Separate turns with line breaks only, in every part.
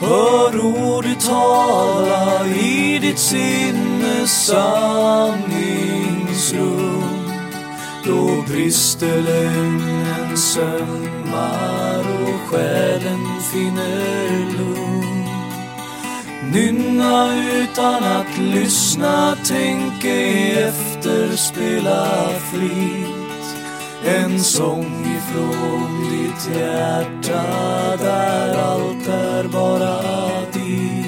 Hör ordet tala i ditt sinnes sanningsrum. Då brister lögnen sömmar och själen finner lugn. Nynna utan att lyssna, tänke efter, spela fritt En sång från ditt hjärta där allt är bara ditt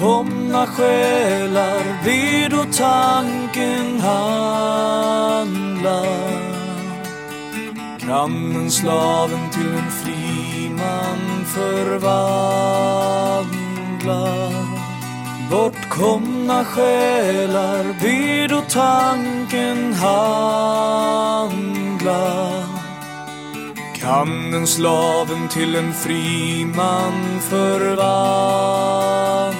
Bortkomna själar vid då tanken handla Kan en slaven till en fri man förvandla Bortkomna själar vid då tanken handla kan en slaven till en fri man förvandla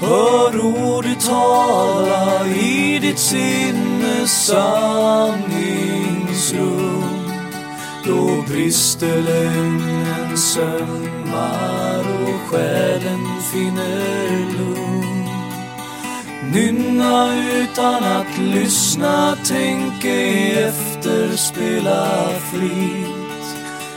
Hör ordet tala i ditt sinnes sanningsrum. Då brister lögnen sömmar och själen finner lugn. Nynna utan att lyssna, tänke efter, spela fritt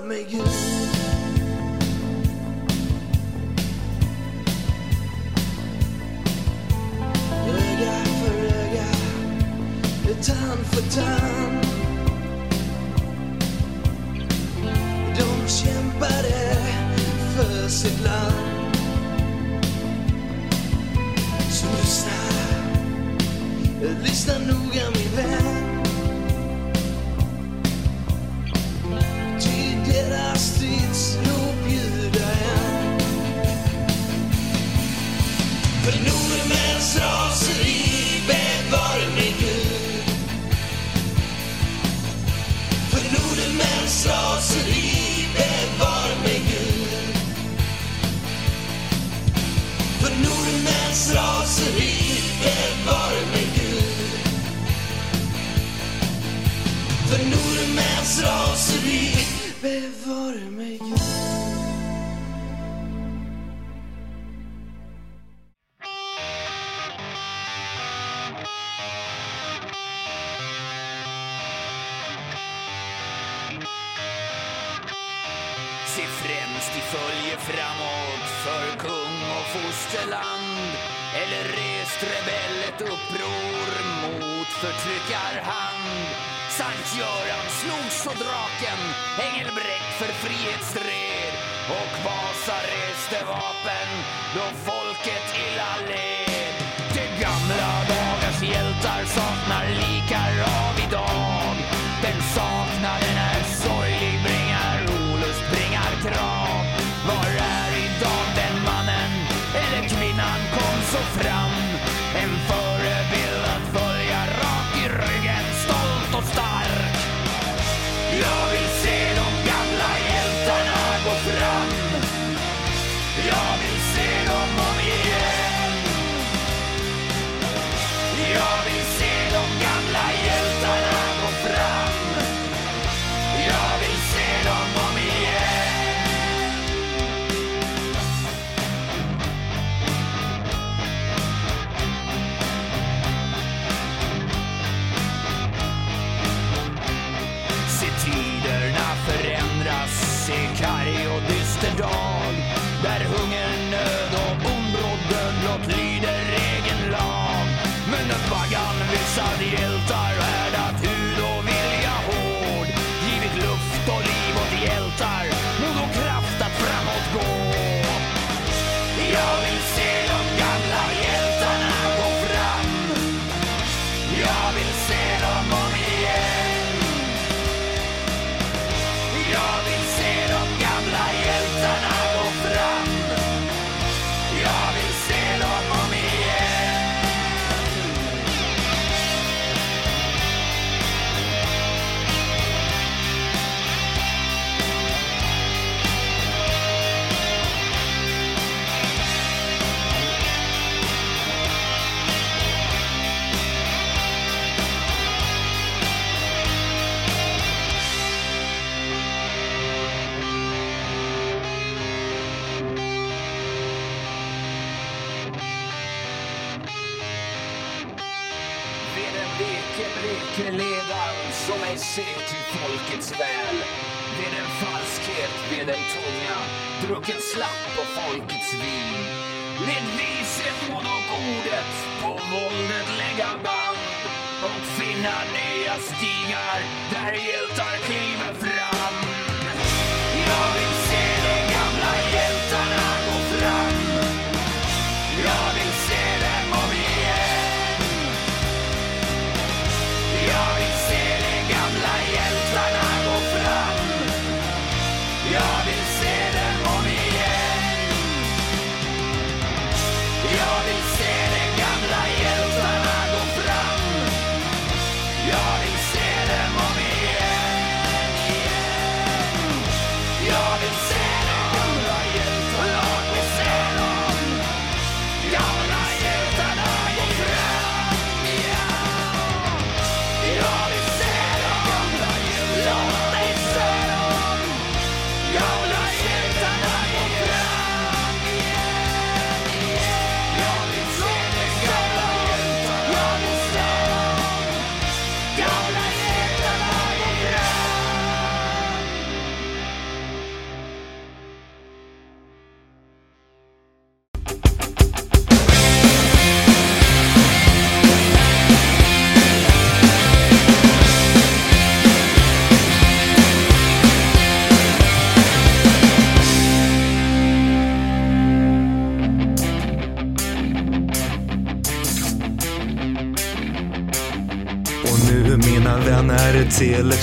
bevare mig Gud Öga för öga, tand för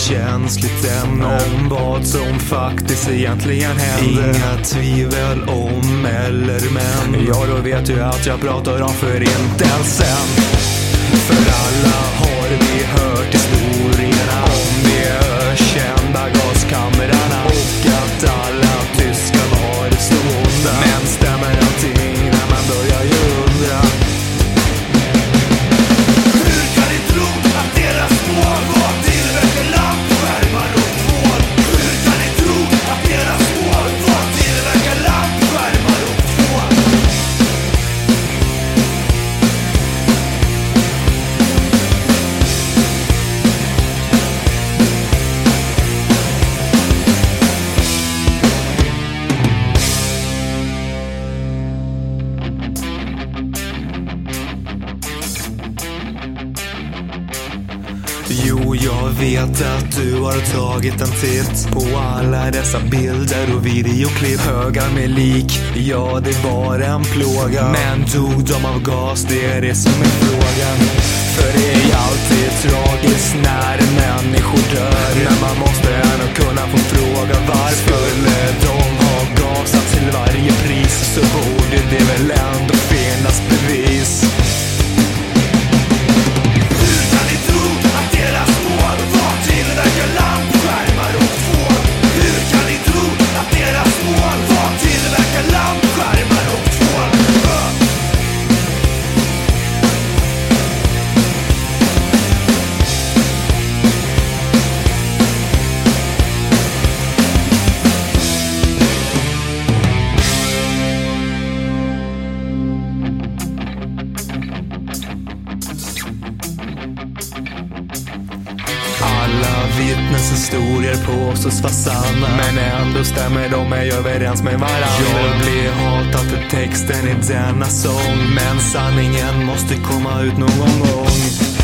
känsligt ämne. Om vad som faktiskt egentligen händer. Inga tvivel om eller men. Ja, då vet du att jag pratar om förintelsen. För alla har vi hört historien bilder och videoklipp. Högar med lik, ja det var en plåga. Men dog de av gas, det är det som är frågan. För det är alltid tragiskt när en människor dör. Men man måste ändå kunna få fråga varför. Skulle de ha gasat till varje pris så borde det väl ändå finnas bevis.
Påstås vara sanna Men ändå stämmer de ej överens med varandra Jag blir hatad för texten i denna sång. Men sanningen måste komma ut någon gång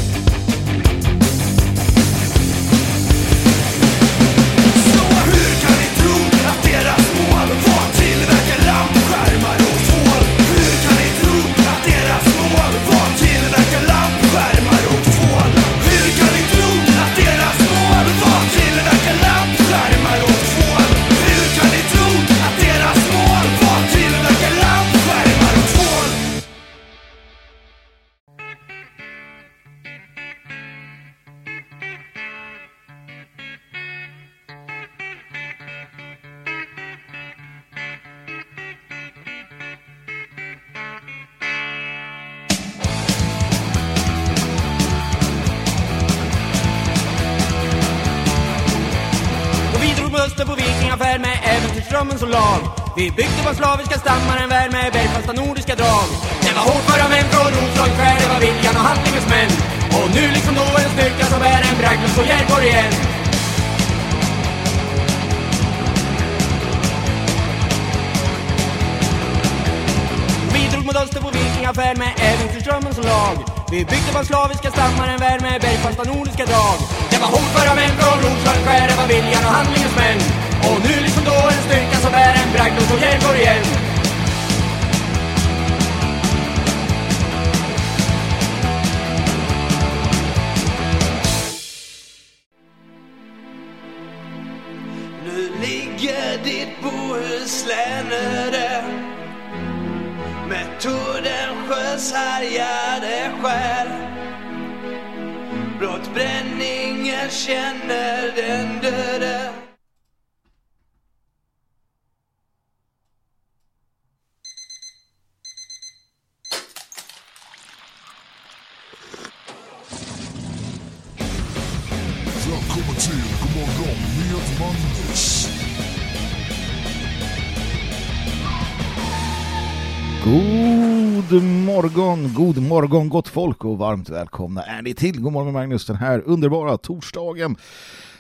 morgon gott folk och varmt välkomna är ni till God morgon med Magnus den här underbara torsdagen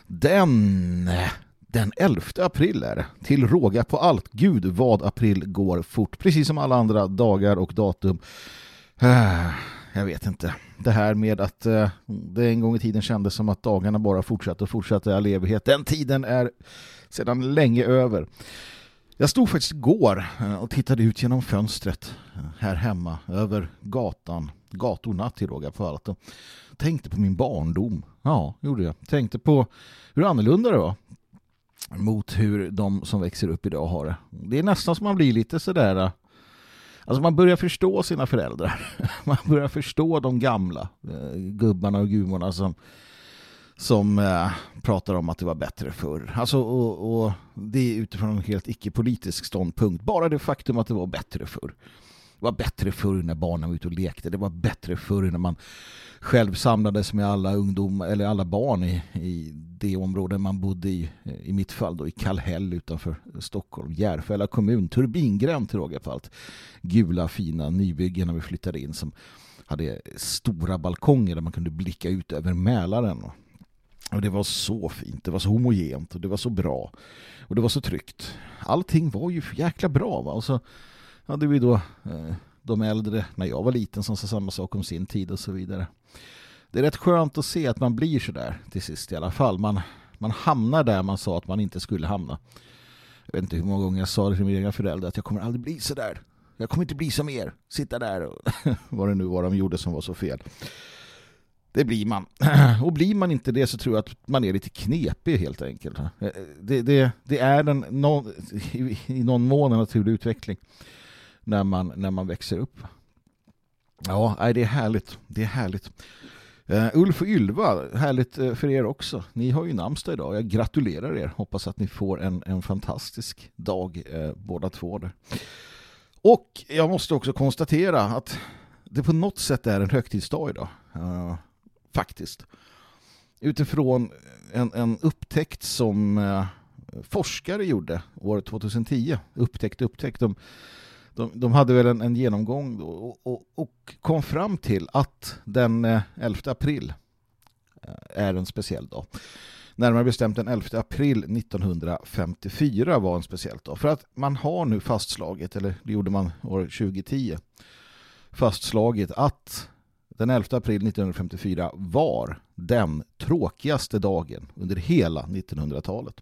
den, den 11 april är det. Till råga på allt. Gud vad april går fort. Precis som alla andra dagar och datum. Eh, jag vet inte. Det här med att eh, det en gång i tiden kändes som att dagarna bara fortsatte och fortsatte i all evighet. Den tiden är sedan länge över. Jag stod faktiskt igår eh, och tittade ut genom fönstret här hemma över gatan, gatorna till råga på allt och tänkte på min barndom. Ja, gjorde jag. Tänkte på hur annorlunda det var mot hur de som växer upp idag har det. Det är nästan som man blir lite sådär äh, Alltså man börjar förstå sina föräldrar. Man börjar förstå de gamla eh, gubbarna och gummorna som som eh, pratar om att det var bättre förr. Alltså, och, och det är utifrån en helt icke-politisk ståndpunkt. Bara det faktum att det var bättre förr. Det var bättre förr när barnen var ute och lekte. Det var bättre förr när man själv samlades med alla ungdom eller alla barn i, i det område man bodde i. I mitt fall då i Kallhäll utanför Stockholm. Järfälla kommun. Turbingränd till råga på allt. Gula fina nybyggen när vi flyttade in som hade stora balkonger där man kunde blicka ut över Mälaren. Och det var så fint, det var så homogent och det var så bra. Och det var så tryggt. Allting var ju jäkla bra va. Och så hade vi då eh, de äldre när jag var liten som sa samma sak om sin tid och så vidare. Det är rätt skönt att se att man blir så där till sist i alla fall. Man, man hamnar där man sa att man inte skulle hamna. Jag vet inte hur många gånger jag sa det till mina egna föräldrar att jag kommer aldrig bli så där. Jag kommer inte bli som er. Sitta där och vad det nu var de gjorde som var så fel. Det blir man. Och blir man inte det så tror jag att man är lite knepig helt enkelt. Eh, eh, det, det, det är en, någon, i, i någon mån en naturlig utveckling när man, när man växer upp. Ja, det är härligt. Det är härligt. Uh, Ulf och Ylva, härligt eh, för er också. Ni har ju namnsdag idag. Jag gratulerar er. Hoppas att ni får en, en fantastisk dag uh, båda två. Där. Och jag måste också konstatera att det på något sätt är en högtidsdag idag. Uh, faktiskt. Utifrån en, en upptäckt som uh, forskare gjorde år 2010. Upptäckt, upptäckt. De, de, de hade väl en, en genomgång och, och, och, kom fram till att den eh, 11 april eh, är en speciell dag. Närmare bestämt den 11 april 1954 var en speciell dag. För att man har nu fastslaget, eller det gjorde man år 2010, fastslaget att den 11 april 1954 var den tråkigaste dagen under hela 1900-talet.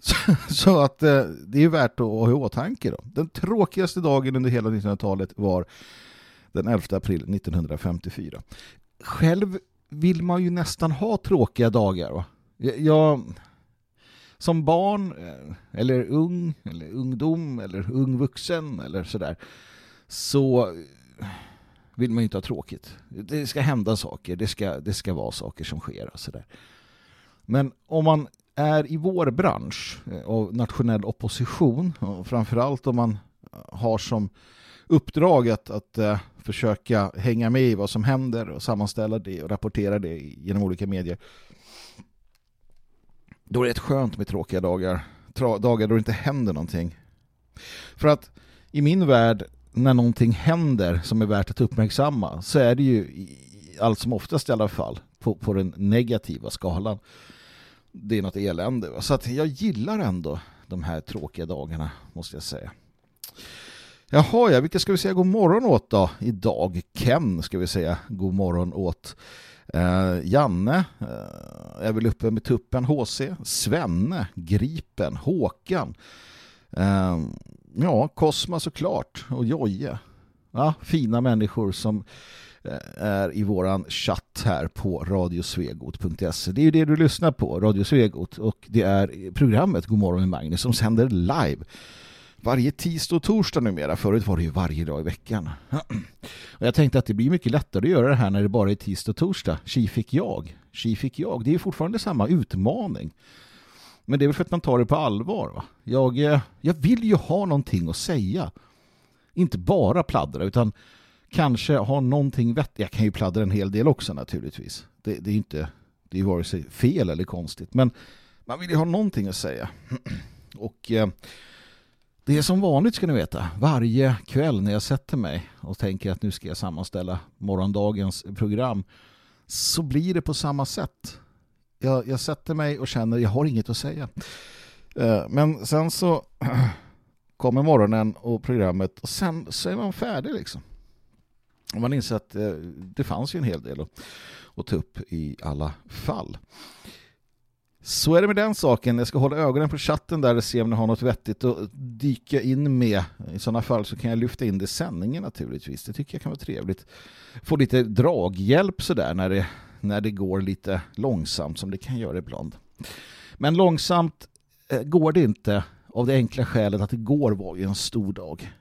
Så, att eh, det är värt att ha i åtanke. Då. Den tråkigaste dagen under hela 1900-talet var den 11 april 1954. Själv vill man ju nästan ha tråkiga dagar. Va? Jag, som barn, eh, eller ung, eller ungdom, eller ung vuxen, eller sådär, så vill man ju inte ha tråkigt. Det ska hända saker, det ska, det ska vara saker som sker. Och sådär. Men om man är i vår bransch eh, av nationell opposition, och framförallt om man eh, har som uppdrag att, att uh, försöka hänga med i vad som händer och sammanställa det och rapportera det genom olika medier. Då är det rätt skönt med tråkiga dagar. Tra dagar då det inte händer någonting. För att i min värld, när någonting händer som är värt att uppmärksamma så är det ju allt som oftast i alla fall på, på den negativa skalan. Det är något elände. Va? Så att jag gillar ändå de här tråkiga dagarna måste jag säga. Jaha, ja, vilka ska vi säga god morgon åt då? Idag Ken ska vi säga god morgon åt. Eh, Janne eh, är väl uppe med tuppen HC. Svenne, Gripen, Håkan. Eh, ja, Kosma såklart och Joje. Ja, fina människor som är i våran chatt här på radiosvegot.se. Det är ju det du lyssnar på, Radio Svegot och det är programmet Godmorgon med Magnus som sänder live varje tisdag och torsdag numera. Förut var det ju varje dag i veckan. Och jag tänkte att det blir mycket lättare att göra det här när det bara är tisdag och torsdag. Tji fick jag. Tji fick jag. Det är fortfarande samma utmaning. Men det är väl för att man tar det på allvar. Va? Jag, eh, jag vill ju ha någonting att säga. Inte bara pladdra utan kanske har någonting vettigt. Jag kan ju pladdra en hel del också naturligtvis. Det, det är inte det är vare sig fel eller konstigt. Men man vill ju ha någonting att säga. Och eh, det är som vanligt ska ni veta. Varje kväll när jag sätter mig och tänker att nu ska jag sammanställa morgondagens program så blir det på samma sätt. Jag, jag sätter mig och känner att jag har inget att säga. Eh, men sen så kommer morgonen och programmet och sen så är man färdig liksom. Man inser att eh, det fanns ju en hel del att, att ta upp i alla fall. Så är det med den saken. Jag ska hålla ögonen på chatten där och se om ni har något vettigt att dyka in med. I sådana fall så kan jag lyfta in det i sändningen naturligtvis. Det tycker jag kan vara trevligt. Få lite draghjälp sådär när det, när det går lite långsamt som det kan göra ibland. Men långsamt eh, går det inte av det enkla skälet att igår var ju en stor dag.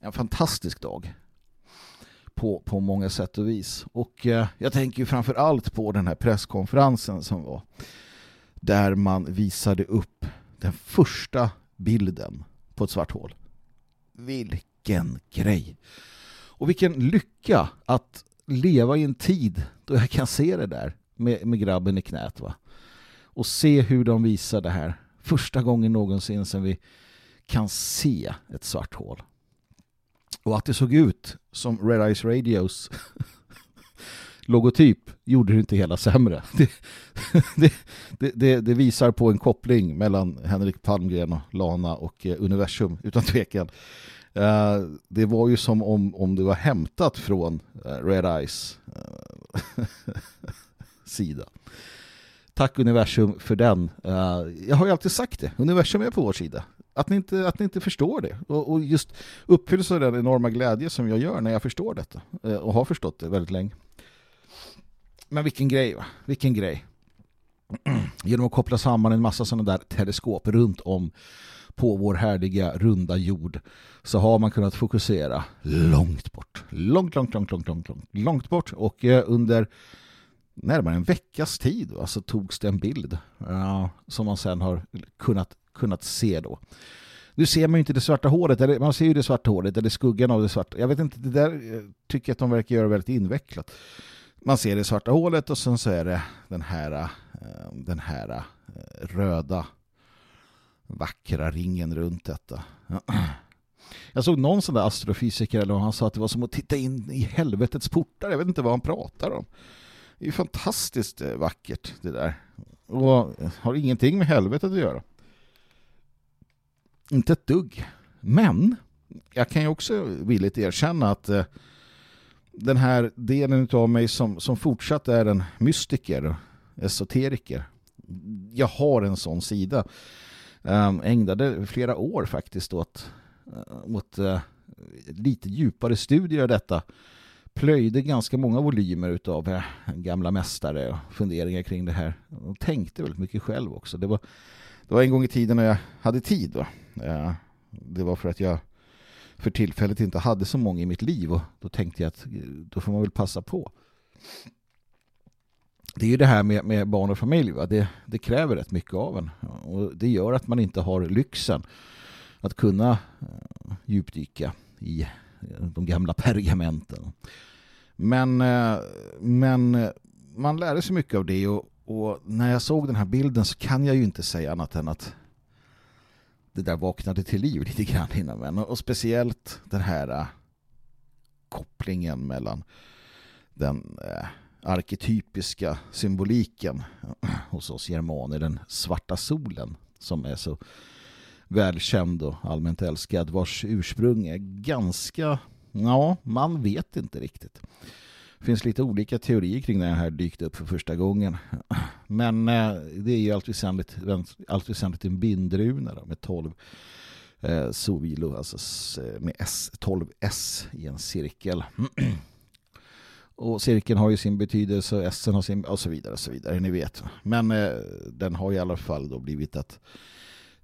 En fantastisk dag på, på många sätt och vis. Och eh, jag tänker ju framför allt på den här presskonferensen som var där man visade upp den första bilden på ett svart hål. Vilken grej! Och vilken lycka att leva i en tid då jag kan se det där med, med grabben i knät. Va? Och se hur de visar det här. Första gången någonsin som vi kan se ett svart hål. Och att det såg ut som Red Eyes Radios logotyp gjorde det inte hela sämre. Det, det, det, det, visar på en koppling mellan Henrik Palmgren och Lana och eh, universum, utan tvekan. Eh, det var ju som om, om det var hämtat från eh, Red Eyes sida. Tack universum för den. jag har ju alltid sagt det, universum är på vår sida. Att ni inte, att ni inte förstår det. Och, och just uppfylls av den enorma glädje som jag gör när jag förstår detta. Eh, och har förstått det väldigt länge. Men vilken grej va? Vilken grej. Genom att koppla samman en massa sådana där teleskop runt om på vår härliga runda jord så har man kunnat fokusera långt bort. Långt, långt, långt, långt, långt, långt, långt bort. Och eh, under närmare en veckas tid alltså, togs det en bild ja, som man sen har kunnat kunnat se då. Nu ser man ju inte det svarta hålet, eller man ser ju det svarta hålet eller skuggan av det svarta. Jag vet inte, det där eh, tycker jag att de verkar göra väldigt invecklat. Man ser det svarta hålet och sen så är det den här, eh, den här eh, röda vackra ringen runt detta. Jag såg någon sån där astrofysiker eller vad han sa att det var som att titta in i helvetets portar. Jag vet inte vad han pratar om. Det är ju fantastiskt vackert det där. Och har ingenting med helvetet att göra. Inte ett dugg. Men jag kan ju också villigt erkänna att eh, den här delen av mig som, som fortsatt är en mystiker och esoteriker. Jag har en sån sida. Um, ägnade flera år faktiskt åt, eh, åt uh, lite djupare studier av detta. Plöjde ganska många volymer av uh, eh, gamla mästare och funderingar kring det här. Och tänkte väldigt mycket själv också. Det var, det var en gång i tiden när jag hade tid. Va? Eh, det var för att jag för tillfället inte hade så många i mitt liv och då tänkte jag att eh, då får man väl passa på. Det är ju det här med, med barn och familj, va? Det, det kräver rätt mycket av en och det gör att man inte har lyxen att kunna eh, djupdyka i de gamla pergamenten. Men, men man lärde sig mycket av det och, och när jag såg den här bilden så kan jag ju inte säga annat än att det där vaknade till liv lite grann inom en. Och speciellt den här äh, kopplingen mellan den äh, arketypiska symboliken hos oss germaner, den svarta solen som är så välkänd och allmänt älskad, vars ursprung är ganska, ja, man vet inte riktigt. Det finns lite olika teorier kring när den här dykt upp för första gången. Men eh, det är ju allt väsentligt, allt väsentligt en bindruna då, med 12 eh, sovilo, alltså eh, med S, 12 S i en cirkel. och cirkeln har ju sin betydelse, och S har sin och så vidare och så vidare, ni vet. Men eh, den har i alla fall då blivit att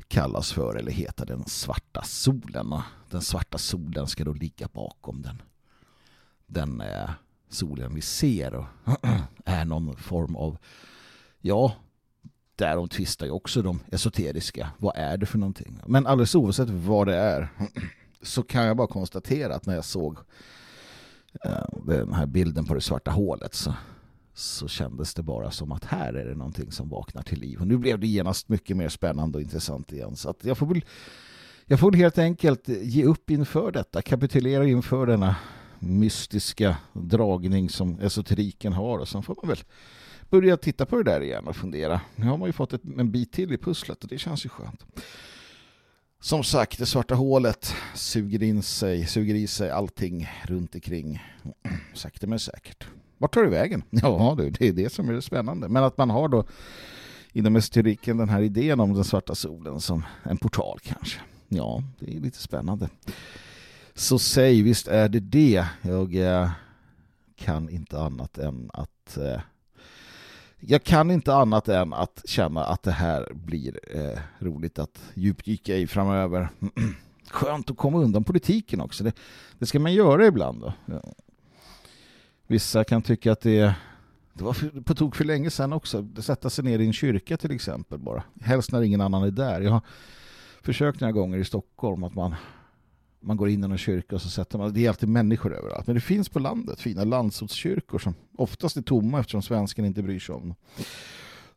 kallas för eller heta den svarta solen. Och den svarta solen ska då ligga bakom den. Den eh, solen vi ser och är någon form av ja, därom tvistar ju också de esoteriska. Vad är det för någonting? Men alldeles oavsett vad det är så kan jag bara konstatera att när jag såg eh, den här bilden på det svarta hålet så, så kändes det bara som att här är det någonting som vaknar till liv. Och nu blev det genast mycket mer spännande och intressant igen. Så att jag får väl jag får helt enkelt ge upp inför detta, kapitulera inför denna mystiska dragning som esoteriken har och sen får man väl börja titta på det där igen och fundera. Nu har man ju fått ett, en bit till i pusslet och det känns ju skönt. Som sagt, det svarta hålet suger in sig, suger i sig allting runt omkring. Sakta men säkert. Vart tar det vägen? Ja, det är det som är det spännande. Men att man har då inom esoteriken den här idén om den svarta solen som en portal kanske. Ja, det är lite spännande. Så säg, visst är det det. Jag eh, kan inte annat än att eh, jag kan inte annat än att känna att det här blir eh, roligt att djupdyka i framöver. Skönt att komma undan politiken också. Det, det ska man göra ibland. Då. Ja. Vissa kan tycka att det, det var för, på tok för länge sedan också. Sätta sig ner i en kyrka till exempel bara. Helst när ingen annan är där. Jag har försökt några gånger i Stockholm att man man går in i någon kyrka och så sätter man, det är alltid människor överallt. Men det finns på landet fina landsortskyrkor som oftast är tomma eftersom svensken inte bryr sig om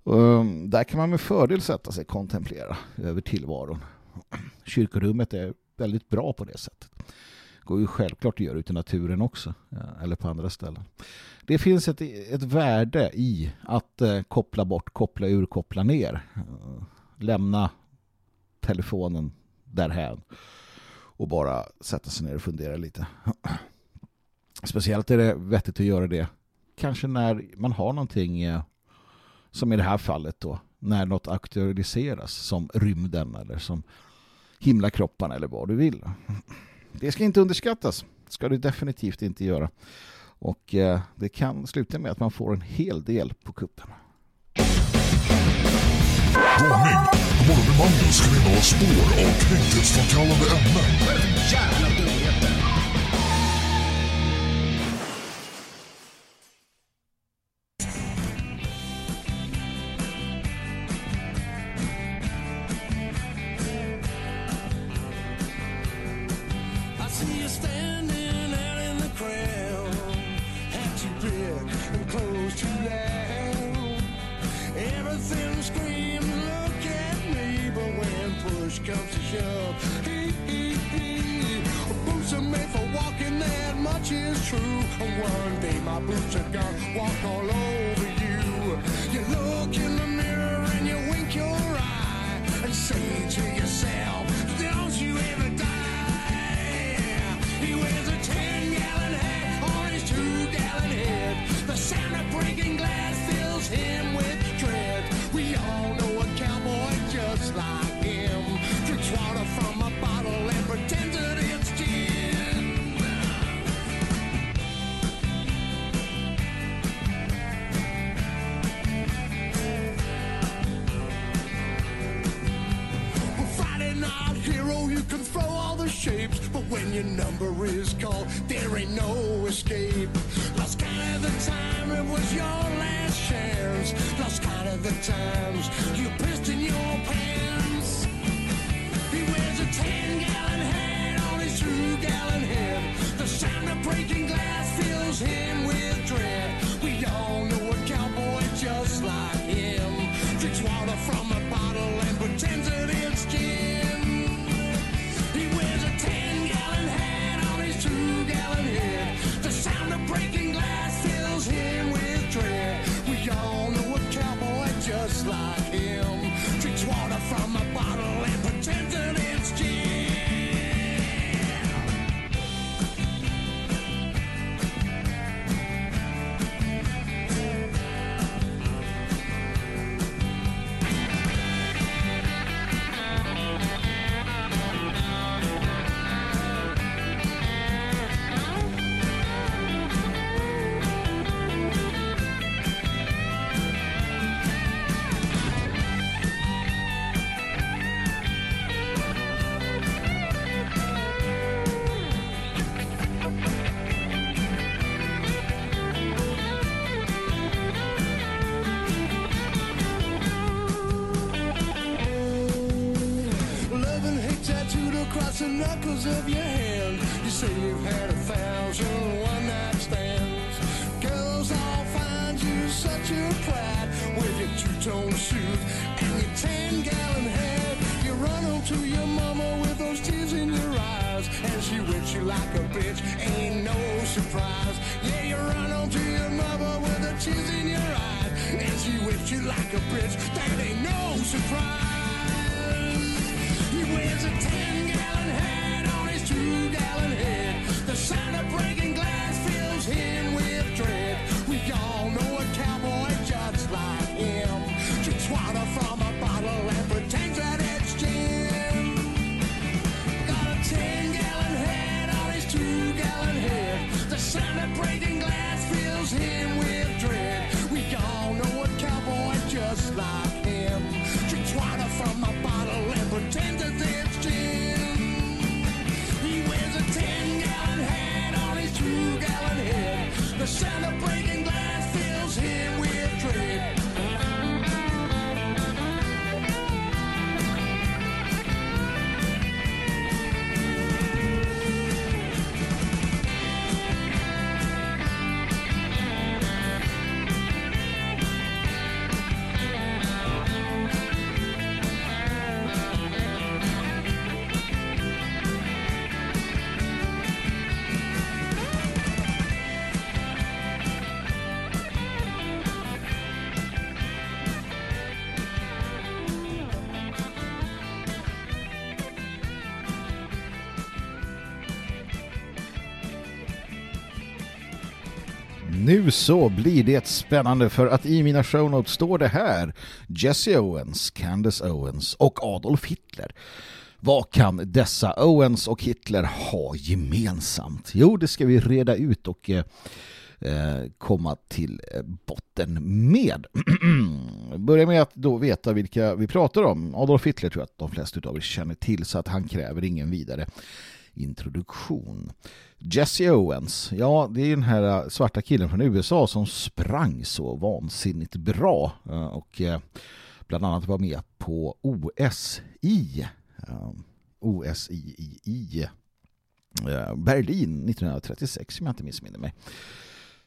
um, Där kan man med fördel sätta sig och kontemplera över tillvaron. Kyrkorummet är väldigt bra på det sättet. går ju självklart att göra ute i naturen också. Eh, eller på andra ställen. Det finns ett, ett värde i att uh, koppla bort, koppla ur, koppla ner. Uh, lämna telefonen därhän och bara sätta sig ner och fundera lite. Speciellt är det vettigt att göra det kanske när man har någonting eh, som i det här fallet då, när något aktualiseras som rymden eller som himlakropparna eller vad du vill. Det ska inte underskattas. Det ska du definitivt inte göra. Och eh, det kan sluta med att man får en hel del på kuppen.
Varning! Imorgon med Magnus kan innehålla spår av kränkthetsframkallande ämnen.
dumt? got.
nu så blir det spännande för att i mina show notes står det här Jesse Owens, Candace Owens och Adolf Hitler. Vad kan dessa Owens och Hitler ha gemensamt? Jo, det ska vi reda ut och eh, eh komma till eh, botten med. Börja med att då veta vilka vi pratar om. Adolf Hitler tror jag att de flesta av er känner till så att han kräver ingen vidare introduktion. Jesse Owens, ja det är den här äh, svarta killen från USA som sprang så vansinnigt bra äh, och äh, bland annat var med på OSI OSI i Berlin 1936 om jag inte missminner mig.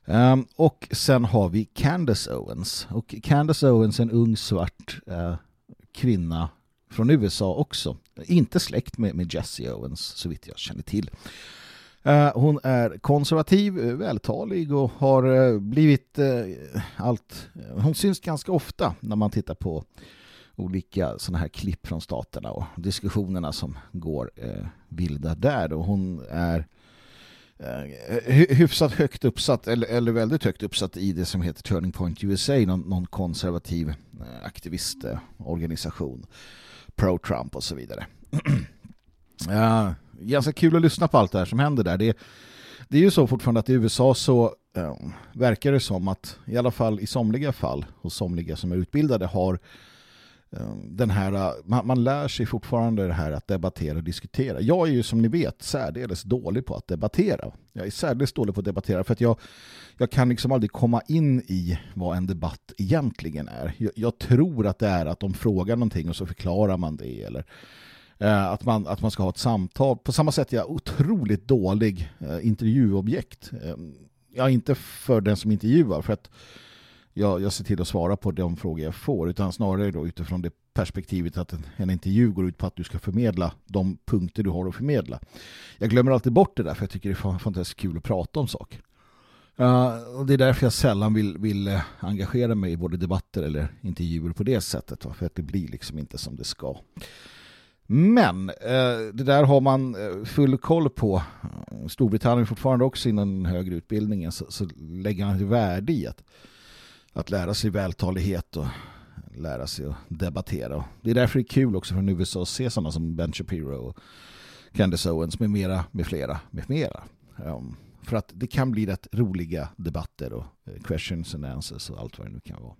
Ehm, och sen har vi Candace Owens och Candace Owens en ung svart kvinna från USA också. Inte släkt med, med Jesse Owens så vitt jag känner till. Eh, hon är konservativ, eh, vältalig och har eh, blivit allt... Hon syns ganska ofta när man tittar på olika sådana här klipp från staterna och diskussionerna som går vilda där. Och hon är hyfsat högt uppsatt eller, väldigt högt uppsatt i det som heter Turning Point USA, någon, konservativ aktivistorganisation. Eh, pro-Trump och så vidare. uh, ganska kul att lyssna på allt det här som händer där. Det, det är ju så fortfarande att i USA så uh, verkar det som att i alla fall i somliga fall hos somliga som är utbildade har Ehm, den här, äh, man, man lär sig fortfarande det här att debattera och diskutera. Jag är ju som ni vet särdeles dålig på att debattera. Jag är särdeles dålig på att debattera för att jag, jag kan liksom aldrig komma in i vad en debatt egentligen är. Jag, jag tror att det är att de frågar någonting och så förklarar man det eller eh, att, man, att man ska ha ett samtal. På samma sätt är jag otroligt dålig eh, intervjuobjekt. Eh, jag är inte för den som intervjuar för att jag, jag ser till att svara på de frågor jag får utan snarare då utifrån det perspektivet att en, en intervju går ut på att du ska förmedla de punkter du har att förmedla. Jag glömmer alltid bort det där för jag tycker det är fantastiskt kul att prata om saker. Uh, och det är därför jag sällan vill, vill eh, engagera mig i både debatter eller intervjuer på det sättet. Va? För att det blir liksom inte som det ska. Men uh, det där har man full koll på. Storbritannien fortfarande också inom den högre utbildningen så, så lägger man ett värde i att, att lära sig vältalighet och lära sig att debattera. Det är därför det är kul också från USA att se sådana som Ben Shapiro och Candace Owens med mera, med flera, med mera. Um, för att det kan bli rätt roliga debatter och eh, questions and answers och allt vad det nu kan vara.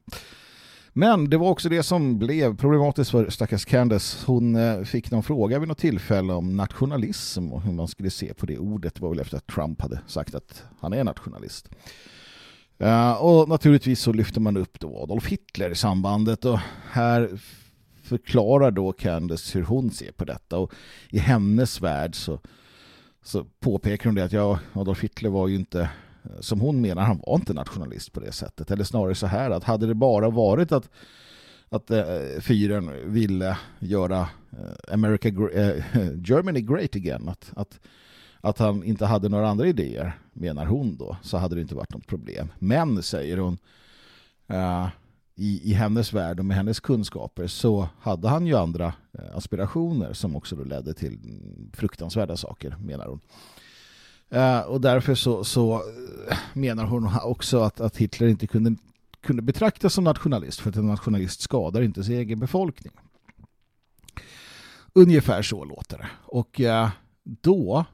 Men det var också det som blev problematiskt för stackars Candace. Hon eh, fick någon fråga vid något tillfälle om nationalism och hur man skulle se på det ordet. Det var väl efter att Trump hade sagt att han är nationalist. Eh, och naturligtvis så lyfter man upp då Adolf Hitler i sambandet och här förklarar då Candace hur hon ser på detta och i hennes värld så, så påpekar hon det att ja, Adolf Hitler var ju inte som hon menar, han var inte nationalist på det sättet. Eller snarare så här att hade det bara varit att, att eh, fyren ville göra eh, America, eh, Germany great again, att, att, att han inte hade några andra idéer, menar hon då, så hade det inte varit något problem. Men, säger hon, eh, i, i hennes värld och med hennes kunskaper så hade han ju andra eh, aspirationer som också då ledde till fruktansvärda saker, menar hon. Eh, och därför så, så eh, menar hon också att, att Hitler inte kunde, kunde betraktas som nationalist för att en nationalist skadar inte sin egen befolkning. Ungefär så låter det. Och eh, då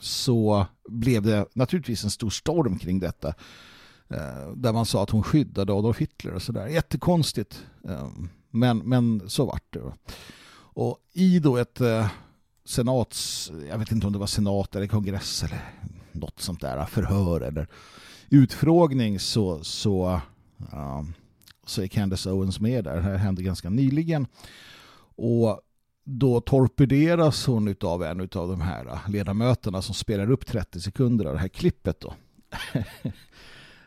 så blev det naturligtvis en stor storm kring detta. Eh, där man sa att hon skyddade Adolf Hitler och sådär. Jättekonstigt. Eh, men, men så vart det. Och i då ett eh, senats, jag vet inte om det var senat eller kongress eller något sånt där förhör eller utfrågning så, så, så är Candace Owens med där. Det här hände ganska nyligen. Och då torpederas hon av en av de här äh, ledamöterna som spelar upp 30 sekunder av det här klippet då.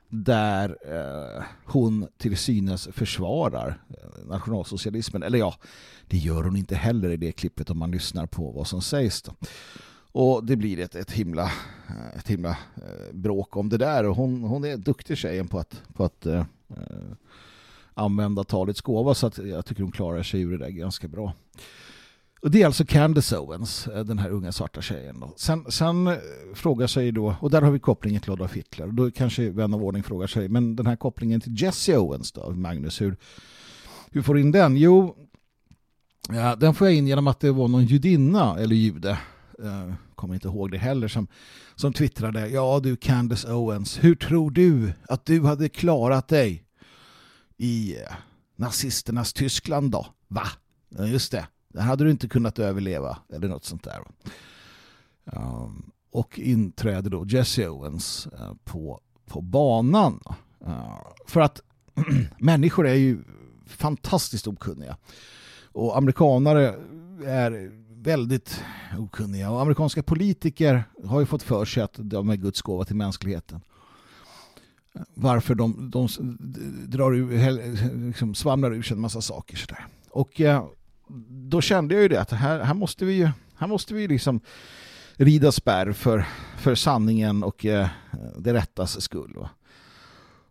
där eh, hon till synes försvarar äh, nationalsocialismen. Eller ja, det gör hon inte heller i det klippet om man lyssnar på vad som sägs. Då. Och det blir ett, ett himla, ett himla bråk om det där. Och hon, hon är duktig tjejen på att, på att eh, använda talets gåva så att jag tycker hon klarar sig ur det där ganska bra. Och det är alltså Candace Owens, eh, den här unga svarta tjejen. Då. Sen, sen eh, frågar sig då, och där har vi kopplingen till Adolf Hitler. Och då kanske vän av ordning frågar sig, men den här kopplingen till Jesse Owens då, Magnus, hur, hur får du in den? Jo, ja, den får jag in genom att det var någon judinna, eller jude, eh, kommer inte ihåg det heller, som, som twittrade, ja du Candace Owens, hur tror du att du hade klarat dig i eh, nazisternas Tyskland då? Va? Ja, just det. Där hade du inte kunnat överleva eller något sånt där. Um, och inträder då Jesse Owens uh, på, på banan. Uh, för att människor är ju fantastiskt okunniga. Och amerikanare är väldigt okunniga. Och amerikanska politiker har ju fått för sig att de är Guds gåva till mänskligheten. Varför de, de drar ur, liksom svamlar ur sig en massa saker. Sådär. Och eh, då kände jag ju det att här, här måste vi ju här måste vi liksom rida spärr för, för sanningen och eh, det rättas skull. Va?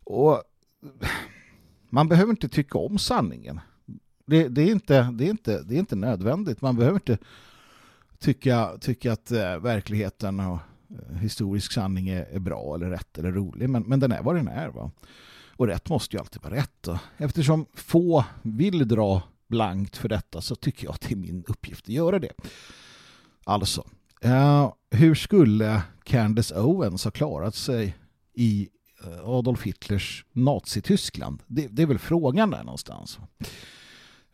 Och man behöver inte tycka om sanningen. Det, det, är inte, det, är inte, det är inte nödvändigt. Man behöver inte tycka, tycka att eh, verkligheten och eh, historisk sanning är, är, bra eller rätt eller rolig. Men, men den är vad den är. Va? Och rätt måste ju alltid vara rätt. Då. Eftersom få vill dra blankt för detta så tycker jag att det är min uppgift att göra det. Alltså, eh, hur skulle Candace Owens ha klarat sig i eh, Adolf Hitlers Nazityskland? Det, det är väl frågan där någonstans.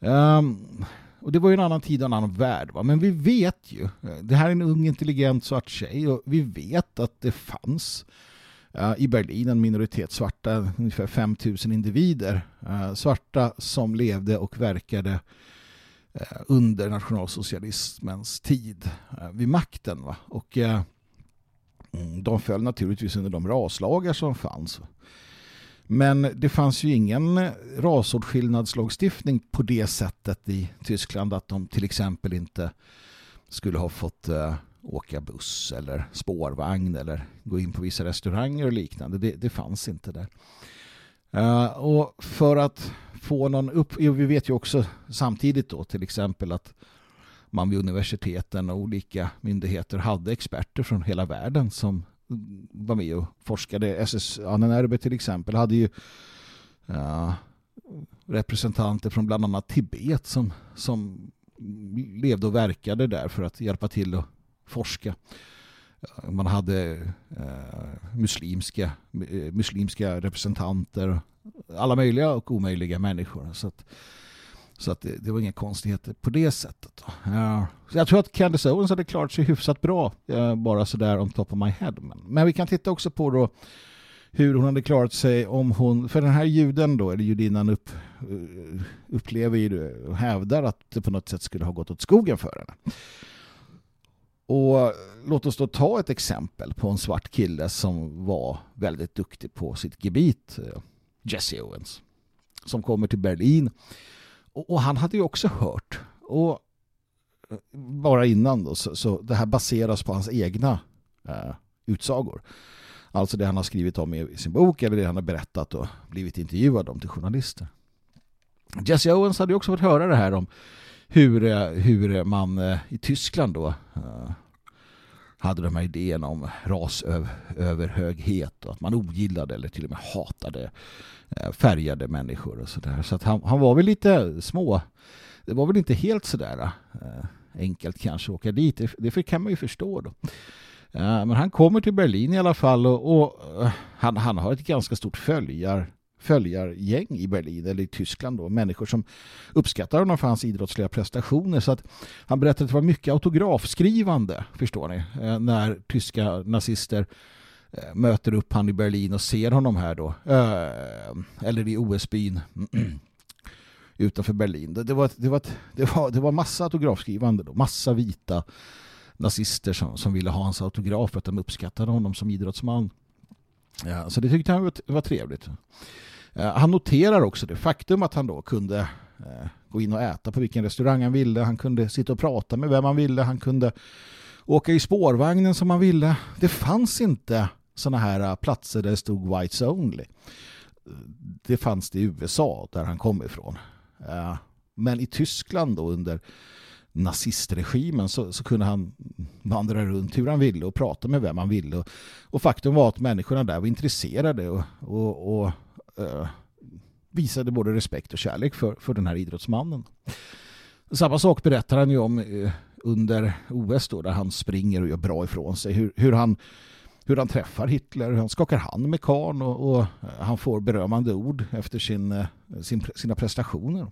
Um, och det var ju en annan tid och en annan värld. Va? Men vi vet ju, eh, det här är en ung intelligent svart tjej och vi vet att det fanns i Berlin en minoritet svarta, ungefär 5000 individer. Eh, svarta som levde och verkade eh, under nationalsocialismens tid eh, vid makten. Va? Och mm, de föll naturligtvis under de raslagar som fanns. Men det fanns ju ingen rasåtskillnadslagstiftning på det sättet i Tyskland att de till exempel inte skulle ha fått åka buss eller spårvagn eller gå in på vissa restauranger och liknande. Det, det fanns inte där. Uh, och för att få någon upp... Vi vet ju också samtidigt då till exempel att man vid universiteten och olika myndigheter hade experter från hela världen som var med och forskade. SS Annenerbe till exempel hade ju uh, representanter från bland annat Tibet som, som levde och verkade där för att hjälpa till att forska. Man hade eh, muslimska, eh, muslimska representanter, alla möjliga och omöjliga människor. Så att, så att det, det, var inga konstigheter på det sättet. Eh, så jag tror att Candice Owens hade klarat sig hyfsat bra, eh, bara sådär on top of my head. Men, men vi kan titta också på då hur hon hade klarat sig om hon, för den här juden då, eller judinnan upp, upplever ju och hävdar att det på något sätt skulle ha gått åt skogen för henne. Och låt oss då ta ett exempel på en svart kille som var väldigt duktig på sitt gebit, eh, Jesse Owens, som kommer till Berlin och, och, han hade ju också hört. Och eh, bara innan då, så, så det här baseras på hans egna eh, utsagor. Alltså det han har skrivit om i sin bok eller det han har berättat och blivit intervjuad om till journalister. Jesse Owens hade ju också fått höra det här om hur, eh, hur man i Tyskland då hade de här idéerna om rasöverhöghet och att man ogillade eller till och med hatade eh, färgade människor och sådär. Så att han, han var väl lite små. Det var väl inte helt sådär eh, enkelt kanske att åka dit. Det, kan man ju förstå då. Eh, men han kommer till Berlin i alla fall och, och han, han har ett ganska stort följar följargäng i Berlin eller i Tyskland då, människor som uppskattar honom för hans idrottsliga prestationer så att han berättade att det var mycket autografskrivande förstår ni, eh, när tyska nazister eh, möter upp han i Berlin och ser honom här då. Eh, eller i OS-byn utanför Berlin. Det, var, det, var, det, var, det var massa autografskrivande då. Massa vita nazister som, som ville ha hans autograf för att de uppskattade honom som idrottsman. Ja, så det tyckte han var, var trevligt. Eh, han noterar också det faktum att han då kunde eh, gå in och äta på vilken restaurang han ville. Han kunde sitta och prata med vem han ville. Han kunde åka i spårvagnen som han ville. Det fanns inte sådana här eh, platser där det stod whites only. Det fanns det i USA där han kom ifrån. Men i Tyskland då under nazistregimen så, så kunde han vandra runt hur han ville och prata med vem han ville. Och, och faktum var att människorna där var intresserade och, och, och eh, visade både respekt och kärlek för, för den här idrottsmannen. Samma sak berättar han ju om eh, under OS då, där han springer och gör bra ifrån sig. Hur, hur han hur han träffar Hitler, hur han skakar hand med Kahn och, och eh, han får berömmande ord efter sin, eh, sin, sina prestationer.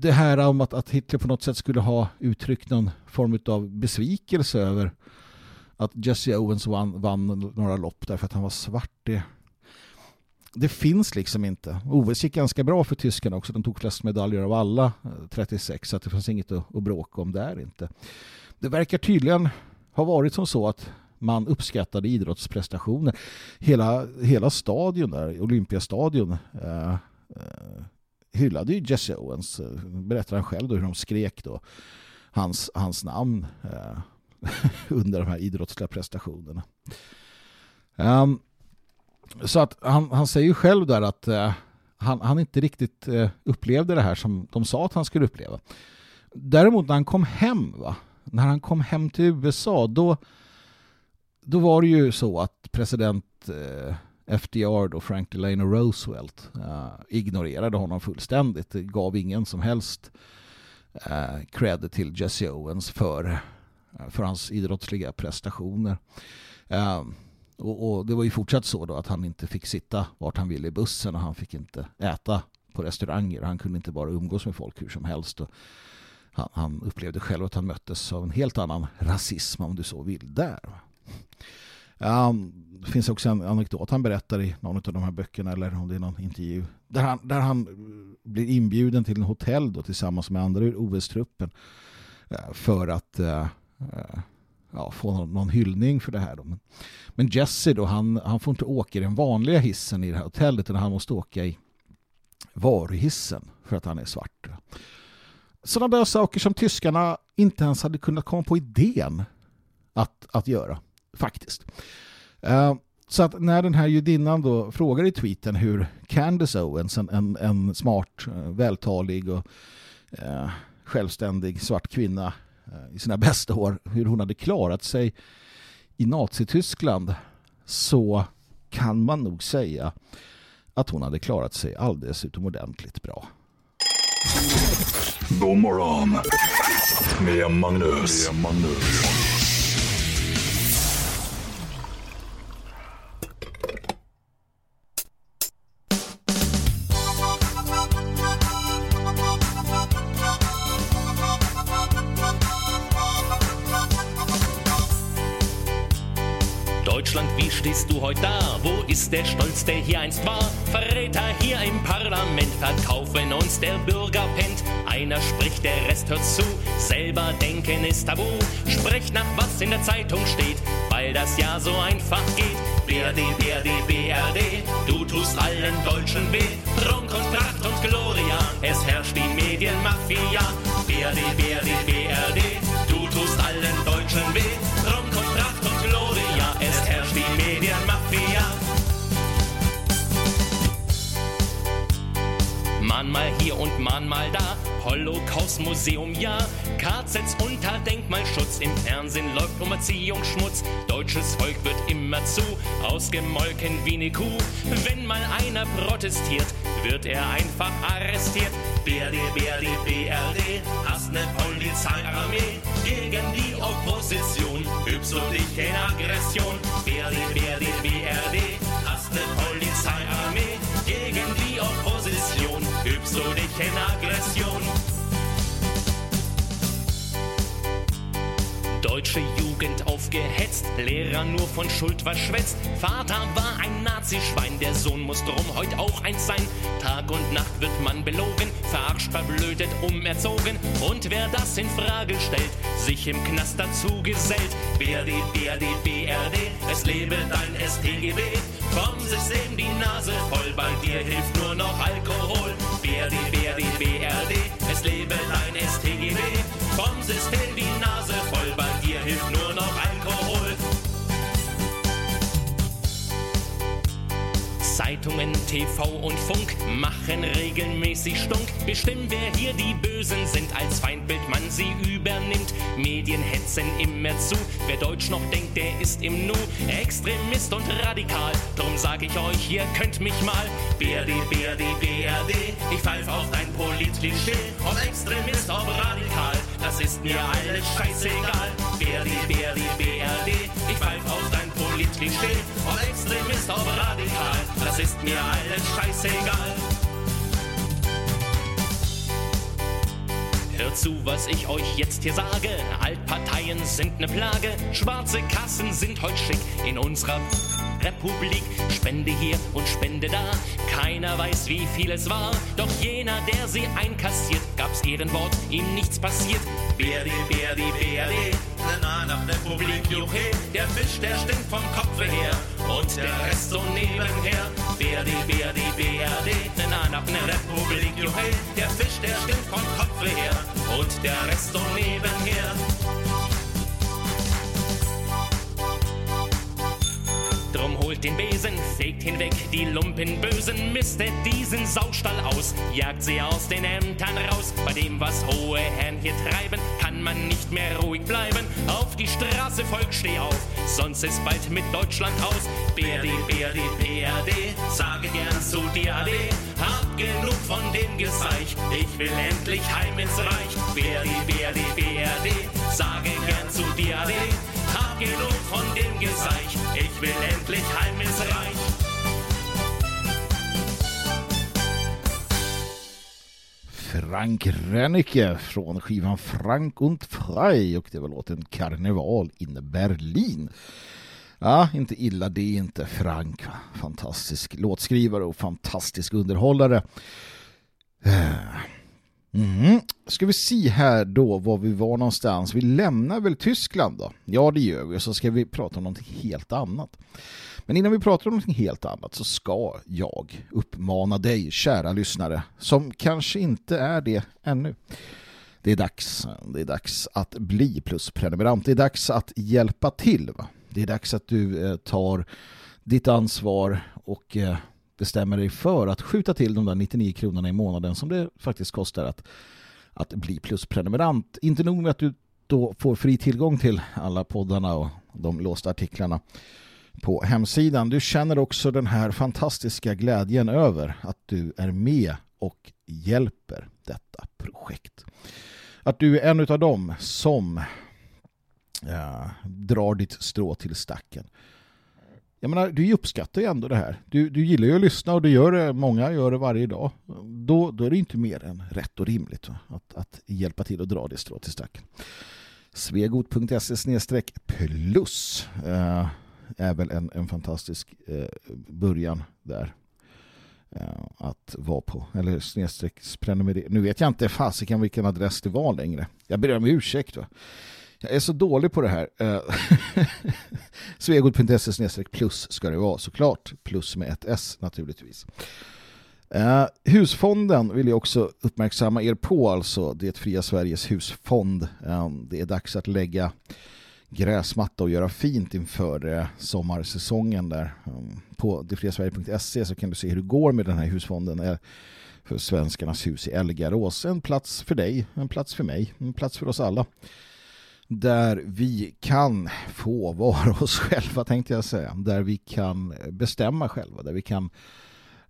Det här om att, att Hitler på något sätt skulle ha uttryckt någon form av besvikelse över att Jesse Owens vann, vann några lopp därför att han var svart. Det, det finns liksom inte. OS gick ganska bra för tyskarna också. De tog flest medaljer av alla, eh, 36, så att det fanns inget att, att bråka om där inte. Det verkar tydligen ha varit som så att man uppskattade idrottsprestationer. Hela, hela stadion där, Olympiastadion eh, eh, hyllade ju Jesse Owens. Berättar han själv då hur de skrek då hans, hans namn. Eh, under de här idrottsliga prestationerna. Um, så att han, han säger ju själv där att eh, han, han inte riktigt eh, upplevde det här som de sa att han skulle uppleva. Däremot när han kom hem, va? när han kom hem till USA, då, då var det ju så att president eh, FDR då, Frank Delano Roosevelt eh, ignorerade honom fullständigt. Det gav ingen som helst eh, cred till Jesse Owens för, eh, för hans idrottsliga prestationer. Eh, och, och, det var ju fortsatt så då att han inte fick sitta vart han ville i bussen och han fick inte äta på restauranger. Han kunde inte bara umgås med folk hur som helst. Och han, han upplevde själv att han möttes av en helt annan rasism om du så vill där. Um, det finns också en anekdot han berättar i någon av de här böckerna eller om det är någon intervju där han, där han eh, blir inbjuden till en hotell då, tillsammans med andra ur OS-truppen eh, för att uh, ja, få någon, någon, hyllning för det här. Då. Men, men Jesse då, han, han får inte åka i den vanliga hissen i det här hotellet utan han måste åka i varuhissen för att han är svart. Sådana där saker som tyskarna inte ens hade kunnat komma på idén att, att göra, faktiskt. Uh, så att när den här judinnan då frågar i tweeten hur Candace Owens, en, en, en smart, eh, vältalig och eh, självständig svart kvinna Eh, i sina bästa år, hur hon hade klarat sig i Nazityskland så kan man nog säga att hon hade klarat sig alldeles utomordentligt bra.
God morgon med Magnus. Med Magnus.
Stehst du heute da? Wo ist der Stolz, der hier einst war? Verräter hier im Parlament verkaufen uns, der Bürger pennt. Einer spricht, der Rest hört zu. Selber denken ist tabu. Sprecht nach, was in der Zeitung steht, weil das ja so einfach geht. BRD, BRD, BRD, du tust allen Deutschen weh. Prunk und Pracht und Gloria, es herrscht die Medienmafia. BRD, BRD, BRD, du tust allen Deutschen weh. Manchmal hier und manchmal da. Holocaust-Museum, ja. KZs unter Denkmalschutz. Im Fernsehen läuft um Erziehungsschmutz. Deutsches Volk wird immerzu ausgemolken wie ne Kuh. Wenn mal einer protestiert, wird er einfach arrestiert. BRD, BRD, BRD, hast ne Polizeiarmee gegen die Opposition. Übst du dich in Aggression? BRD, BRD, BRD, hast ne Polizeiarmee Opposition. Übst du Deutsche Jugend aufgehetzt, Lehrer nur von Schuld verschwätzt. Vater war ein Nazischwein, der Sohn muss drum heut auch eins sein. Tag und Nacht wird man belogen, verarscht, verblödet, umerzogen. Und wer das in Frage stellt, sich im Knast dazu gesellt. BRD, BRD, BRD, es lebe dein StGB. Vom System die Nase voll, bei dir hilft nur noch Alkohol. BRD, BRD, BRD, es lebe dein StGB. Vom System die Nase voll, bei dir hilft nur noch Alkohol. Zeitungen, TV und Funk machen regelmäßig Stunk. Bestimmen, wer hier die Bösen sind, als Feindbild man sie übernimmt. Medien hetzen immer zu. Wer Deutsch noch denkt, der ist im Nu. Extremist und radikal. Drum sag ich euch, ihr könnt mich mal. BRD, BRD, BRD. Ich pfeif auf dein Politklischee. Ob Extremist, ob radikal. Das ist mir alles scheißegal. BRD, BRD, BRD. Ich pfeif auf dein Politklischee. Ob Extremist, ob radikal. Das ist mir alles scheißegal. Hört zu, was ich euch jetzt hier sage. Altparteien sind ne Plage. Schwarze Kassen sind heut schick in unserer Republik. Spende hier und Spende da. Keiner weiß, wie viel es war. Doch jener, der sie einkassiert, gab's Ehrenwort, ihm nichts passiert. BRD, BRD, BRD. Na, na, Republik, Juche. Der Fisch, der stinkt vom Kopf her. Und der Rest so nebenher. BRD, BRD. Na, na, na, Republik, Juche. Der Fisch, der stinkt vom Kopf her. Und der Rest so nebenher. Zieht den Besen, fegt hinweg die Lumpenbösen, mistet diesen Saustall aus, jagt sie aus den Ämtern raus. Bei dem, was hohe Herren hier treiben, kann man nicht mehr ruhig bleiben. Auf die Straße, Volk, steh auf, sonst ist bald mit Deutschland aus. BRD, BRD, BRD, sage gern zu dir Ade, hab genug von dem Geseich, ich will endlich heim ins Reich. BRD, BRD, BRD, sage gern zu dir Ade, genug von dem Geseich, ich will endlich heim ins Reich.
Frank Rennicke från skivan Frank und Frei och det var låten Karneval in Berlin. Ja, inte illa det är inte Frank. Fantastisk låtskrivare och fantastisk underhållare. Eh. Mm. Ska vi se här då var vi var någonstans. Vi lämnar väl Tyskland då? Ja, det gör vi. Och så ska vi prata om någonting helt annat. Men innan vi pratar om någonting helt annat så ska jag uppmana dig, kära lyssnare, som kanske inte är det ännu. Det är dags. Det är dags att bli plusprenumerant. Det är dags att hjälpa till. Va? Det är dags att du eh, tar ditt ansvar och eh, bestämmer dig för att skjuta till de där 99 kronorna i månaden som det faktiskt kostar att, att bli plusprenumerant. Inte nog med att du då får fri tillgång till alla poddarna och de låsta artiklarna på hemsidan. Du känner också den här fantastiska glädjen över att du är med och hjälper detta projekt. Att du är en av dem som ja, drar ditt strå till stacken. Jag menar, du uppskattar ju ändå det här. Du, du gillar ju att lyssna och det gör det, många gör det varje dag. Då, då är det inte mer än rätt och rimligt va? Att, att hjälpa till att dra det strå till stacken. svegot.se plus eh, är väl en, en fantastisk eh, början där eh, att vara på. Eller snedstreck prenumerera. Nu vet jag inte fasiken vilken adress det var längre. Jag ber om ursäkt va. Jag är så dålig på det här. Eh, Svegod.se Svegot.se plus ska det vara såklart. Plus med ett S naturligtvis. Uh, husfonden vill jag också uppmärksamma er på, alltså det fria Sveriges husfond. Um, det är dags att lägga gräsmatta och göra fint inför uh, sommarsäsongen där. Um, på detfriasverige.se så kan du se hur det går med den här husfonden uh, för svenskarnas hus i Elgarås. En plats för dig, en plats för mig, en plats för oss alla där vi kan få vara oss själva tänkte jag säga. Där vi kan bestämma själva, där vi kan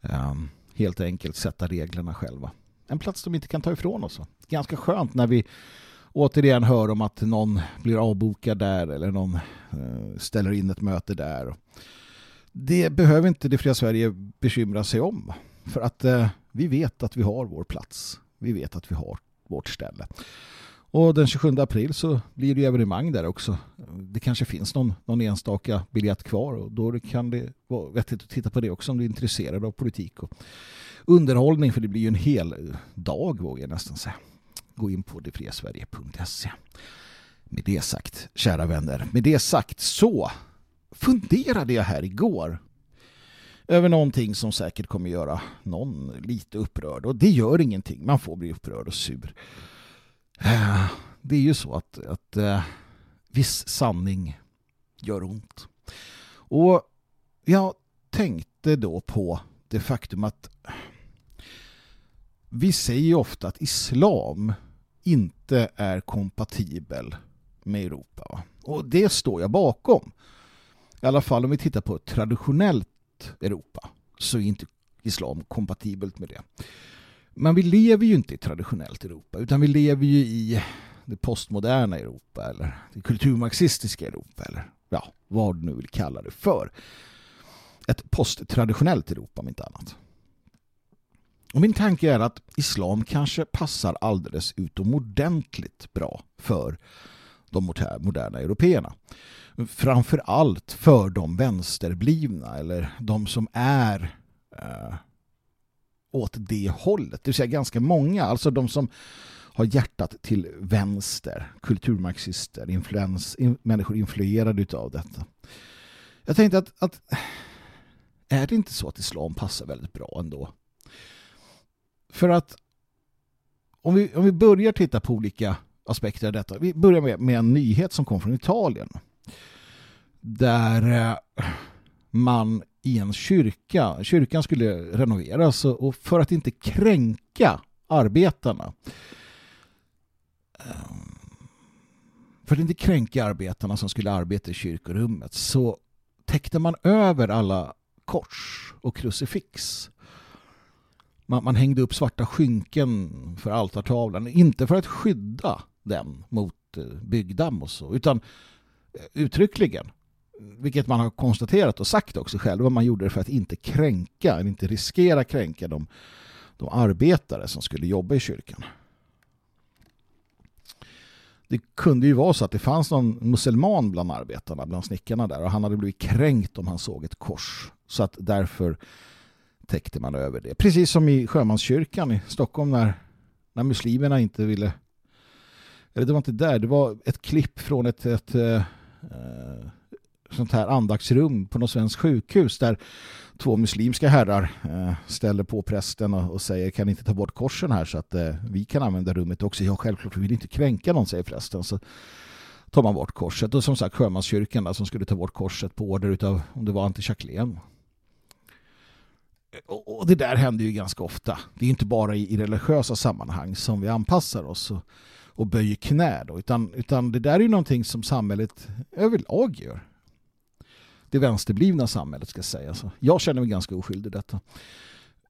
um, helt enkelt sätta reglerna själva. En plats de inte kan ta ifrån oss. Ganska skönt när vi återigen hör om att någon blir avbokad där eller någon uh, ställer in ett möte där. Det behöver inte det fria Sverige bekymra sig om. För att uh, vi vet att vi har vår plats. Vi vet att vi har vårt ställe. Och den 27 april så blir det evenemang där också. Det kanske finns någon, någon enstaka biljett kvar och då kan det vara vettigt att titta på det också om du är intresserad av politik och underhållning för det blir ju en hel eh, dag vågar jag nästan säga. Gå in på detfriasverige.se Med det sagt, kära vänner, med det sagt så funderade jag här igår över någonting som säkert kommer göra någon lite upprörd och det gör ingenting, man får bli upprörd och sur. Eh, det är ju så att, att eh, viss sanning gör ont. Och jag tänkte då på det faktum att vi säger ofta att islam inte är kompatibel med Europa. Och det står jag bakom. I alla fall om vi tittar på ett traditionellt Europa så är inte islam kompatibelt med det. Men vi lever ju inte i traditionellt Europa utan vi lever ju i det postmoderna Europa eller det kulturmarxistiska Europa eller ja, vad du nu vill kalla det för. Ett posttraditionellt Europa om inte annat. Och min tanke är att islam kanske passar alldeles utomordentligt bra för de moderna européerna. Framför allt för de vänsterblivna eller de som är eh, åt det hållet. Det vill säga ganska många, alltså de som har hjärtat till vänster, kulturmarxister, influens, in, människor influerade av detta. Jag tänkte att, att är det inte så att islam passar väldigt bra ändå? För att om vi, om vi börjar titta på olika aspekter av detta. Vi börjar med, med en nyhet som kom från Italien. Där eh, man i en kyrka, kyrkan skulle renoveras och för att inte kränka arbetarna ehm, för att inte kränka arbetarna som skulle arbeta i kyrkorummet så täckte man över alla kors och krucifix. Man, man hängde upp svarta skynken för altartavlan, inte för att skydda den mot eh, byggdamm och så, utan eh, uttryckligen vilket man har konstaterat och sagt också själva, man gjorde det för att inte kränka, inte riskera kränka de, de arbetare som skulle jobba i kyrkan. Det kunde ju vara så att det fanns någon muselman bland arbetarna, bland snickarna där och han hade blivit kränkt om han såg ett kors. Så att därför täckte man över det. Precis som i Sjömanskyrkan i Stockholm när, när muslimerna inte ville eller det var inte där, det var ett klipp från ett, ett, ett eh, eh sånt här andaktsrum på något svenskt sjukhus där två muslimska herrar eh, ställer på prästen och, och, säger kan inte ta bort korsen här så att eh, vi kan använda rummet också. Ja, självklart, vi vill inte kränka någon, säger prästen. Så tar man bort korset. Och som sagt, sjömanskyrkan där, som skulle ta bort korset på order utav, om det var Ante Jacqueline. Eh, och, och det där händer ju ganska ofta. Det är inte bara i, i religiösa sammanhang som vi anpassar oss och, och böjer knä då, utan, utan det där är ju någonting som samhället överlag gör det vänsterblivna samhället ska sägas. Jag känner mig ganska oskyldig i detta.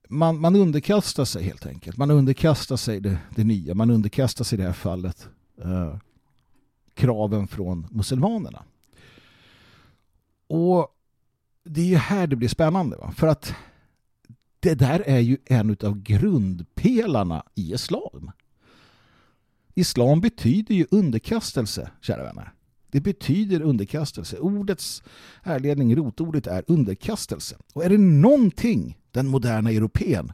Man, man underkastar sig helt enkelt. Man underkastar sig det, det nya. Man underkastar sig i det här fallet eh, kraven från muselmanerna. Och det är ju här det blir spännande. Va? För att det där är ju en av grundpelarna i islam. Islam betyder ju underkastelse, kära vänner. Det betyder underkastelse. Ordets härledning, rotordet är underkastelse. Och är det någonting den moderna europeen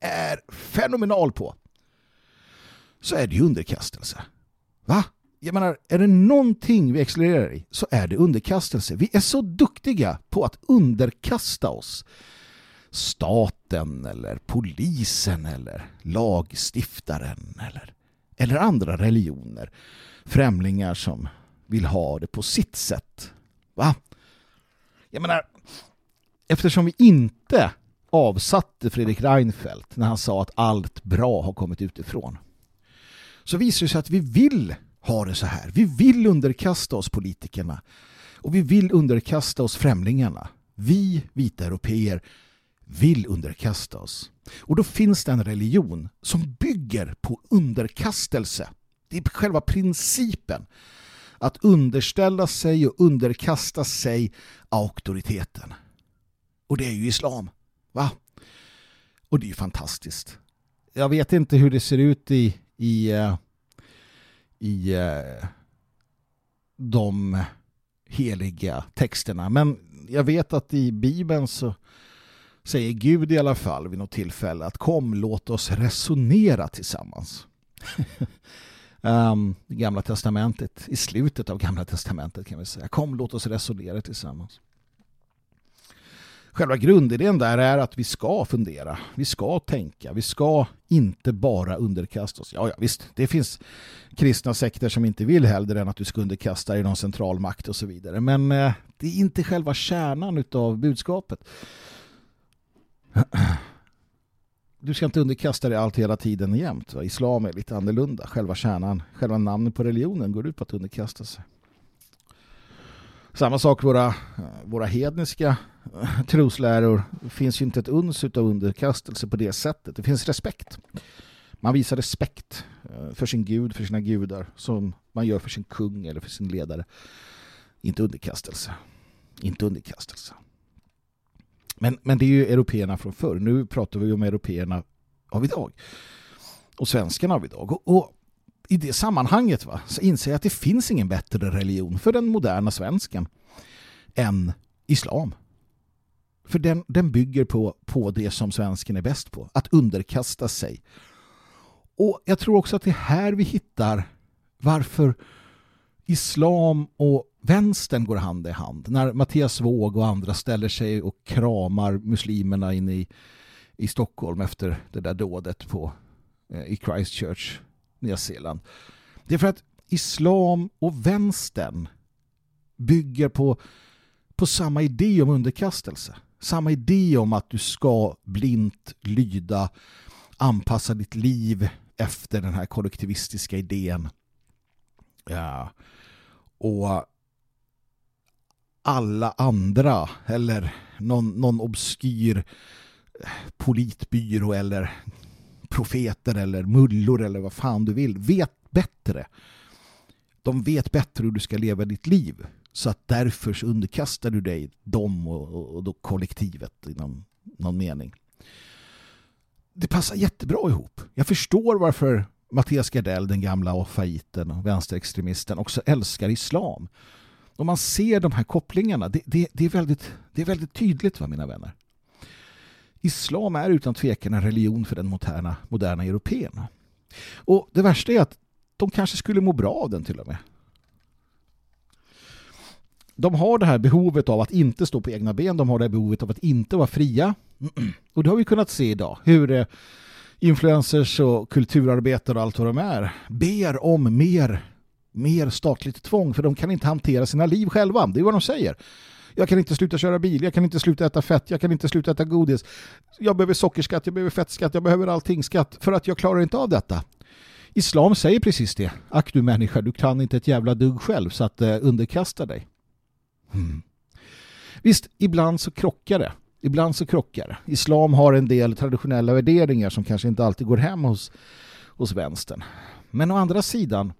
är fenomenal på så är det ju underkastelse. Va? Jag menar, är det någonting vi accelererar i så är det underkastelse. Vi är så duktiga på att underkasta oss staten eller polisen eller lagstiftaren eller, eller andra religioner. Främlingar som vill ha det på sitt sätt. Va? Jag menar, eftersom vi inte avsatte Fredrik Reinfeldt när han sa att allt bra har kommit utifrån så visar det sig att vi vill ha det så här. Vi vill underkasta oss politikerna och vi vill underkasta oss främlingarna. Vi vita europeer vill underkasta oss. Och då finns det en religion som bygger på underkastelse. Det är själva principen att underställa sig och underkasta sig auktoriteten. Och det är ju islam. Va? Och det är ju fantastiskt. Jag vet inte hur det ser ut i, i, eh, i eh, de heliga texterna. Men jag vet att i Bibeln så säger Gud i alla fall vid något tillfälle att kom låt oss resonera tillsammans. um, Gamla testamentet, i slutet av Gamla testamentet kan vi säga. Kom, låt oss resonera tillsammans. Själva grundidén där är att vi ska fundera, vi ska tänka, vi ska inte bara underkasta oss. Ja, ja visst, det finns kristna sekter som inte vill hellre än att du ska underkasta dig någon central makt och så vidare. Men eh, det är inte själva kärnan av budskapet du ska inte underkasta dig allt hela tiden jämt. Va? Islam är lite annorlunda. Själva kärnan, själva namnet på religionen går ut på att underkasta sig. Samma sak våra, eh, våra hedniska eh, trosläror. Det finns ju inte ett uns av underkastelse på det sättet. Det finns respekt. Man visar respekt eh, för sin gud, för sina gudar som man gör för sin kung eller för sin ledare. Inte underkastelse. Inte underkastelse. Men, men det är ju européerna från förr. Nu pratar vi om européerna av idag. Och svenskarna av idag. Och, och i det sammanhanget va, så inser jag att det finns ingen bättre religion för den moderna svensken än islam. För den, den bygger på, på det som svensken är bäst på. Att underkasta sig. Och jag tror också att det är här vi hittar varför islam och vänstern går hand i hand. När Mattias Våg och andra ställer sig och kramar muslimerna inne i, i Stockholm efter det där dådet på, eh, i Christchurch, Nya Zeeland. Det är för att islam och vänstern bygger på, på samma idé om underkastelse. Samma idé om att du ska blint lyda, anpassa ditt liv efter den här kollektivistiska idén. Ja. Och alla andra eller någon, någon obskyr eh, politbyrå eller profeter eller mullor eller vad fan du vill vet bättre. De vet bättre hur du ska leva ditt liv. Så att därför så underkastar du dig dem och, och, och då kollektivet i någon, någon mening. Det passar jättebra ihop. Jag förstår varför Mattias Gardell, den gamla faiten och vänsterextremisten, också älskar islam. Om man ser de här kopplingarna, det, det, det, är, väldigt, det är väldigt tydligt, va, mina vänner. Islam är utan tvekan en religion för den moderna, moderna europeen. Och det värsta är att de kanske skulle må bra av den till och med. De har det här behovet av att inte stå på egna ben, de har det här behovet av att inte vara fria. Och det har vi kunnat se idag, hur eh, influencers och kulturarbetare och allt vad de är ber om mer, mer statligt tvång för de kan inte hantera sina liv själva. Det är vad de säger. Jag kan inte sluta köra bil, jag kan inte sluta äta fett, jag kan inte sluta äta godis. Jag behöver sockerskatt, jag behöver fettskatt, jag behöver allting skatt för att jag klarar inte av detta. Islam säger precis det. Ack du människa, du kan inte ett jävla dugg själv så att eh, underkasta dig. Hmm. Visst, ibland så krockar det. Ibland så krockar det. Islam har en del traditionella värderingar som kanske inte alltid går hem hos, hos vänstern. Men å andra sidan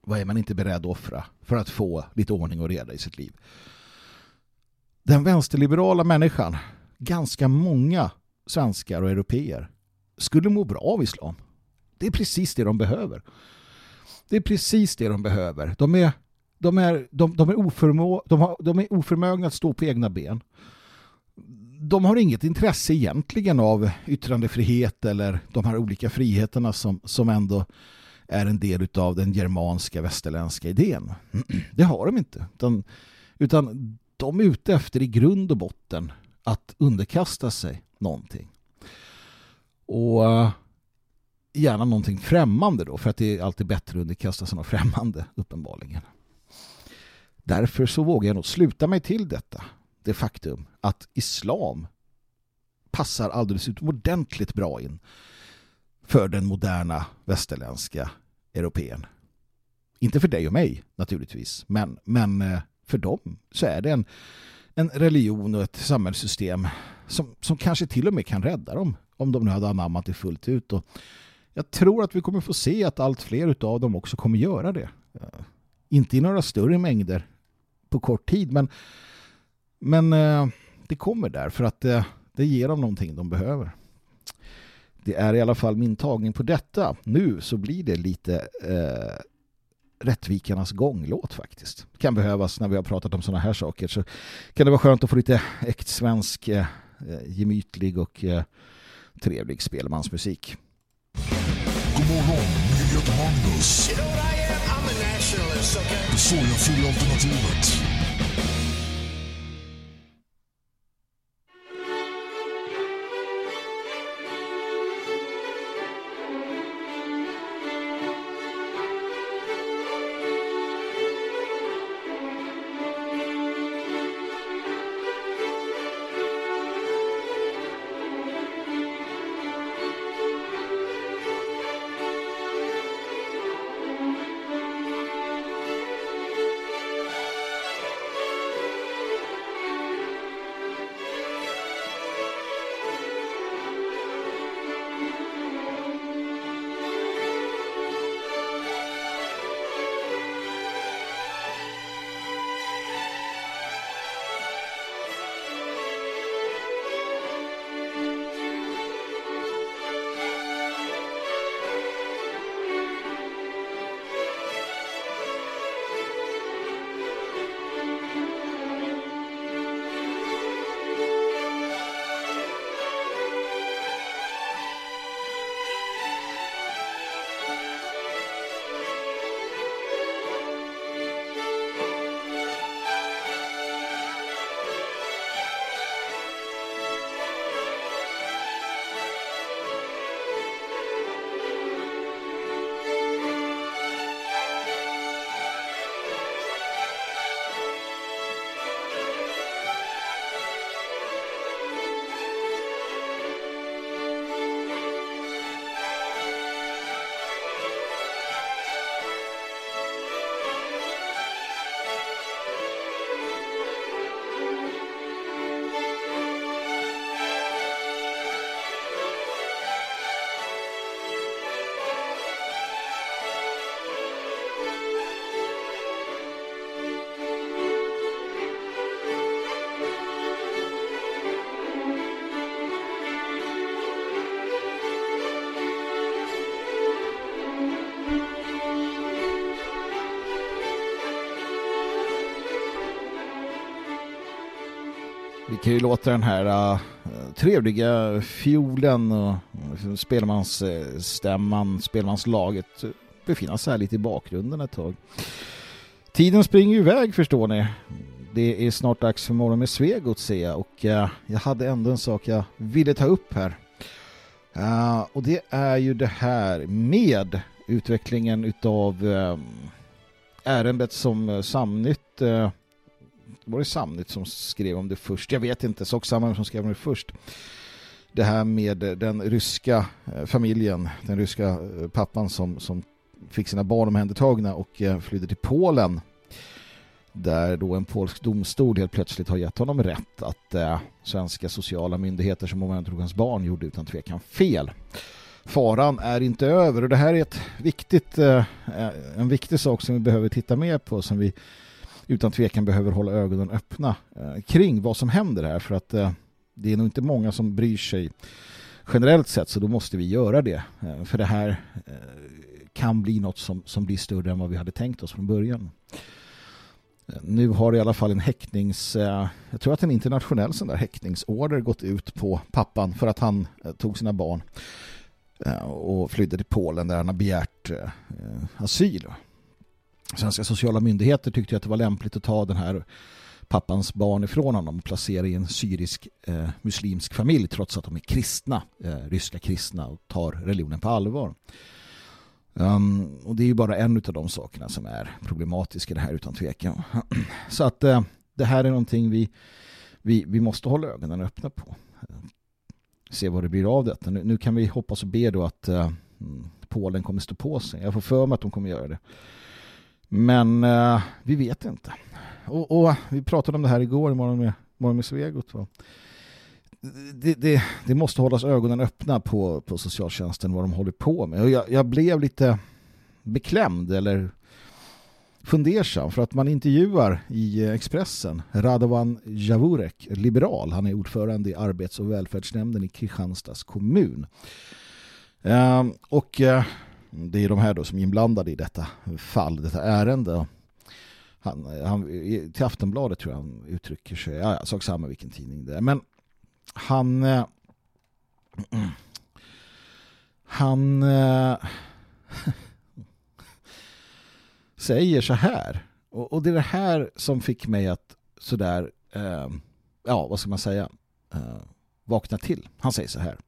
vad är man inte beredd att offra för att få lite ordning och reda i sitt liv? Den vänsterliberala människan, ganska många svenskar och europeer, skulle må bra av islam. Det är precis det de behöver. Det är precis det de behöver. De är, de är, de, de är, oförmå, de har, de är oförmögna att stå på egna ben. De har inget intresse egentligen av yttrandefrihet eller de här olika friheterna som, som ändå är en del av den germanska västerländska idén. Det har de inte. Utan, utan de är ute efter i grund och botten att underkasta sig någonting. Och eh, gärna någonting främmande då, för att det är alltid bättre att underkasta sig något främmande, uppenbarligen. Därför så vågar jag nog sluta mig till detta, det faktum att islam passar alldeles utomordentligt bra in för den moderna västerländska europeen. Inte för dig och mig naturligtvis, men, men eh, för dem så är det en, en religion och ett samhällssystem som, som kanske till och med kan rädda dem om de nu hade anammat det fullt ut. Och jag tror att vi kommer få se att allt fler av dem också kommer göra det. Eh, inte i några större mängder på kort tid, men, men eh, det kommer där för att det ger dem någonting de behöver. Det är i alla fall min tagning på detta. Nu så blir det lite eh, Rättvikarnas gånglåt faktiskt. Det kan behövas när vi har pratat om sådana här saker. Så kan det vara skönt att få lite äkt svensk, eh, gemytlig och eh, trevlig spelmansmusik.
God morgon, jag heter Magnus. Det sojafria alternativet.
Kan ju låta den här uh, trevliga fiolen och uh, spelmansstämman, spelmanslaget befinna sig här lite i bakgrunden ett tag. Tiden springer ju iväg förstår ni. Det är snart dags för morgon med Svegot ser jag och uh, jag hade ändå en sak jag ville ta upp här. Uh, och det är ju det här med utvecklingen utav ärendet som Samnytt uh, var det Samnytt som skrev om det först? Jag vet inte, sak samma som skrev om det först. Det här med eh, den ryska eh, familjen, den ryska eh, pappan som, som fick sina barn omhändertagna och flydde till Polen där då en polsk domstol helt plötsligt har gett honom rätt att eh, svenska sociala myndigheter som omhändertog hans barn gjorde utan tvekan fel. Faran är inte över och det här är ett viktigt, eh, en viktig sak som vi behöver titta mer på som vi utan tvekan behöver hålla ögonen öppna eh, kring vad som händer här för att eh, det är nog inte många som bryr sig generellt sett så då måste vi göra det eh, för det här kan bli något som, som blir större än vad vi hade tänkt oss från början. Nu har i alla fall en häktnings... Jag tror att en internationell sån där häktningsorder gått ut på pappan för att han tog sina barn och flydde till Polen där han har begärt asyl. Svenska sociala myndigheter tyckte att det var lämpligt att ta den här pappans barn ifrån honom och placera i en syrisk eh, muslimsk familj trots att de är kristna, eh, ryska kristna och tar religionen på allvar. Um, och det är ju bara en av de sakerna som är problematiska det här utan tvekan. Så att eh, det här är någonting vi, vi, vi måste hålla ögonen öppna på. Eh, se vad det blir av detta. Nu, nu, kan vi hoppas och be då att eh, mm, Polen kommer stå på sig. Jag får för mig att de kommer göra det. Men eh, vi vet inte. Och, och, vi pratade om det här igår i morgon med, morgon med Svegot. Det, det, det, måste hållas ögonen öppna på, på socialtjänsten vad de håller på med. Och jag, jag blev lite beklämd eller fundersam för att man intervjuar i Expressen Radovan Javurek, liberal. Han är ordförande i arbets- och välfärdsnämnden i Kristianstads kommun. Ehm, och eh, det är de här då som är inblandade i detta fall, detta ärende. Han, han, till Aftonbladet tror jag han uttrycker sig. Ja, jag såg samma vilken tidning det är. Men han eh, han eh, säger så här och, och, det är det här som fick mig att sådär eh, ja vad ska man säga eh, vakna till. Han säger så här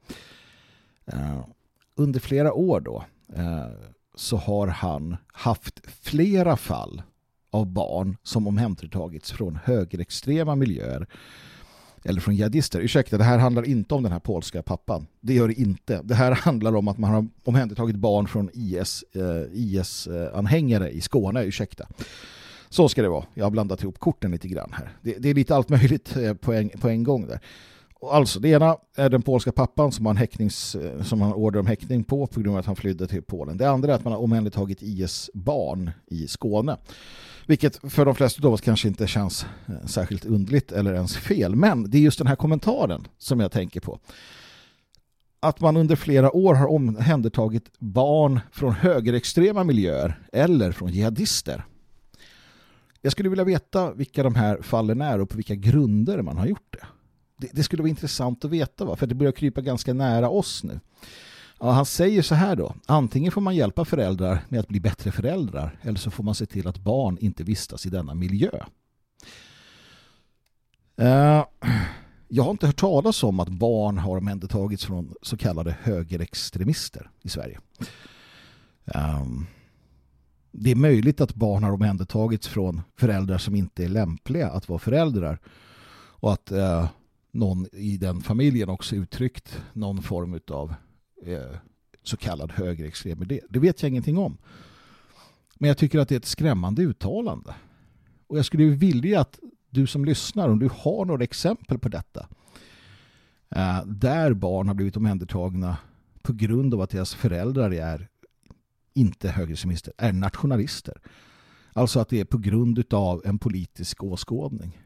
eh, under flera år då Eh, så har han haft flera fall av barn som omhändertagits från högerextrema miljöer eller från jihadister. Ursäkta, det här handlar inte om den här polska pappan. Det gör det inte. Det här handlar om att man har omhändertagit barn från IS, eh, IS-anhängare i Skåne. Ursäkta. Så ska det vara. Jag har blandat ihop korten lite grann här. Det, det är lite allt möjligt eh, på, en, på en gång där. Och alltså, det ena är den polska pappan som har, en häcknings, eh, som har order om häktning på på grund av att han flydde till Polen. Det andra är att man har omhändertagit IS-barn i Skåne. Vilket för de flesta av oss kanske inte känns eh, särskilt undligt eller ens fel. Men det är just den här kommentaren som jag tänker på. Att man under flera år har omhändertagit barn från högerextrema miljöer eller från jihadister. Jag skulle vilja veta vilka de här fallen är och på vilka grunder man har gjort det. Det, det skulle vara intressant att veta, va? för det börjar krypa ganska nära oss nu. Ja, han säger så här då. Antingen får man hjälpa föräldrar med att bli bättre föräldrar eller så får man se till att barn inte vistas i denna miljö. Uh, jag har inte hört talas om att barn har omhändertagits från så kallade högerextremister i Sverige. Um, det är möjligt att barn har omhändertagits från föräldrar som inte är lämpliga att vara föräldrar och att uh, någon i den familjen också uttryckt någon form av eh, så kallad högerextrem idé. Det vet jag ingenting om. Men jag tycker att det är ett skrämmande uttalande. Och jag skulle vilja att du som lyssnar, om du har några exempel på detta, eh, där barn har blivit omhändertagna på grund av att deras föräldrar är inte högerextremister, är nationalister. Alltså att det är på grund av en politisk åskådning.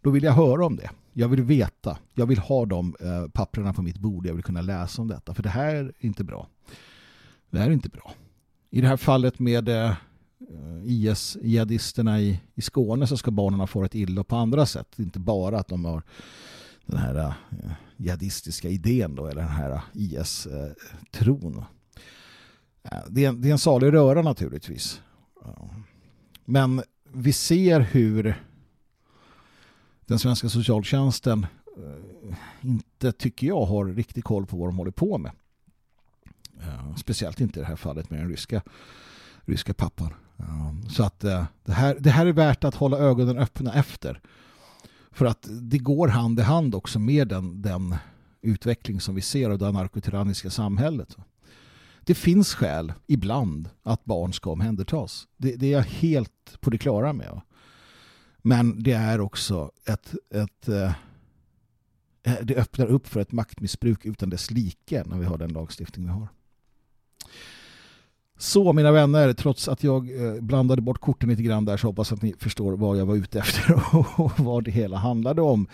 Då vill jag höra om det. Jag vill veta. Jag vill ha de eh, papperna på mitt bord. Jag vill kunna läsa om detta. För det här är inte bra. Det här är inte bra. I det här fallet med eh, IS-jihadisterna i, i Skåne så ska barnen ha farit illa på andra sätt. Inte bara att de har den här eh, jihadistiska idén då, eller den här eh, IS-tron. Eh, det, är, det är en salig röra naturligtvis. Men vi ser hur den svenska socialtjänsten eh, inte, tycker jag, har riktigt koll på vad de håller på med. Eh, speciellt inte i det här fallet med den ryska, ryska pappan. Eh, så att det här, det här är värt att hålla ögonen öppna efter. För att det går hand i hand också med den, den utveckling som vi ser av det narkotyranniska samhället. Det finns skäl ibland att barn ska omhändertas. Det, det är jag helt på det klara med. Men det är också ett, ett eh, eh, det öppnar upp för ett maktmissbruk utan dess like när vi har den lagstiftning vi har. Så mina vänner, trots att jag eh, blandade bort korten lite grann där så hoppas att ni förstår vad jag var ute efter och vad det hela handlade om.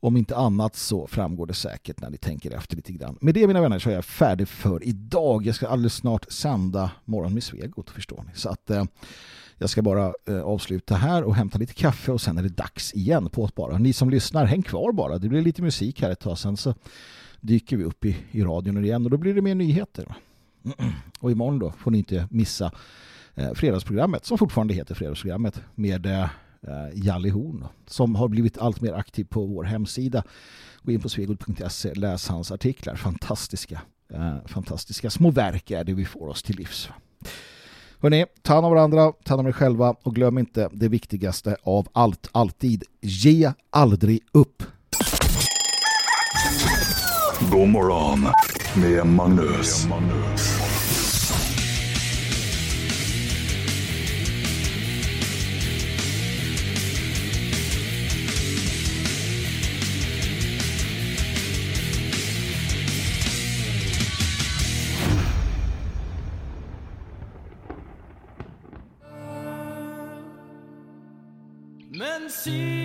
Om inte annat så framgår det säkert när ni tänker efter lite grann. Med det mina vänner så är jag färdig för idag. Jag ska alldeles snart sända Morgon med Svegot förstår ni. Så att eh, jag ska bara eh, avsluta här och hämta lite kaffe och sen är det dags igen på att bara. Ni som lyssnar, häng kvar bara. Det blir lite musik här ett tag sen så dyker vi upp i, i radion igen och då blir det mer nyheter. Och imorgon då får ni inte missa eh, fredagsprogrammet som fortfarande heter fredagsprogrammet med eh, eh Jalli Horn som har blivit allt mer aktiv på vår hemsida. Gå in på svegot.se, läs hans artiklar. Fantastiska, eh, fantastiska små verk är det vi får oss till livs. Hörrni, ta hand om varandra, ta hand om er själva och glöm inte det viktigaste av allt, alltid. Ge aldrig upp.
God morgon med Magnus.
Men
see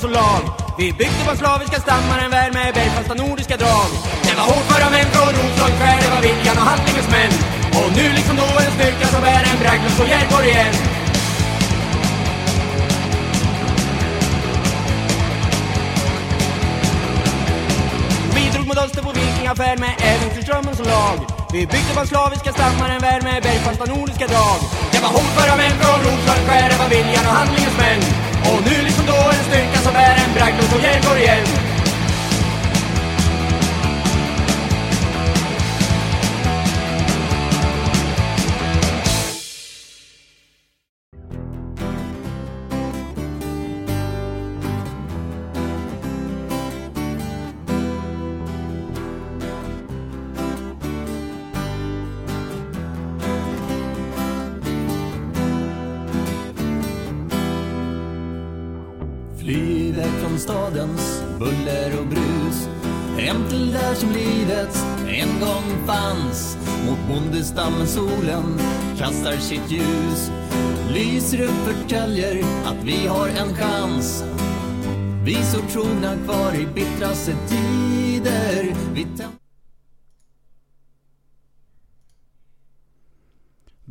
som lag. Vi byggde på slaviska stammar en värld med bergfasta nordiska drag. Det var hårdföra män från Roslagsskär, det var viljan och handlingens män. Och nu liksom då en styrka som är en bragd och Järborg igen. Vi drog mot öster på vikingafärd med äventyrsdrömmen som lag. Vi byggde på slaviska stammar en värld med bergfasta nordiska drag. Det var hårdföra män från Roslagsskär, det var viljan och handlingens män. Och nu liksom då en styrka som är en bragd och Järborg igen
stadens buller och brus. Hem till där som livet en gång fanns. Mot bondestammen solen kastar sitt ljus. Lyser upp förtäljer att vi har en chans. Vi står trogna kvar i bittraste tider Vi tänd-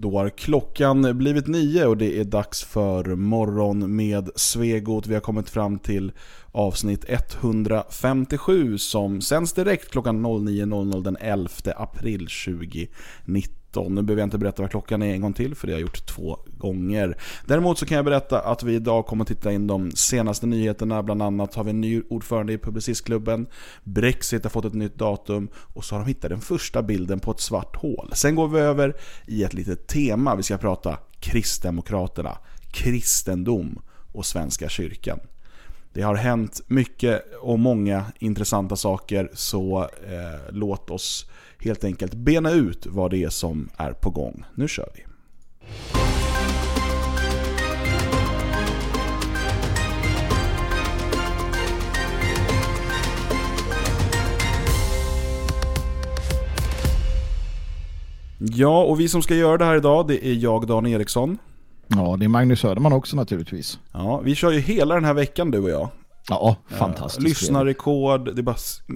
då har klockan blivit nio och det är dags för morgon med Svegot. Vi har kommit fram till avsnitt 157 som sänds direkt klockan 09.00 den 11 april 2019. Nu behöver jag inte berätta vad klockan är en gång till för det har jag gjort två gånger. Däremot så kan jag berätta att vi idag kommer att titta in de senaste nyheterna. Bland annat har vi en ny ordförande i Publicistklubben. Brexit har fått ett nytt datum och så har de hittat den första bilden på ett svart hål. Sen går vi över i ett litet tema. Vi ska prata Kristdemokraterna, kristendom och Svenska kyrkan. Det har hänt mycket och många intressanta saker så eh, låt oss helt enkelt bena ut vad det är som är på gång. Nu kör vi! Ja, och vi som ska göra det här idag, det är jag, Dan Eriksson.
Ja, det är Magnus Söderman också naturligtvis.
Ja, vi kör ju hela den här veckan du och jag.
Ja, fantastiskt.
Lyssnarrekord, det bara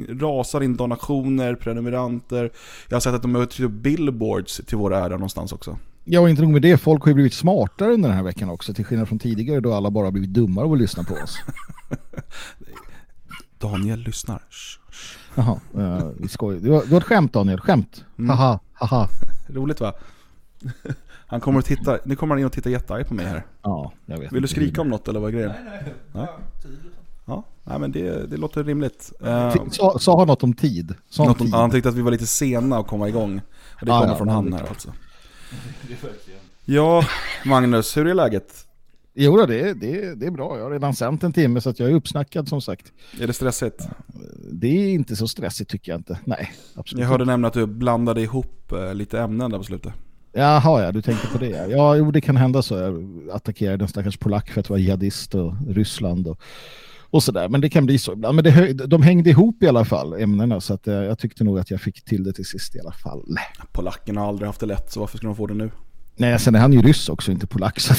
rasar in donationer, prenumeranter. Jag har sett att de har tryckt upp billboards till våra ära någonstans också.
Ja, och inte nog med det. Folk har ju blivit smartare under den här veckan också. Till skillnad från tidigare då alla bara blivit dummare av att lyssna på oss.
Daniel lyssnar.
Jaha, vi skojar. Det var, det var ett skämt Daniel, skämt. Haha, haha.
Roligt va? Han kommer att titta, nu kommer han in och tittar jättearg på mig här.
Ja, jag vet.
Vill du skrika om något eller vad är grejen? Nej, nej. Ja, nej men det, det låter rimligt. Eh,
Sa, sa han något om tid? Sa han
något om,
tid?
han tyckte att vi var lite sena att komma igång. Och det
Ja,
kommer
ja,
från han
det är
här alltså. Ja, Magnus, hur är läget?
Jo, det, är- det, det är bra. Jag har redan sänt en timme så att jag är uppsnackad som sagt.
Är det stressigt?
Det är inte så stressigt tycker jag inte. Nej, absolut
Jag hörde nämligen att du blandade ihop eh, lite ämnen där på slutet.
Jaha, ja, du tänker på det. ja. Ja, jo, det kan hända så. Jag attackerade en stackars polack för att vara jihadist och Ryssland och, och sådär. Men det kan bli så ibland. Men det, de hängde ihop i alla fall, ämnena. Så att, eh, jag tyckte nog att jag fick till det till sist i alla fall.
Polackerna har aldrig haft det lätt, så varför ska de få det nu?
Nej, sen är han ju ryss också, inte polack. Så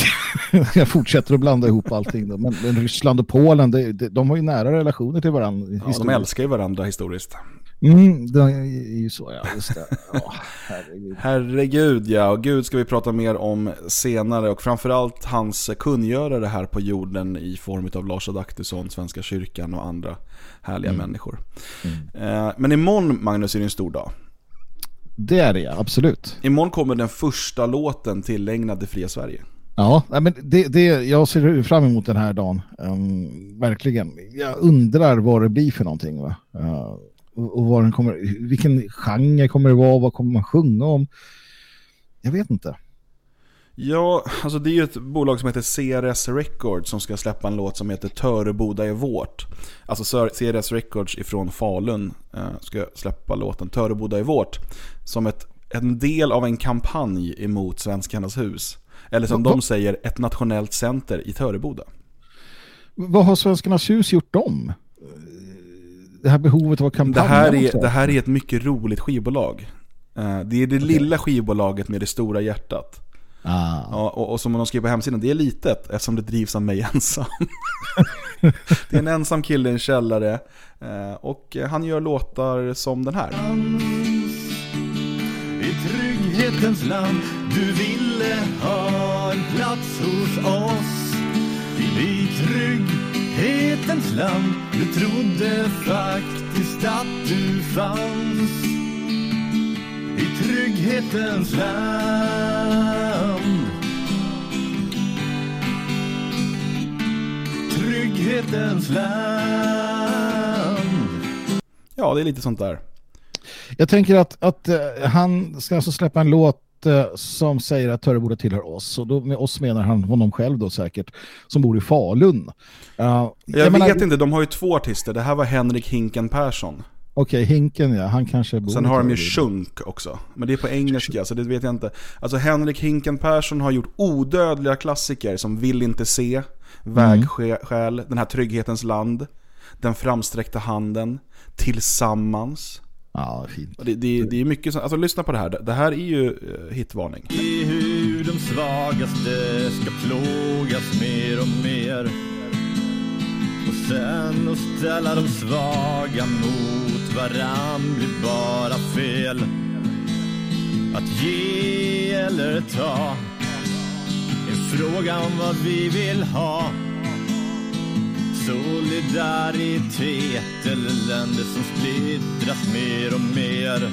jag fortsätter att blanda ihop allting. Då. Men, Ryssland och Polen, det, de har ju nära relationer till varandra.
Ja, de älskar ju varandra historiskt.
Mm, det är ju så, ja. Just det. Ja, herregud.
Herregud ja, och Gud ska vi prata mer om senare och framförallt hans kungörare här på jorden i form av Lars Adaktusson, Svenska kyrkan och andra härliga människor. Eh, Men imorgon Magnus är det en stor dag.
Det är det, ja. Absolut.
Imorgon kommer den första låten tillägnad det fria Sverige.
Ja, men det, det, jag ser fram emot den här dagen. Um, verkligen. Jag undrar vad det blir för någonting. Va? Uh, och, vad den kommer, vilken genre kommer det vara? Vad kommer man sjunga om? Jag vet inte.
Ja, alltså det är ju ett bolag som heter CRS Records som ska släppa en låt som heter Töreboda är vårt. Alltså CRS Records ifrån Falun eh, ska släppa låten Töreboda är vårt. Som ett, en del av en kampanj emot Svenskarnas hus. Eller som de säger, ett nationellt center i Töreboda.
Vad har Svenskarnas hus gjort om? Det här behovet av kampanj?
Det här är, det här är ett mycket roligt skivbolag. Eh, det är det okay. lilla skivbolaget med det stora hjärtat.
Ah.
Ja, och, och som de skriver på hemsidan, det är litet eftersom det drivs av mig ensam. det är en ensam kille i en källare eh, och han gör låtar som den här.
I trygghetens land, du ville ha en plats hos oss. I trygghetens land, du trodde faktiskt att du fanns i trygghetens land. Trygghetens land.
Ja, det är lite sånt där.
Jag tänker att, att uh, han ska alltså släppa en låt som säger att Töreboda tillhör oss. Och då, med oss menar han honom själv då säkert, som bor i Falun. Uh,
jag, jag vet menar, inte, de har ju två artister. Det här var Henrik Hinken Persson.
Okej, okay, Hinken ja, han kanske bor
Sen har de ju Shunk också, men det är på engelska så det vet jag inte. Alltså Henrik Hinken Persson har gjort odödliga klassiker som Vill inte se, Vägskäl, Den här trygghetens land, Den framsträckta handen, Tillsammans.
Ja, fint.
Det, det, det är mycket, alltså lyssna på det här. Det här är ju uh, hitvarning.
I hur de svagaste ska plågas mer och mer. Och sen att ställa de svaga mot varann blir bara fel. Att ge eller ta är frågan vad vi vill ha. Solidaritet eller länder som splittras mer och mer.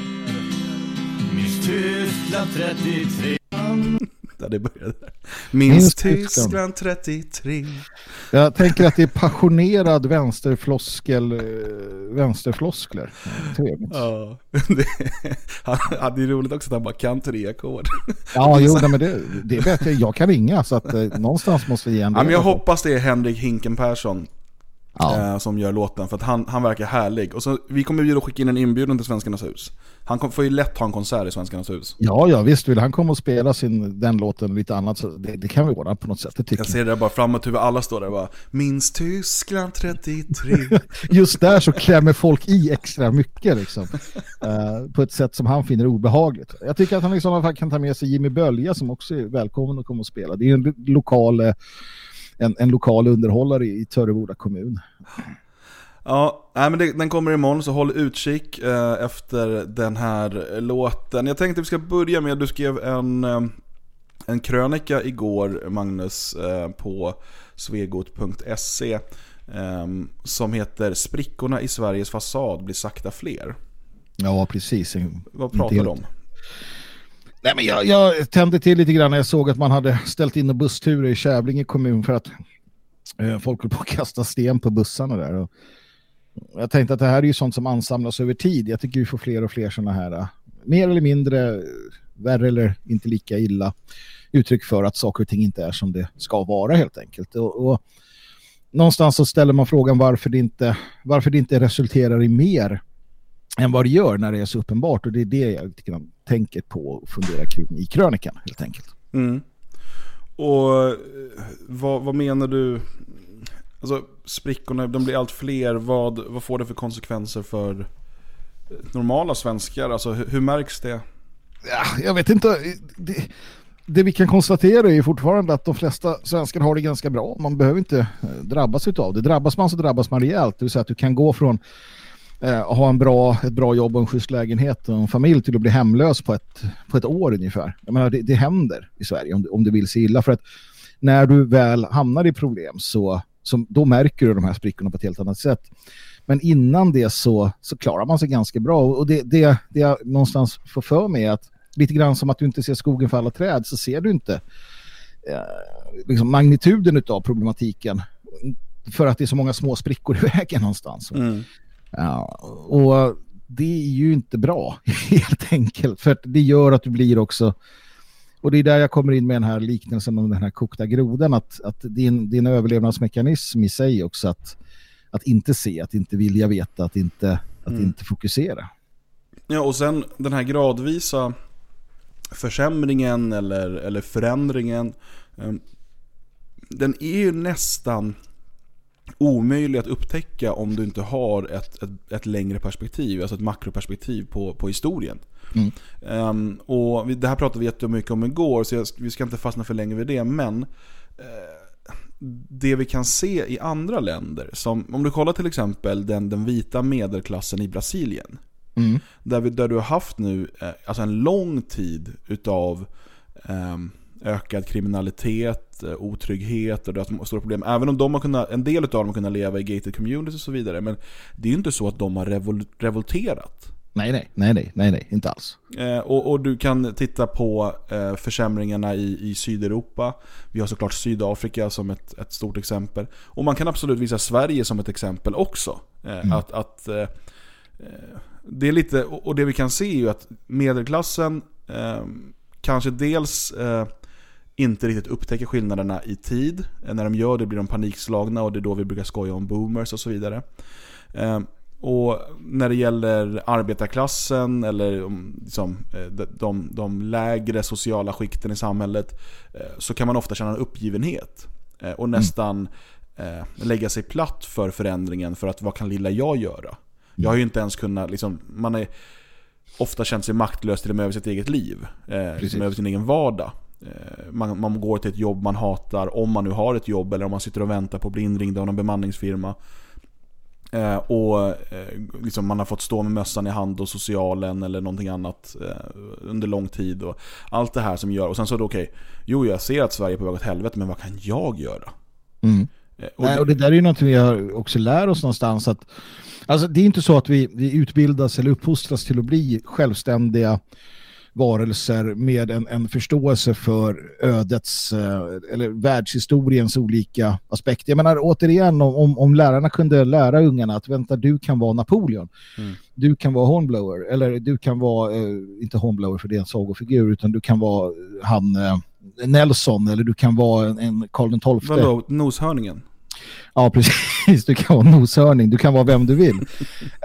Minns Tyskland 33
där det började. Minst Tyskland 33.
Jag tänker att det är passionerad vänsterfloskel, eh, vänsterfloskler. Trevligt.
Ja, det, han, det är roligt också att han bara kan tre ackord.
Ja, jo, men det, det är bättre. Jag kan ringa så att eh, någonstans måste vi ge en
ja, men Jag hoppas det är Henrik Hinken Persson ja. eh, som gör låten. För att han, han verkar härlig. Och så, vi kommer ju då skicka in en inbjudan till Svenskarnas hus. Han kom, får ju lätt ha en konsert i Svenskarnas hus.
Ja, ja visst vill han komma och spela sin, den låten lite annat. Så det, det kan vi ordna på något sätt. Det
jag ser det bara framåt hur alla står där och bara Minns Tyskland 33.
Just där så klämmer folk i extra mycket liksom. uh, på ett sätt som han finner obehagligt. Jag tycker att han fall kan ta med sig Jimmy Bölja som också är välkommen att komma och spela. Det är en lokal... En, en lokal underhållare i Töreboda kommun.
Ja, nej, men det, den kommer imorgon så håll utkik eh, efter den här låten. Jag tänkte att vi ska börja med, du skrev en, eh, en krönika igår Magnus eh, på svegot.se eh, som heter Sprickorna i Sveriges fasad blir sakta fler.
Ja, precis.
Vad pratar du om?
Nej, men jag, jag tände till lite grann när jag såg att man hade ställt in bussturer i Kävlinge kommun för att eh, folk höll på att kasta sten på bussarna där. Och jag tänkte att det här är ju sånt som ansamlas över tid. Jag tycker vi får fler och fler sådana här eh, mer eller mindre eh, värre eller inte lika illa uttryck för att saker och ting inte är som det ska vara helt enkelt. Och, och någonstans så ställer man frågan varför det inte, varför det inte resulterar i mer än vad det gör när det är så uppenbart. Och det är det jag tänker på och funderar kring i krönikan helt enkelt.
Mm. Och eh, vad, vad, menar du? Alltså sprickorna, de blir allt fler. Vad, vad får det för konsekvenser för normala svenskar? Alltså hur, hur märks det?
Ja, jag vet inte. Det, det, vi kan konstatera är fortfarande att de flesta svenskar har det ganska bra. Man behöver inte eh, drabbas av det. Drabbas man så drabbas man rejält. Det vill säga att du kan gå från eh, ha en bra, ett bra jobb och en schysst lägenhet och en familj till att bli hemlös på ett, på ett år ungefär. Jag menar, det, det händer i Sverige om, om du vill se illa. För att när du väl hamnar i problem så, som, då märker du de här sprickorna på ett helt annat sätt. Men innan det så, så klarar man sig ganska bra. Och det, det, det jag någonstans får för mig är att lite grann som att du inte ser skogen för alla träd så ser du inte eh, liksom magnituden av problematiken för att det är så många små sprickor i vägen någonstans.
Mm.
Ja, och det är ju inte bra helt enkelt för det gör att du blir också och det är där jag kommer in med den här liknelsen om den här kokta grodan att, att din, din överlevnadsmekanism i sig också att, att inte se, att inte vilja veta, att inte, att
Mm.
inte fokusera.
Ja, och sen den här gradvisa försämringen eller, eller förändringen. eh, Den är ju nästan omöjlig att upptäcka om du inte har ett, ett, ett längre perspektiv, alltså ett makroperspektiv på, på historien.
Mm.
Ehm, och vi, det här pratade vi jättemycket om igår, så jag, vi ska inte fastna för länge vid det, men eh, det vi kan se i andra länder, som om du kollar till exempel den, den vita medelklassen i Brasilien,
Mm.
där, vi, där du har haft nu eh, alltså en lång tid utav ehm, ökad kriminalitet, eh, otrygghet och det har stora problem. Även om de har kunnat, en del av dem har kunnat leva i gated communities och så vidare. Men det är ju inte så att de har revol, revolterat.
Nej, nej, nej, nej, nej, nej, inte alls.
Eh, och, och du kan titta på eh, försämringarna i, i Sydeuropa. Vi har såklart Sydafrika som ett, ett stort exempel. Och man kan absolut visa Sverige som ett exempel också. Eh, Att, att eh, eh, det är lite, och det vi kan se är ju att medelklassen eh, kanske dels inte riktigt upptäcker skillnaderna i tid. Eh, När de gör det blir de panikslagna och det är då vi brukar skoja om boomers och så vidare. Eh, och när det gäller arbetarklassen eller om, liksom, eh, de, de, de lägre sociala skikten i samhället eh, så kan man ofta känna en uppgivenhet. Och nästan eh, lägga sig platt för förändringen för att vad kan lilla jag göra? Jag har ju inte ens kunnat, liksom, man är ofta känt sig maktlös till och med över sitt eget liv. Eh, liksom över sin egen vardag. Eh, man, man går till ett jobb man hatar, om man nu har ett jobb eller om man sitter och väntar på att bli inringd av någon bemanningsfirma. Eh, och eh, liksom man har fått stå med mössan i hand och socialen eller någonting annat eh, under lång tid. Och allt det här som gör, och sen så är det okej, jo jag ser att Sverige är på väg åt helvete, men vad kan jag göra?
Mm.
Eh, och
Nej,
det-
och det där är ju någonting vi har också lär oss någonstans att alltså det är inte så att vi, vi utbildas eller uppfostras till att bli självständiga varelser med en, en förståelse för ödets eh, eller världshistoriens olika aspekter. Jag menar återigen om, om, om lärarna kunde lära ungarna att vänta du kan vara Napoleon,
Mm.
du kan vara Hornblower eller du kan vara, eh, inte Hornblower för det är en sagofigur utan du kan vara han eh, Nelson eller du kan vara en, en Karl XII.
Vadå, noshörningen?
Ja, precis. Du kan vara noshörning. Du kan vara vem du vill.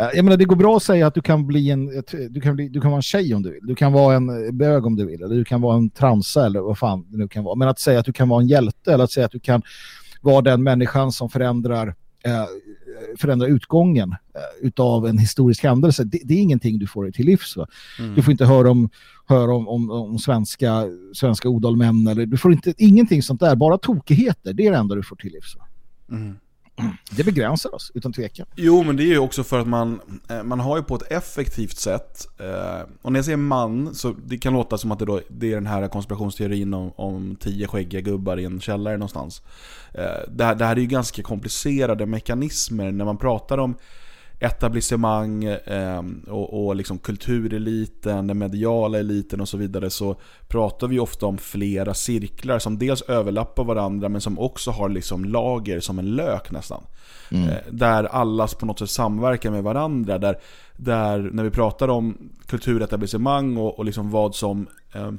Eh, Jag menar, det går bra att säga att du kan bli en, du kan bli, du kan vara en tjej om du vill. Du kan vara en bög om du vill. Eller du kan vara en transa eller vad fan det nu kan vara. Men att säga att du kan vara en hjälte eller att säga att du kan vara den människan som förändrar, eh, förändrar utgången eh, utav en historisk händelse. Det, det är ingenting du får dig till livs. Va? Du får inte höra om höra om, om, om svenska, svenska odalmän eller du får inte, ingenting sånt där, bara tokigheter, det är det enda du får till livs. Va?
Mm.
Det begränsar oss, utan tvekan.
Jo, men det är ju också för att man, eh, man har ju på ett effektivt sätt, eh, och när jag säger man, så det kan låta som att det, då, det är den här konspirationsteorin om, om tio skäggiga gubbar i en källare någonstans. Eh, det, här, det här är ju ganska komplicerade mekanismer när man pratar om etablissemang eh, och, och liksom kultureliten, den mediala eliten och så vidare så pratar vi ofta om flera cirklar som dels överlappar varandra men som också har liksom lager som en lök nästan. Eh, där alla på något sätt samverkar med varandra. Där, där när vi pratar om kulturetablissemang och, och liksom vad som eh,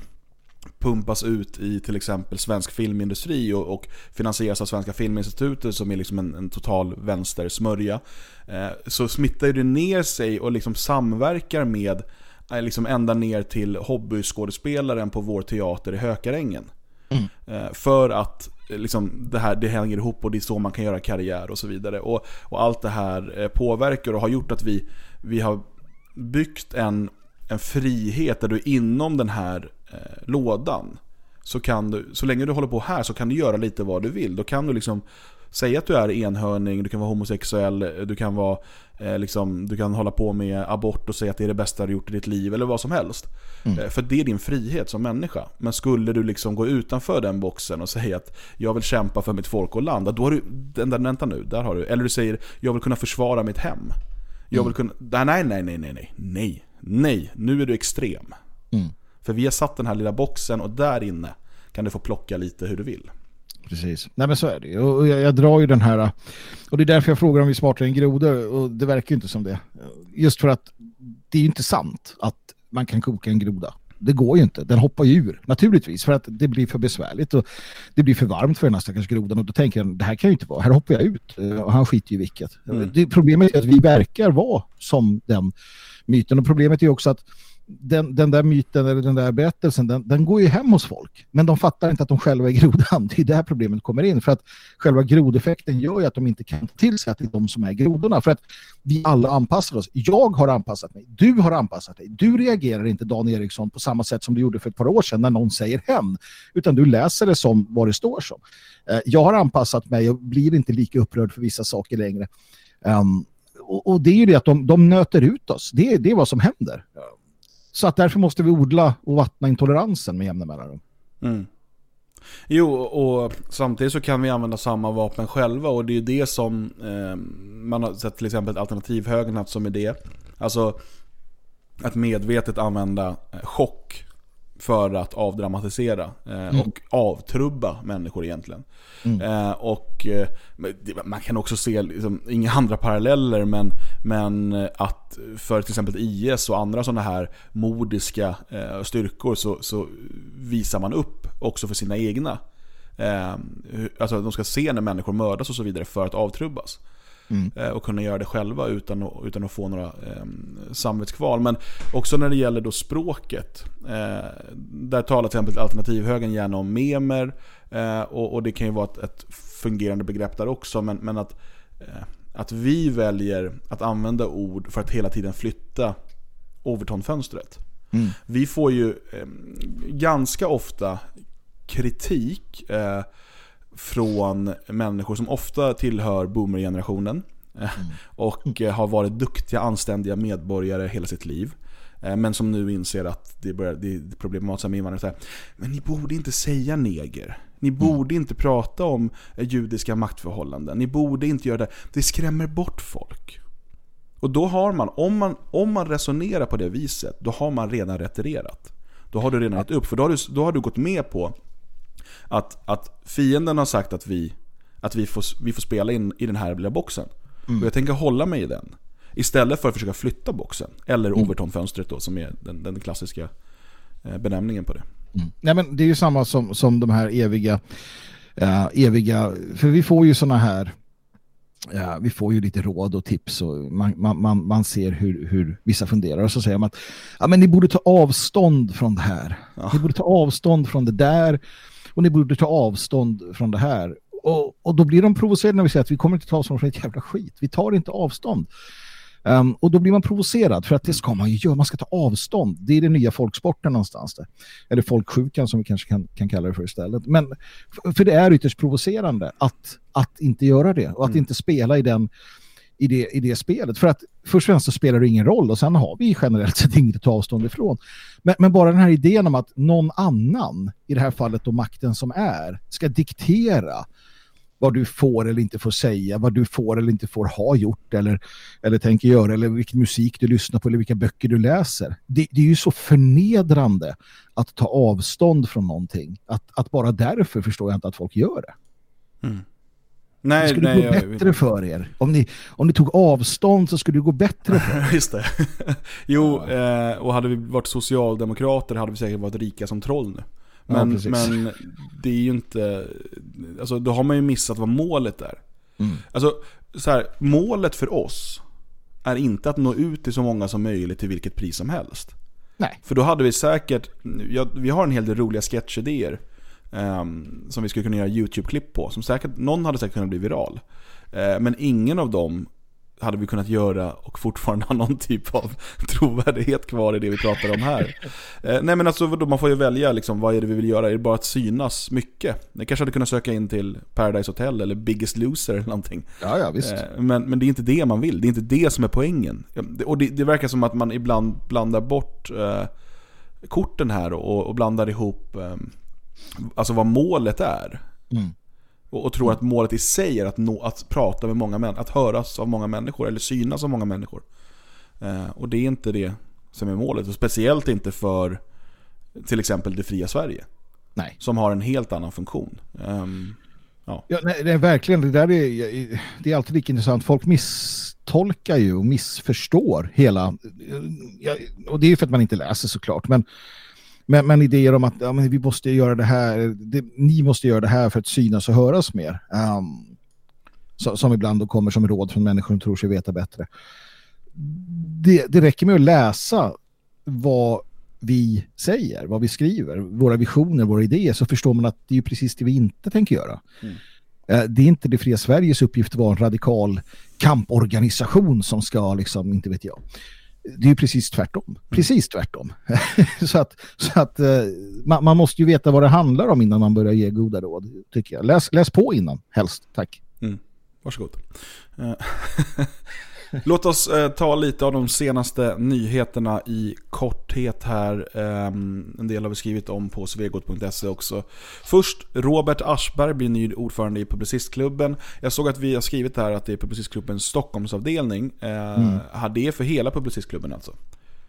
pumpas ut i till exempel svensk filmindustri och, och finansieras av Svenska Filminstitutet som är liksom en, en total vänstersmörja. Eh, så smittar det ner sig och liksom samverkar med eh, liksom ända ner till hobbyskådespelaren på vår teater i Hökarängen. Eh, För att eh, liksom, det här det hänger ihop och det är så man kan göra karriär och så vidare. Och, och allt det här eh, påverkar och har gjort att vi, vi har byggt en, en frihet där du inom den här eh, lådan så kan du, så länge du håller på här så kan du göra lite vad du vill. Då kan du liksom säga att du är enhörning, du kan vara homosexuell, du kan vara eh, liksom, du kan hålla på med abort och säga att det är det bästa du gjort i ditt liv eller vad som helst. Eh, för det är din frihet som människa. Men skulle du liksom gå utanför den boxen och säga att jag vill kämpa för mitt folk och land, då har du, den där, vänta nu, där har du. Eller du säger jag vill kunna försvara mitt hem. Jag vill kunna, nej nej nej nej nej nej, nej, nej, nu är du extrem.
Mm.
För vi har satt den här lilla boxen och där inne kan du få plocka lite hur du vill.
Precis. Nej men så är det ju. Och jag, jag drar ju den här och det är därför jag frågar om vi är smartare än grodor och det verkar ju inte som det. Just för att det är ju inte sant att man kan koka en groda. Det går ju inte. Den hoppar ju ur, naturligtvis, för att det blir för besvärligt och det blir för varmt för den här stackars grodan och då tänker jag, det här kan ju inte vara, här hoppar jag ut Eh, och han skiter ju vilket.
Mm.
Det, problemet är att vi verkar vara som den myten och problemet är också att den, den där myten eller den där berättelsen, den, den går ju hem hos folk. Men de fattar inte att de själva är grodan. Det är där problemet kommer in. För att själva grodeffekten gör ju att de inte kan ta till sig att det är de som är grodorna. För att vi alla anpassar oss. Jag har anpassat mig. Du har anpassat dig. Du reagerar inte, Dan Eriksson, på samma sätt som du gjorde för ett par år sedan när någon säger hen. Utan du läser det som vad det står som. Eh, jag har anpassat mig och blir inte lika upprörd för vissa saker längre. Um, och, och det är ju det att de, de nöter ut oss. Det, det är vad som händer. Så att därför måste vi odla och vattna intoleransen med jämna mellanrum.
Mm. Jo, och samtidigt så kan vi använda samma vapen själva och det är ju det som eh, man har sett till exempel alternativhögern haft som idé. Alltså att medvetet använda eh, chock för att avdramatisera eh, och avtrubba människor egentligen. Eh, och eh, man kan också se, liksom, inga andra paralleller, men, men att för till exempel IS och andra sådana här modiska eh, styrkor så, så visar man upp också för sina egna. Eh, alltså de ska se när människor mördas och så vidare för att avtrubbas. Eh, och kunna göra det själva utan att, utan att få några eh, samvetskval. Men också när det gäller då språket. Eh, där talar till exempel alternativhögern gärna om memer. Eh, och, och det kan ju vara ett, ett fungerande begrepp där också. Men, men att, eh, att vi väljer att använda ord för att hela tiden flytta Overton-fönstret. Vi får ju eh, ganska ofta kritik eh, från människor som ofta tillhör boomergenerationen eh, och eh, har varit duktiga, anständiga medborgare hela sitt liv. Eh, Men som nu inser att det, börjar, det är problematiskt med invandrare. Men ni borde inte säga neger. Ni borde inte prata om judiska maktförhållanden. Ni borde inte göra det. Det skrämmer bort folk. Och då har man, om man, om man resonerar på det viset, då har man redan retirerat. Då har du redan gett upp, för då har du, då har du gått med på att, att fienden har sagt att vi, att vi, får, vi får spela in i den här lilla boxen. Och jag tänker hålla mig i den. Istället för att försöka flytta boxen. Eller Overton-fönstret då, som är den, den klassiska eh, benämningen på det.
Nej, men det är ju samma som, som de här eviga, eh, eviga, för vi får ju såna här, ja, vi får ju lite råd och tips och man, man, man, man ser hur, hur vissa funderar och så säger man att ja, men ni borde ta avstånd från det här. Ni borde ta avstånd från det där och ni borde ta avstånd från det här. Och, och då blir de provocerade när vi säger att vi kommer inte ta avstånd från ett jävla skit. Vi tar inte avstånd. Um, och då blir man provocerad för att det ska man ju göra, man ska ta avstånd. Det är den nya folksporten någonstans där. Eller folksjukan som vi kanske kan, kan kalla det för istället. Men för det är ytterst provocerande att, att inte göra det och att inte spela i, den, i, det, i det spelet. För att först och främst så spelar det ingen roll och sen har vi generellt sett inget att ta avstånd ifrån. Men, men bara den här idén om att någon annan, i det här fallet då makten som är, ska diktera vad du får eller inte får säga, vad du får eller inte får ha gjort eller, eller tänker göra, eller vilken musik du lyssnar på eller vilka böcker du läser. Det, det är ju så förnedrande att ta avstånd från någonting. Att, att bara därför förstår jag inte att folk gör det. det
Nej,
skulle
nej,
gå bättre för er. Om ni, om ni tog avstånd så skulle det gå bättre för er.
Just det. jo, eh, och hade vi varit socialdemokrater hade vi säkert varit rika som troll nu.
Ja,
Men,
precis.
men det är ju inte... Alltså då har man ju missat vad målet är.
Mm.
Alltså, så här, målet för oss är inte att nå ut till så många som möjligt till vilket pris som helst.
Nej.
För då hade vi säkert, ja, vi har en hel del roliga sketchidéer som vi skulle kunna göra YouTube-klipp på. Som säkert, någon hade säkert kunnat bli viral. Eh, men ingen av dem hade vi kunnat göra och fortfarande ha någon typ av trovärdighet kvar i det vi pratar om här. Eh, nej men alltså vadå, man får ju välja liksom, vad är det vi vill göra. Är det bara att synas mycket? Ni kanske hade kunnat söka in till Paradise Hotel eller Biggest Loser eller någonting.
Ja, ja, visst.
Eh, Men, men det är inte det man vill, det är inte det som är poängen. Och det, det verkar som att man ibland blandar bort eh, korten här och, och blandar ihop eh, alltså vad målet är.
Mm.
Och, och tror att målet i sig är att, nå, att prata med många människor, att höras av många människor eller synas av många människor. Eh, och det är inte det som är målet, och speciellt inte för till exempel det fria Sverige.
Nej.
Som har en helt annan funktion. Ehm, ja.
Ja, nej, det är verkligen, det där är, det är alltid lika intressant. Folk misstolkar ju och missförstår hela, och det är ju för att man inte läser såklart, men, men, men idéer om att ja, men vi måste göra det här, det, ni måste göra det här för att synas och höras mer. Um, så, som ibland då kommer som råd från människor som tror sig veta bättre. Det, det räcker med att läsa vad vi säger, vad vi skriver, våra visioner, våra idéer, så förstår man att det är precis det vi inte tänker göra. Eh, Det är inte det fria Sveriges uppgift att vara en radikal kamporganisation som ska, liksom, inte vet jag. Det är ju precis tvärtom. Precis tvärtom. så att, så att eh, man, man måste ju veta vad det handlar om innan man börjar ge goda råd, tycker jag. Läs, läs på innan, helst. Tack.
Varsågod. Eh, Låt oss eh, ta lite av de senaste nyheterna i korthet här. Ehm, en del har vi skrivit om på svegot.se också. Först, Robert Aschberg blir ny ordförande i Publicistklubben. Jag såg att vi har skrivit här att det är Publicistklubbens Stockholmsavdelning. Eh,
Mm.
Det är för hela Publicistklubben alltså?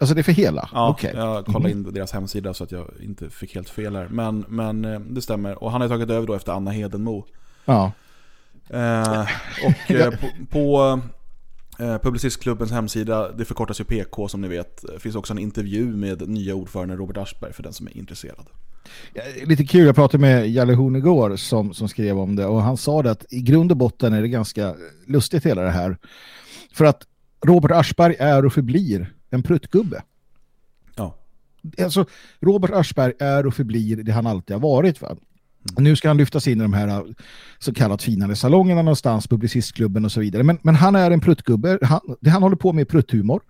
Alltså det är för hela?
Ja,
Okej.
jag kollade
Mhm.
in deras hemsida så att jag inte fick helt fel här. Men, men eh, det stämmer. Och han har tagit över då efter Anna Hedenmo.
Ja.
Eh, och eh, på, på eh, Publicistklubbens hemsida, det förkortas ju PK som ni vet, finns också en intervju med nya ordföranden Robert Aschberg för den som är intresserad.
Ja, Lite kul, jag pratade med Jalle Horn igår som, som skrev om det och han sa det att i grund och botten är det ganska lustigt hela det här. För att Robert Aschberg är och förblir en pruttgubbe.
Ja.
Alltså, Robert Aschberg är och förblir det han alltid har varit. Va? Nu ska han lyftas in i de här uh, så kallat finare salongerna någonstans, publicistklubben och så vidare. Men, men han är en pruttgubbe. Han, det han håller på med är prutthumor.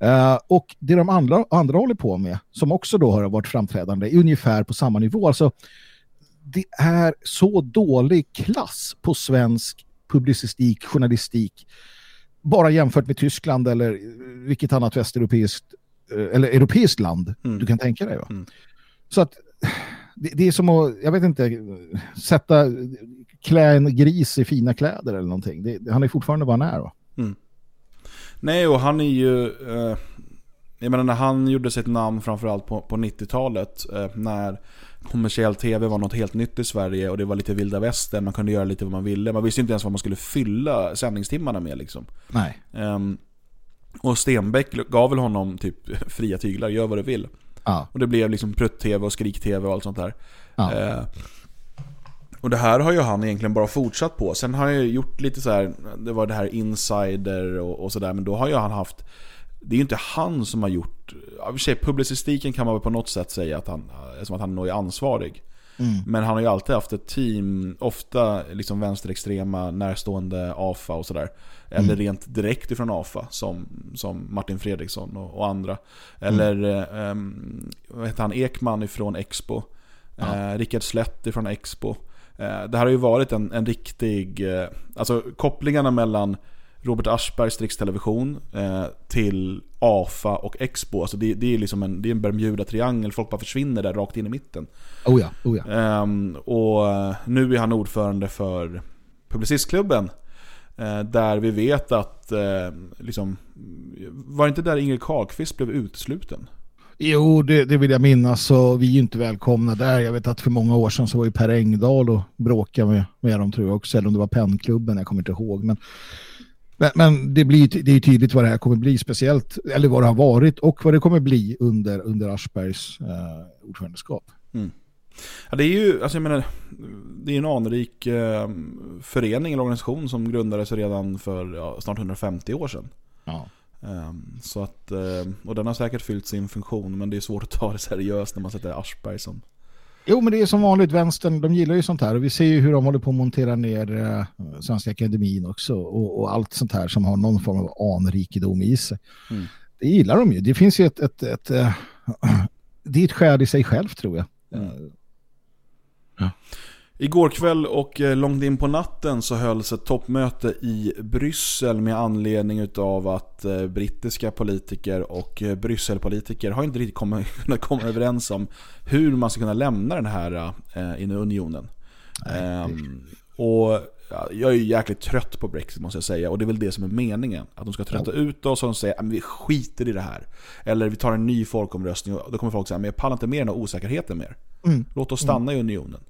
Eh, och det de andra, andra håller på med, som också då har varit framträdande, är ungefär på samma nivå. Alltså, det är så dålig klass på svensk publicistik, journalistik, bara jämfört med Tyskland eller vilket annat västeuropeiskt eh, eller europeiskt land du kan tänka dig. Va? Så att det, det är som att, jag vet inte, sätta klä en gris i fina kläder eller någonting. Det, han är fortfarande vad han är. Va?
Nej, och han är ju... Eh, jag menar när han gjorde sitt namn framförallt på, på 90-talet, eh, när kommersiell tv var något helt nytt i Sverige och det var lite vilda västern, man kunde göra lite vad man ville. Man visste inte ens vad man skulle fylla sändningstimmarna med liksom.
Nej.
Ehm, och Stenbeck gav väl honom typ fria tyglar, gör vad du vill.
Ja.
Och det blev liksom prutt-tv och skrik-tv och allt sånt där.
Ja.
Eh, och det här har ju han egentligen bara fortsatt på. Sen har jag ju gjort lite så här, det var det här insider och, och sådär, men då har ju han haft det är ju inte han som har gjort, i och för sig publicistiken kan man väl på något sätt säga att han, som att han nog är ansvarig.
Mm.
Men han har ju alltid haft ett team, ofta liksom vänsterextrema, närstående AFA och sådär. Eller
Mm.
rent direkt ifrån AFA, som, som Martin Fredriksson och, och andra. Eller, eh, em, vad heter han, Ekman ifrån Expo. Eh, Rickard Slätt ifrån Expo. Eh, det här har ju varit en, en riktig, eh, alltså kopplingarna mellan Robert Aschbergs rikstelevision eh, till AFA och Expo. Alltså det, det är liksom en, det är en Bermuda-triangel, folk bara försvinner där rakt in i mitten.
Oh ja, oh ja.
Ehm, och eh, nu är han ordförande för Publicistklubben. Eh, där vi vet att, eh, liksom, var det inte där Ingrid Carlqvist blev utesluten?
Jo, det, det vill jag minnas och vi är ju inte välkomna där. Jag vet att för många år sedan så var ju Per Engdahl och bråkade med, med dem tror jag också, eller om det var pennklubben, jag kommer inte ihåg. Men, men, men det, blir, det är tydligt vad det här kommer bli, speciellt, eller vad det har varit och vad det kommer bli under, under Aschbergs eh, ordförandeskap.
Ja, det är ju, alltså jag menar, det är en anrik eh, förening eller organisation som grundades redan för ja, snart 150 år sedan.
Ja.
Ehm, så att, eh, och den har säkert fyllt sin funktion, men det är svårt att ta det seriöst när man sätter Aschberg som...
Jo, men det är som vanligt, vänstern, de gillar ju sånt här och vi ser ju hur de håller på att montera ner eh, Svenska Akademin också och, och allt sånt här som har någon form av anrikedom i sig.
Mm.
Det gillar de ju. Det finns ju ett, ett, ett eh, det är ett skär i sig själv tror jag.
Igår kväll och eh, långt in på natten så hölls ett toppmöte i Bryssel med anledning utav att eh, brittiska politiker och eh, Brysselpolitiker har inte riktigt kommit, kunnat komma överens om hur man ska kunna lämna den här eh, unionen. Ehm, och ja, jag är ju jäkligt trött på Brexit måste jag säga, och det är väl det som är meningen. Att de ska trötta ut oss och de säger att vi skiter i det här. Eller vi tar en ny folkomröstning och då kommer folk säga men jag pallar inte mer den här osäkerheten mer.
Mm.
Låt oss stanna i unionen.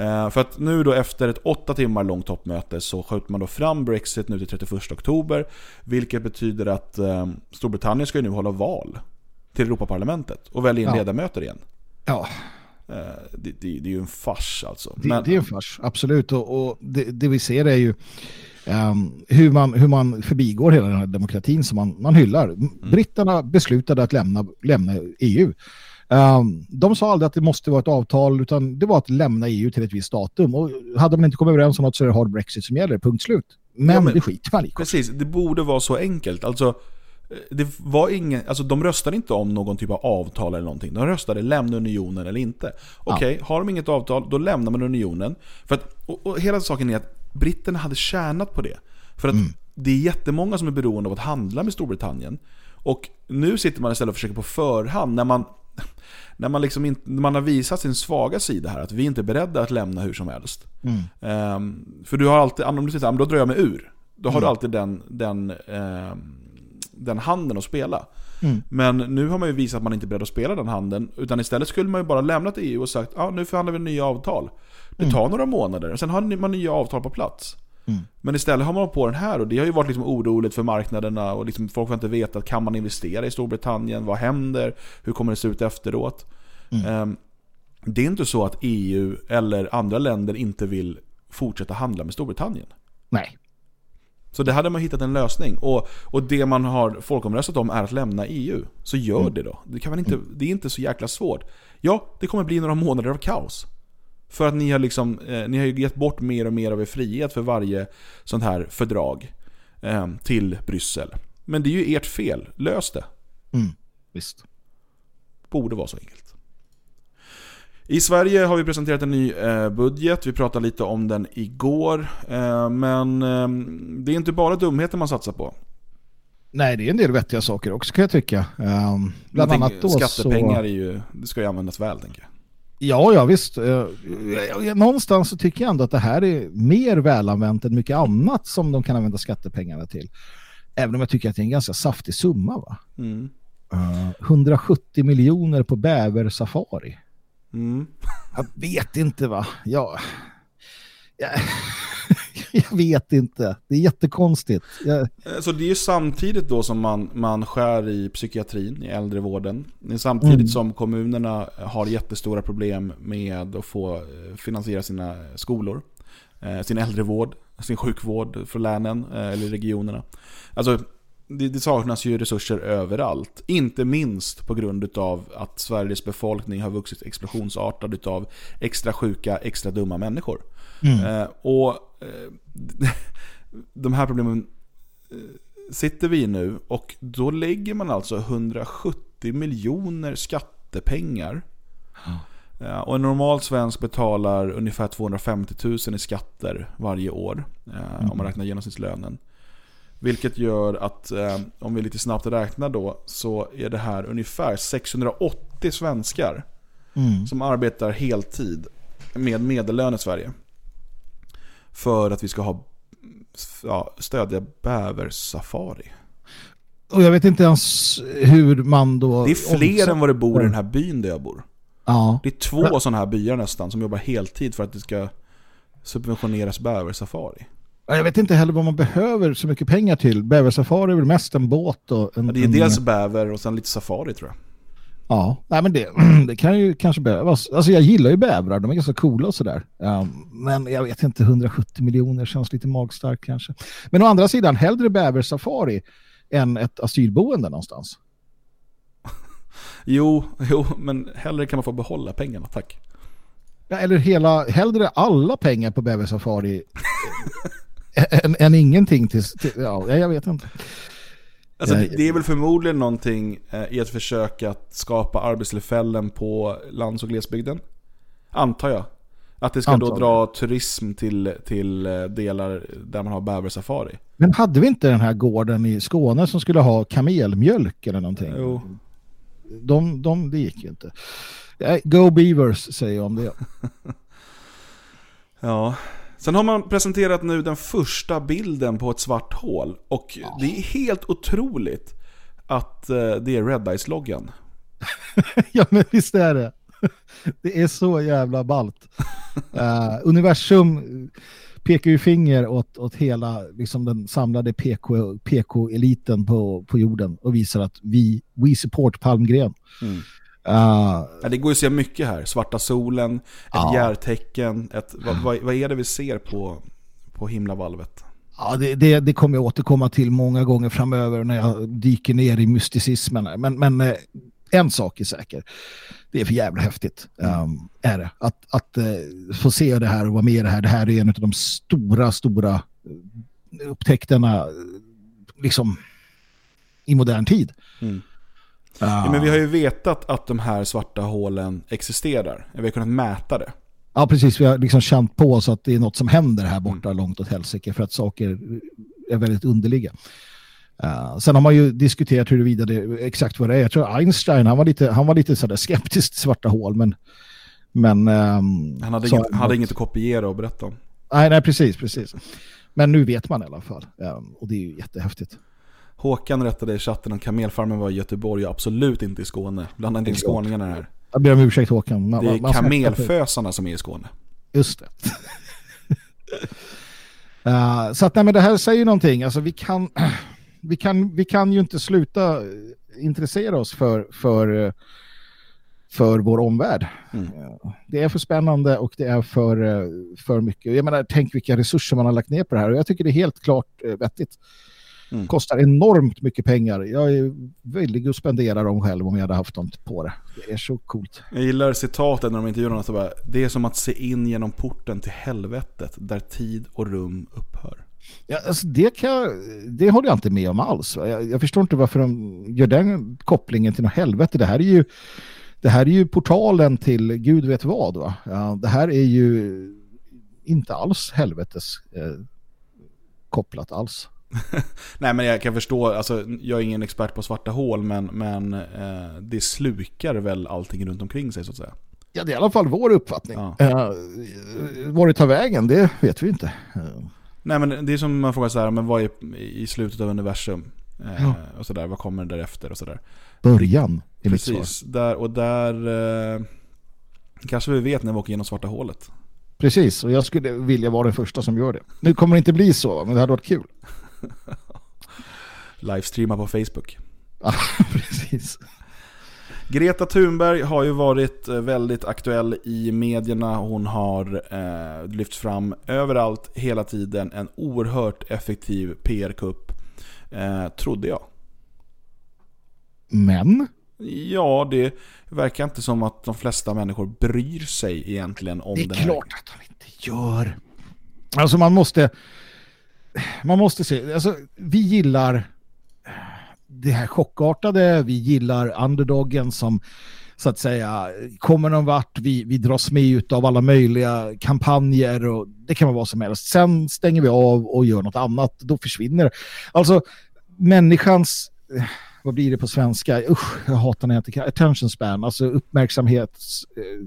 Eh, för att nu då efter ett åtta timmar långt toppmöte så skjuter man då fram Brexit nu till 31 oktober. Vilket betyder att eh, Storbritannien ska ju nu hålla val till Europaparlamentet och välja in
Ja.
ledamöter igen.
Ja,
Eh, det, det, det är ju en fars alltså.
det,
Men-
det är en fars, absolut. Och, och det, vi ser är ju ehm, hur, man, hur man förbigår hela den här demokratin som man, man hyllar.
Mm.
Britterna beslutade att lämna, lämna EU. Ehm, de sa aldrig att det måste vara ett avtal utan det var att lämna EU till ett visst datum. Och hade man inte kommit överens om något så är det hard Brexit som gäller, punkt slut. Men,
Ja, men-
det skiter man i.
Precis, det borde vara så enkelt. Alltså, eh, det var ingen, alltså de röstade inte om någon typ av avtal eller någonting. De röstade lämna unionen eller inte. Okej, har de inget avtal, då lämnar man unionen. För att, och, och hela saken är att britterna hade tjänat på det. För att det är jättemånga som är beroende av att handla med Storbritannien. Och nu sitter man istället och försöker på förhand, när man, när man, liksom inte, man har visat sin svaga sida här, att vi inte är beredda att lämna hur som helst. Ehm, för du har alltid, om du säger "Ah, då drar jag mig ur. Då har du alltid den, den, ehm, den handen att spela. Men nu har man ju visat att man inte är beredd att spela den handen. Utan istället skulle man ju bara lämnat EU och sagt ja nu förhandlar vi nya avtal. Det tar några månader, sen har man nya avtal på plats. Men istället har man på den här och det har ju varit liksom oroligt för marknaderna och liksom folk har inte vetat, kan man investera i Storbritannien? Vad händer? Hur kommer det se ut efteråt? Ehm, det är inte så att EU eller andra länder inte vill fortsätta handla med Storbritannien.
Nej.
Så det hade man hittat en lösning. Och, och det man har folkomröstat om är att lämna EU. Så gör det då. Det, kan man inte, det är inte så jäkla svårt. Ja, det kommer bli några månader av kaos. För att ni har, liksom, eh, ni har ju gett bort mer och mer av er frihet för varje sånt här fördrag eh, till Bryssel. Men det är ju ert fel. Lös det.
Visst.
Borde vara så enkelt. I Sverige har vi presenterat en ny eh, budget. Vi pratade lite om den igår. Eh, men eh, det är inte bara dumheter man satsar på.
Nej, det är en del vettiga saker också kan jag tycka. Ehm, bland annat då
Skattepengar
så...
är ju, det ska ju användas väl tänker jag.
Ja, ja visst. Eh, eh, Någonstans så tycker jag ändå att det här är mer välanvänt än mycket annat som de kan använda skattepengarna till. Även om jag tycker att det är en ganska saftig summa. Va?
Mm.
Eh, 170 miljoner på bäversafari.
Mm.
Jag vet inte va. Jag, jag, jag vet inte. Det är jättekonstigt. Jag,
Eh, Så det är ju samtidigt då som man, man skär i psykiatrin, i äldrevården. Det är samtidigt
Mm.
som kommunerna har jättestora problem med att få eh, finansiera sina skolor. eh, Sin äldrevård, sin sjukvård för länen eller regionerna. Alltså, det, det saknas ju resurser överallt. Inte minst på grund av att Sveriges befolkning har vuxit explosionsartat utav extra sjuka, extra dumma människor. Eh, och eh, de här problemen eh, sitter vi i nu och då lägger man alltså 170 miljoner skattepengar. Eh, Och en normal svensk betalar ungefär 250 000 i skatter varje år. eh, Om man räknar genomsnittslönen. Vilket gör att om vi lite snabbt räknar då så är det här ungefär 680 svenskar som arbetar heltid med medellön i Sverige. För att vi ska ha ja, stödja bäversafari.
och jag vet inte ens hur man då...
Det är fler än vad det bor i den här byn där jag bor.
Ja.
Det är två sådana här byar nästan som jobbar heltid för att det ska subventioneras bäversafari.
Ja, Jag vet inte heller vad man behöver så mycket pengar till. Bäversafari är väl mest en båt och en...
Ja, det är dels bäver och sen lite safari tror jag.
Ja, nej men det, det kan ju kanske behövas. Alltså jag gillar ju bävrar, de är ganska coola och sådär. Ja, men jag vet inte, 170 miljoner känns lite magstarkt kanske. Men å andra sidan, hellre bäversafari än ett asylboende någonstans.
Jo, jo, men hellre kan man få behålla pengarna, tack.
Ja, eller hela, hellre alla pengar på bäversafari än, än ingenting till, till... Ja, jag vet inte.
Alltså, det, är väl förmodligen någonting eh, i ett försök att skapa arbetstillfällen på lands och glesbygden. Antar jag. Att det ska då
Antagligen.
dra turism till, till eh, delar där man har bäversafari.
Men hade vi inte den här gården i Skåne som skulle ha kamelmjölk eller någonting?
Jo.
De, de, det gick ju inte. Nej, Go Beavers säger jag om det.
Ja, Sen har man presenterat nu den första bilden på ett svart hål. Och det är helt otroligt att eh, det är Red Eyes-loggan.
ja, men visst är det. Det är så jävla ballt. Uh, universum pekar ju finger åt, åt hela liksom den samlade PK, PK-eliten på, på jorden och visar att vi, we support Palmgren.
Mm.
Uh,
Ja, det går ju att se mycket här. Svarta solen, ett
Ja.
järtecken. Ett, vad, vad, vad är det vi ser på, på himlavalvet?
Ja, det, det, det kommer jag återkomma till många gånger framöver när jag dyker ner i mysticismen. här. Men, men eh, en sak är säker. Det är för jävla häftigt. Um, är det. Att, att eh, få se det här och vara med i det här. Det här är en av de stora, stora eh, upptäckterna liksom i modern tid.
Mm.
Ah.
Ja, men vi har ju vetat att de här svarta hålen existerar. Vi har kunnat mäta det.
Ja, precis. Vi har liksom känt på oss att det är något som händer här borta långt åt helsike för att saker är väldigt underliga. Uh, sen har man ju diskuterat huruvida det exakt vad det är. Jag tror Einstein, han var lite, han var lite sådär skeptisk till svarta hål, men... men ehm,
Han hade,
så-
inget, hade inget att kopiera och berätta om.
Nej, nej, precis, precis. Men nu vet man i alla fall. Ehm, och det är ju jättehäftigt.
Håkan rättade i chatten att kamelfarmen var i Göteborg och absolut inte i Skåne. Blanda inte in skåningarna här.
Jag ber om ursäkt Håkan. Man,
Det
man- man
är kamelfösarna som är i Skåne.
Just det. Eh, så att nej, men det här säger någonting. Alltså, vi, kan, vi, kan, vi kan ju inte sluta intressera oss för, för, eh, för vår omvärld.
Mm.
Det är för spännande och det är för, eh, för mycket. Jag menar, tänk vilka resurser man har lagt ner på det här. Och jag tycker det är helt klart vettigt.
Mm.
Kostar enormt mycket pengar. Jag är villig att spendera dem själv om jag hade haft dem på det. Det är så coolt.
Jag gillar citatet när de intervjuar honom. så bara, Det är som att se in genom porten till helvetet där tid och rum upphör.
Ja, alltså det, kan, jag- det håller jag inte med om alls. Jag, jag förstår inte varför de gör den kopplingen till något helvete. Det här är ju, det här är ju portalen till Gud vet vad. Va? Ja, det här är ju inte alls helvetes eh, kopplat alls.
Nej men jag kan förstå, alltså, jag är ingen expert på svarta hål men, men eh, det slukar väl allting runt omkring sig så att säga.
Ja, det är i alla fall vår uppfattning.
Ja.
Eh, var det tar vägen, det vet vi inte.
Nej men det är som man frågar så här, men vad är i slutet av universum? Eh,
Ja.
Och sådär, vad kommer därefter och sådär.
början är mitt svar.
Där, och där eh, kanske vi vet när vi åker genom svarta hålet.
Precis, och jag skulle vilja vara den första som gör det. Nu kommer det inte bli så, men det hade varit kul.
Livestreama på Facebook.
Ja, precis.
Greta Thunberg har ju varit eh, väldigt aktuell i medierna. Hon har eh, lyft fram överallt, hela tiden, en oerhört effektiv PR-kupp. Eh, trodde jag.
Men
Ja, det verkar inte som att de flesta människor bryr sig egentligen om
Det är
den här.
klart att de inte gör. Alltså man måste man måste se, alltså vi gillar det här chockartade, vi gillar underdogen som så att säga kommer någon vart, vi, vi dras med ut av alla möjliga kampanjer och det kan vara vad som helst. Sen stänger vi av och gör något annat, då försvinner. Alltså människans, eh, vad blir det på svenska? Usch, jag hatar när jag inte kan, attention span, alltså uppmärksamhets... eh,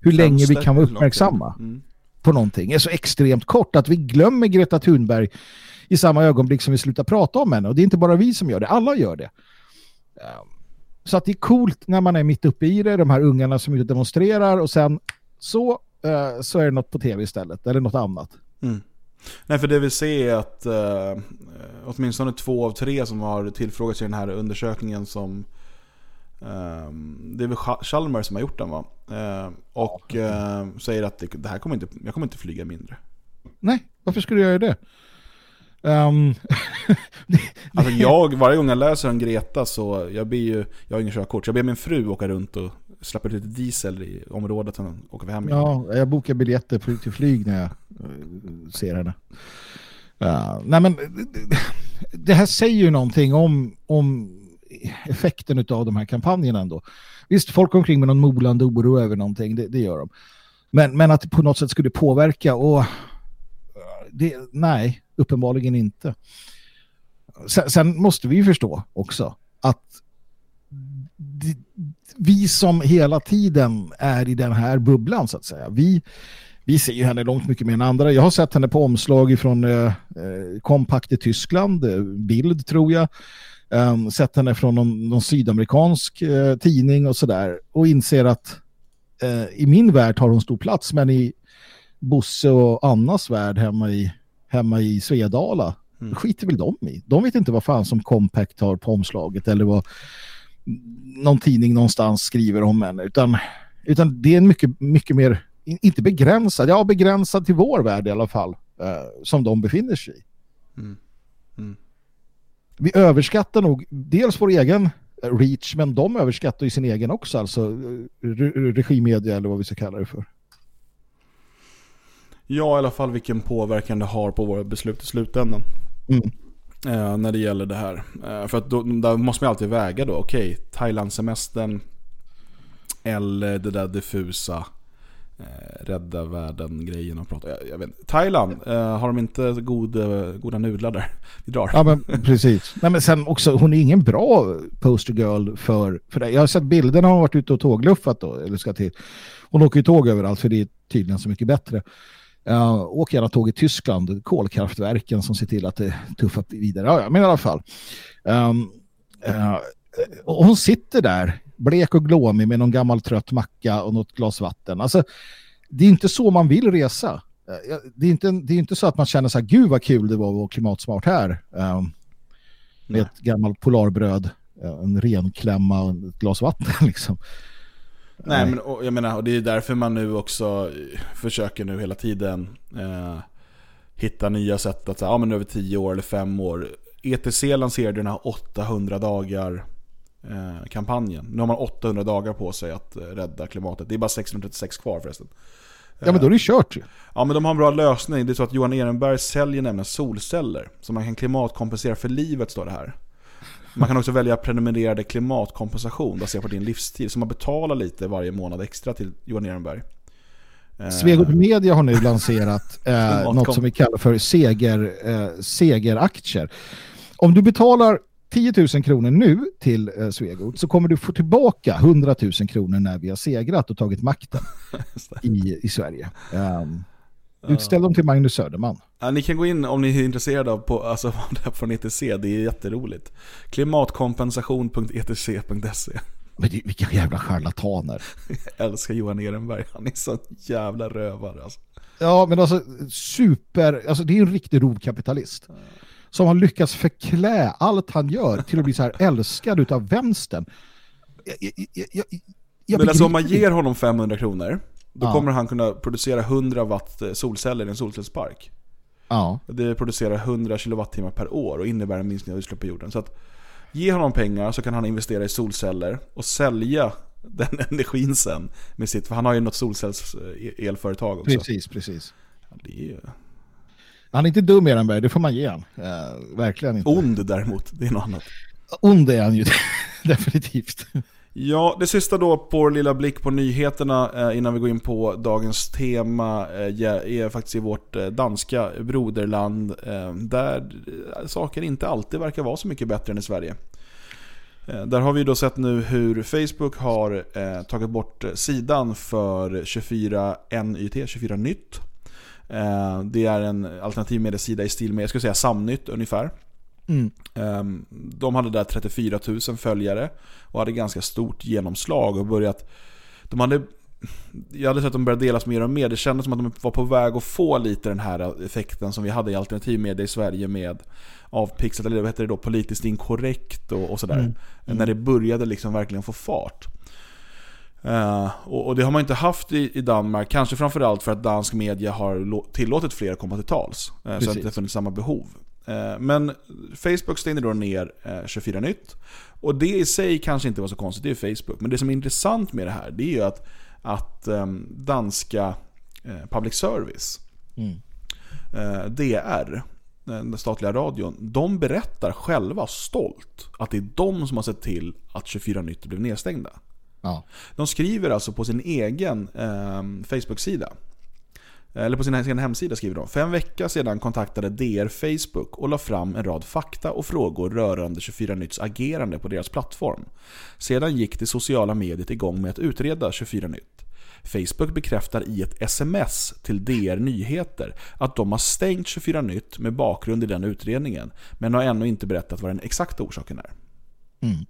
Hur länge vi kan vara uppmärksamma
Mm
på någonting är så extremt kort att vi glömmer Greta Thunberg i samma ögonblick som vi slutar prata om henne. Och det är inte bara vi som gör det, alla gör det. Ehm, så att det är coolt när man är mitt uppe i det, de här ungarna som är ute och demonstrerar och sen så, eh, så är det något på tv istället, eller något annat.
Mm. Nej, för det vi ser är att eh, åtminstone två av tre som har tillfrågats i den här undersökningen som eh, det är väl Cha- Chalmers som har gjort den va? Eh, och eh, säger att det, här kommer inte, jag kommer inte flyga mindre.
Nej, varför skulle jag göra det? Ehm,
Alltså jag, varje gång jag läser om Greta så, jag ber ju, jag har ingen körkort, så jag ber min fru åka runt och släppa ut lite diesel i området, sen åker vi hem igen.
Ja, jag bokar biljetter för- till flyg när jag eh, ser henne. Ja, nej men det- det här säger ju någonting om, om effekten av de här kampanjerna ändå. Visst, folk går omkring med någon molande oro över någonting, det, det gör de. Men, men att det på något sätt skulle påverka och det, nej, uppenbarligen inte. Sen, sen måste vi förstå också att vi som hela tiden är i den här bubblan så att säga, vi, vi ser ju henne långt mycket mer än andra. Jag har sett henne på omslag från eh, eh, Kompakt Compact i Tyskland, eh, Bild tror jag. Um, sett henne från någon, någon sydamerikansk eh, tidning och sådär. Och inser att eh, i min värld har hon stor plats, men i Bosse och Annas värld hemma i, hemma i Svedala mm. skiter väl de i. De vet inte vad fan som Compact har på omslaget eller vad någon tidning någonstans skriver om henne. Utan, utan det är en mycket, mycket mer, inte begränsad, ja begränsad till vår värld i alla fall, eh, som de befinner sig i. Mm. Vi överskattar nog dels vår egen reach, men de överskattar ju sin egen också, alltså eh, re regimedia eller vad vi ska kalla det för.
Ja, i alla fall vilken påverkan det har på våra beslut i slutändan. Mm. Eh, när det gäller det här. Eh, för att då, där måste man alltid väga då, okej, okay, Thailandsemestern eller det där diffusa eh, rädda världen-grejen och prata. Jag, jag vet, Thailand, eh, har de inte god, eh, goda nudlar där? Vi drar.
Ja, men precis. Nej, men sen också, hon är ingen bra postergirl för, för det. Jag har sett bilderna, hon har varit ute och tågluffat då, eller ska till. Hon åker ju tåg överallt för det är tydligen så mycket bättre. Eh, uh, åk gärna tåg i Tyskland, kolkraftverken som ser till att det tuffar vidare. Ja, men i alla fall. Um, uh, och hon sitter där, blek och glåmig med någon gammal trött macka och något glas vatten. Alltså, det är inte så man vill resa. Uh, det, är inte, det är inte så att man känner så här, gud vad kul det var att vara klimatsmart här. Um, med ett gammalt polarbröd, en renklämma och ett glas vatten liksom.
Nej, men och, jag menar, och det är därför man nu också försöker nu hela tiden eh, hitta nya sätt att säga, ja men över 10 år eller 5 år. ETC lanserade den här 800 dagar eh, kampanjen. Nu har man 800 dagar på sig att eh, rädda klimatet. Det är bara 636 kvar förresten.
Ja men då är det kört ju.
Ja men de har en bra lösning. Det är så att Johan Ehrenberg säljer nämligen solceller. Så man kan klimatkompensera för livet står det här. Man kan också välja prenumererade klimatkompensation baserat på din livsstil. Så man betalar lite varje månad extra till Johan Ehrenberg.
Eh, Svegot Media har nu lanserat eh, något som vi kallar för seger, eh, segeraktier. Om du betalar 10 000 kronor nu till eh, Svegot så kommer du få tillbaka 100 000 kronor när vi har segrat och tagit makten i, i Sverige. Um, Utställ dem till Magnus Söderman.
Ja, ni kan gå in om ni är intresserade av på, alltså, från ETC, det är jätteroligt. Klimatkompensation.etc.se
Men det, vilka jävla charlataner.
Jag älskar Johan Ehrenberg, han är så jävla rövare alltså.
Ja, men alltså super, alltså det är en riktig rovkapitalist. Som har lyckats förklä allt han gör till att bli så här älskad av vänstern. Jag,
jag, jag, jag men alltså om man ger honom 500 kronor då ja. kommer han kunna producera 100 watt eh, solceller i en solcellspark.
Ja.
Det producerar 100 kilowattimmar per år och innebär en minskning av utsläpp på jorden. Så att ge honom pengar så kan han investera i solceller och sälja den energin sen med sitt, för han har ju något solcellselföretag också.
Precis, precis.
Ja, det är...
Han är inte dum Ehrenberg, det får man ge han. Uh, verkligen inte.
Ond däremot, det är något annat.
Ond är han ju definitivt.
Ja, det sista då på vår lilla blick på nyheterna eh, innan vi går in på dagens tema eh, är faktiskt i vårt danska broderland där saker inte alltid verkar vara så mycket bättre än i Sverige. Där har vi då sett nu hur Facebook har tagit bort sidan för 24 NYT, 24 nytt. Det är en alternativ mediesida i stil med, jag skulle säga Samnytt ungefär.
Mm.
Ehm, de hade där 34 000 följare och hade ganska stort genomslag och börjat... De hade, jag hade sett att de började delas mer och mer. Det kändes som att de var på väg att få lite den här effekten som vi hade i alternativmedia i Sverige med avpixlat, eller vad heter det då, politiskt inkorrekt och, och sådär. Mm. Mm. När det började liksom verkligen få fart. Uh, och, och, det har man inte haft i, i, Danmark, kanske framförallt för att dansk media har tillåtit fler att komma till tals. Uh, så att det har funnits samma behov. Eh, men Facebook stängde då ner 24 eh, nytt. Och det i sig kanske inte var så konstigt, det är Facebook. Men det som är intressant med det här, det är ju att, att ehm, danska public service, mm. DR, den statliga radion, de berättar själva stolt att det är de som har sett till att 24 nytt blev nedstängda.
Ja.
De skriver alltså på sin egen eh, Facebook-sida eller på sin egen hemsida skriver de. För en vecka sedan kontaktade DR Facebook och la fram en rad fakta och frågor rörande 24 Nytts agerande på deras plattform. Sedan gick det sociala mediet igång med att utreda 24 Nytt. Facebook bekräftar i ett sms till DR Nyheter att de har stängt 24 Nytt med bakgrund i den utredningen, men har ännu inte berättat vad den exakta orsaken är.
Mm.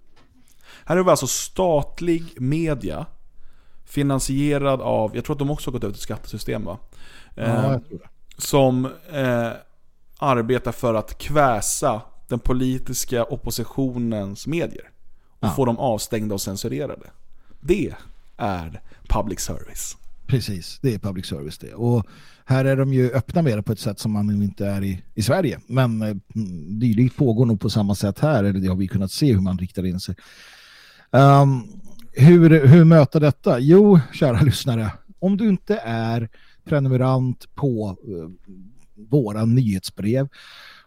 Här har vi alltså statlig media, finansierad av, jag tror att de också har gått över till skattesystem va?
Ja, jag tror det.
som eh, arbetar för att kväsa den politiska oppositionens medier. Och
Ja.
få dem avstängda och censurerade. Det är public service.
Precis, det är public service det. Och här är de ju öppna med det på ett sätt som man inte är i, i Sverige. Men eh, mm, dylikt pågår nog på samma sätt här, eller det har vi kunnat se hur man riktar in sig. Ehm, hur, hur möta detta? Jo, kära lyssnare, om du inte är prenumerant på eh, våra nyhetsbrev,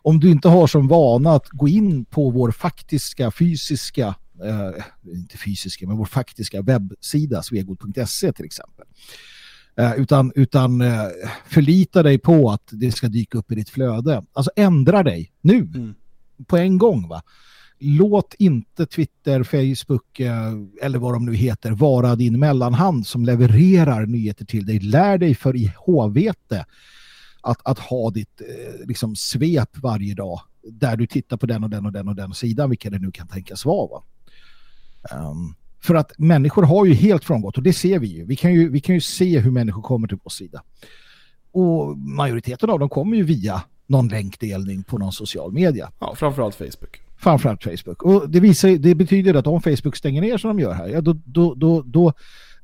om du inte har som vana att gå in på vår faktiska fysiska, eh, inte fysiska, men vår faktiska webbsida, svegot.se till exempel. Eh, utan utan eh, förlita dig på att det ska dyka upp i ditt flöde. Alltså ändra dig nu,
Mm.
på en gång. va Låt inte Twitter, Facebook eh, eller vad de nu heter vara din mellanhand som levererar nyheter till dig. Lär dig för i HVT att, att ha ditt eh, liksom svep varje dag där du tittar på den och den och den och den sidan, vilka det nu kan tänkas vara. Va? Um, för att människor har ju helt frångått, och det ser vi ju. Vi kan ju, vi kan ju se hur människor kommer till vår sida. Och majoriteten av dem kommer ju via någon länkdelning på någon social media.
Ja, framförallt Facebook.
Framförallt Facebook. Och det, visar, det betyder att om Facebook stänger ner som de gör här, ja, då, då, då, då,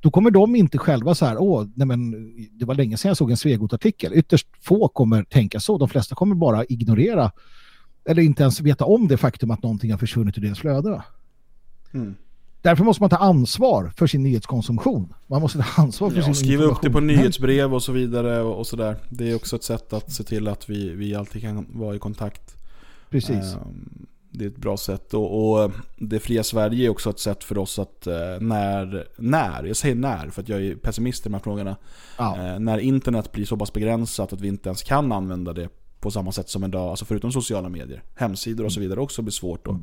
då kommer de inte själva så här, åh, nej men, det var länge sedan jag såg en Svegot-artikel. Ytterst få kommer tänka så. De flesta kommer bara ignorera eller inte ens veta om det faktum att någonting har försvunnit ur deras flöde.
Mm.
Därför måste man ta ansvar för sin nyhetskonsumtion. Man måste ta ansvar för
Ja,
sin
skriva upp det på nyhetsbrev och så vidare och, och sådär. Det är också ett sätt att se till att vi, vi alltid kan vara i kontakt.
Precis.
Ehm, Det är ett bra sätt och, och det fria Sverige är också ett sätt för oss att eh, när, när, jag säger när för att jag är pessimist i de här frågorna.
Ja.
Eh, När internet blir så pass begränsat att vi inte ens kan använda det på samma sätt som idag, alltså förutom sociala medier, hemsidor och så vidare också blir svårt att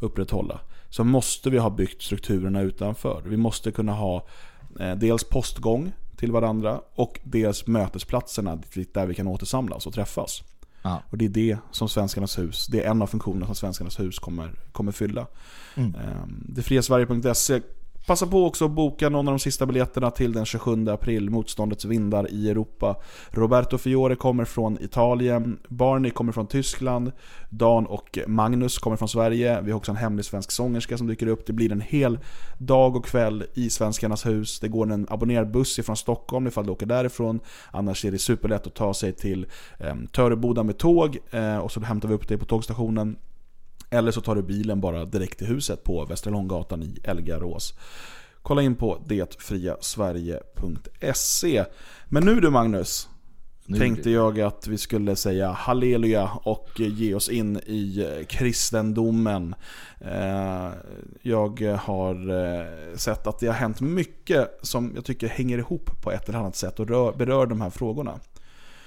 upprätthålla. Så måste vi ha byggt strukturerna utanför. Vi måste kunna ha eh, dels postgång till varandra och dels mötesplatserna där vi kan återsamlas och träffas.
Ja.
Och det är det som Svenskarnas hus, det är en av funktionerna som Svenskarnas hus kommer, kommer fylla.
Mm.
Ehm, Detfriasverige.se Passa på också att boka någon av de sista biljetterna till den 27 april, Motståndets vindar i Europa. Roberto Fiore kommer från Italien, Barney kommer från Tyskland, Dan och Magnus kommer från Sverige. Vi har också en hemlig svensk sångerska som dyker upp. Det blir en hel dag och kväll i Svenskarnas hus. Det går en abonnerad buss ifrån Stockholm ifall du åker därifrån. Annars är det superlätt att ta sig till eh, Töreboda med tåg eh, och så hämtar vi upp dig på tågstationen. Eller så tar du bilen bara direkt till huset på Västra Långgatan i Elgarås. Kolla in på detfriasverige.se. Men nu du Magnus,
Nu
tänkte jag att vi skulle säga halleluja och ge oss in i kristendomen. Eh, Jag har eh, sett att det har hänt mycket som jag tycker hänger ihop på ett eller annat sätt och rör, berör de här frågorna.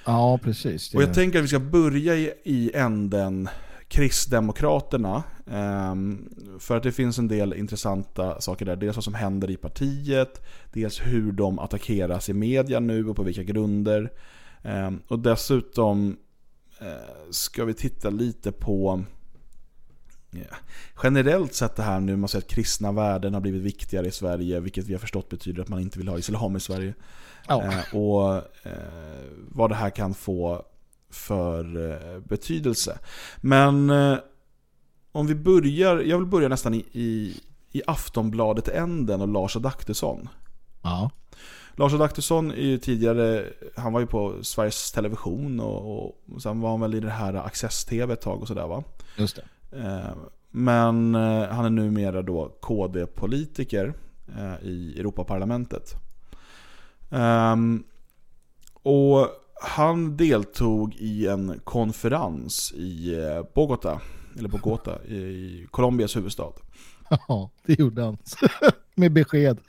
Ja, precis.
Och jag tänker att vi ska börja i änden Kristdemokraterna. ehm, för att det finns en del intressanta saker där. Dels vad som händer i partiet, dels hur de attackeras i media nu och på vilka grunder. Ehm, och dessutom eh, ska vi titta lite på generellt sett det här nu, man säger att kristna värden har blivit viktigare i Sverige, vilket vi har förstått betyder att man inte vill ha islam i Sverige. Eh, och eh, vad det här kan få för eh, betydelse. Men eh, om vi börjar, jag vill börja nästan i, i, i Aftonbladet-änden och Lars Adaktusson.
Ja.
Lars Adaktusson är ju tidigare, han var ju på Sveriges Television och, och sen var han väl i det här Access-TV ett tag och sådär va.
Just det.
Eh, Men han är numera då KD-politiker i Europaparlamentet. Ehm, Och han deltog i en konferens i eh, Bogotá, eller Bogotá, i Colombias huvudstad.
Ja, det gjorde han. Med besked.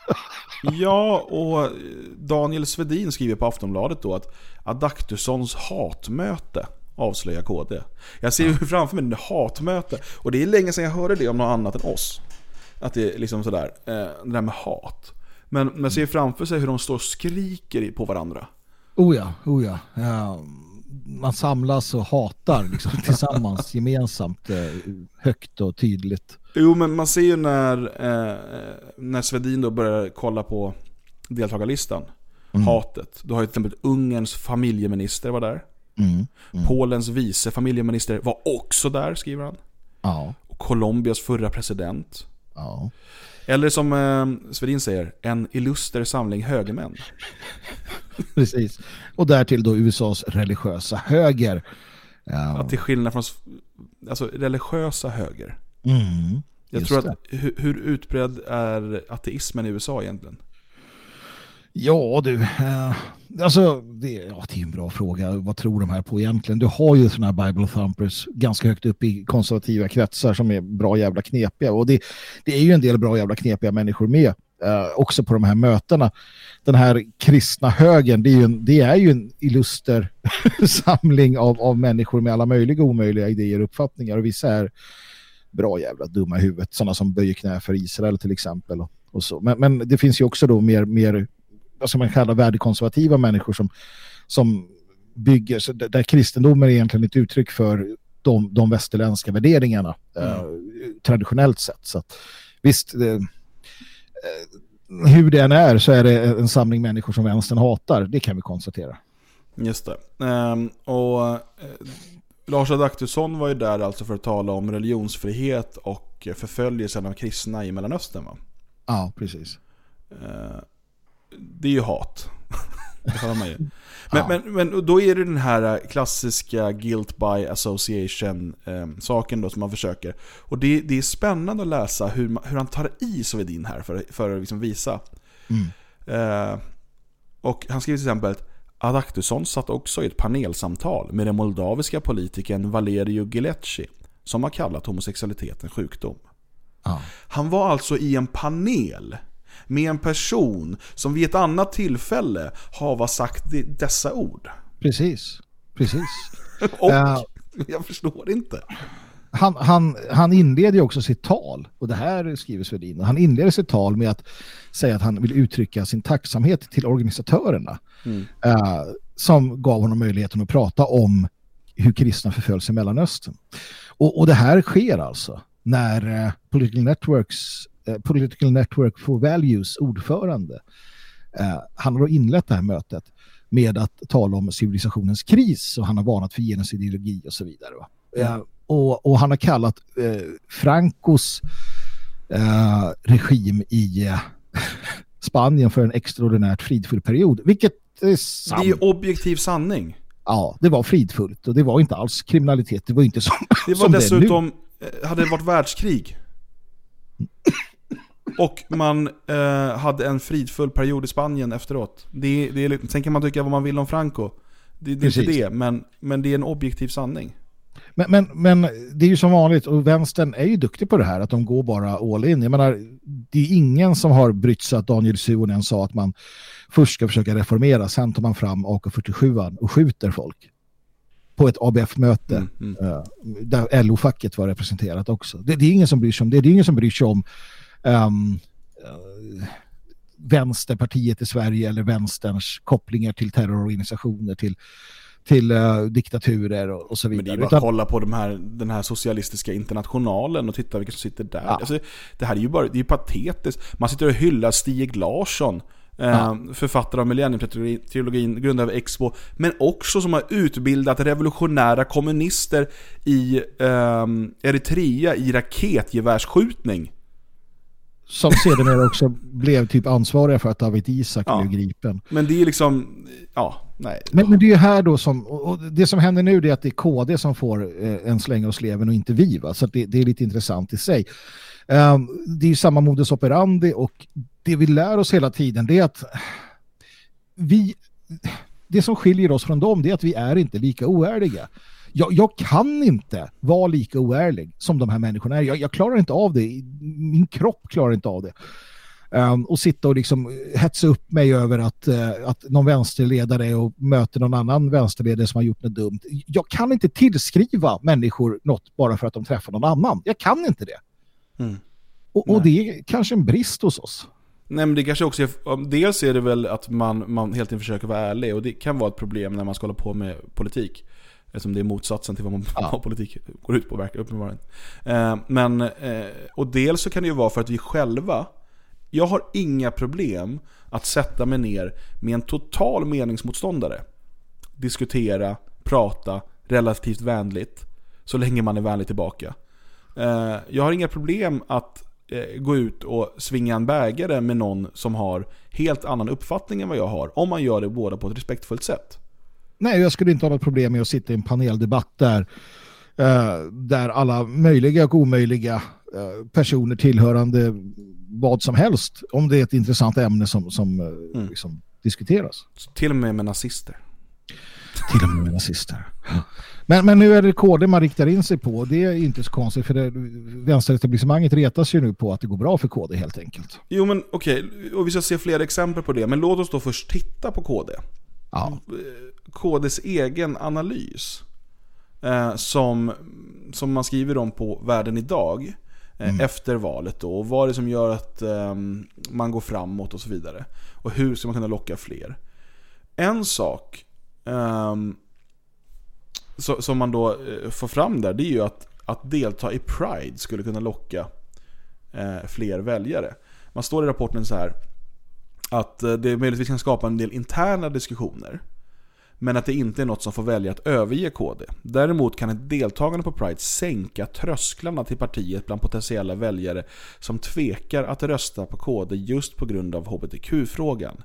Ja, och Daniel Svedin skriver på Aftonbladet då att Adaktussons hatmöte avslöjar KD. Jag ser ju framför mig det hatmöte, och det är länge sedan jag hörde det om något annat än oss. Att det är liksom sådär, eh, det där med hat. Men man ser framför sig hur de står och skriker på varandra.
Oh ja, oh ja. ja. Man samlas och hatar liksom, tillsammans, gemensamt, eh, högt och tydligt.
Jo, men man ser ju när, eh, när Svedin då börjar kolla på deltagarlistan, hatet. Då har ju till exempel Ungerns familjeminister var där.
Mm.
Polens vice familjeminister var också där, skriver han.
Ja,
Och Colombias förra president.
ja.
Eller som eh, Svedin säger, en illuster samling högermän.
Precis. Och därtill då USAs religiösa höger. Ja.
Att till skillnad från alltså, religiösa höger.
Mm.
Jag tror att, hur, hur utbredd är ateismen i USA egentligen?
Ja du, eh, alltså det, ja, det är en bra fråga. Vad tror de här på egentligen? Du har ju sådana här Bible thumpers ganska högt upp i konservativa kretsar som är bra jävla knepiga. Och det, det är ju en del bra jävla knepiga människor med. eh, också på de här mötena. Den här kristna högen, det är ju en, det är ju en illuster samling av, av människor med alla möjliga och omöjliga idéer och uppfattningar. Och vissa är bra jävla dumma i huvudet. Sådana som böjer knä för Israel till exempel. Och, och så. Men, men det finns ju också då mer, mer vad ska man kalla värdekonservativa människor som, som bygger, så där, kristendomen är egentligen ett uttryck för de, de västerländska värderingarna eh, traditionellt sett. Så att, visst, eh, eh, hur det än är så är det en samling människor som vänstern hatar, det kan vi konstatera.
Just det. Ehm, och eh, Lars Adaktusson var ju där alltså för att tala om religionsfrihet och förföljelsen av kristna i Mellanöstern va?
Ja, precis.
Eh, det är ju hat. det hör man ju. Men, men, men då är det den här klassiska guilt by association eh, saken då som man försöker. Och det, det är spännande att läsa hur, man, hur han tar i Svedin här för, för att liksom visa. Eh, och han skriver till exempel att Adaktusson satt också i ett panelsamtal med den moldaviska politikern Valerio Gilecki som har kallat homosexualitet en sjukdom.
Ja.
Han var alltså i en panel med en person som vid ett annat tillfälle har sagt de- dessa ord.
Precis, precis.
Och
Ja.
jag förstår inte.
han, han, han inleder också sitt tal, och det här skriver Svedin, han inleder sitt tal med att säga att han vill uttrycka sin tacksamhet till organisatörerna eh, som gav honom möjligheten att prata om hur kristna förföljs i Mellanöstern. Och, och det här sker alltså när eh, Political, Networks, Political Network for Values ordförande eh, han har då inlett det här mötet med att tala om civilisationens kris och han har varnat för genusideologi och så vidare. Eh, och, och han har kallat eh, Francos eh, regim i eh, Spanien för en extraordinärt fridfull period, vilket är sant.
Det är objektiv sanning.
Ja, det var fridfullt och det var inte alls kriminalitet. Det var inte som
Det var
som nu.
dessutom, eh, hade det varit världskrig. Och man eh, hade en fridfull period i Spanien efteråt. Det, det är, lite- sen kan man tycka vad man vill om Franco. Det, det är inte det, men, men det är en objektiv sanning.
Men, men, men det är ju som vanligt, och vänstern är ju duktig på det här, att de går bara all in. Jag menar, det är ingen som har brytt sig att Daniel Suhonen sa att man först ska försöka reformera, sen tar man fram AK47 och skjuter folk. På ett ABF-möte
Mm,
eh, där LO-facket var representerat också. Det, det är ingen som bryr sig om det. Det är ingen som bryr sig om eh, Vänsterpartiet i Sverige eller vänsterns kopplingar till terrororganisationer, till, till eh, diktaturer och, och så vidare.
Men det är bara
Utan-
att kolla på de här, den här socialistiska internationalen och titta vilka som sitter där. Alltså, det här är ju bara, det är ju patetiskt. Man sitter och hyllar Stieg Larsson, eh, författare av Millennium-trilogin, grundare av Expo, men också som har utbildat revolutionära kommunister i eh, Eritrea i raketgevärsskjutning.
Som sedermera också blev typ ansvariga för att David Isak
Ja.
blev gripen.
Men det är liksom, ja, nej.
Men, men det är ju här då som, och det som händer nu är att det är KD som får eh, en slänga och sleven och inte vi. Va? Så det, det är lite intressant i sig. Ehm, det är ju samma modus operandi och det vi lär oss hela tiden det är att vi, det som skiljer oss från dem det är att vi är inte lika oärliga. Jag, jag kan inte vara lika oärlig som de här människorna är. Jag, jag klarar inte av det. Min kropp klarar inte av det. Um, och sitta och liksom hetsa upp mig över att, eh, att någon vänsterledare och möter någon annan vänsterledare som har gjort något dumt. Jag kan inte tillskriva människor något bara för att de träffar någon annan. Jag kan inte det.
Mm.
Och, och det är kanske en brist hos oss.
Nej men det kanske också är, dels är det väl att man, man helt enkelt försöker vara ärlig och det kan vara ett problem när man ska hålla på med politik. Eftersom det är motsatsen till vad man ja. politik går ut på verkar uppenbarligen. Eh, men, eh, och dels så kan det ju vara för att vi själva, jag har inga problem att sätta mig ner med en total meningsmotståndare. Diskutera, prata relativt vänligt. Så länge man är vänlig tillbaka. Eh, jag har inga problem att gå ut och svinga en bägare med någon som har helt annan uppfattning än vad jag har. Om man gör det båda på ett respektfullt sätt.
Nej, jag skulle inte ha något problem med att sitta i en paneldebatt där, eh, där alla möjliga och omöjliga eh, personer tillhörande vad som helst, om det är ett intressant ämne som, som eh, mm. liksom, diskuteras.
Så till och med med nazister.
Till och med med nazister. Men, men nu är det KD man riktar in sig på. Det är inte så konstigt för det, vänsteretablissemanget retas ju nu på att det går bra för KD helt enkelt.
Jo men okej, okay. och vi ska se fler exempel på det. Men låt oss då först titta på KD.
Ja.
KDs egen analys. Eh, som, som man skriver om på Världen idag. Eh, mm. Efter valet då. Och vad är det som gör att eh, man går framåt och så vidare. Och hur ska man kunna locka fler. En sak um, så, som man då eh, får fram där, det är ju att, att delta i Pride skulle kunna locka eh, fler väljare. Man står i rapporten så här att eh, det möjligtvis kan skapa en del interna diskussioner men att det inte är något som får välja att överge KD. Däremot kan ett deltagande på Pride sänka trösklarna till partiet bland potentiella väljare som tvekar att rösta på KD just på grund av HBTQ-frågan.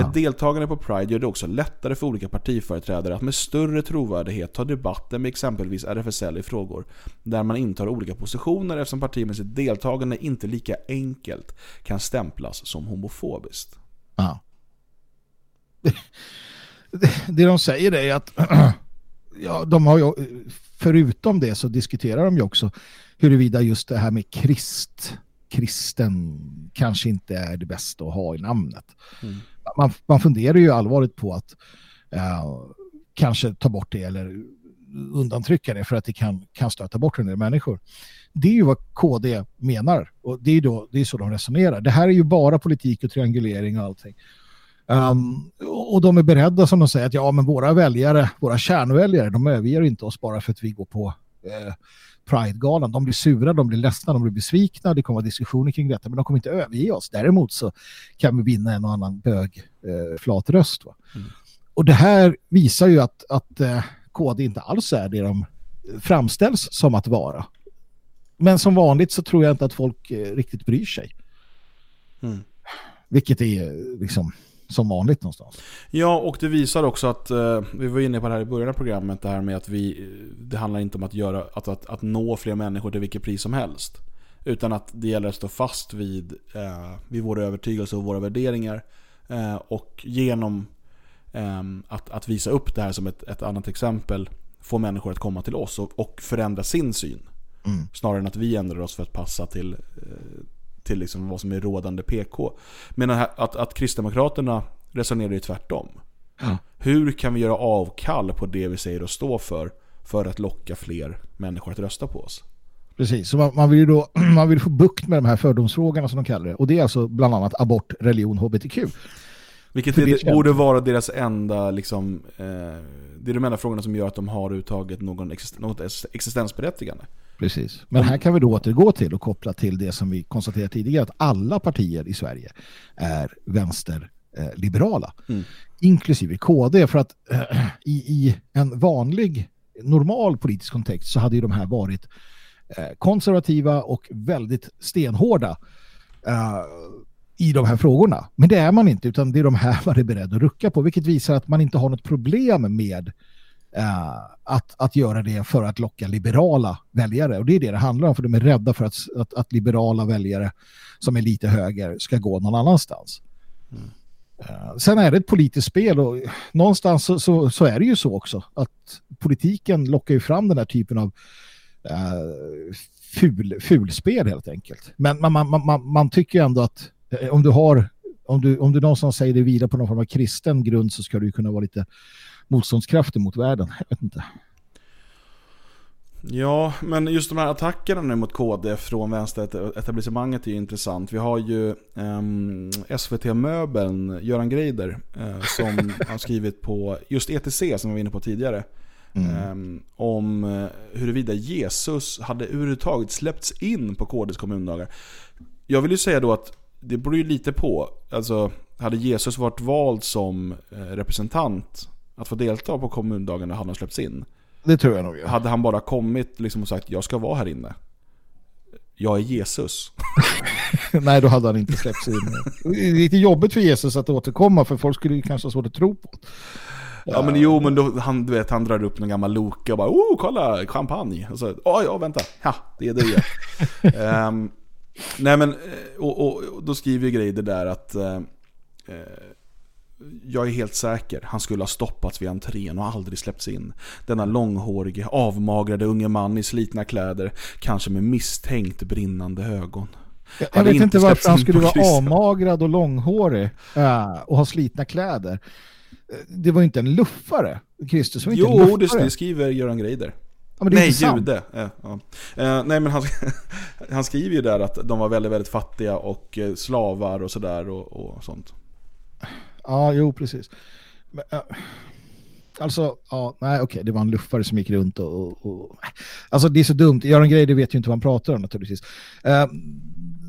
Ett deltagande på Pride gör det också lättare för olika partiföreträdare att med större trovärdighet ta debatten med exempelvis RFSL i frågor där man intar olika positioner eftersom partiet med sitt deltagande inte lika enkelt kan stämplas som homofobiskt.
Ja det de säger är att ja, de har ju, förutom det så diskuterar de ju också huruvida just det här med krist, kristen kanske inte är det bästa att ha i namnet. Mm. Man, man funderar ju allvarligt på att uh, kanske ta bort det eller undantrycka det för att det kan, kan stöta bort en del människor. Det är ju vad KD menar och det är, då, det är så de resonerar. Det här är ju bara politik och triangulering och allting. Um, och de är beredda som de säger att ja men våra väljare, våra kärnväljare, de överger inte oss bara för att vi går på eh, Pride-galan. De blir sura, de blir ledsna, de blir besvikna. Det kommer vara diskussioner kring detta, men de kommer inte överge oss. Däremot så kan vi vinna en och annan bög eh, flat röst. Mm. Och det här visar ju att, att eh, KD inte alls är det de framställs som att vara. Men som vanligt så tror jag inte att folk eh, riktigt bryr sig. Mm. Vilket är liksom som vanligt någonstans.
Ja, och det visar också att, eh, vi var inne på det här i början av programmet, det här med att vi, det handlar inte om att, göra, att, att, att nå fler människor till vilket pris som helst. Utan att det gäller att stå fast vid, eh, vid våra övertygelser och våra värderingar. Eh, och genom eh, att, att visa upp det här som ett, ett annat exempel få människor att komma till oss och, och förändra sin syn. Mm. Snarare än att vi ändrar oss för att passa till, eh, till liksom vad som är rådande PK. Men att, att Kristdemokraterna resonerar ju tvärtom. Ja. Hur kan vi göra avkall på det vi säger och stå för för att locka fler människor att rösta på oss?
Precis, så man, man, vill då man vill få bukt med de här fördomsfrågorna som de kallar det. Och det är alltså bland annat abort, religion, hbtq.
Vilket är, borde vara deras enda, liksom, eh, det är de enda frågorna som gör att de har uttaget någon existen något existensberättigande.
Precis. Men här kan vi då återgå till och koppla till det som vi konstaterade tidigare att alla partier i Sverige är vänsterliberala. Mm. Inklusive KD för att äh, i, i, en vanlig normal politisk kontext så hade ju de här varit äh, konservativa och väldigt stenhårda äh, i de här frågorna. Men det är man inte utan det är de här man är beredd att rucka på vilket visar att man inte har något problem med Uh, att, att göra det för att locka liberala väljare. Och det är det det handlar om, för de är rädda för att, att, att liberala väljare som är lite höger ska gå någon annanstans. Mm. Uh, sen är det ett politiskt spel och någonstans så, så, så, är det ju så också att politiken lockar ju fram den här typen av uh, ful, fulspel helt enkelt. Men man, man, man, man tycker ändå att om du har om du, om du någonstans säger det vidare på någon form av kristen grund så ska du kunna vara lite motståndskrafter mot världen. Jag vet inte.
Ja, men just de här attackerna nu mot KD från vänsteretablissemanget är ju intressant. Vi har ju ehm, SVT-möbeln, Göran Greider, eh, som har skrivit på just ETC som vi var inne på tidigare. ehm, om eh, huruvida Jesus hade överhuvudtaget släppts in på KDs kommundagar. Jag vill ju säga då att det beror ju lite på. Alltså, hade Jesus varit vald som eh, representant att få delta på kommundagarna hade han släppts in.
Det tror jag nog. Ja.
Hade han bara kommit liksom och sagt jag ska vara här inne. Jag är Jesus.
Nej, då hade han inte släppts in. Det är lite jobbigt för Jesus att återkomma för folk skulle ju kanske ha svårt att tro på.
Ja men jo men då, han, du vet, han drar upp någon gammal Loka och bara oh kolla champagne. Och så, ja ja vänta, ja det är det jag. Nej men, eh, och, och, och då skriver Greider där att eh, eh, jag är helt säker, han skulle ha stoppats vid entrén och aldrig släppts in. Denna långhårige, avmagrade unge man i slitna kläder, kanske med misstänkt brinnande ögon.
Jag, jag vet inte varför han skulle vara avmagrad och långhårig äh, och ha slitna kläder. Det var ju inte en luffare. Kristus var inte en
Jo, det,
luffare.
det skriver Göran Greider.
Ja,
Nej, jude. Eh, ja. Eh, nej, men han, han skriver ju där att de var väldigt, väldigt fattiga och eh, slavar och sådär och, och sånt.
Ja, jo, precis. Men, äh, alltså, ja, nej, okej, det var en luffare som gick runt och, och, och... Alltså, det är så dumt. Göran Greider vet ju inte vad han pratar om naturligtvis. Eh,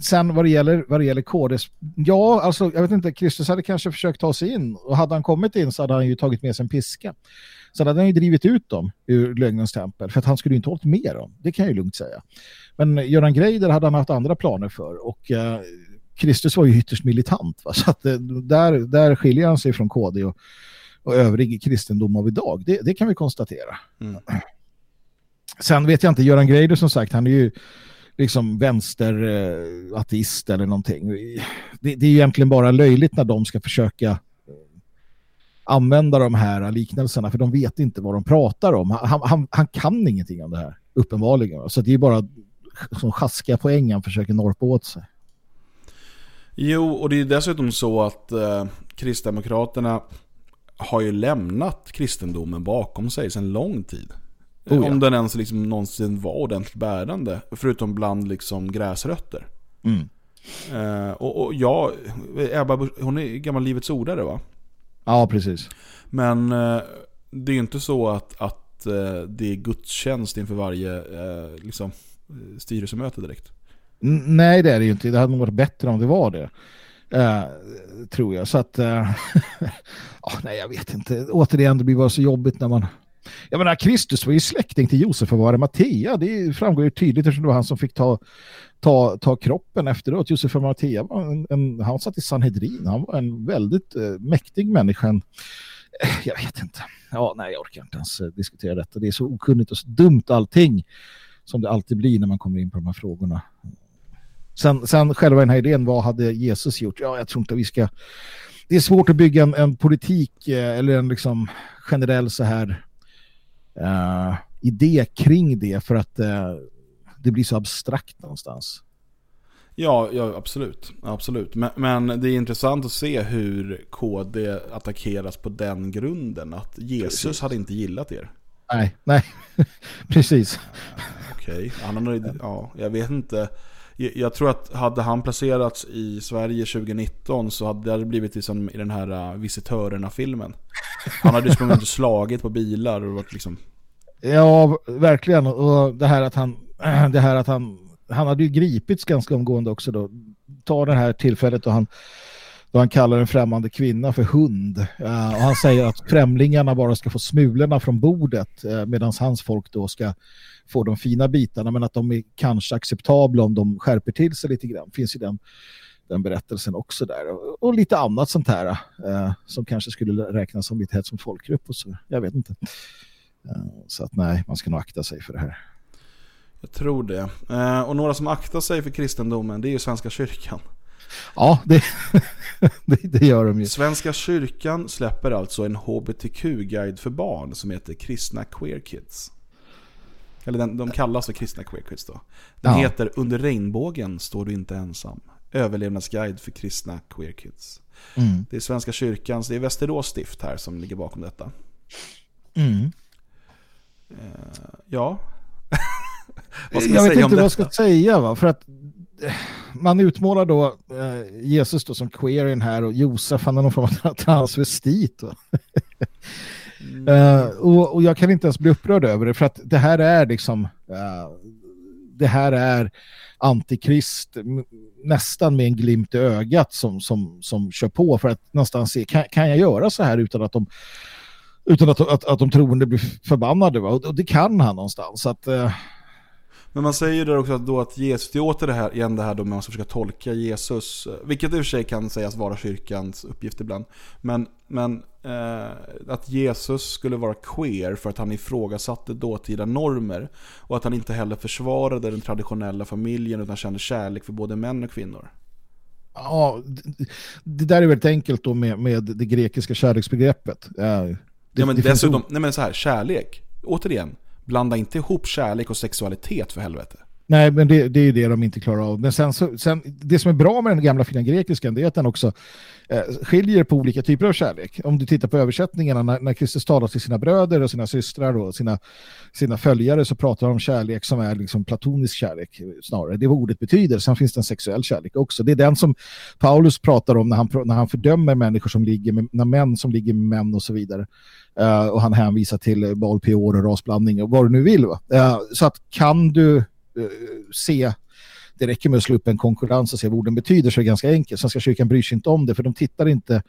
sen vad det gäller, vad det gäller KDs... Ja, alltså, jag vet inte, Kristus hade kanske försökt ta sig in. Och hade han kommit in så hade han ju tagit med sig en piska. Så hade han ju drivit ut dem ur lögnens tempel. För att han skulle inte hållit med dem. Det kan jag ju lugnt säga. Men Göran Greider hade han haft andra planer för. Och eh, Kristus var ju ytterst militant. Va? Så att, eh, där, där skiljer han sig från KD och, och övrig kristendom av idag. Det, det kan vi konstatera.
Mm.
Sen vet jag inte, Göran Greider som sagt, han är ju liksom vänsterateist eller någonting. Det, det är egentligen bara löjligt när de ska försöka eh, använda de här liknelserna för de vet inte vad de pratar om. Han, han, han kan ingenting om det här, uppenbarligen. Så det är bara som sjaskiga poäng han försöker norpa åt sig.
Jo, och det är dessutom så att eh, Kristdemokraterna har ju lämnat kristendomen bakom sig sedan lång tid.
Oh ja.
Om den ens liksom någonsin var ordentligt bärande. Förutom bland liksom gräsrötter.
Mm.
Eh, och, och jag, Ebba, hon är gammal Livets Ordare va?
Ja, precis.
Men eh, det är ju inte så att, att eh, det är gudstjänst inför varje eh, liksom, styrelsemöte direkt.
Nej, det är det ju inte. Det hade nog varit bättre om det var det. Eh, tror jag. Så att... eh, ja, nej, jag vet inte. Återigen, det blir bara så jobbigt när man... Jag menar, Kristus var ju släkting till Josef och var Det framgår ju tydligt eftersom det var han som fick ta, ta, ta kroppen efteråt. Josef och Mattia, var en, en, han satt i Sanhedrin. Han var en väldigt eh, mäktig människa. Eh, jag vet inte. Ja, nej, jag orkar inte ens eh, diskutera detta. Det är så okunnigt och så dumt allting som det alltid blir när man kommer in på de här frågorna. Sen, sen själva den här idén, vad hade Jesus gjort? Ja, jag tror inte vi ska... Det är svårt att bygga en, en politik eh, eller en liksom generell så här eh, idé kring det för att eh, det blir så abstrakt någonstans.
Ja, ja absolut. absolut. Men, men det är intressant att se hur KD attackeras på den grunden. Att Jesus
Precis.
hade inte gillat er.
Nej, nej, precis.
Okej, han hade, ja, jag vet inte. Jag, tror att hade han placerats i Sverige 2019 så hade det blivit liksom i den här äh, Visitörerna-filmen. Han hade ju sprungit och slagit på bilar och varit liksom...
Ja, verkligen. Och det här att han, det här att han, han hade ju gripits ganska omgående också då. Ta det här tillfället då han, då han kallar en främmande kvinna för hund. Uh, och han säger att främlingarna bara ska få smulorna från bordet uh, medan hans folk då ska få de fina bitarna men att de är kanske acceptabla om de skärper till sig lite grann. Finns ju den, den berättelsen också där. Och, och lite annat sånt här eh, som kanske skulle räknas som lite hets som folkgrupp och så. Jag vet inte. Eh, Så att nej, man ska nog akta sig för det här.
Jag tror det. Eh, och några som aktar sig för kristendomen, det är ju Svenska kyrkan.
Ja, det, det, det gör de ju.
Svenska kyrkan släpper alltså en HBTQ-guide för barn som heter Kristna Queer Kids. Eller den, de kallas för Kristna Queer Kids då. Den
Ja.
heter Under regnbågen står du inte ensam. Överlevnadsguide för kristna queer kids.
Mm.
Det är Svenska kyrkans, det är Västerås stift här som ligger bakom detta.
Mm.
Eh, ja, Vad ska
jag vet inte vad jag ska säga va? för att eh, man utmålar då eh, Jesus då som queer i den här och Josef han är någon form av transvestit. Va? Och, och jag kan inte ens bli upprörd över det för att det här är liksom uh, det här är antikrist nästan med en glimt i ögat som, som, som kör på för att någonstans se, kan, kan jag göra så här utan att de utan att, att, att de troende blir förbannade va? Och, och det kan han någonstans så att uh...
Men man säger ju där också att, då att Jesus, det är åter det här, igen det här då med att man ska försöka tolka Jesus, vilket i och för sig kan sägas vara kyrkans uppgift ibland. Men, men att Jesus skulle vara queer för att han ifrågasatte dåtida normer och att han inte heller försvarade den traditionella familjen utan kände kärlek för både män och kvinnor.
Ja, det, där är väldigt enkelt då med, med det grekiska kärleksbegreppet. Eh, det,
ja, men dessutom, nej men så här, kärlek, återigen, blanda inte ihop kärlek och sexualitet för helvete.
Nej, men det, det är ju det de inte klarar av. Men sen, så, sen, det som är bra med den gamla fina grekiskan det är att den också eh, skiljer på olika typer av kärlek. Om du tittar på översättningarna, när, när Kristus talar till sina bröder och sina systrar och sina, sina följare så pratar de om kärlek som är liksom platonisk kärlek snarare. Det är vad ordet betyder. Sen finns det en sexuell kärlek också. Det är den som Paulus pratar om när han, när han fördömer människor som ligger med, när män som ligger med män och så vidare. Eh, och han hänvisar till uh, Baal Peor och rasblandning och vad du nu vill. Va? Eh, så att kan du se det räcker med att slå upp en konkurrens och se vad orden betyder så är det ganska enkelt. Svenska kyrkan bryr sig inte om det för de tittar inte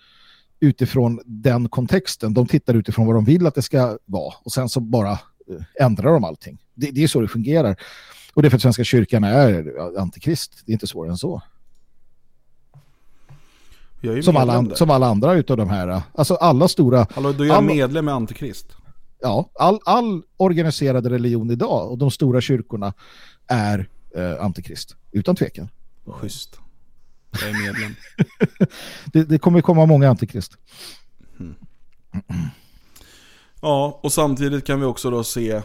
utifrån den kontexten. De tittar utifrån vad de vill att det ska vara och sen så bara eh, ändrar de allting. Det, det är så det fungerar. Och det är för att Svenska kyrkan är antikrist. Det är inte svårare än så. Som alla, som alla andra utav de här. Alltså alla stora...
Hallå, då är jag medlem i Antikrist.
Ja, all, all organiserad religion idag och de stora kyrkorna är eh, antikrist. Utan tvekan.
Schysst. Jag är medlem.
Det, det kommer komma många antikrist.
Ja, och samtidigt kan vi också då se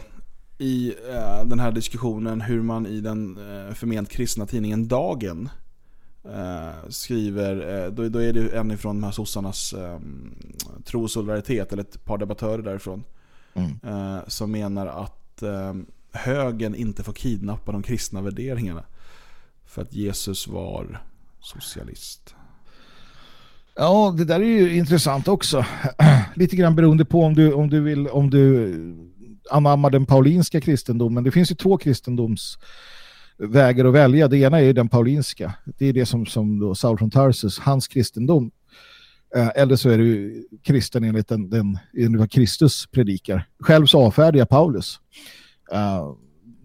i eh, den här diskussionen hur man i den eh, förment kristna tidningen Dagen eh, skriver, eh, då, då är det en ifrån de här sossarnas eh, tro och solidaritet, eller ett par debattörer därifrån, eh, som menar att eh, högen inte får kidnappa de kristna värderingarna. För att Jesus var socialist.
Ja, det där är ju intressant också. Lite grann beroende på om du, om du vill om du anammar den paulinska kristendomen. Det finns ju två kristendomsvägar att välja. Det ena är den paulinska. Det är det som, som då Saul från Tarsus, hans kristendom. Eh, eller så är du kristen enligt, den, den, enligt vad Kristus predikar. Själv så avfärdar jag Paulus. Uh,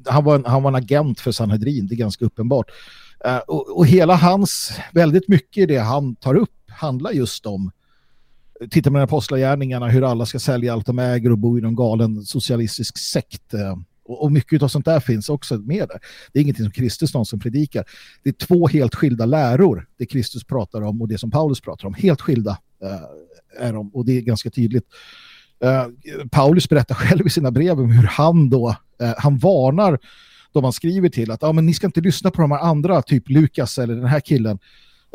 han, var en, han var en agent för Sanhedrin, det är ganska uppenbart. Uh, och, och hela hans, väldigt mycket i det han tar upp handlar just om titta med apostlagärningarna hur alla ska sälja allt de äger och bo i någon galen socialistisk sekt. Uh, och, och mycket av sånt där finns också med där. Det är ingenting som Kristus någonsin predikar. Det är två helt skilda läror, det Kristus pratar om och det som Paulus pratar om. Helt skilda eh, är de och det är ganska tydligt. Eh, Paulus berättar själv i sina brev om hur han då, eh, han varnar de man skriver till att ah, men ni ska inte lyssna på de här andra, typ Lukas eller den här killen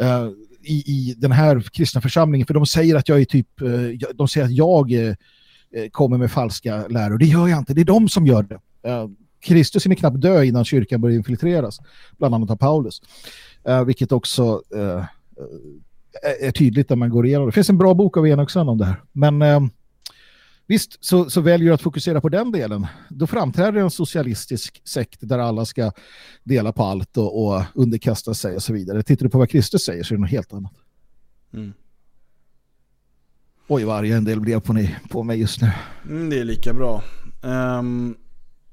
eh, i, i den här kristna församlingen, för de säger att jag är typ, eh, de säger att jag eh, eh kommer med falska läror. Det gör jag inte, det är de som gör det. Eh, Kristus hinner knappt dö innan kyrkan börjar infiltreras, bland annat av Paulus. Eh, vilket också eh, är tydligt när man går igenom det. Finns en bra bok av Enoksson om det här. Men visst, så, så väljer du att fokusera på den delen. Då framträder en socialistisk sekt där alla ska dela på allt och, och underkasta sig och så vidare. Tittar du på vad Kristus säger så är det något helt annat.
Mm.
Oj, arga en del blev på, ni, på mig just nu.
Mm, det är lika bra. Ehm,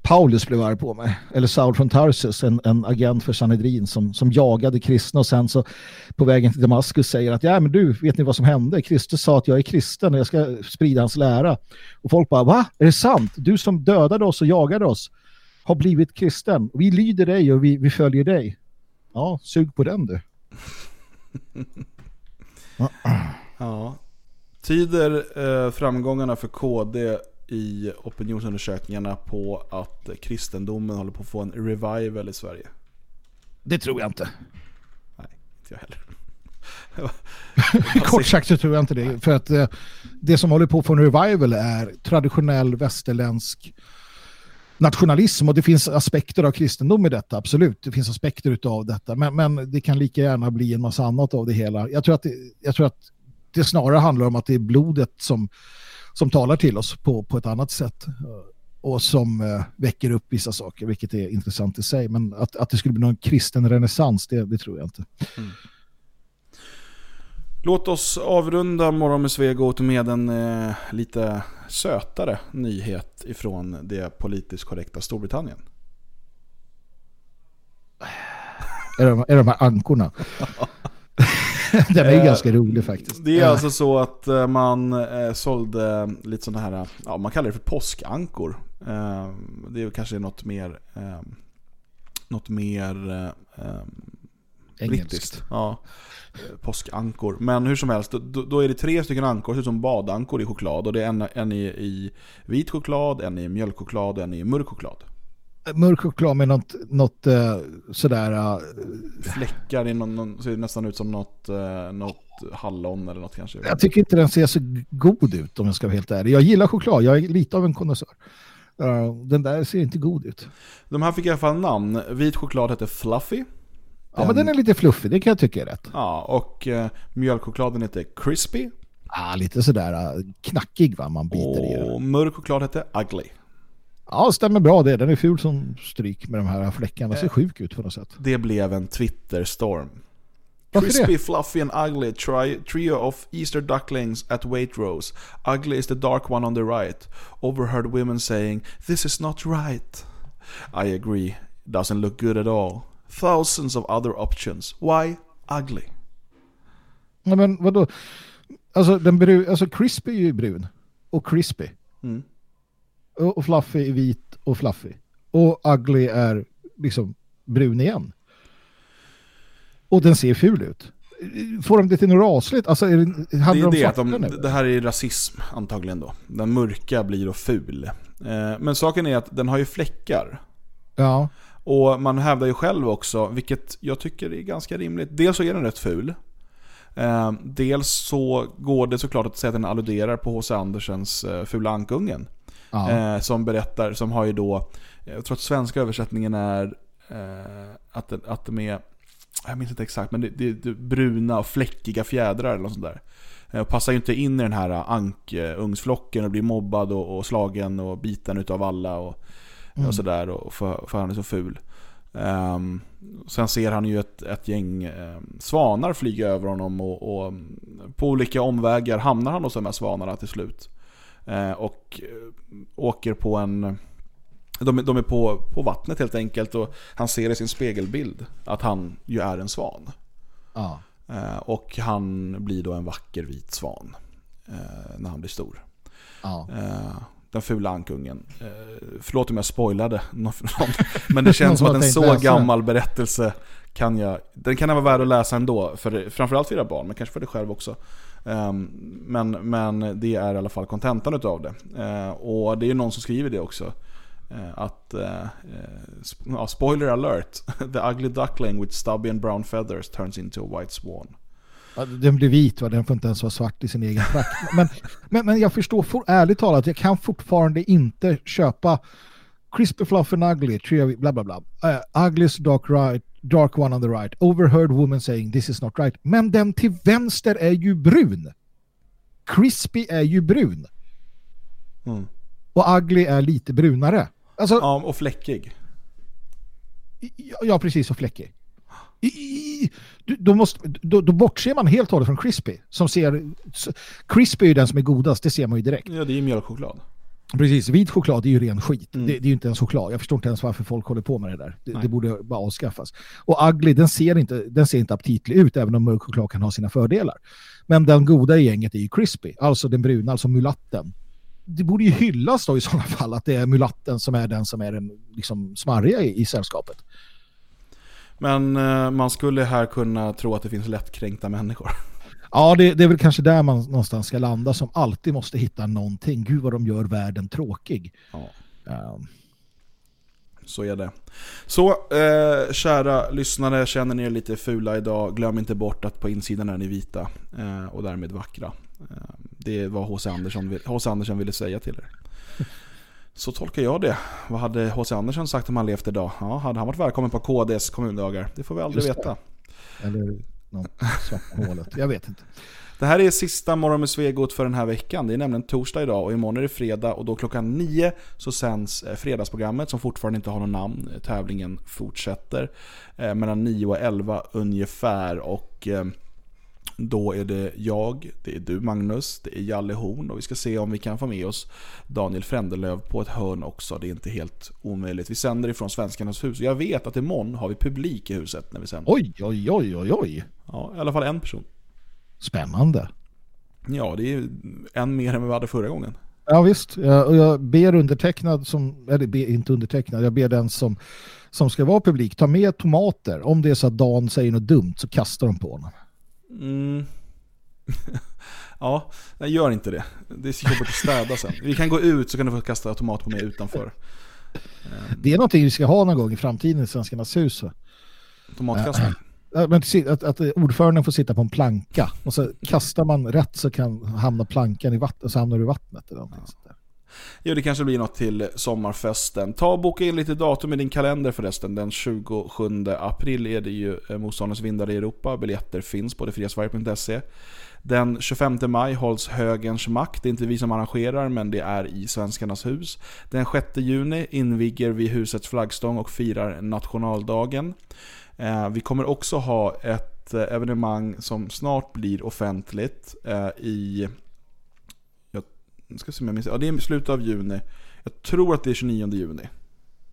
Paulus blev arg på mig. Eller Saul från Tarsus, en, en agent för Sanhedrin som, som jagade kristna och sen så på vägen till Damaskus säger att ja men du, vet ni vad som hände? Kristus sa att jag är kristen och jag ska sprida hans lära. Och folk bara, va? Är det sant? Du som dödade oss och jagade oss har blivit kristen. Vi lyder dig och vi, vi följer dig. Ja, sug på den du.
ja. Tyder eh, framgångarna för KD i opinionsundersökningarna på att kristendomen håller på att få en revival i Sverige?
Det tror jag inte.
Nej, inte jag heller.
Kort sagt så tror jag inte det. För att eh, det som håller på att få en revival är traditionell västerländsk nationalism och det finns aspekter av kristendom i detta, absolut. Det finns aspekter av detta, men, men det kan lika gärna bli en massa annat av det hela. Jag tror att det, jag tror att det snarare handlar om att det är blodet som, som talar till oss på, på ett annat sätt eh, och som eh, väcker upp vissa saker, vilket är intressant i sig. Men att, att det skulle bli någon kristen renässans, det, det tror jag inte.
Låt oss avrunda Morgon med Svegot med en eh, lite sötare nyhet ifrån det politiskt korrekta Storbritannien.
Är de, är de här ankorna? Den är ju
Eh,
ganska rolig faktiskt.
Det är
Eh,
alltså så att eh, man sålde lite sådana här, ja man kallar det för påskankor. Det är kanske något mer, något mer
Engelskt.
brittiskt. Ja, påskankor. Men hur som helst, då, då är det tre stycken ankor, ser ut som badankor i choklad. Och det är en, en i, i vit choklad, en i mjölkchoklad och en i mörk choklad.
Mörk choklad med något, något eh, sådär... eh,
Fläckar, i någon, någon, ser nästan ut som något, eh, något hallon eller något kanske.
jag tycker inte den ser så god ut om jag ska vara helt ärlig. Jag gillar choklad, jag är lite av en konnässör. Den där ser inte god ut.
De här fick i alla fall namn. Vit choklad hette Fluffy.
Ja, men den är lite fluffig, det kan jag tycka är rätt.
Ja, och eh, mjölkchokladen hette Crispy.
Ah, lite sådär knackig va, man biter i den.
Och mörk choklad hette Ugly.
Ja, stämmer bra det. Den är ful som stryk med de här fläckarna. Ser sjuk ut på något sätt.
Det blev en Twitter-storm.
Varför
Crispy,
det?
fluffy and ugly tri trio of Easter ducklings at Waitrose. Ugly is the dark one on the right. Overheard women saying, This is not right. I agree. Doesn't look good at all. Thousands of other options. Why ugly?
Ja, men vadå? Alltså, den bru- alltså crispy är ju brun. Och crispy.
Mm.
Och, fluffy är vit och fluffy. Och ugly är liksom brun igen. Och den ser ful ut. Får de det till något rasligt? Alltså, är det,
Det
handlar
är
det
det
om
att de,
nu?
det här är rasism antagligen då. Den mörka blir då ful. Eh, Men saken är att den har ju fläckar.
Ja.
Och man hävdar ju själv också, vilket jag tycker är ganska rimligt. Dels så är den rätt ful. Eh, dels så går det såklart att säga att den alluderar på H.C. Andersens eh, Fula Ankungen.
Ja.
Eh, som berättar, som har ju då, jag tror att svenska översättningen är eh, att, det- att de är, jag minns inte exakt, men det, det, det är bruna och fläckiga fjädrar eller något sånt där. Eh, och passar ju inte in i den här ankungsflocken och blir mobbad och, och slagen och biten utav alla och, och sådär. Och för, för han är så ful. Ehm, sen ser han ju ett, ett gäng ehm, svanar flyga över honom och, och mm, på olika omvägar hamnar han hos de här svanarna till slut. Eh, och eh, åker på en... De, är- de är på, på vattnet helt enkelt och han ser i sin spegelbild att han ju är en svan.
ja.
Eh, och han blir då en vacker vit svan när han blir stor.
ja.
Eh, den fula ankungen. Förlåt om jag spoilade men det känns som att en så gammal berättelse kan jag, den kan vara värd att läsa ändå, för, framförallt för era barn, men kanske för dig själv också. Ehm, men, men det är i alla fall kontentan utav det. Eh, och det är någon som skriver det också. Eh, att, eh, ja, spoiler alert, the ugly duckling with stubby and brown feathers turns into a white swan.
Ja, Den blir vit, va? den får inte ens vara svart i sin egen trakt. Men, men, men jag förstår för, ärligt talat, jag kan fortfarande inte köpa Crispy Fluff and Ugly, trio, bla bla bla. Uh, Ugly's dark, right, dark one on the right. Overheard woman saying this is not right. Men den till vänster är ju brun. Crispy är ju brun.
Mm.
Och Ugly är lite brunare. Alltså,
Ja, och fläckig.
Ja, precis, och fläckig. I- i- Då, måste, då, då bortser man helt och hållet från Crispy. Som ser, Crispy är ju den som är godast, det ser man ju direkt.
Ja, det är ju mjölkchoklad.
Precis, vit choklad är ju ren skit.
Mm.
Det, det är ju inte ens choklad. Jag förstår inte ens varför folk håller på med det där. Det, det borde bara avskaffas. Och Ugly, den ser, inte, den ser inte aptitlig ut, även om mörk choklad kan ha sina fördelar. Men den goda i gänget är ju Crispy, alltså den bruna, alltså mulatten. Det borde ju hyllas då i sådana fall att det är mulatten som är den som är den liksom smarriga i, i sällskapet.
Men eh, man skulle här kunna tro att det finns lättkränkta människor.
Ja, det, det är väl kanske där man någonstans ska landa som alltid måste hitta någonting. Gud vad de gör världen tråkig.
Ja.
Um,
Så är det. Så, eh, kära lyssnare, känner ni er lite fula idag, glöm inte bort att på insidan är ni vita eh, och därmed vackra. Eh, det vad H.C. Andersson, H.C. Andersson ville säga till er. Så tolkar jag det. Vad hade H.C. Andersen sagt om han levt idag? Ja, hade han varit välkommen på KDs kommundagar? Det får vi aldrig
Just
veta.
Eller något svart hålet. Jag vet inte.
Det här är sista morgon med Svegot för den här veckan. Det är nämligen torsdag idag och imorgon är det fredag och då klockan nio så sänds eh, fredagsprogrammet som fortfarande inte har någon namn. Tävlingen fortsätter eh, mellan 9 och 11 ungefär och eh, då är det jag, det är du Magnus, det är Jalle Horn och vi ska se om vi kan få med oss Daniel Frändelöv på ett hörn också. Det är inte helt omöjligt. Vi sänder ifrån Svenskarnas hus och jag vet att imorgon har vi publik i huset när vi sänder.
Oj, oj, oj, oj, oj.
Ja, i alla fall en person.
Spännande.
Ja, det är en mer än vi hade förra gången.
Ja visst, jag, och jag ber undertecknad som, eller ber, inte undertecknad, jag ber den som, som ska vara publik ta med tomater. Om det är så att Dan säger något dumt så kastar de på honom.
Mm. ja, nej, gör inte det. Det är så jobbigt att städa sen. Vi kan gå ut så kan du få kasta tomat på mig utanför.
Det är någonting vi ska ha någon gång i framtiden i Svenskarnas hus.
Tomatkastning.
Ja, Men att, att, ordföranden får sitta på en planka och så kastar man rätt så kan hamna plankan i vattnet och så hamnar du i vattnet. Eller någonting där.
Jo, det kanske blir något till sommarfesten. Ta och boka in lite datum i din kalender förresten. Den 27 april är det ju eh, Motståndarnas vindar i Europa. Biljetter finns på detfriasverige.se. Den 25 maj hålls Högens makt. Det är inte vi som arrangerar, men det är i Svenskarnas hus. Den 6 juni inviger vi husets flaggstång och firar nationaldagen. Eh, vi kommer också ha ett eh, evenemang som snart blir offentligt i ska se om jag minns, ja, det är i slutet av juni. Jag tror att det är 29 juni.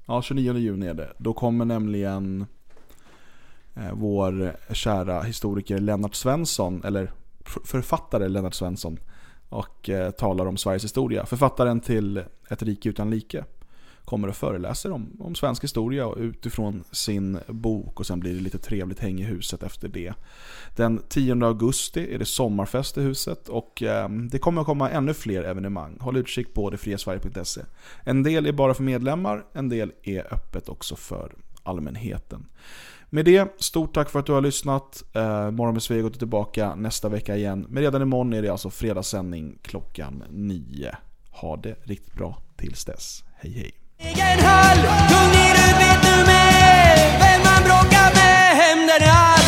Ja, 29 juni är det. Då kommer nämligen eh, vår kära historiker Lennart Svensson, eller författare Lennart Svensson, och eh, talar om Sveriges historia. Författaren till Ett rike utan like kommer och föreläser om, om svensk historia utifrån sin bok och sen blir det lite trevligt häng i huset efter det. Den 10 augusti är det sommarfest i huset och eh, det kommer att komma ännu fler evenemang. Håll utkik på detfriasverige.se. En del är bara för medlemmar, en del är öppet också för allmänheten. Med det, stort tack för att du har lyssnat. Eh, Morgon med Svegot är tillbaka nästa vecka igen. Men redan imorgon är det alltså fredagssändning klockan 9. Ha det riktigt bra tills dess. Hej hej
egen hall vet du Vem med hämnden är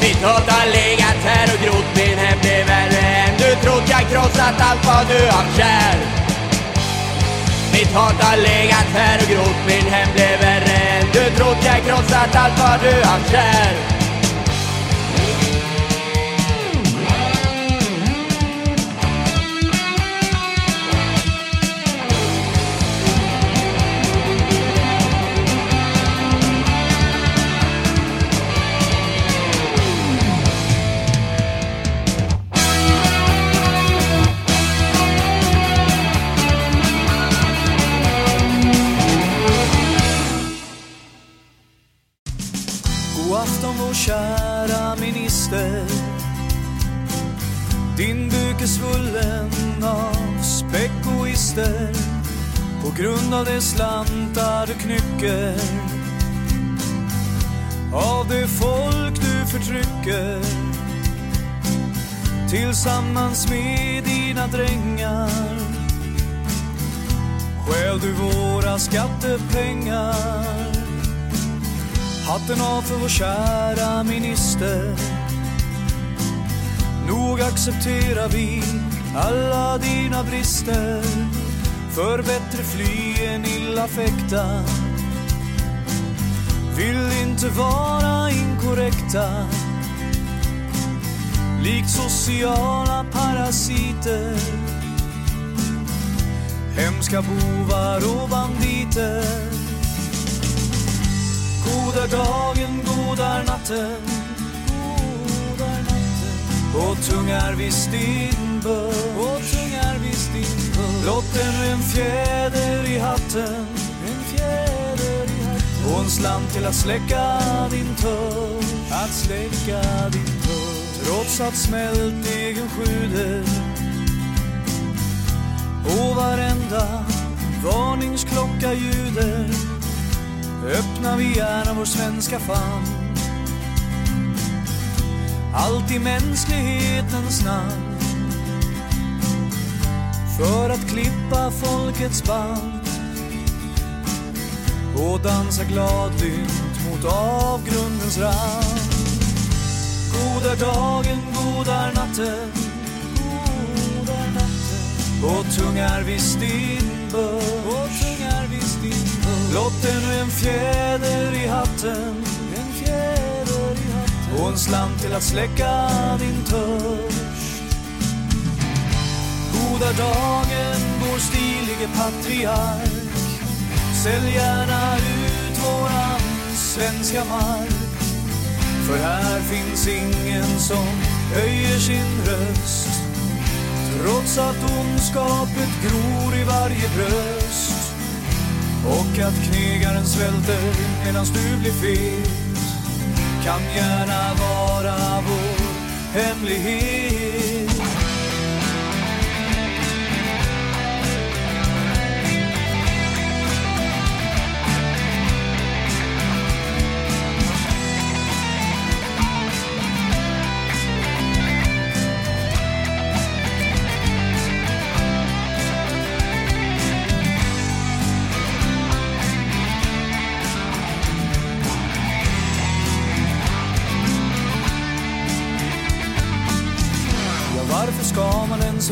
Mitt hat har legat här och grott. Min hem blev värre än du trott. Jag krossat allt vad du haft kär. Mitt hat har legat här och grott. Min hem blev värre än du trott. Jag krossat allt vad du haft kär.
Din är svullen av spekoister. På grund av de slantar du knycker. Av det folk du förtrycker. Tillsammans med dina drängar. Stjäl du våra skattepengar. Hatten av för vår kära minister. Nog accepterar vi alla dina brister. För bättre fly än illa fäkta Vill inte vara inkorrekta. Likt sociala parasiter. Hemska bovar och banditer. Goda dagen, goda natten. Och tung är visst din börs. Och tung är visst din börs. Blott ännu en fjäder i hatten. En fjäder i hatten. Och en slant till att släcka din törst Att släcka din törst Trots att smält egen sjuder. Och varenda varningsklocka ljuder. Öppnar vi gärna vår svenska famn. Allt i mänsklighetens namn. för att klippa folkets band och dansa gladlynt mot avgrundens rand. God är dagen, god är natten, god är natten. Och tung är visst din börd. Blott ännu en fjäder i hatten, och en slant till att släcka din törst. Goda dagen, vår stilige patriark. Sälj gärna ut våran svenska mark. För här finns ingen som höjer sin röst. Trots att ondskapet gror i varje bröst. Och att knegaren svälter medan du blir fet. Kan gärna vara vår hemlighet.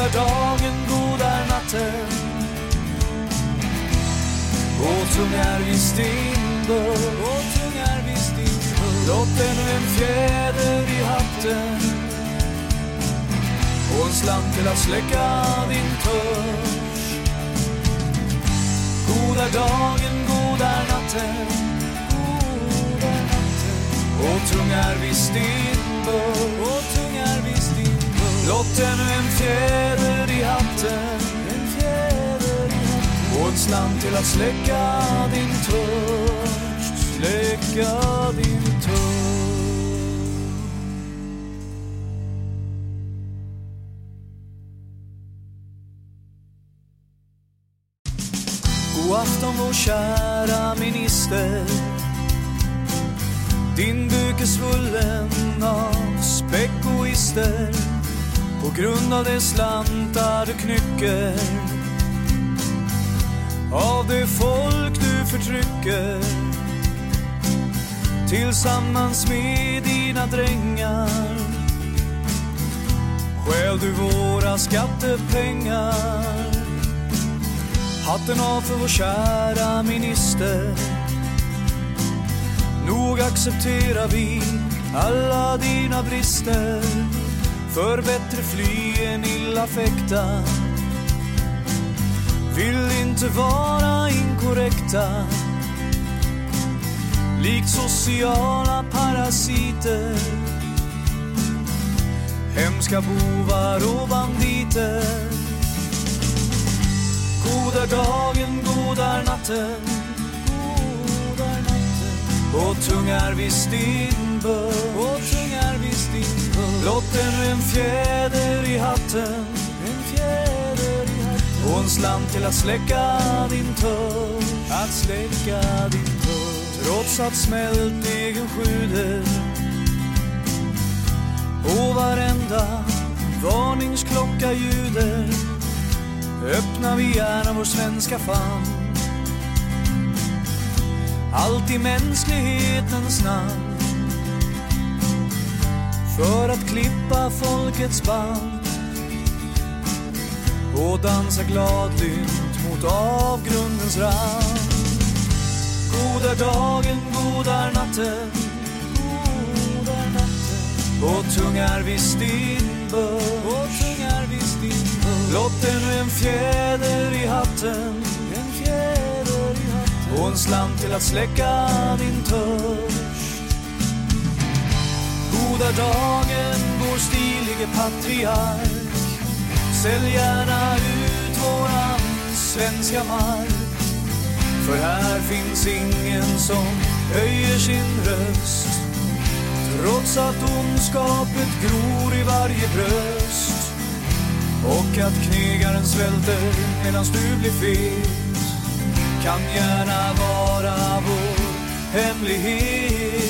God är dagen, god är natten. Och tung är visst din börd. Och tung är visst din börd. Blott ännu en fjäder i hatten. Och en slant till att släcka din törst. God är dagen, god är natten. God är natten. Och tung är visst din börd. Och tung är visst din börd Blott ännu en fjäder i hatten. En fjäder Och en slant till att släcka din törst. Släcka din törst. God afton vår kära minister. Din buk är svullen av spekoister på grund av de slantar du knycker. Av det folk du förtrycker. Tillsammans med dina drängar. Stjäl du våra skattepengar. Hatten av för vår kära minister. Nog accepterar vi alla dina brister. För bättre fly än illa fäkta Vill inte vara inkorrekta. Likt sociala parasiter. Hemska bovar och banditer. Goda dagen, god natten. Och tungar visst din börd Blott ännu en fjäder i hatten En fjäder i hatten. Och en slant till att släcka din törst Att släcka din törst Trots att smältdegen sjuder. Och varenda varningsklocka ljuder. Öppnar vi gärna vår svenska famn. Allt i mänsklighetens namn. För att klippa folkets band och dansa gladlynt mot avgrundens rand. Goda dagen, goda natten, goda natten. Och tungar visst din bön. Låt. Blott ännu en fjäder i hatten, en fjäder i hatten. Och en slant till att släcka din törst. God dagen, vår stilige patriark. Sälj gärna ut våran svenska mark. För här finns ingen som höjer sin röst. Trots att ondskapet gror i varje bröst. Och att knegaren svälter medan du blir fet. Kan gärna vara vår hemlighet.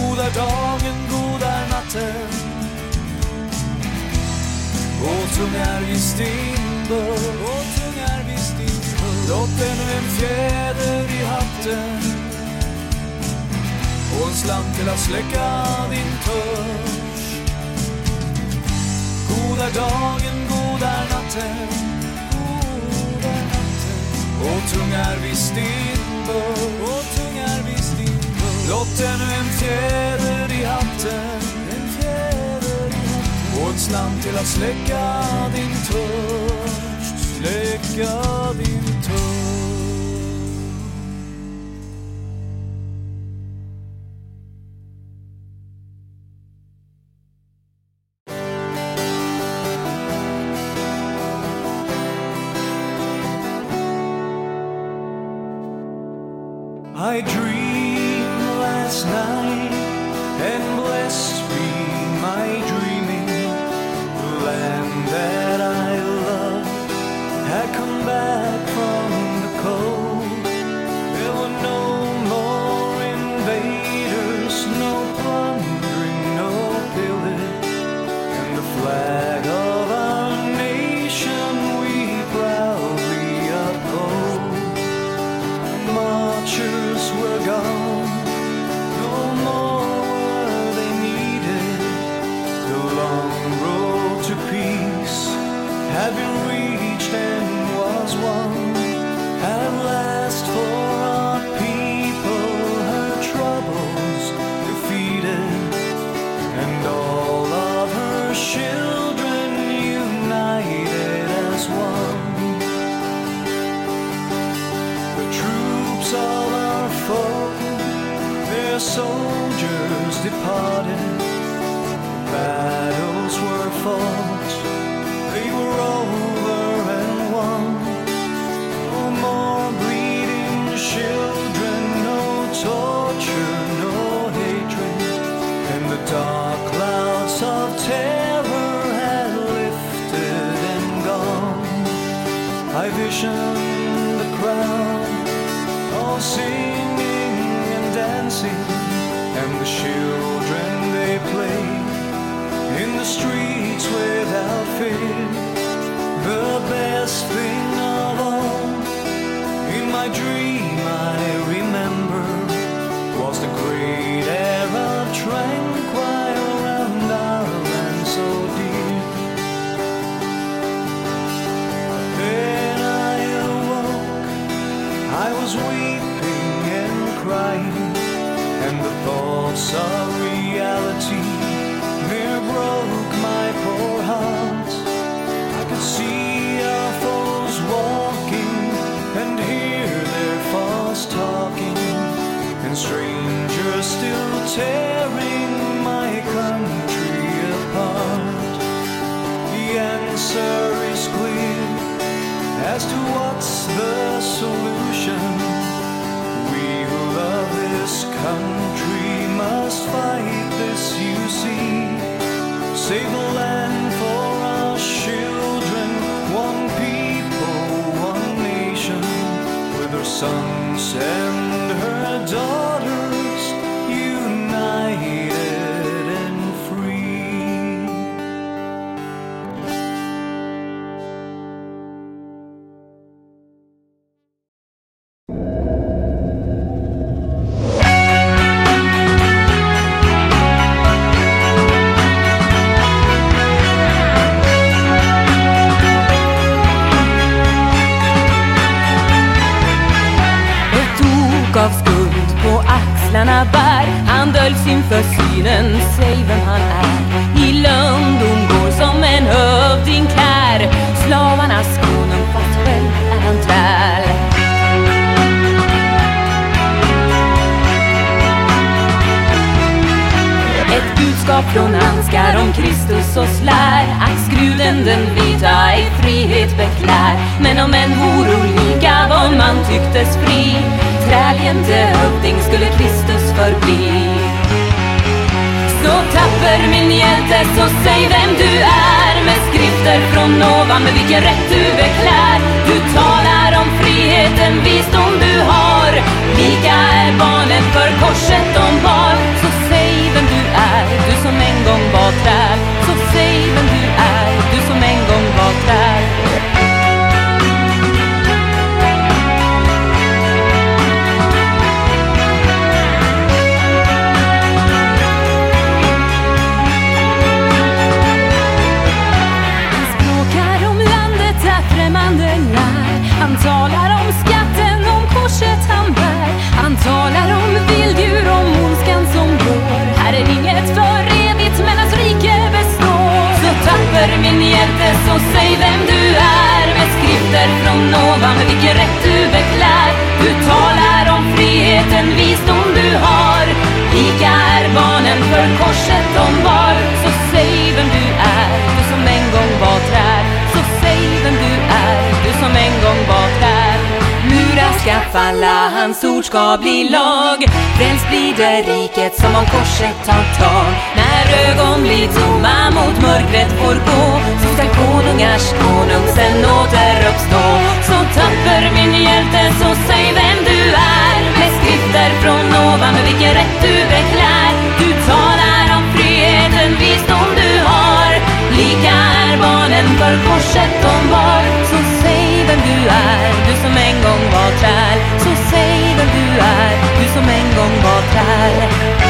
God är dagen, god är natten. Och tung är visst din börd Och tung är visst din börd Blott ännu en fjäder i hatten. Och en slant till att släcka din törst God är dagen, goda natten. God är natten. Och tung är visst din börd Och tung är visst din börd Blott ännu en fjäder i hatten. En fjäder i hatten. Och ett slant till att släcka din törst. Släcka din törst.
Budskap från Ansgar om Kristus oss lär att skruden den vita i frihet beklär. Men om en vore lika var man tycktes fri, träljande hövding skulle Kristus förbli. Så tapper min hjälte, så säg vem du är med skrifter från ovan med vilken rätt du beklär. Du talar om friheten, visdom du har. Lika är barnen för korset de bar gång var så säg vem du är Med skrifter från ovan, med vilken rätt du beklär. Du talar om friheten, visdom du har. Lika är barnen för korset de bar. Så säg vem du är, du som en gång var trär. Så säg vem du är, du som en gång var trär. Murar ska falla, hans ord ska bli lag. Frälst blir det riket som om korset tar tag. När ögon blir tomma mot mörkret får gå. Så ska konungars konung sen återuppstå Så tapper min hjälte, så säg vem du är. Med skrifter från ovan, med vilken rätt du beklär. Du talar om friheten, visdom du har. Lika är barnen för korset de bar. Så säg vem du är, du som en gång var träl Så säg vem du är, du som en gång var träl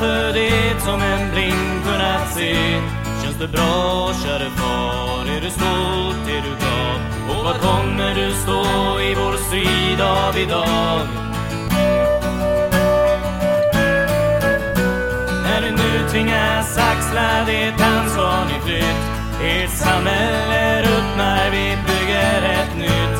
För det som en blind kunnat se Känns det bra käre far? Är du stolt? Är du glad? Och vad kommer du stå i vår strid av idag? När du nu tvingas axla det ansvar ni flytt Ert samhälle ruttnar, vi bygger ett nytt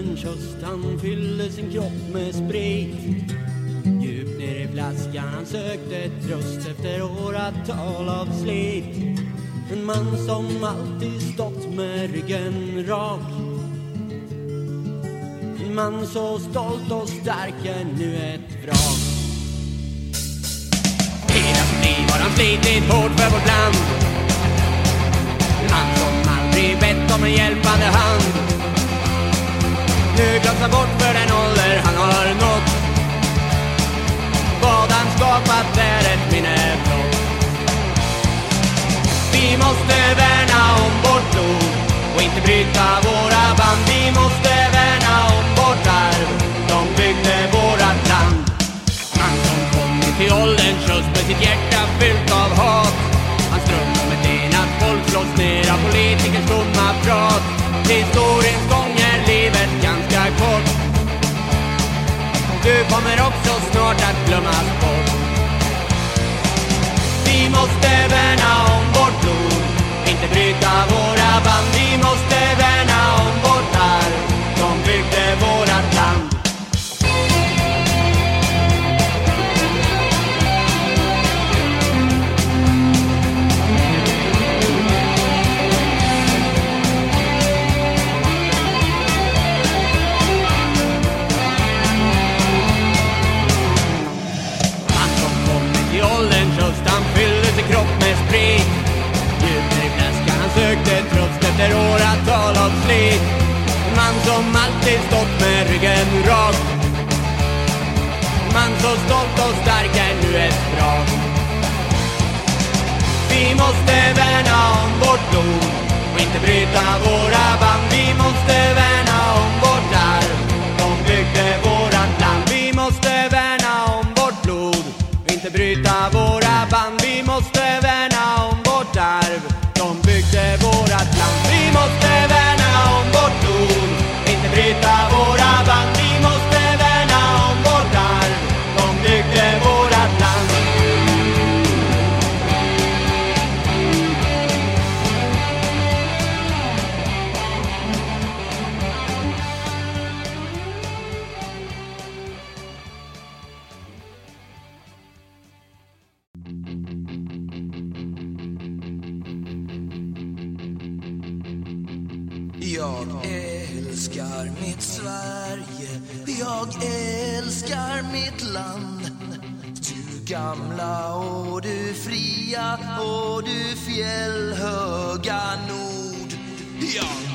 En ålderns han fyllde sin kropp med sprit. Djupt ner i flaskan han sökte tröst efter åratal av slit. En man som alltid stått med ryggen rak. En man så stolt och stark är nu ett vrak. Hela sitt liv har han slitit hårt för vårt land. En man som aldrig bett om en hjälpande hand. Nu glömsa bort för den ålder han har nått Vad han skapat är ett minne blott Vi måste värna om vårt blod och inte bryta våra band Vi måste värna om vårt arv De byggde vårat land Han som kommit till ålderns höst med sitt hjärta fyllt av hat Hans dröm om ett enat folk slås ner av politikers dumma prat Historiens gång livet ganska kort. Du kommer också snart att glömmas bort. Vi måste värna om vårt blod Inte bryta våra band. Flaskan tröst efter åratal av slit. En man som alltid stått med ryggen rak. En man så stolt och stark är nu ett drag. Vi måste värna om vårt blod och inte bryta våra band. Vi måste värna om vårt arv. De byggde vårat land. Vi måste värna om vårt blod och inte bryta våra band. Vi måste
fjällhöga nord. Jag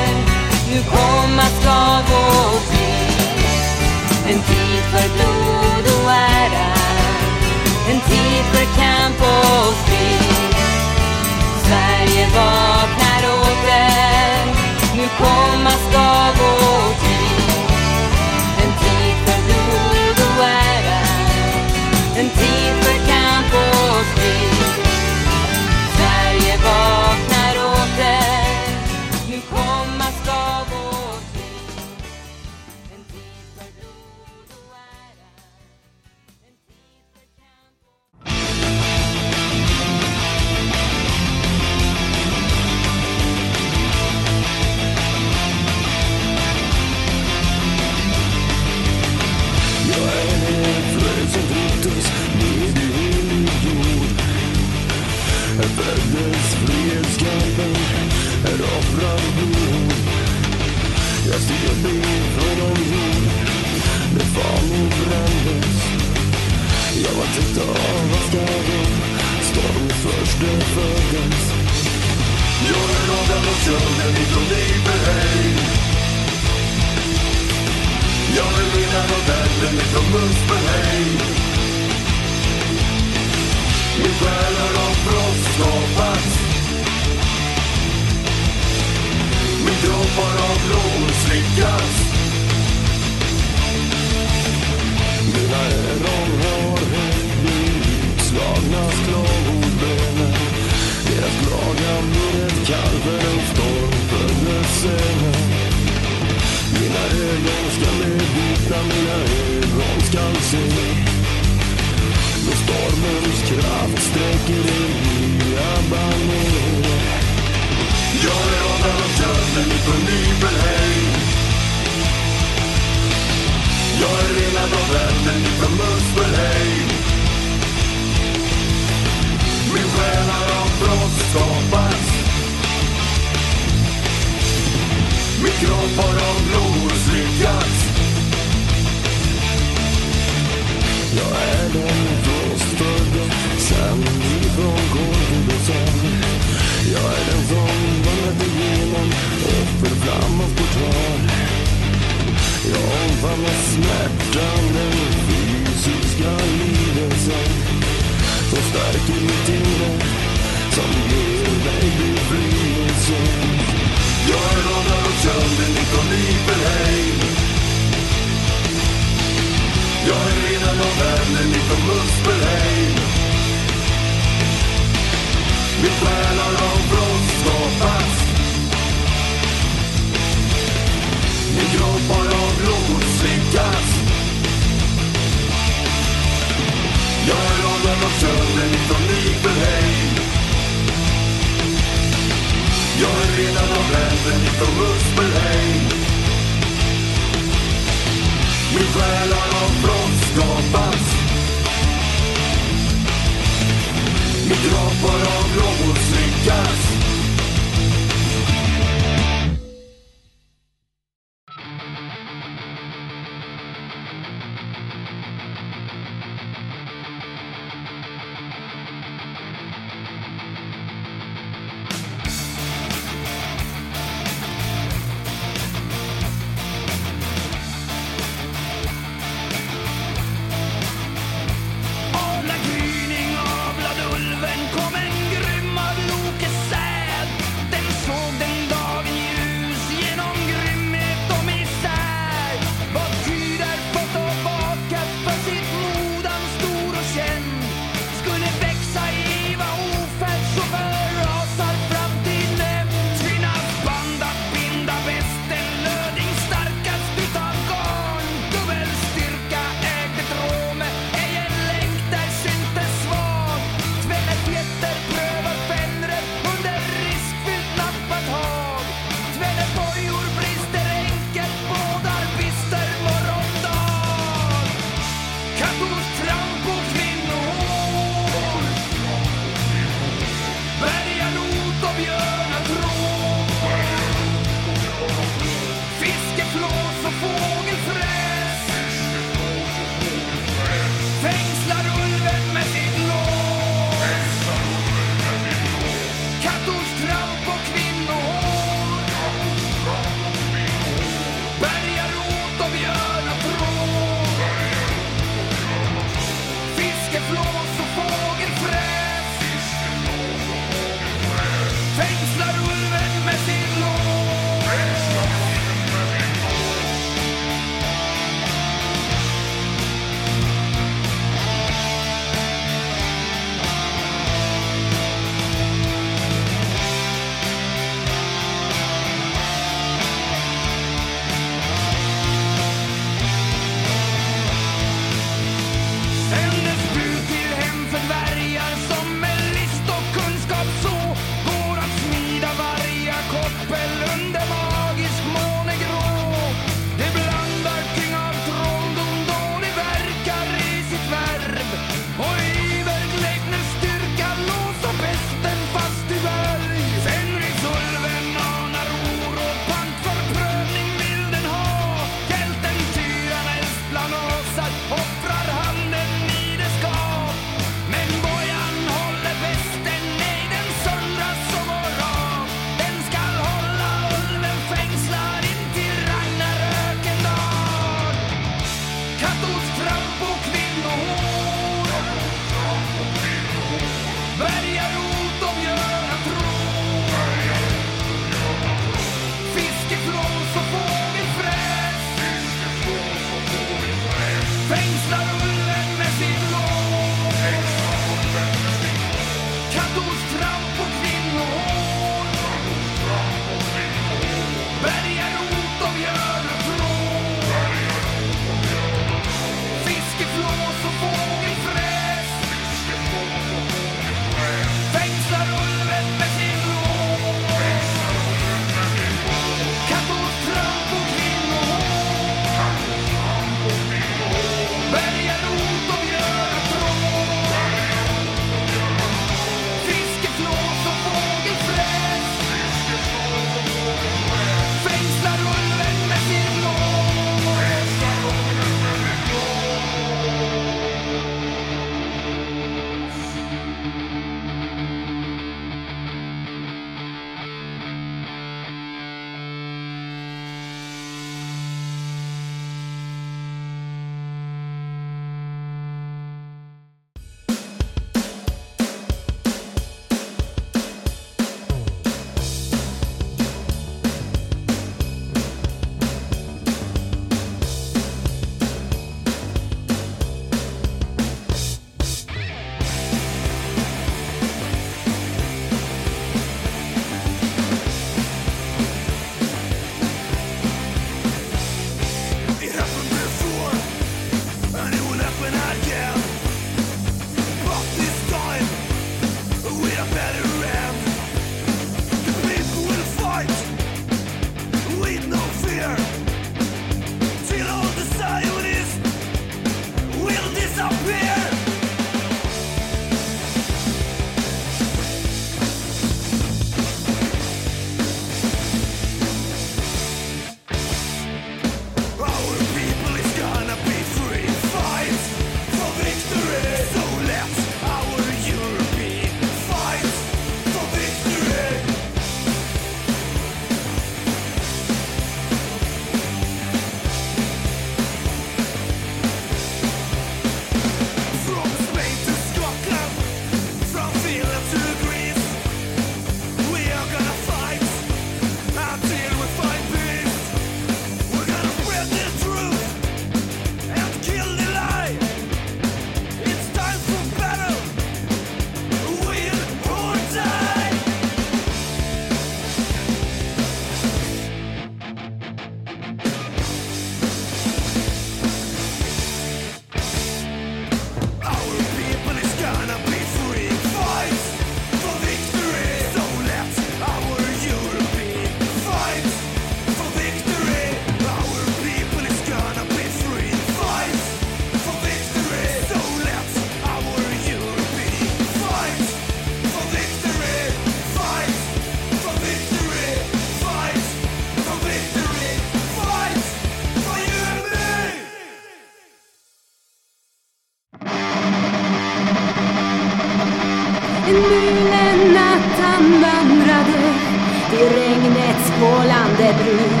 på
Landebruk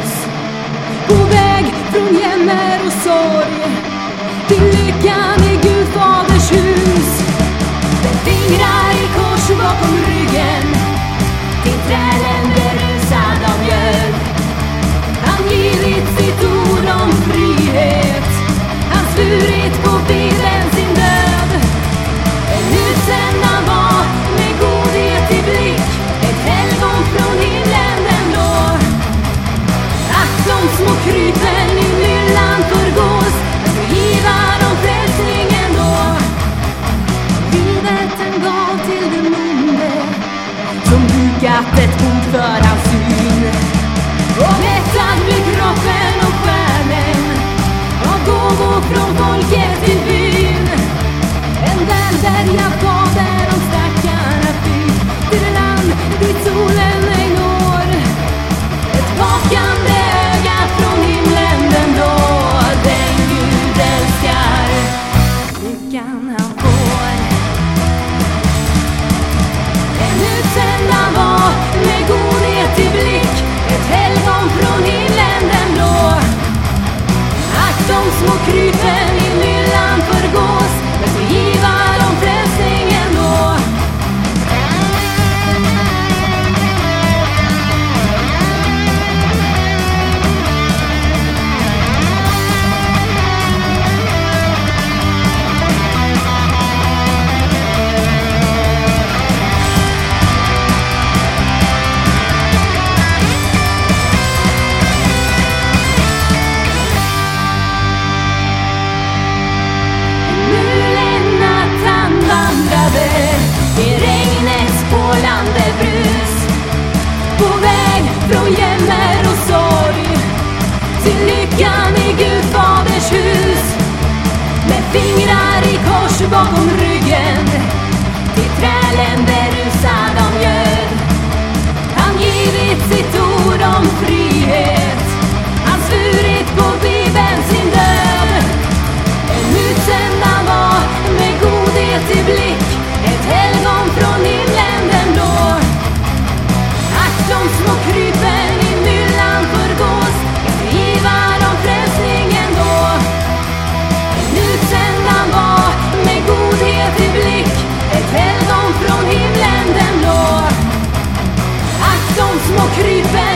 kryper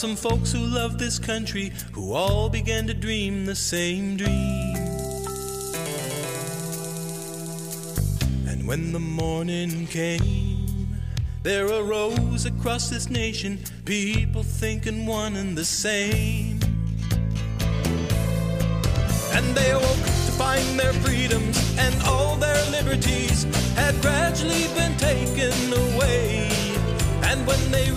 some folks who love this country who all began to dream the same dream. And when the morning came, there arose across this nation people thinking one and the same. And they awoke to find their freedoms and all their liberties had gradually been taken away. And when they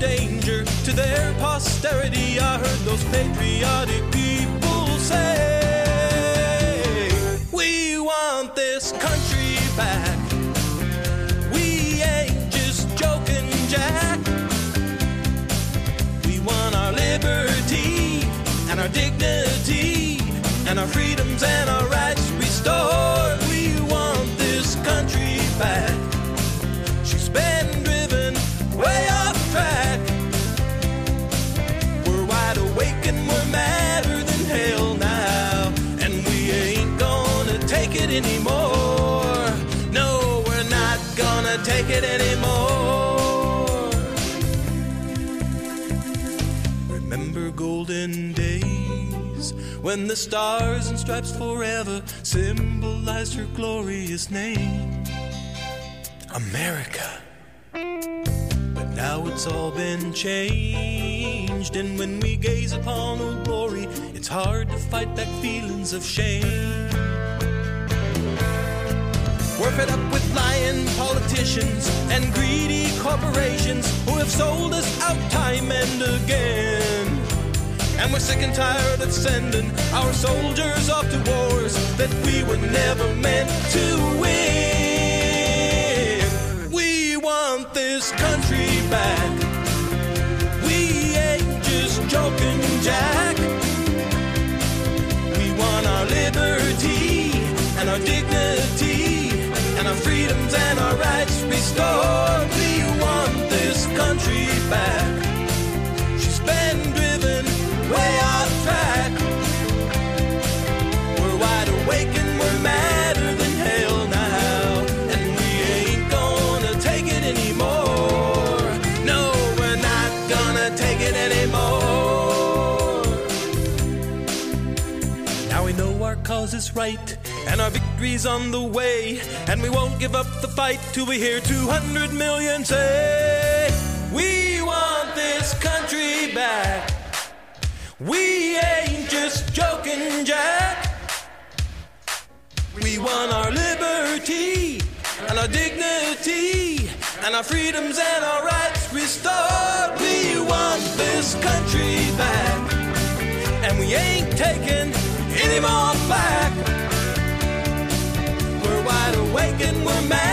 danger to their posterity. I heard those patriotic people say, We want this country back. We ain't just joking, Jack. We want our liberty and our dignity and our freedoms and our rights restored. We want this country back. Stars and stripes forever symbolized her glorious name. America. But now it's all been changed, and when we gaze upon her glory, it's hard to fight back feelings of shame. We're fed up with lying politicians and greedy corporations who have sold us out time and again. And we're sick and tired of sending our soldiers off to wars that we were never meant to win. We want this country back. We ain't just joking, Jack. We want our liberty and our dignity and our freedoms and our rights restored. We want this country back. Victory's on the way. And we won't give up the fight till we hear 200 million say, We want this country back. We ain't just joking, Jack. We want our liberty and our dignity and our freedoms and our rights restored. We want this country back. And we ain't taking any more back awake and we're mad.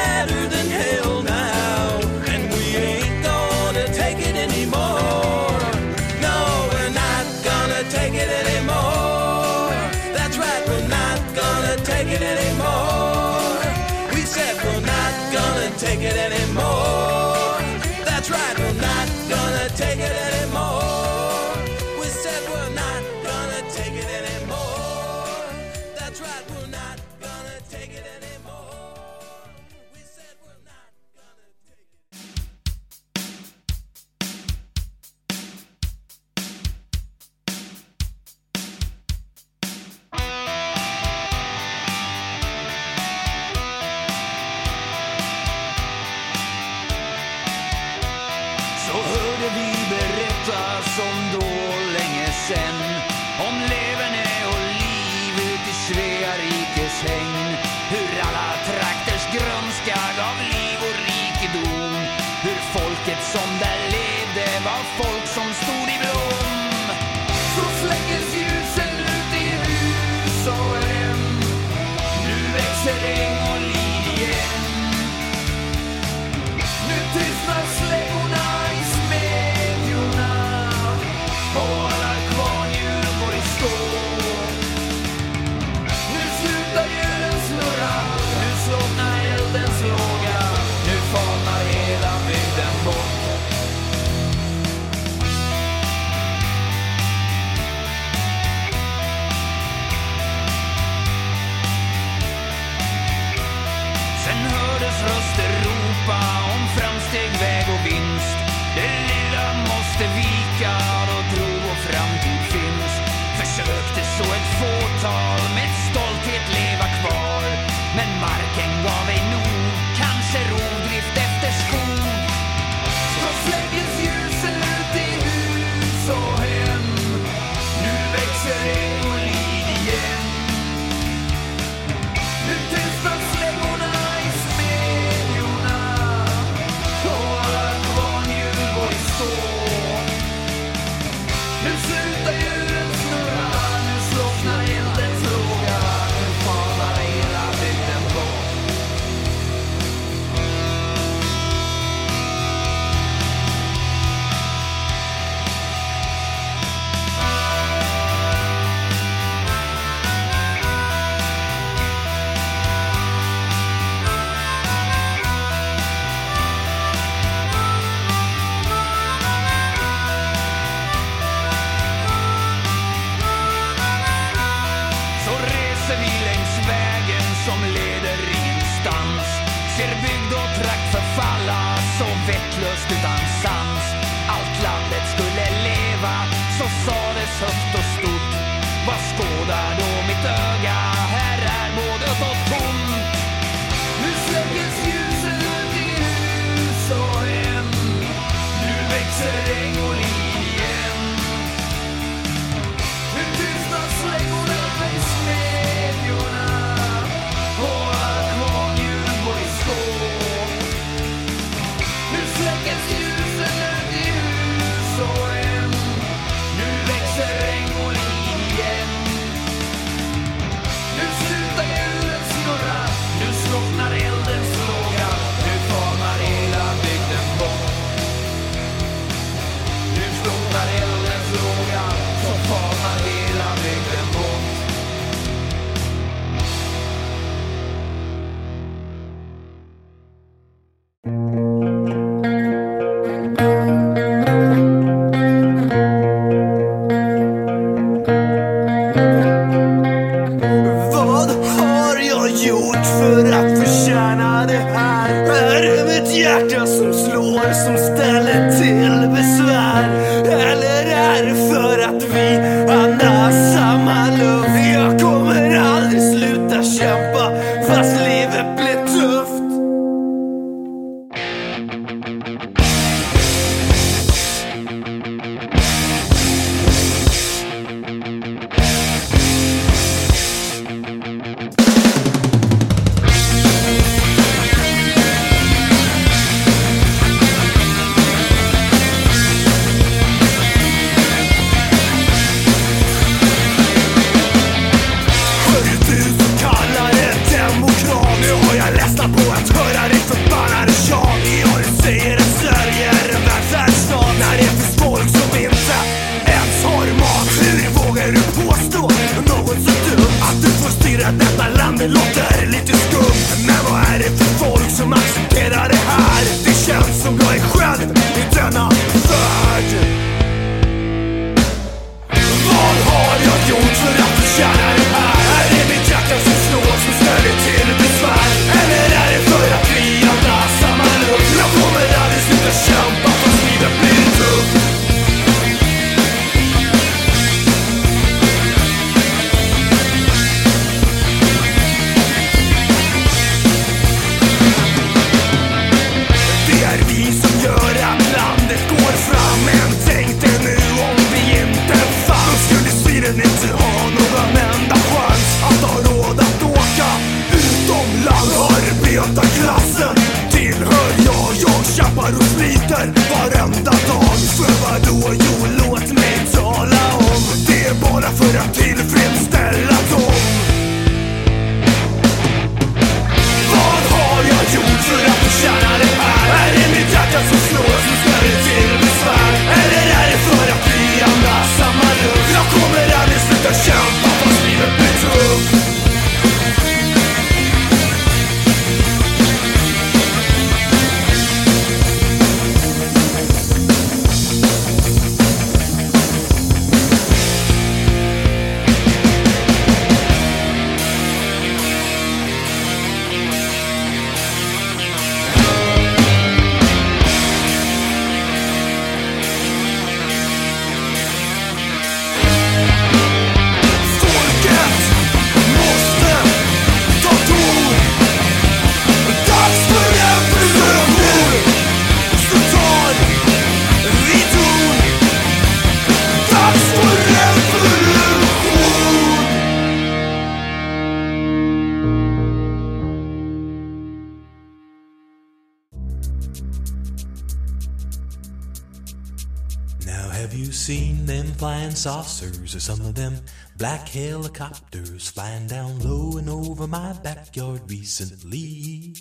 Helicopters flying down low and over my backyard recently?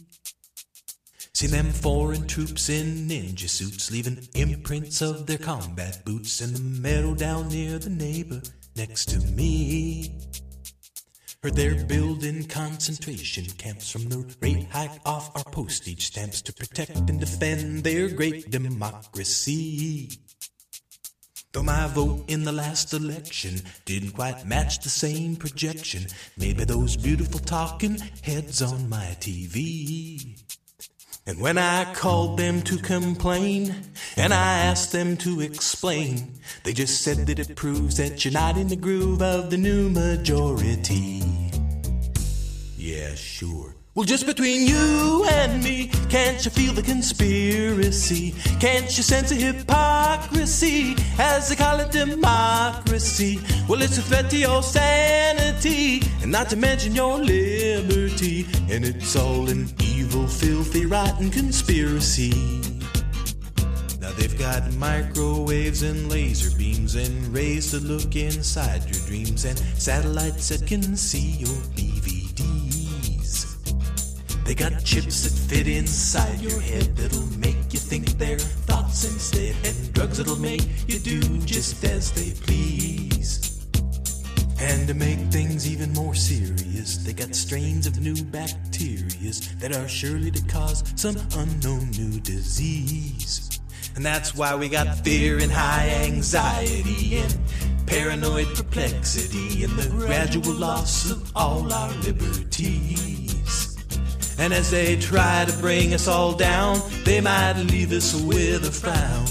Seen them foreign troops in ninja suits leaving imprints of their combat boots in the meadow down near the neighbor next to me. Heard they're building concentration camps from the rate hike off our postage stamps to protect and defend their great democracy. Though my vote in the last election didn't quite match the same projection made by those beautiful talking heads on my TV. And when I called them to complain and I asked them to explain, they just said that it proves that you're not in the groove of the new majority. Yeah, sure. Well, just between you and me, can't you feel the conspiracy? Can't you sense the hypocrisy as they call it democracy? Well, it's a threat to your sanity, and not to mention your liberty. And it's all an evil, filthy, rotten conspiracy. Now they've got microwaves and laser beams and rays to look inside your dreams and satellites that can see your DVDs. They got chips that fit inside your head that'll make you think their thoughts instead, and drugs that'll make you do just as they please. And to make things even more serious, they got strains of new bacteria that are surely to cause some unknown new disease. And that's why we got fear and high anxiety and paranoid perplexity and the gradual loss of all our liberties. And as they try to bring us all down, they might leave us with a frown.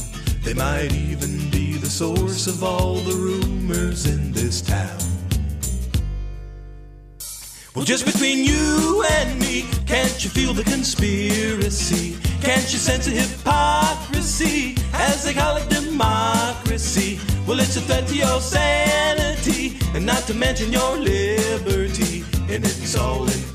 They might even be the source of all the rumors in this town. Well, just between you and me, can't you feel the conspiracy? Can't you sense the hypocrisy as they call it democracy? Well, it's a threat to your sanity, and not to mention your liberty. And it's all evil,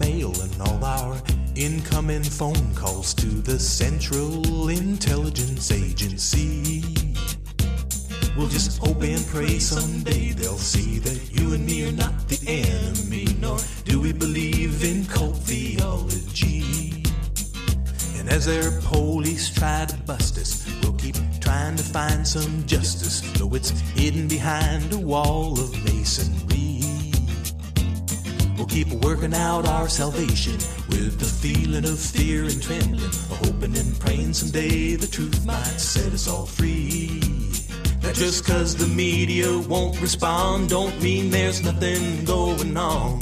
incoming phone calls to the Central Intelligence Agency. We'll just hope and pray someday they'll see that you and me are not the enemy, nor do we believe in cult theology. And as their police try to bust us, we'll keep trying to find some justice, though it's hidden behind a wall of masonry. We'll keep working out our salvation with the feeling of fear and trembling, hoping and praying someday the truth might set us all free. Now just cause the media won't respond don't mean there's nothing going on.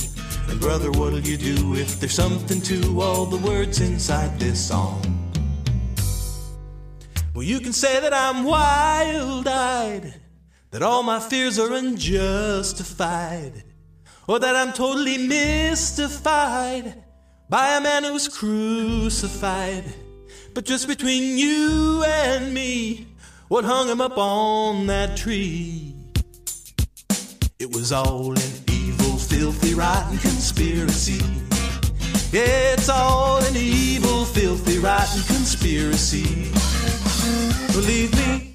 And brother, what'll you do if there's something to all the words inside this song? Well, you can say that I'm wild-eyed, that all my fears are unjustified, or that I'm totally mystified by a man who's crucified. But just between you and me, what hung him up on that tree? It was all an evil, filthy, rotten conspiracy. Yeah, it's all an evil, filthy, rotten conspiracy. Believe me.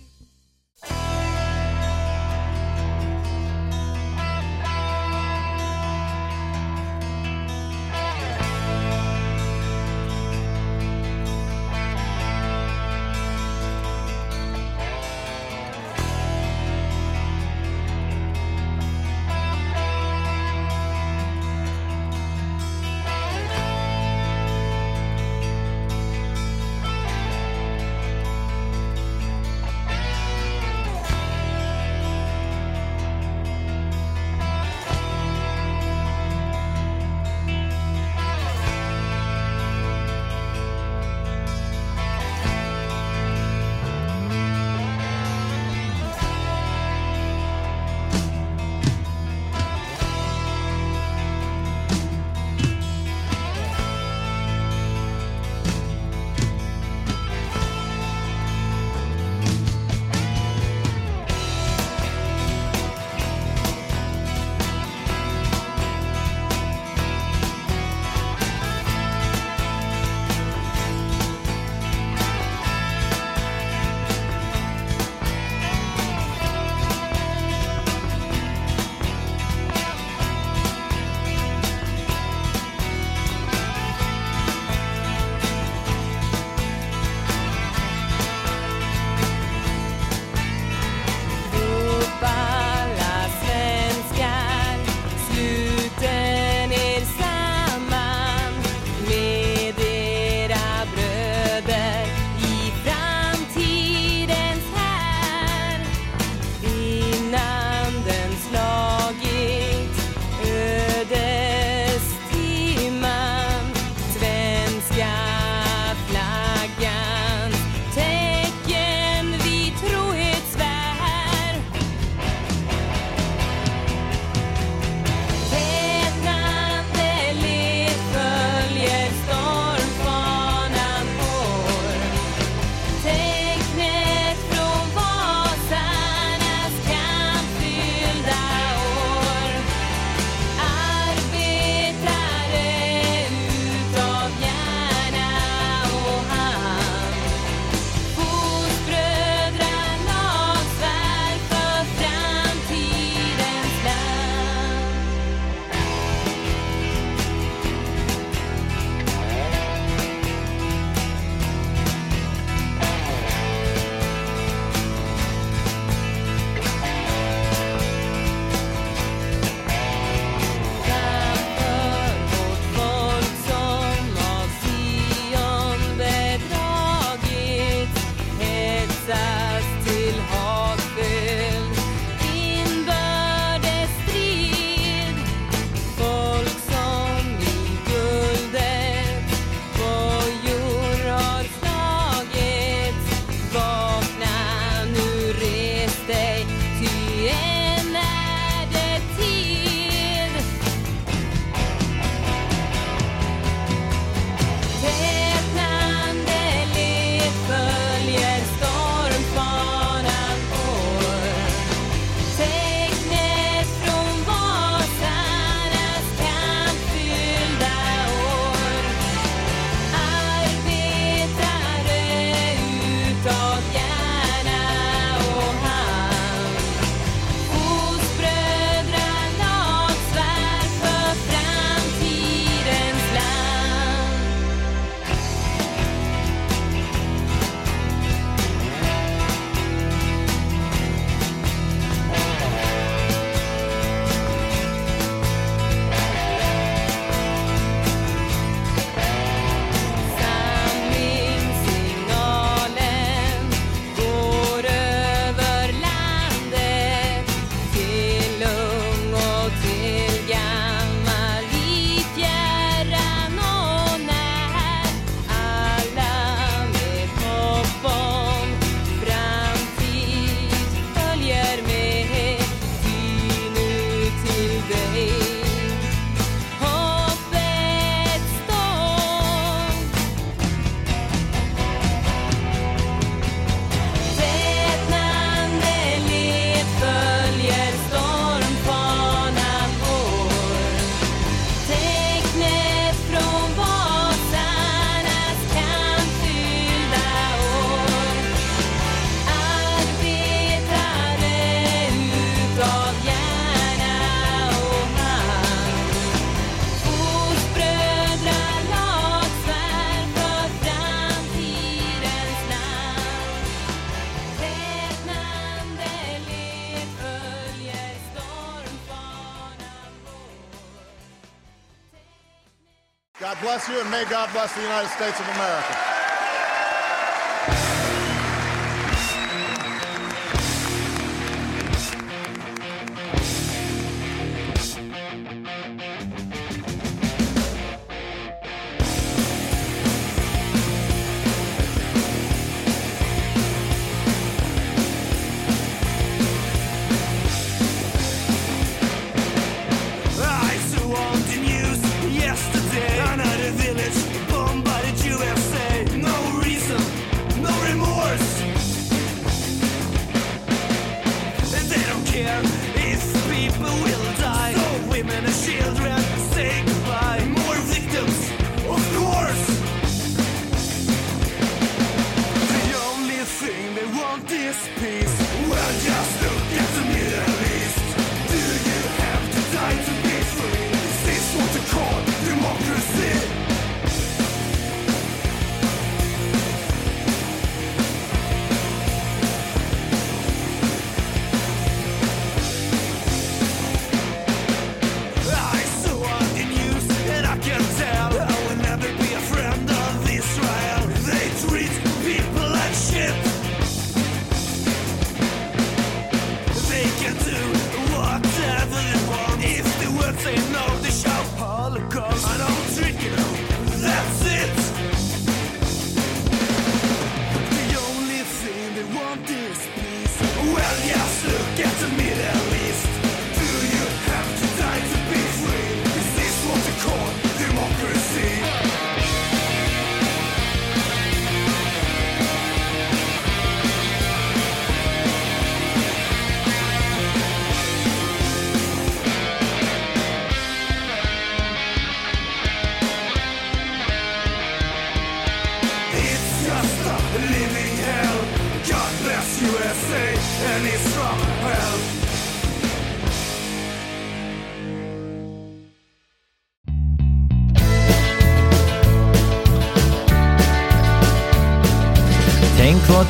God bless you, and may God bless the United States of America.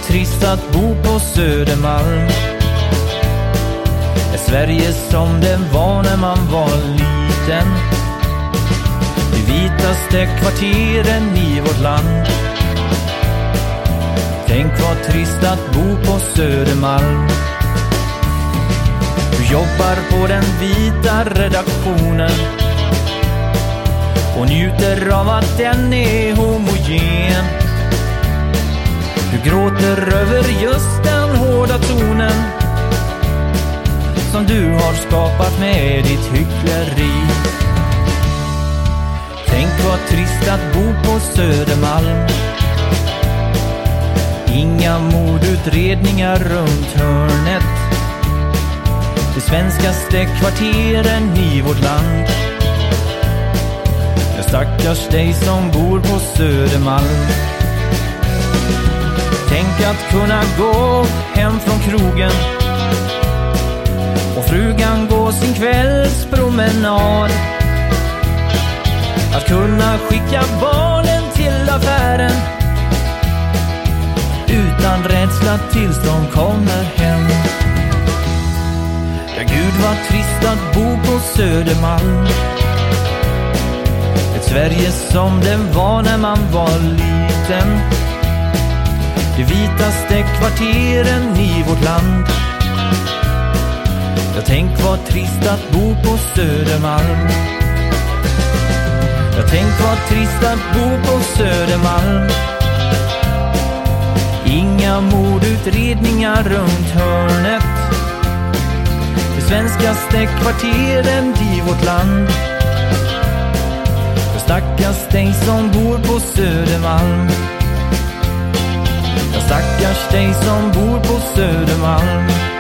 Trist att bo på Södermalm. Är Sverige som det var när man var liten. De vitaste kvarteren i vårt land. Tänk vad trist att bo på Södermalm. Du jobbar på den vita redaktionen och njuter av att den är homogen. Gråter över just den hårda tonen som du har skapat med ditt hyckleri. Tänk vad trist att bo på Södermalm. Inga mordutredningar runt hörnet. De svenskaste kvarteren i vårt land. Jag stackars dig som bor på Södermalm. Tänk att kunna gå hem från krogen och frugan gå sin kvällspromenad. Att kunna skicka barnen till affären utan rädsla tills de kommer hem. Ja, gud vad trist att bo på Södermalm. Ett Sverige som det var när man var liten. De vitaste kvarteren i vårt land. Jag tänk vad trist att bo på Södermalm. Jag tänk vad trist att bo på Södermalm. Inga mordutredningar runt hörnet. De svenskaste kvarteren i vårt land. För stackars dig som bor på Södermalm. Stackars dig som bor på Södermalm.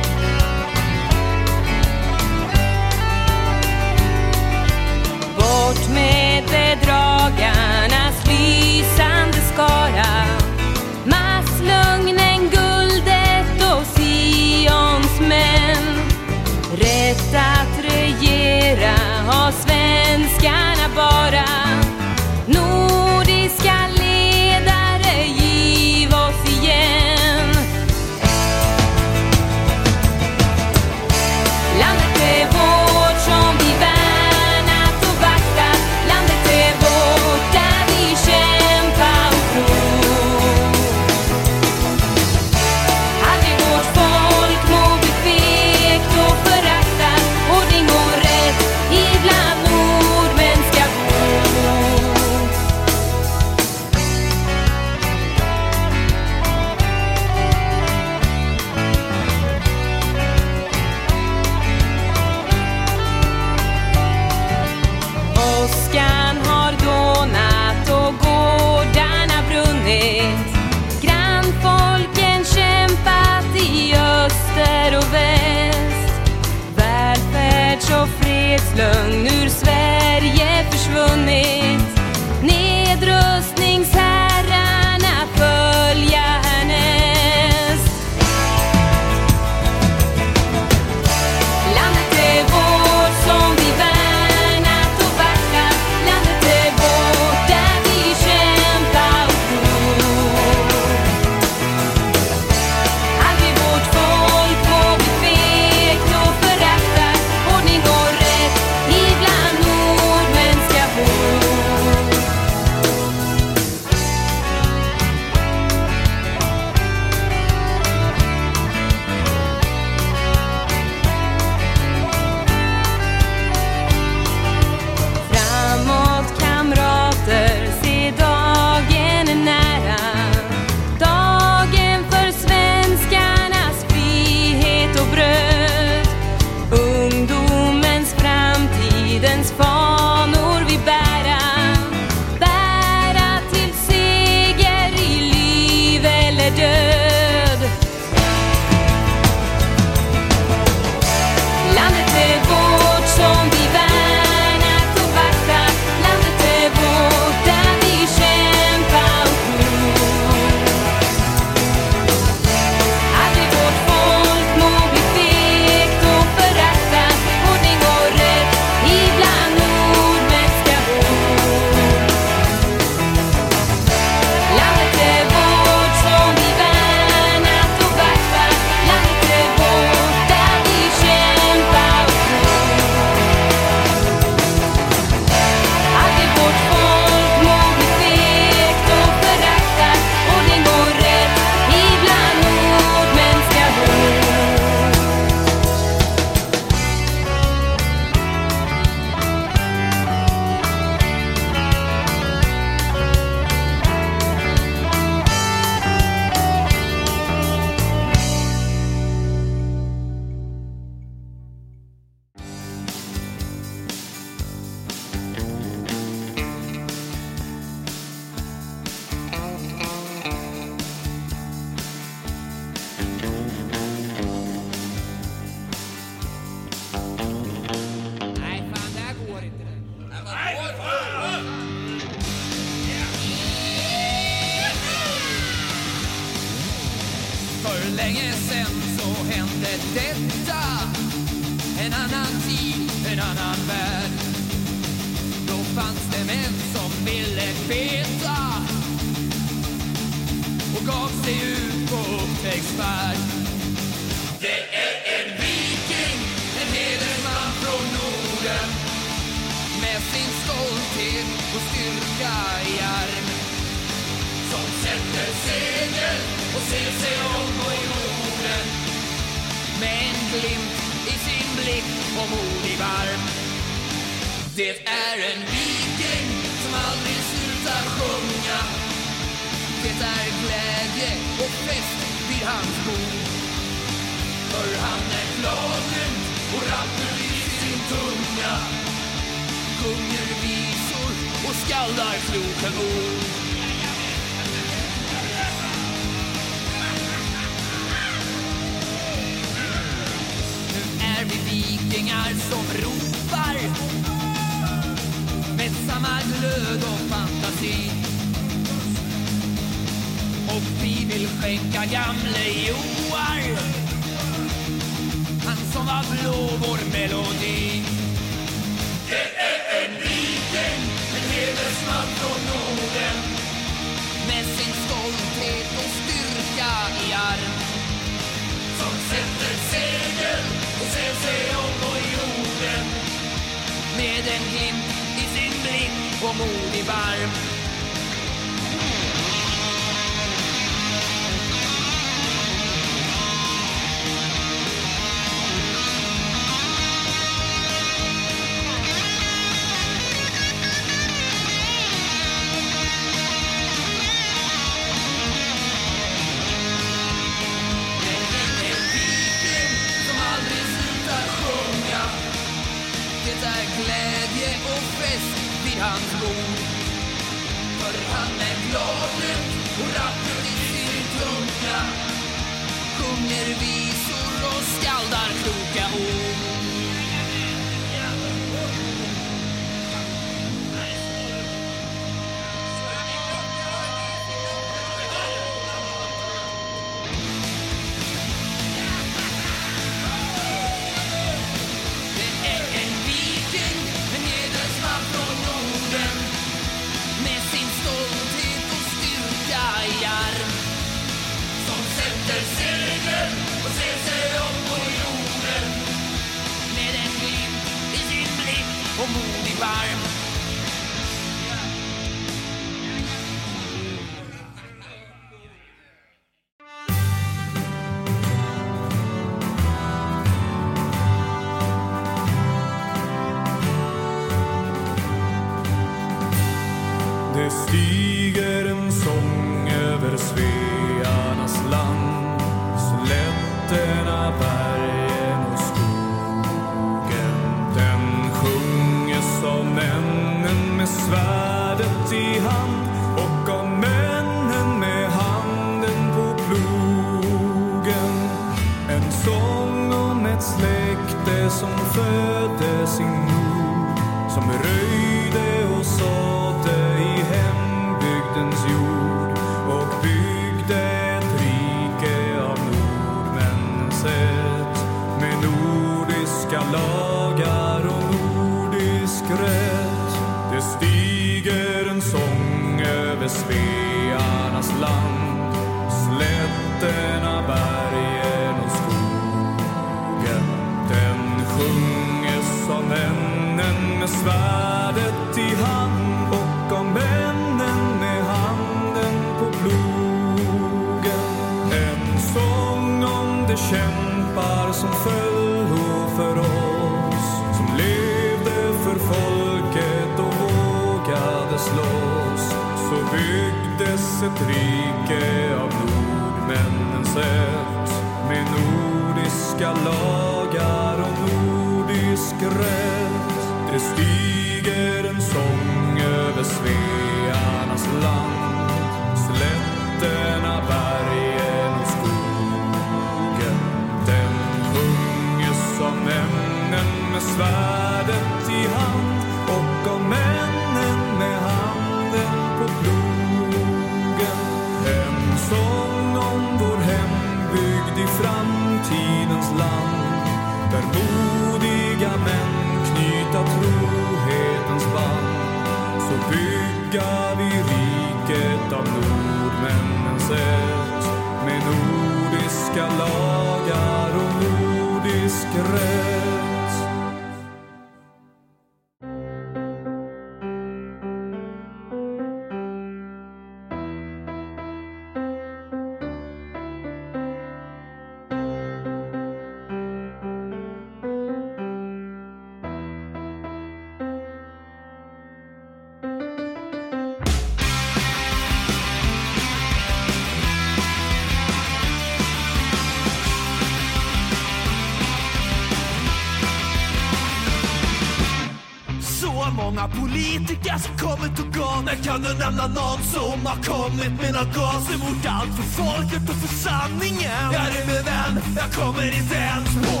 många politiker som kommit och gått. Men kan du nämna någon som har kommit med något gott? Emot allt för folket och för sanningen. Jag min vän, jag kommer inte ens på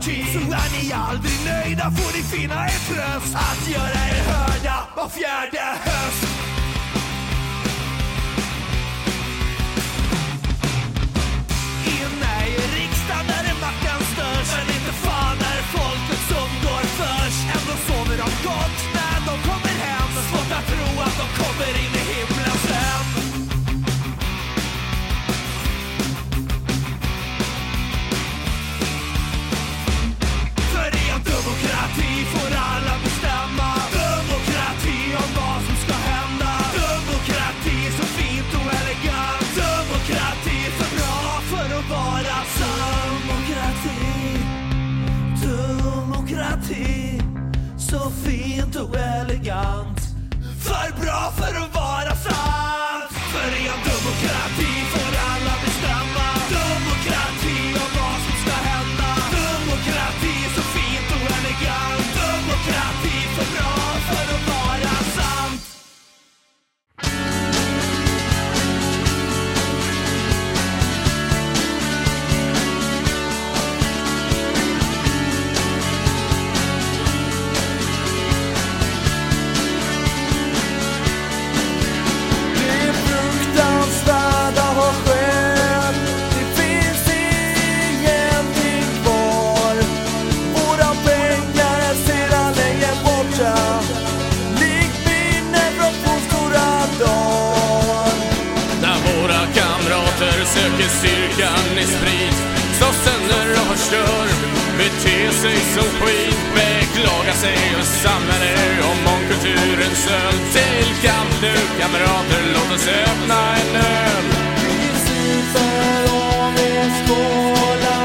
cheese. styrkan i sprit. Slåss sönder och förstör Bete sig som skit. Beklaga sig och samhälle om mångkulturens öl Till kamp nu kamrater, låt oss öppna en öl.
Vi super och vi skålar.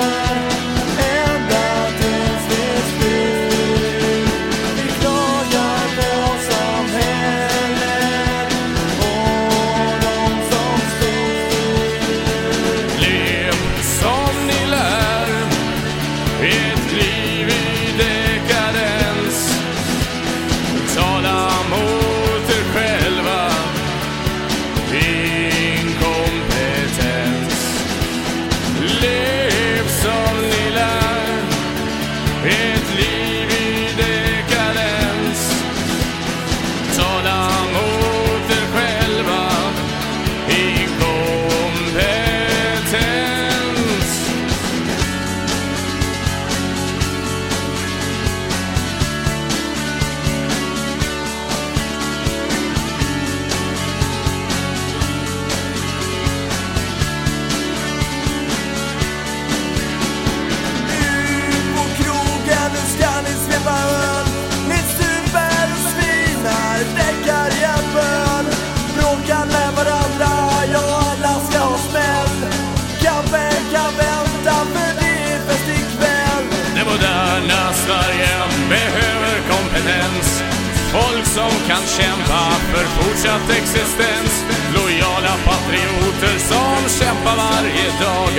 fortsatt existens. Lojala patrioter som kämpar varje dag.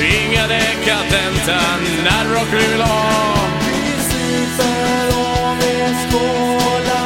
Inga dekadenta när rock vill ha.
Vi super och vi
skålar.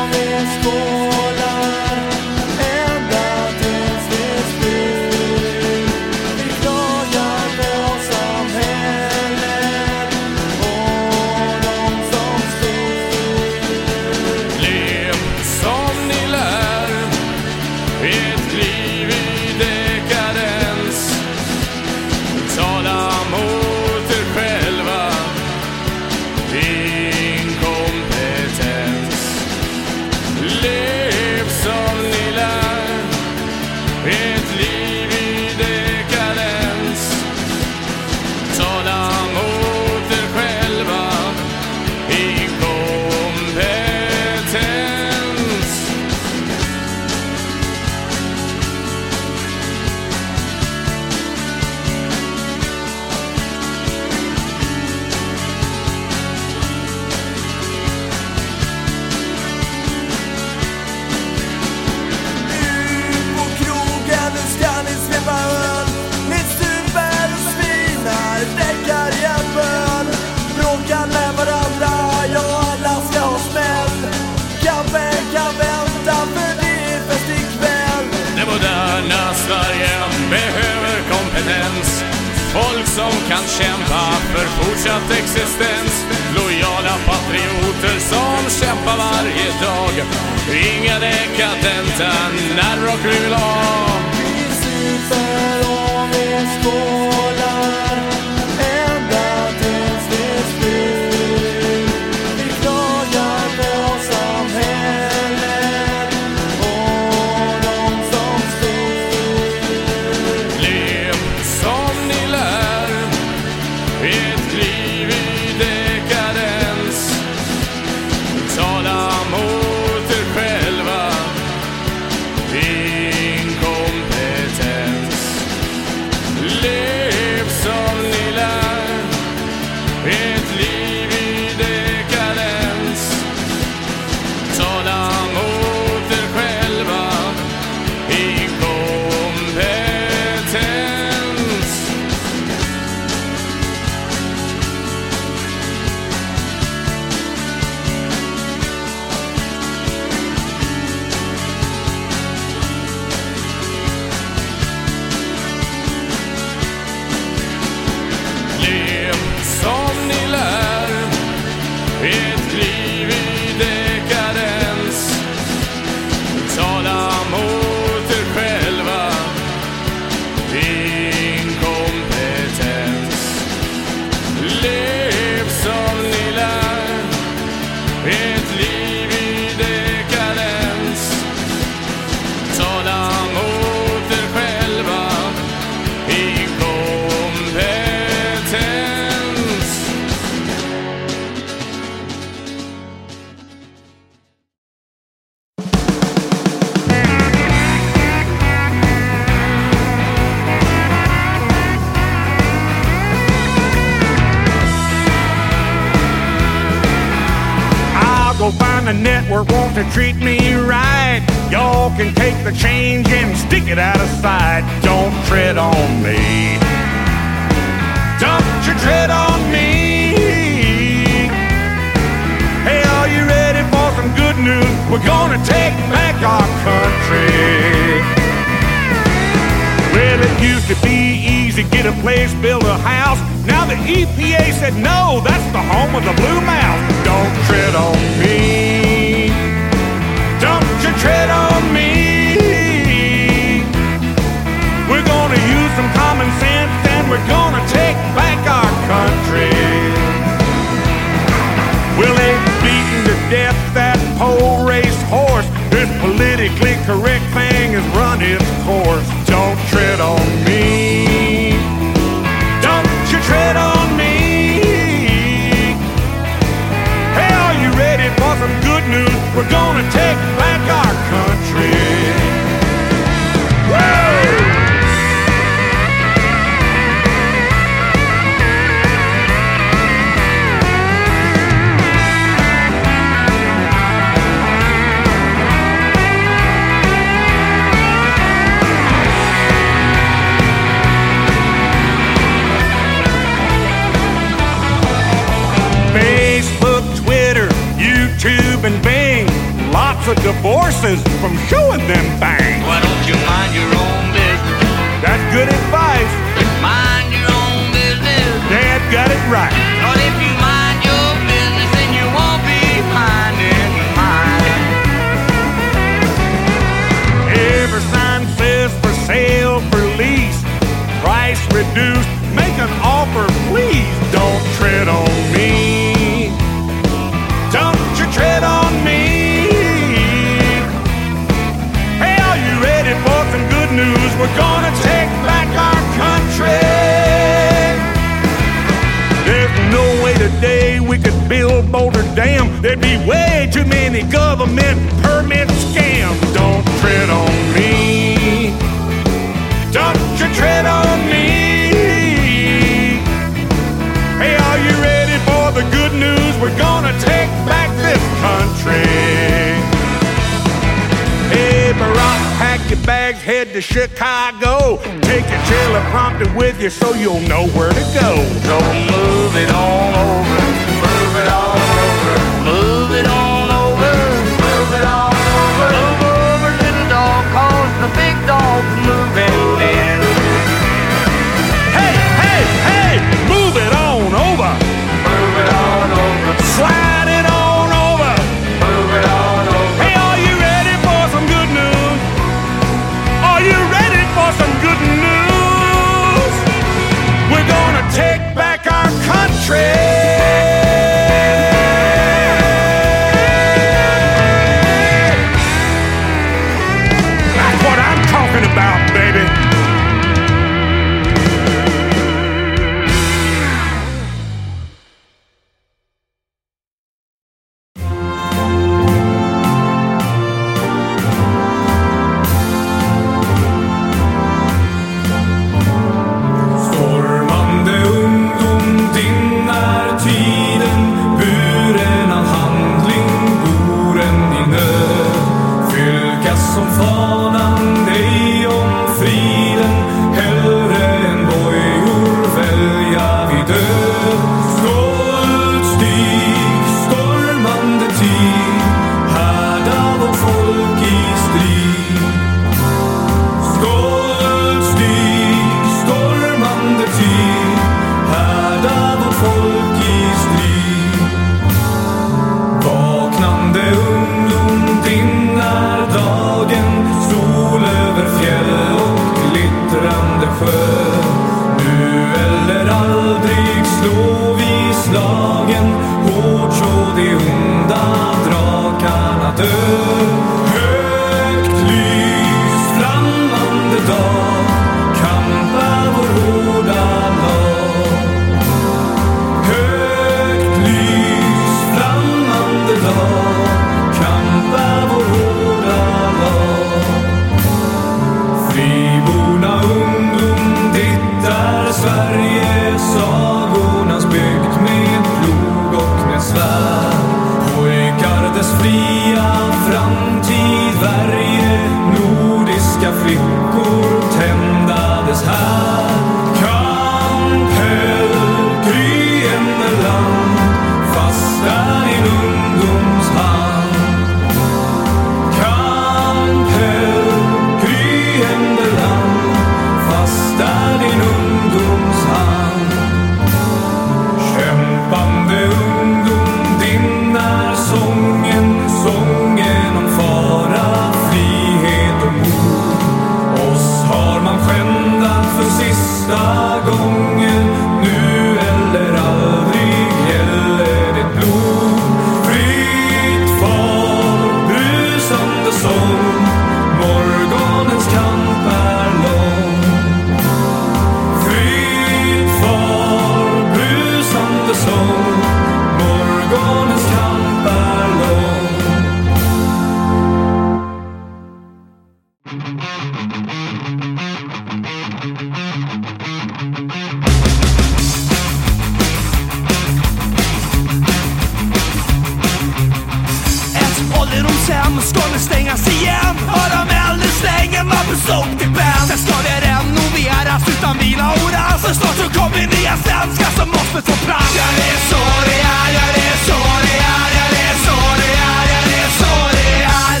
Snart så kommer nya svenskar som måste få plats. Ja det är så det är, ja det är så det är, ja det är så det är, ja det är så det är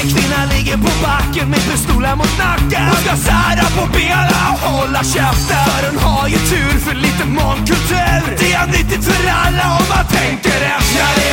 En kvinna ligger på backen med pistolen mot nacken. Hon ska sära på benen och hålla käften. För hon har ju tur för lite mångkultur. Det är nyttigt för alla
om
man tänker
efter.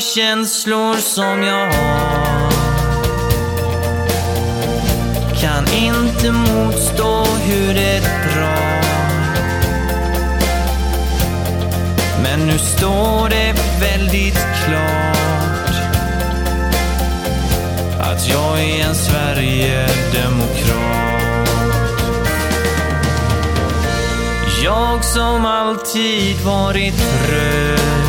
känslor som jag har. Kan inte motstå hur det drar. Men nu står det väldigt klart att jag är en Sverigedemokrat. Jag som alltid varit röd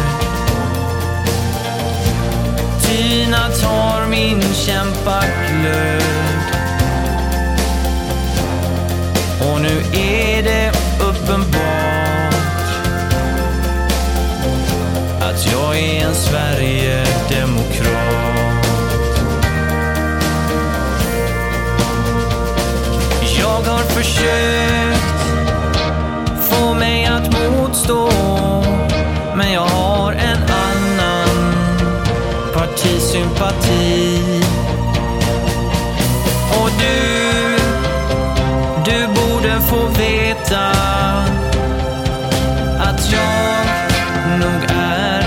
har min kämpaglöd. Och nu är det uppenbart att jag är en Sverigedemokrat. Jag har försökt få mig att motstå, men jag har en partisympati. Och du, du borde få veta att jag nog är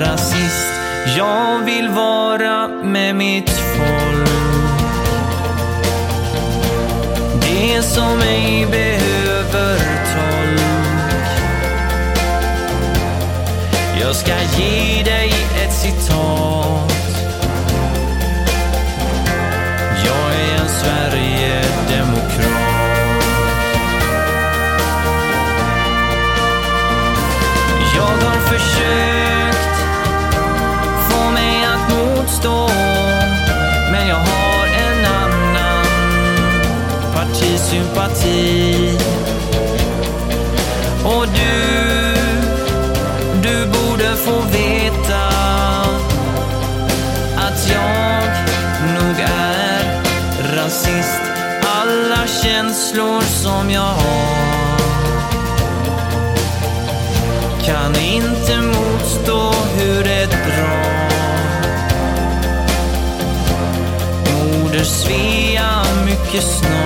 rasist. Jag vill vara med mitt folk. Det som ej behöver tolk. Jag ska ge
fantasi. Och du, du borde få veta att jag nog är rasist. Alla känslor som jag har kan inte motstå hur ett bra Moder Svea mycket snart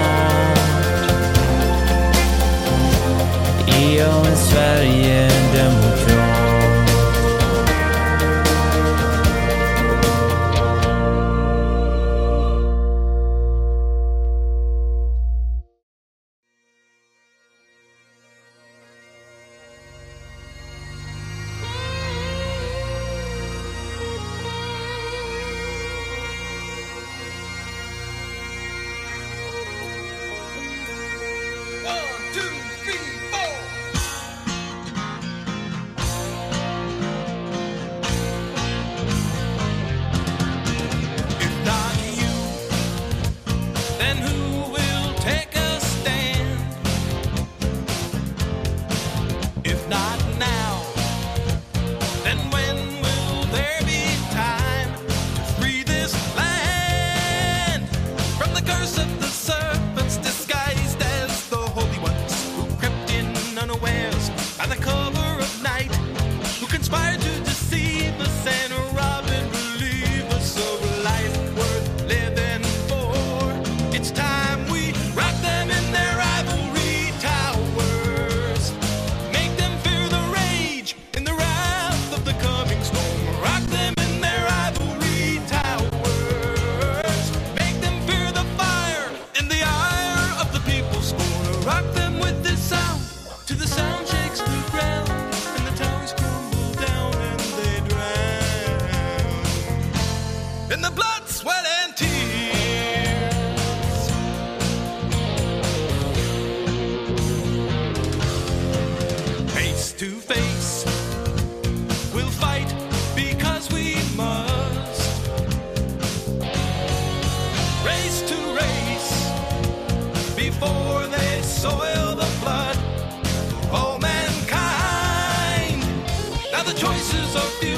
so few.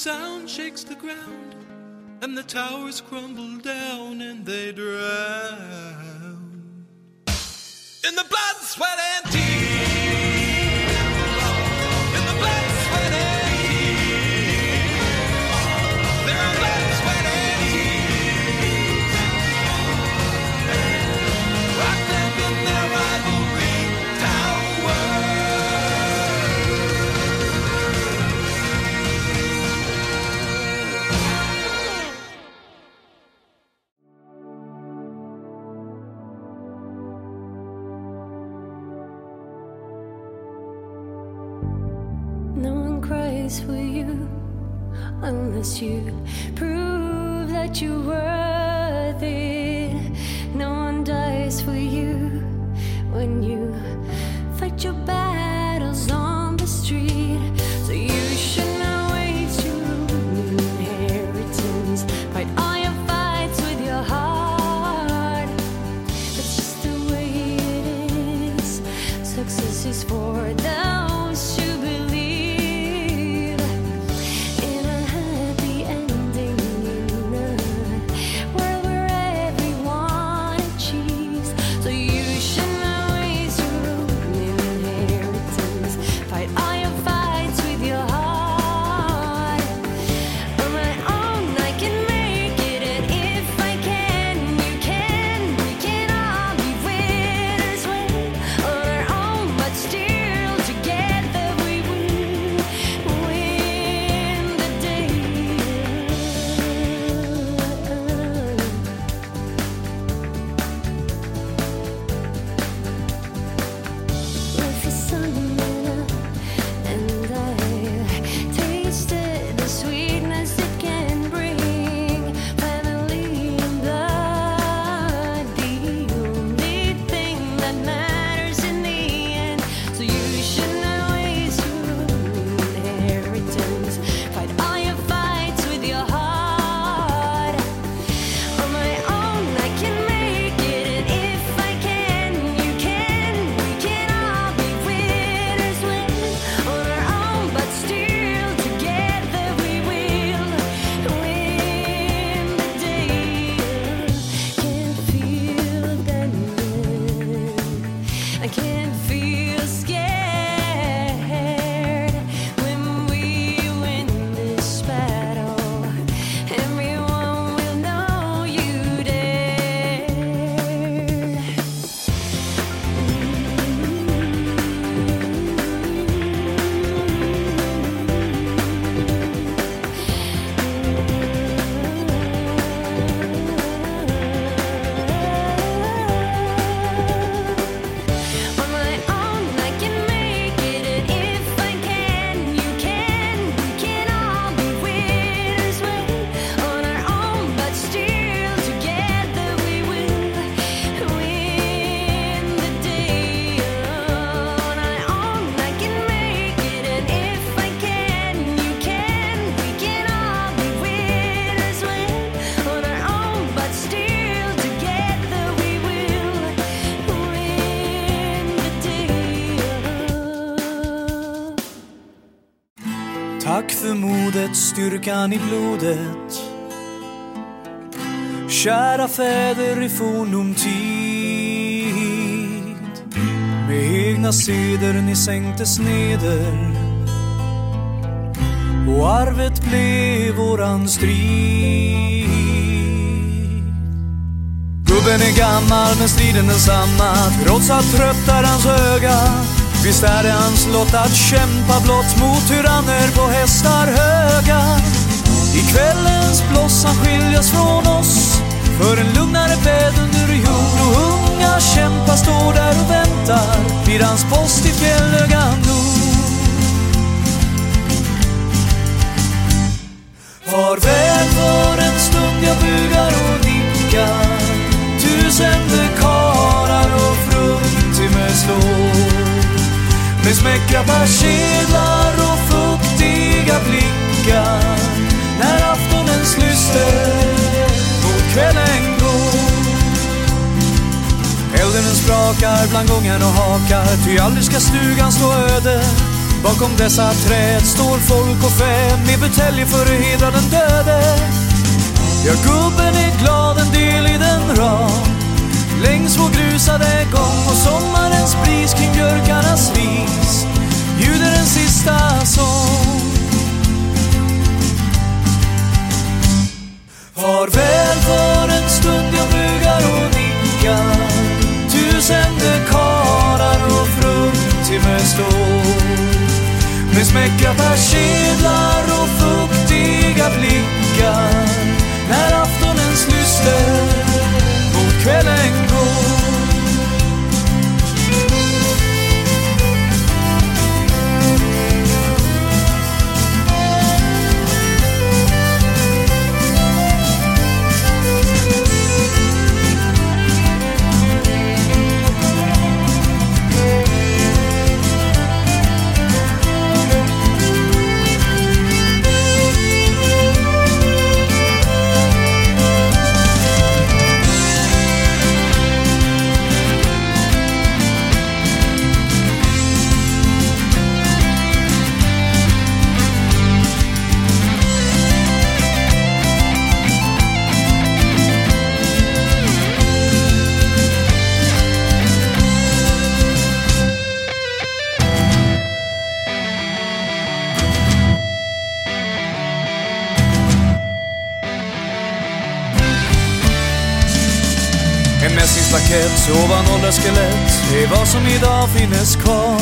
sound shakes the ground, and the towers crumble down and they drown. In the blood, sweat, and tears.
Dies for you unless you prove that you're worth it. No one dies for you when you fight your battles
styrkan i blodet. Kära fäder i fornum tid. Med egna seder ni sänktes neder. Och arvet blev våran strid. Gubben är gammal men striden densamma Trots att trött är hans öga. Visst är det hans lott att kämpa blott mot tyranner på hästar höga? I kvällens bloss han skiljas från oss. För en lugnare bädd under jord Och unga kämpar står där och väntar Vid hans post i fjällögan nord. Farväl för en stund jag bugar och nickar. Tusende karlar och fruntimmer slår. Med smäckra persedlar och fuktiga blickar. När aftonens lyster mot kvällen går. Elden den sprakar bland gången och hakar. Ty aldrig ska stugan stå öde. Bakom dessa träd står folk och fä Med buteljer för att hedra den döde. Ja, gubben är glad en del i den ram. Längs vår grusade gång och sommarens bris kring björkarnas vis ljuder en sista sång. Farväl för en stund jag bugar och nickar. Tusende karar och fruntimmer står. Med smäckra persedlar och fuktiga blickar. När aftonens lyster mot mässingsplakett ovan ålderskelett är vad som idag finnes kvar.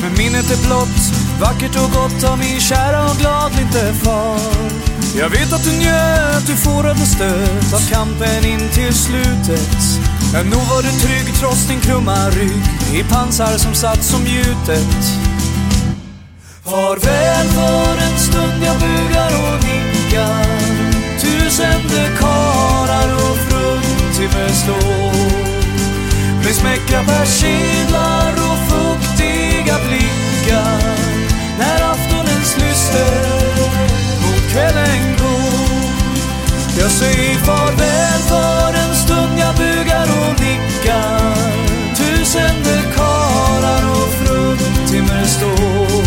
Men minnet är blott, vackert och gott av min kära och gladlinte far. Jag vet att du njöt, du forade stöt av kampen in till slutet. Men nog var du trygg trots din krumma rygg i pansar som satt som gjutet. Farväl för en stund jag bugar och nickar Tusende dekarar och fruntimmer förstå. Med smäckra persedlar och fuktiga blickar När aftonens lyster mot kvällen går. Jag säger farväl för en stund jag bugar och nickar. Tusen karar och fruntimmer står.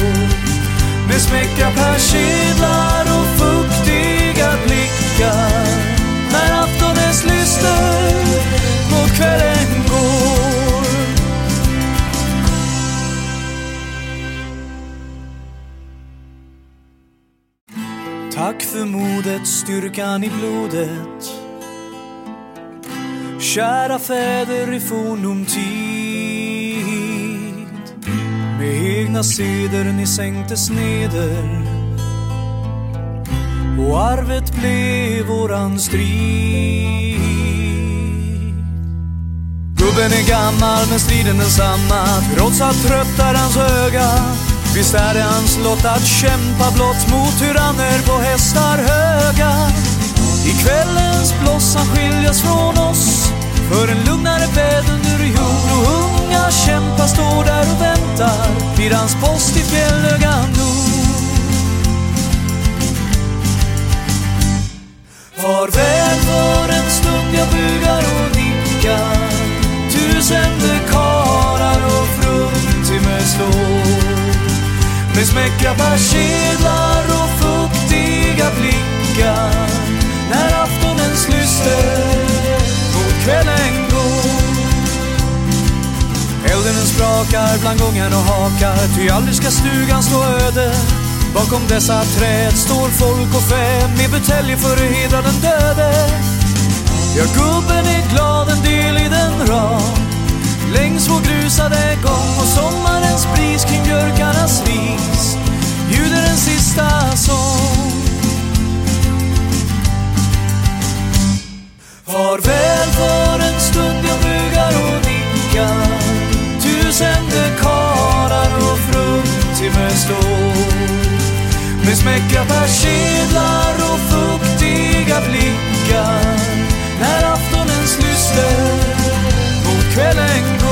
Med smäckra persedlar och fuktiga blickar styrkan i blodet. Kära fäder i fornum tid. Med egna seder ni sänktes neder. Och arvet blev våran strid. Gubben är gammal men striden densamma. Trots att trött är hans öga. Visst är det hans lott att kämpa blott mot tyranner på hästar höga? I kvällens bloss han skiljas från oss För en lugnare bädd under jord och unga kämpar står där och väntar vid hans post i Fjällögan nord. Farväl för en stund jag bugar och nickar Tusende karlar och fruntimmer slår med smäckra persedlar och fuktiga blickar När aftonens lyster mot kvällen går Elden den sprakar bland gångar och hakar Ty aldrig ska stugan stå öde Bakom dessa träd står folk och fä med buteljer för att hedra den döde. Ja, gubben är glad en del i den rad längs vår grusade gång och sommarens bris kring björkarnas ris ljuder en sista sång. Farväl för en stund jag bugar och nickar. Tusende karar och fruntimmer står. Med smäckra persedlar och fuktiga blickar. När aftonens lyster mot kvällen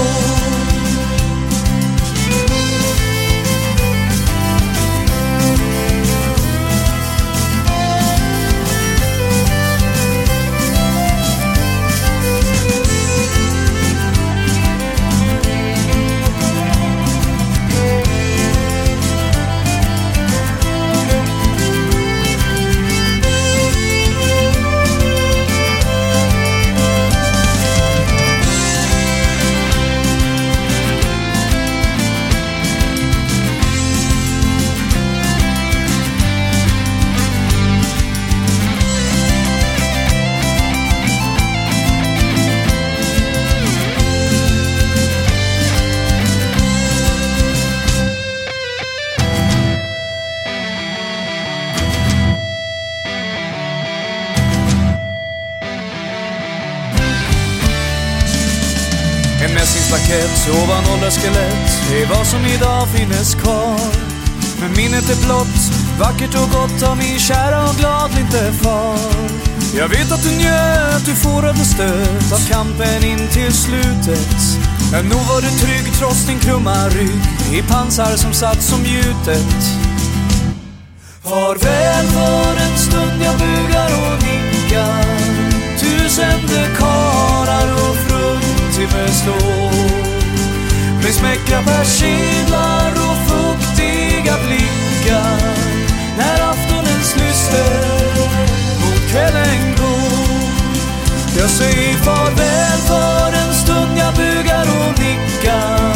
Ett ovan ålderskelett är vad som idag finnes kvar. Men minnet är blott, vackert och gott av min kära och gladlinte far. Jag vet att du njöt, du forade stöt av kampen in till slutet. Men nog var du trygg trots din krumma rygg i pansar som satt som gjutet. Farväl för en stund jag bugar och nickar Tusende karar och fruntimmer slår med smäckra persedlar och fuktiga blickar. När aftonens lyster mot kvällen går. Jag säger farväl för en stund jag bugar och nickar.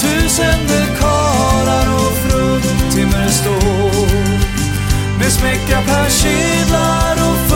Tusen karar och frukttimmer står. Med smäckra persedlar och fuktiga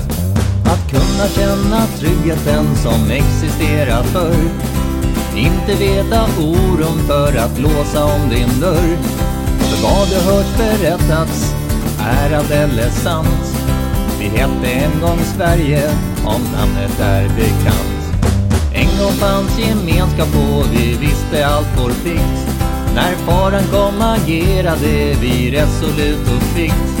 kunna känna tryggheten som existerar förr. Inte veta oron för att låsa om din dörr. För vad du hört berättats är att eller sant. Vi hette en gång Sverige, om namnet är bekant. En gång fanns gemenskap och vi visste allt vår plikt. När faran kom agerade vi resolut och kvickt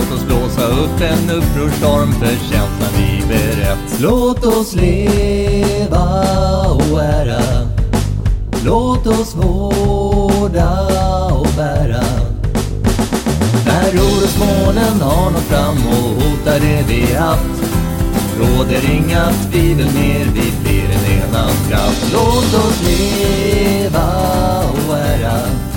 Låt oss blåsa upp en upprorstorm för känslan vi berett Låt oss leva och ära. Låt oss vårda och bära. När orosmolnen har nått fram och hotar det vi haft Råder inga tvivel mer, vi blir en enad kraft. Låt oss leva och ära.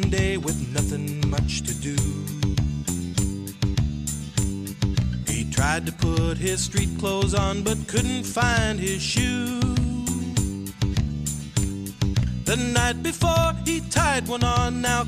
one day with nothing much to do. He tried to put his street clothes on but couldn't find his shoe. The night before he tied one on, now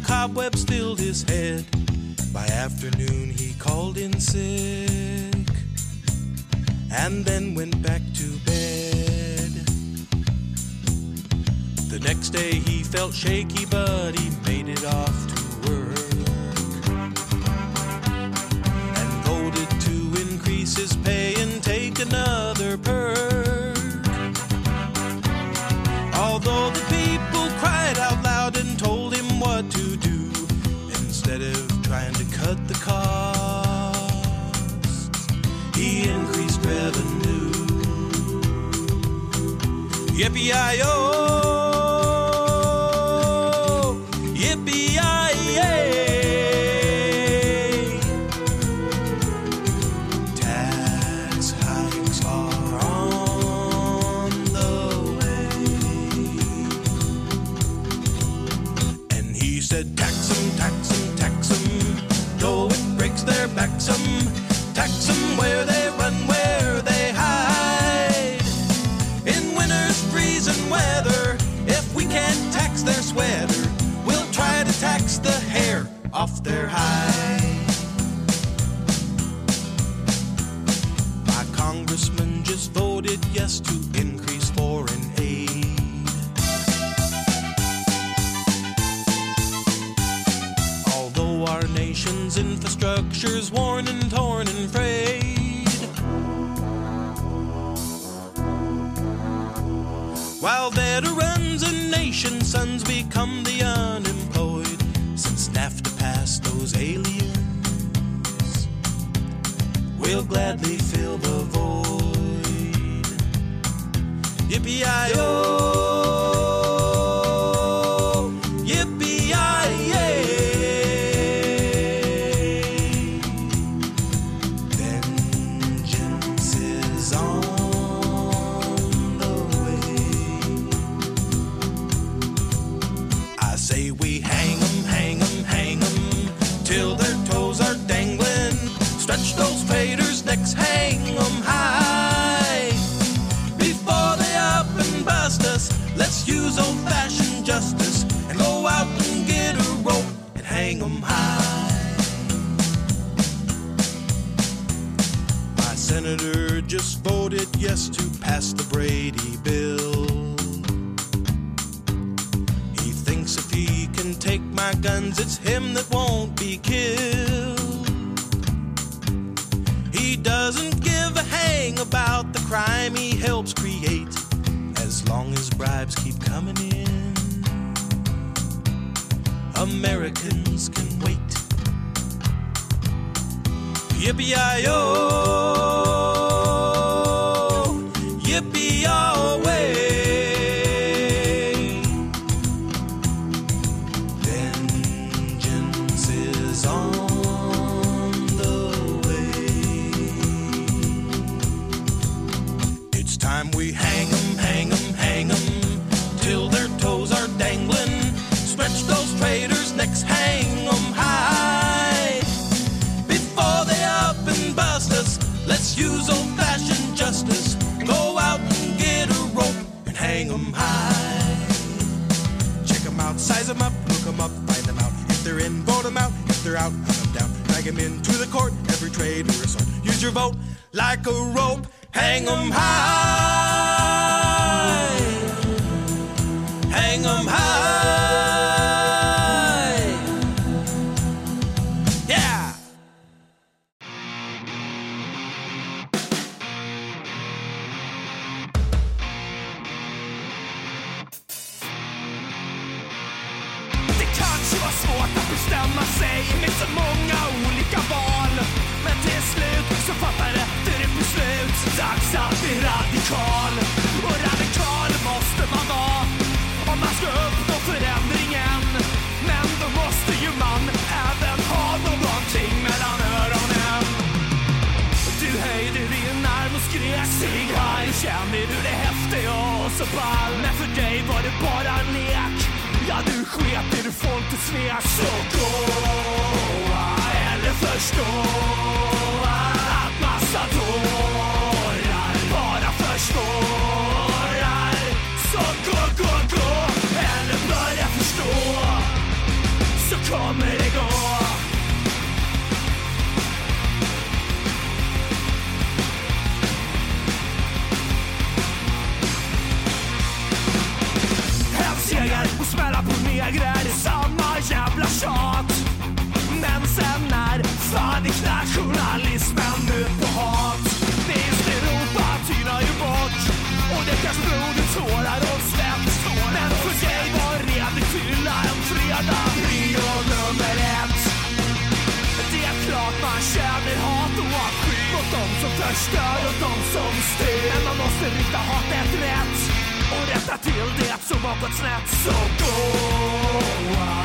So go
on.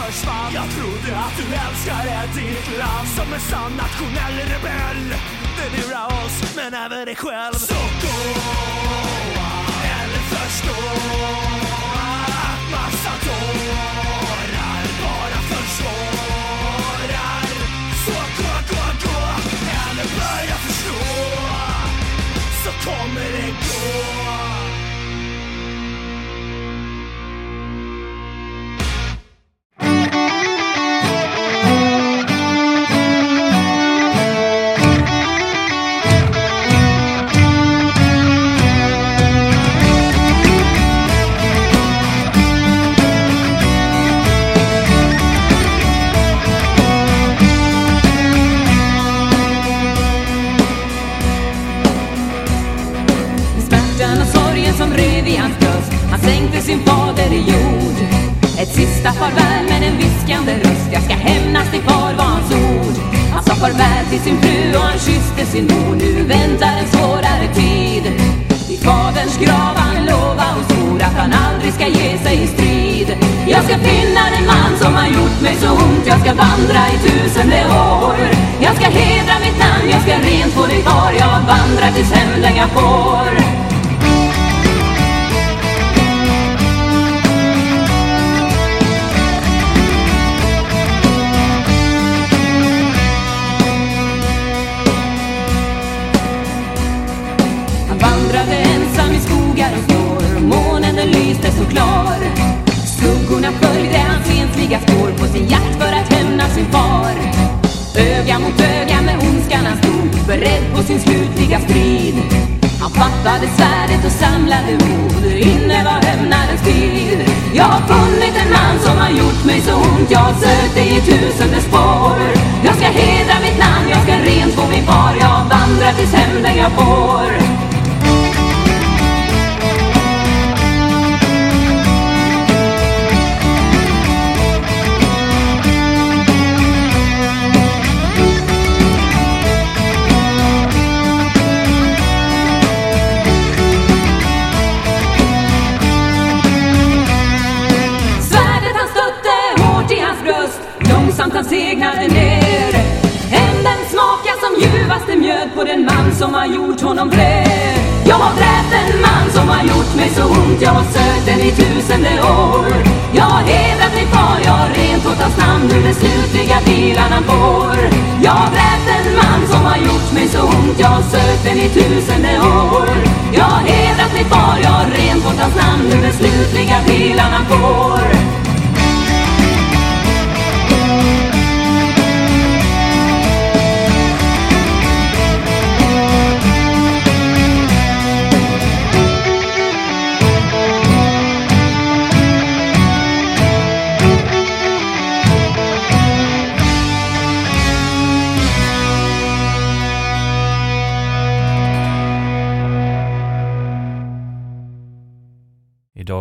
försvann Jag trodde att du älskade ditt land Som en sann nationell rebell. Du lurar oss, men även dig själv. Så gå, eller förstå att massa tårar bara försvårar. Så gå, gå, gå, eller börja förstå. Så kommer det gå.
till sin fru och han kysste sin mor. Nu väntar en svårare tid. I faderns grav han lova och svor att han aldrig ska ge sig i strid. Jag ska finna den man som har gjort mig så ont. Jag ska vandra i tusende år. Jag ska hedra mitt namn, jag ska rent få det kvar Jag vandrar tills hämnden jag får. Klar Skuggorna följde hans ensliga spår På sin jakt för att hämna sin far. Öga mot öga med ondskan han stod Beredd på sin slutliga strid. Han fattade svärdet och samlade mod Inne var hämnarens tid. Jag har funnit en man som har gjort mig så ont Jag har sökt dig i tusende spår. Jag ska hedra mitt namn, jag ska rent få min far Jag vandrar tills hämnden jag får. Segnade ner. Änden smakar som ljuvaste mjöd På den man som har gjort honom vred Jag har dräpt en man som har gjort mig så ont. Jag har sökt den i tusende år. Jag har hedrat min far Jag har rent åt hans namn Ur den slutliga vilan han får. Jag har dräpt en man som har gjort mig så ont. Jag har sökt den i tusende år. Jag har hedrat min far Jag har rent åt hans namn Ur den slutliga vilan han får.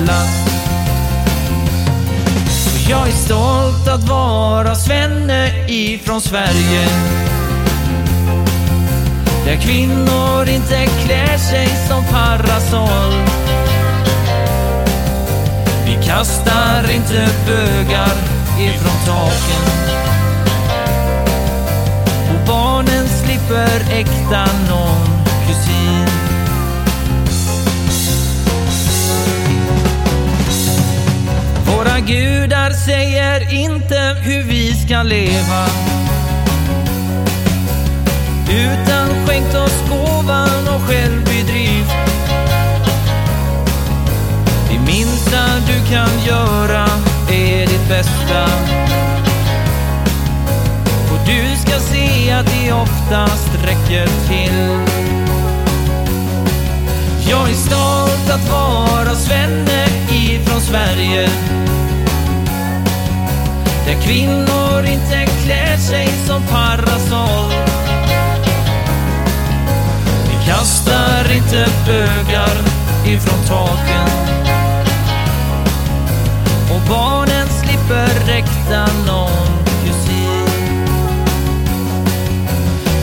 någon. Och jag är stolt att vara svenne ifrån Sverige. Där kvinnor inte klär sig som parasoll. Vi kastar inte bögar ifrån taken. Och barnen slipper äkta någon kusin. Våra gudar säger inte hur vi ska leva. Utan skänkt oss gåvan och självbedrift. Det minsta du kan göra är ditt bästa. Och du ska se att det oftast räcker till. Jag är stolt att vara svenne ifrån Sverige. Där kvinnor inte klär sig som parasoll. Vi kastar inte bögar ifrån taken. Och barnen slipper räkta någon kusin.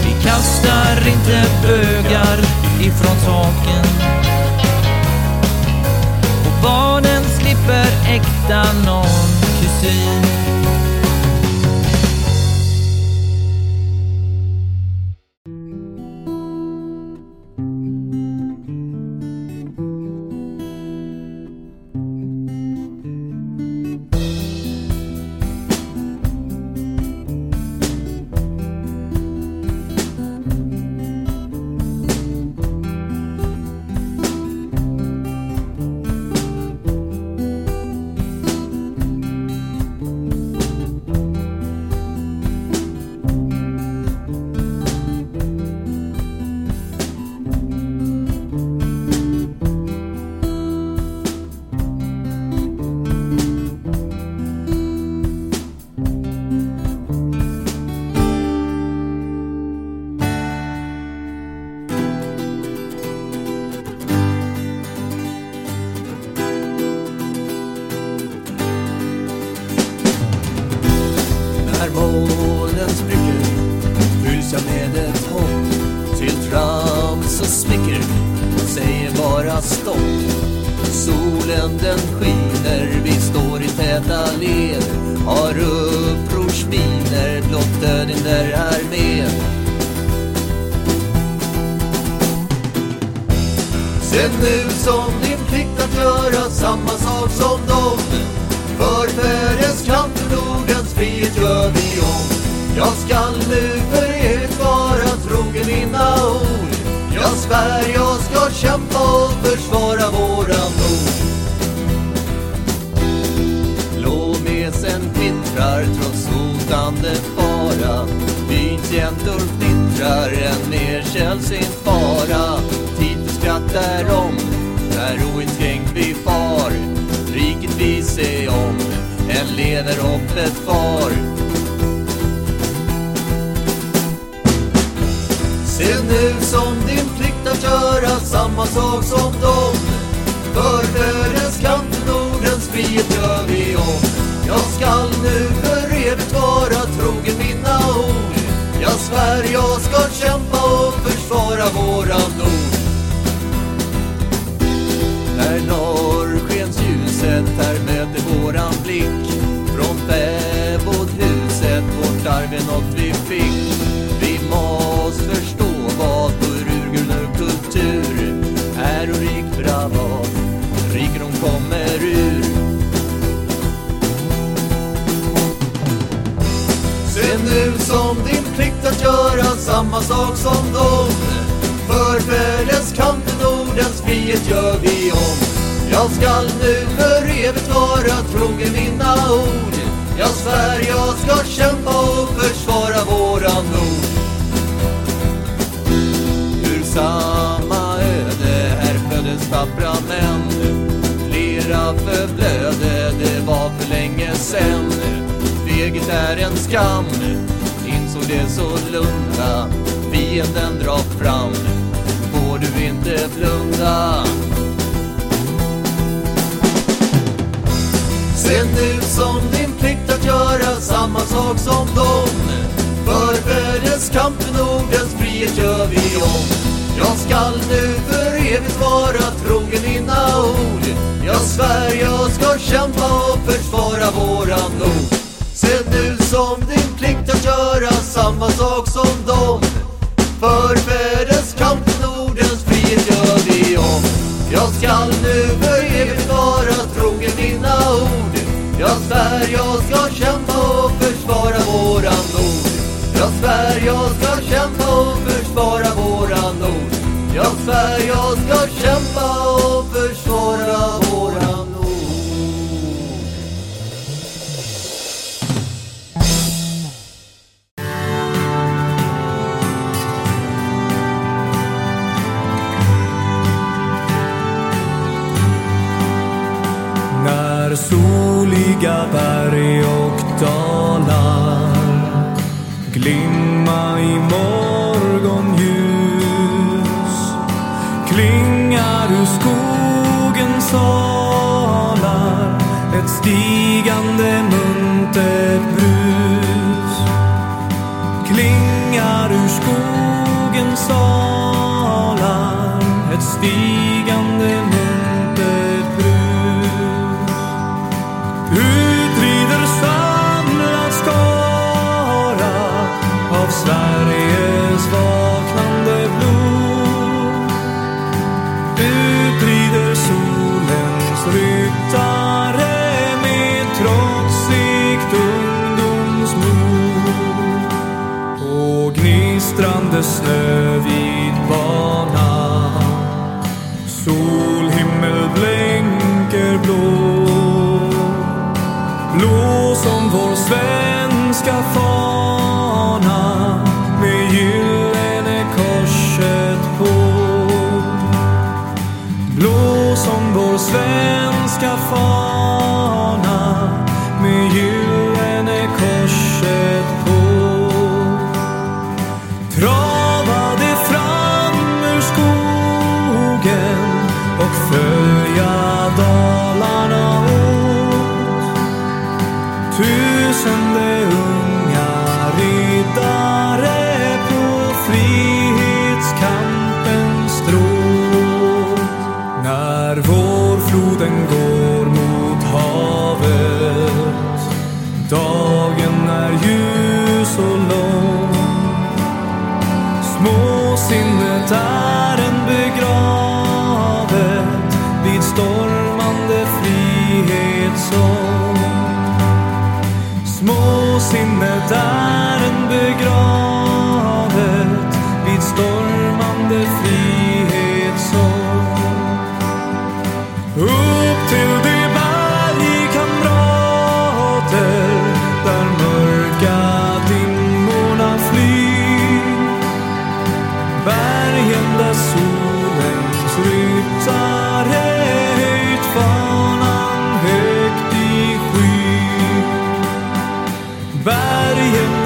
Vi kastar inte bögar ifrån taken. Och barnen slipper äkta någon kusin.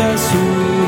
da sua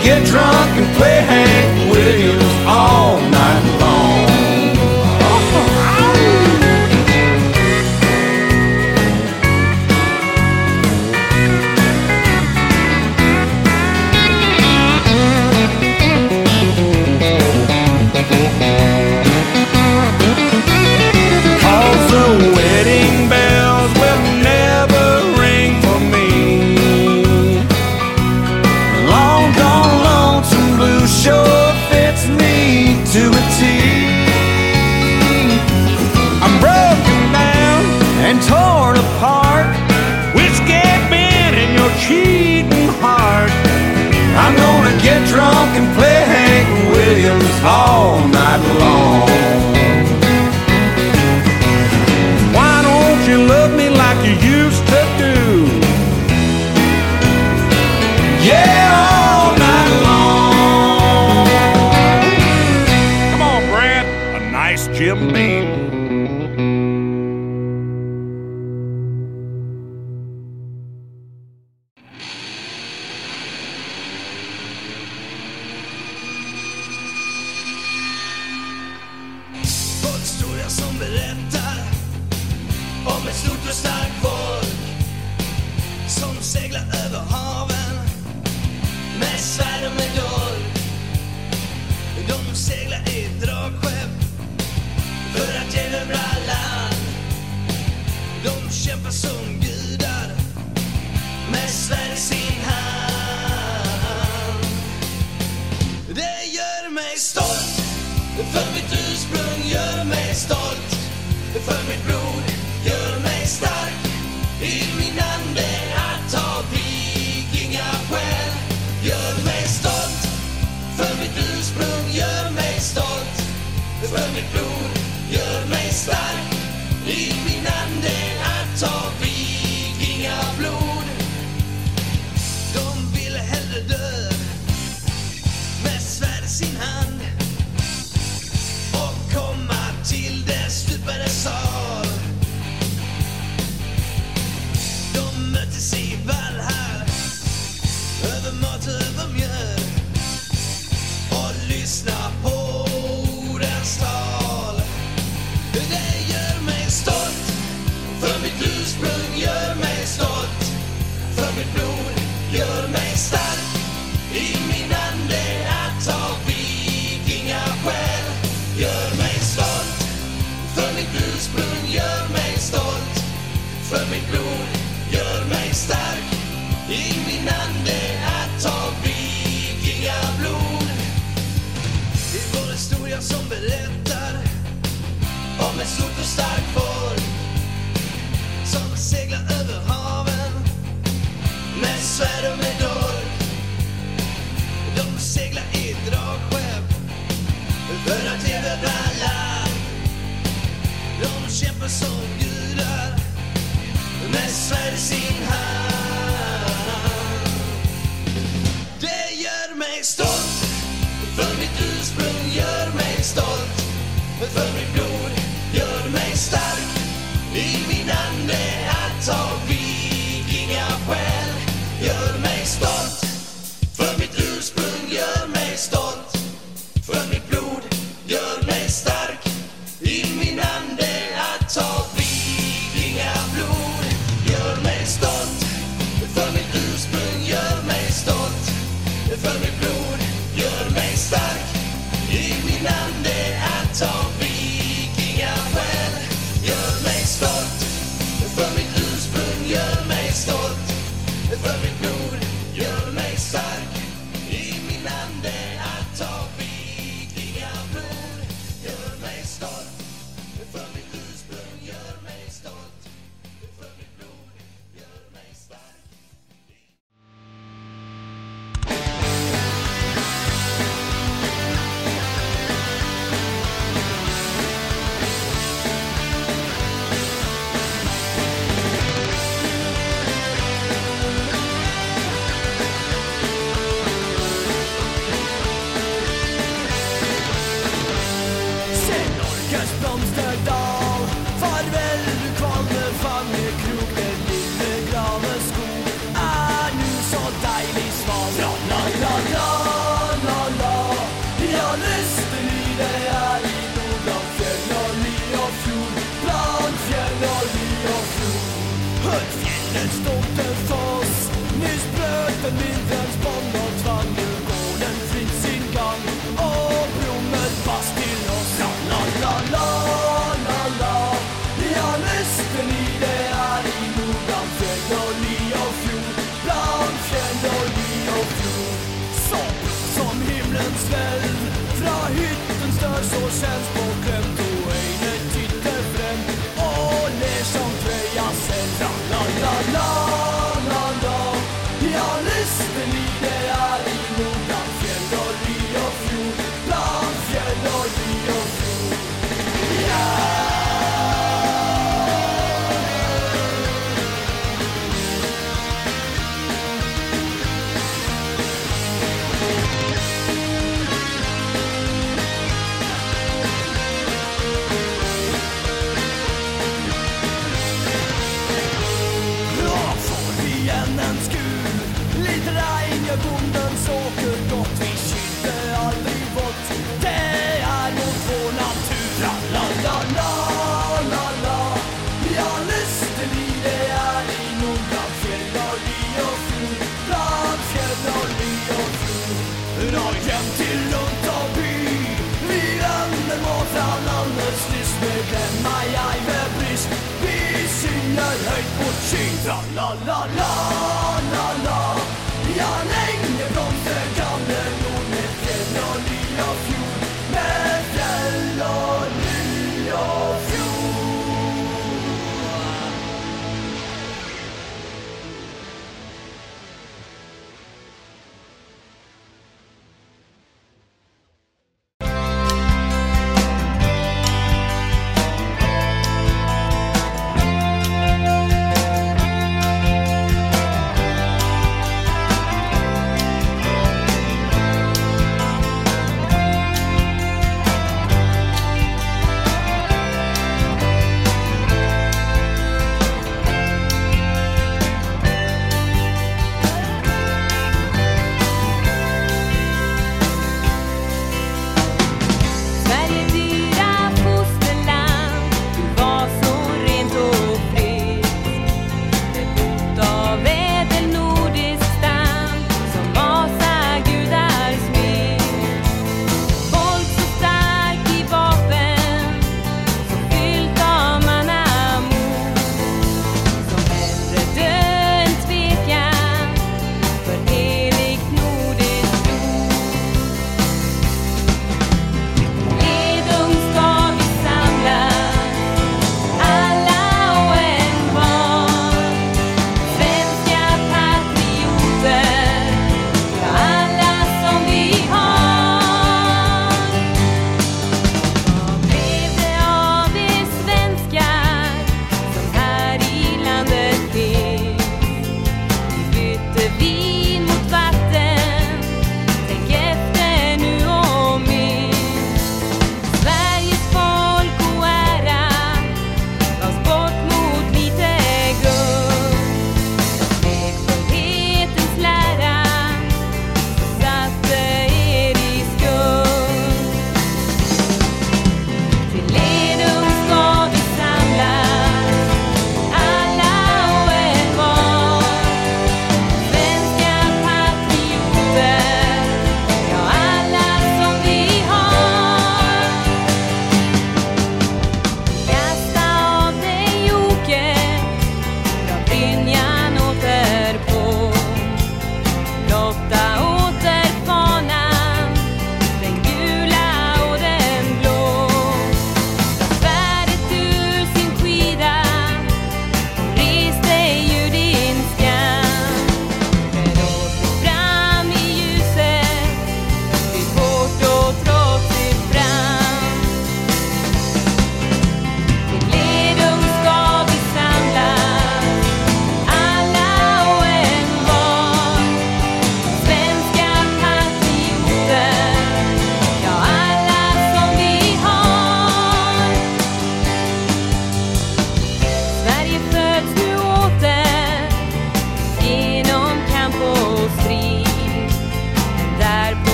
get drunk and play Hank Williams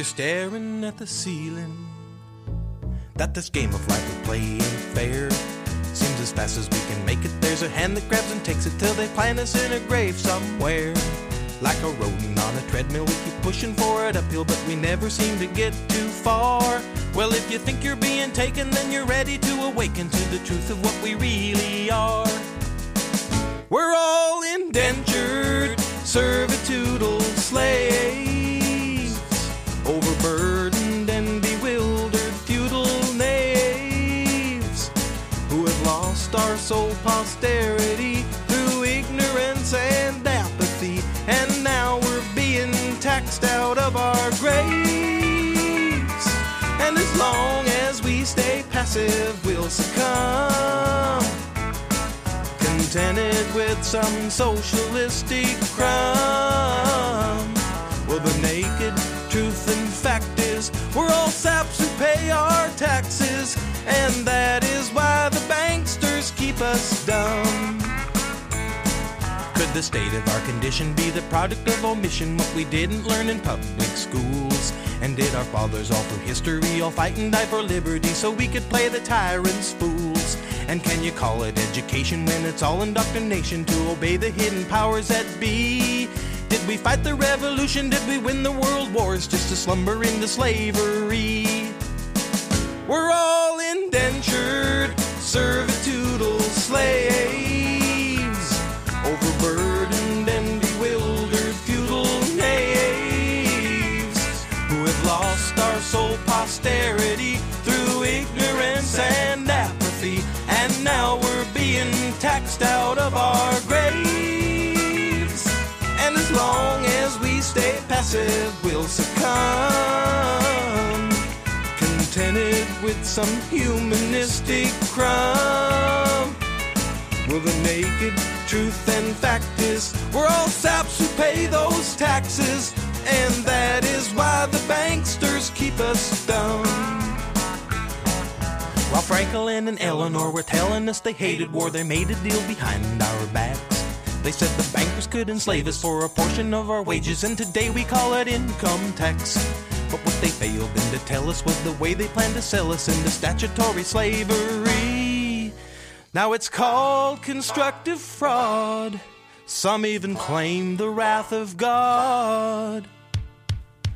you're staring at the ceiling that this game of life we play ain't fair? Seems as fast as we can make it, there's a hand that grabs and takes it till they plant us in a grave somewhere. Like a rodent on a treadmill, we keep pushing for it uphill, but we never seem to get too far. Well, if you think you're being taken, then you're ready to awaken to the truth of what we really are. We're all passive, we'll succumb contented with some socialistic crumb. Well, the naked truth and fact is, we're all saps who pay our taxes, and that is why the banksters keep us dumb. Could the state of our condition be the product of omission, what we didn't learn in public did our fathers all through history all fight and die for liberty so we could play the tyrants fools? And can you call it education when it's all indoctrination to obey the hidden powers that be? Did we fight the revolution? Did we win the world wars just to slumber into slavery? Succumb contented with some humanistic crumb. Well, the naked truth and fact is, we're all saps who pay those taxes, and that is why the banksters keep us dumb. While Franklin and Eleanor were telling us they hated war, they made a deal behind our backs. They said the bankers could enslave us for a portion of our wages, and today we call it income tax. But what they failed then to tell us was the way they planned to sell us into statutory slavery. Now it's called constructive fraud. Some even claim the wrath of God.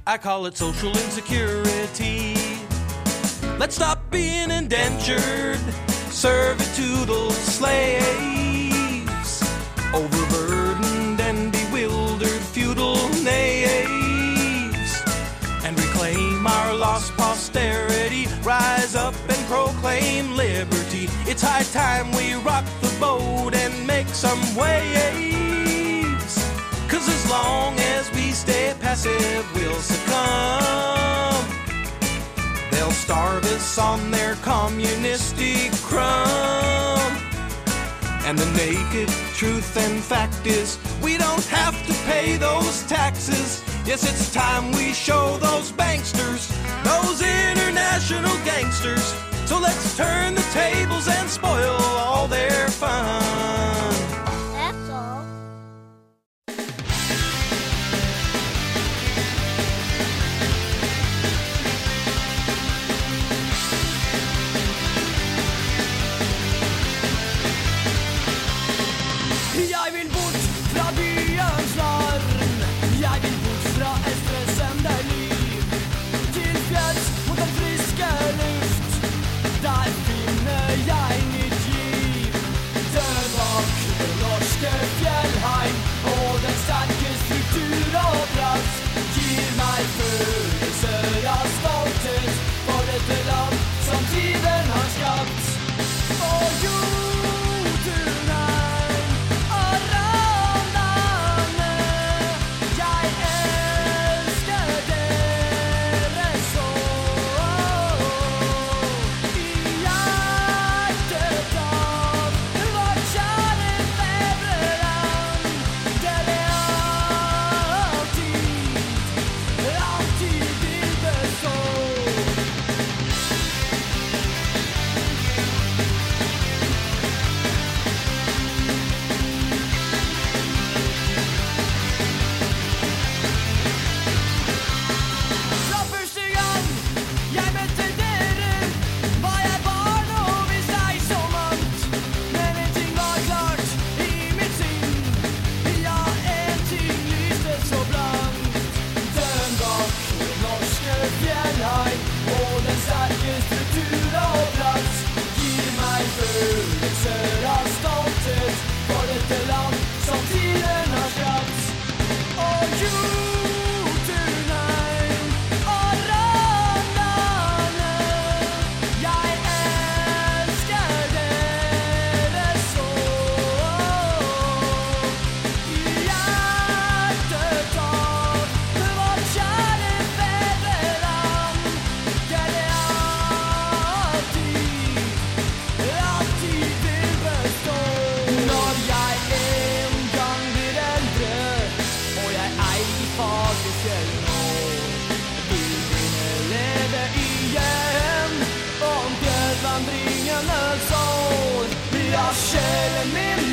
I call it social insecurity. Let's stop being indentured, servitudal slaves, overburdened and bewildered feudal knaves, and reclaim our lost posterity. Rise up and proclaim liberty. It's high time we rock the boat and make some waves. Cause as long as we stay passive, we'll succumb. They'll starve us on their communistic crumb. And the naked truth and fact is, we don't have to pay those taxes. Yes, it's time we show those banksters, those international gangsters. So let's turn the tables and spoil all their fun.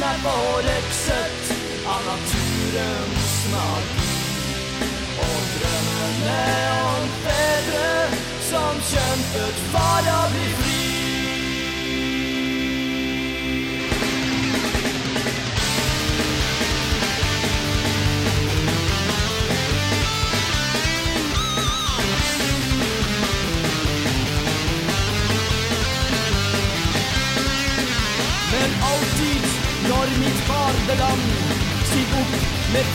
när på repset av naturens magi och drömmen om fäder som kämpat för att bli med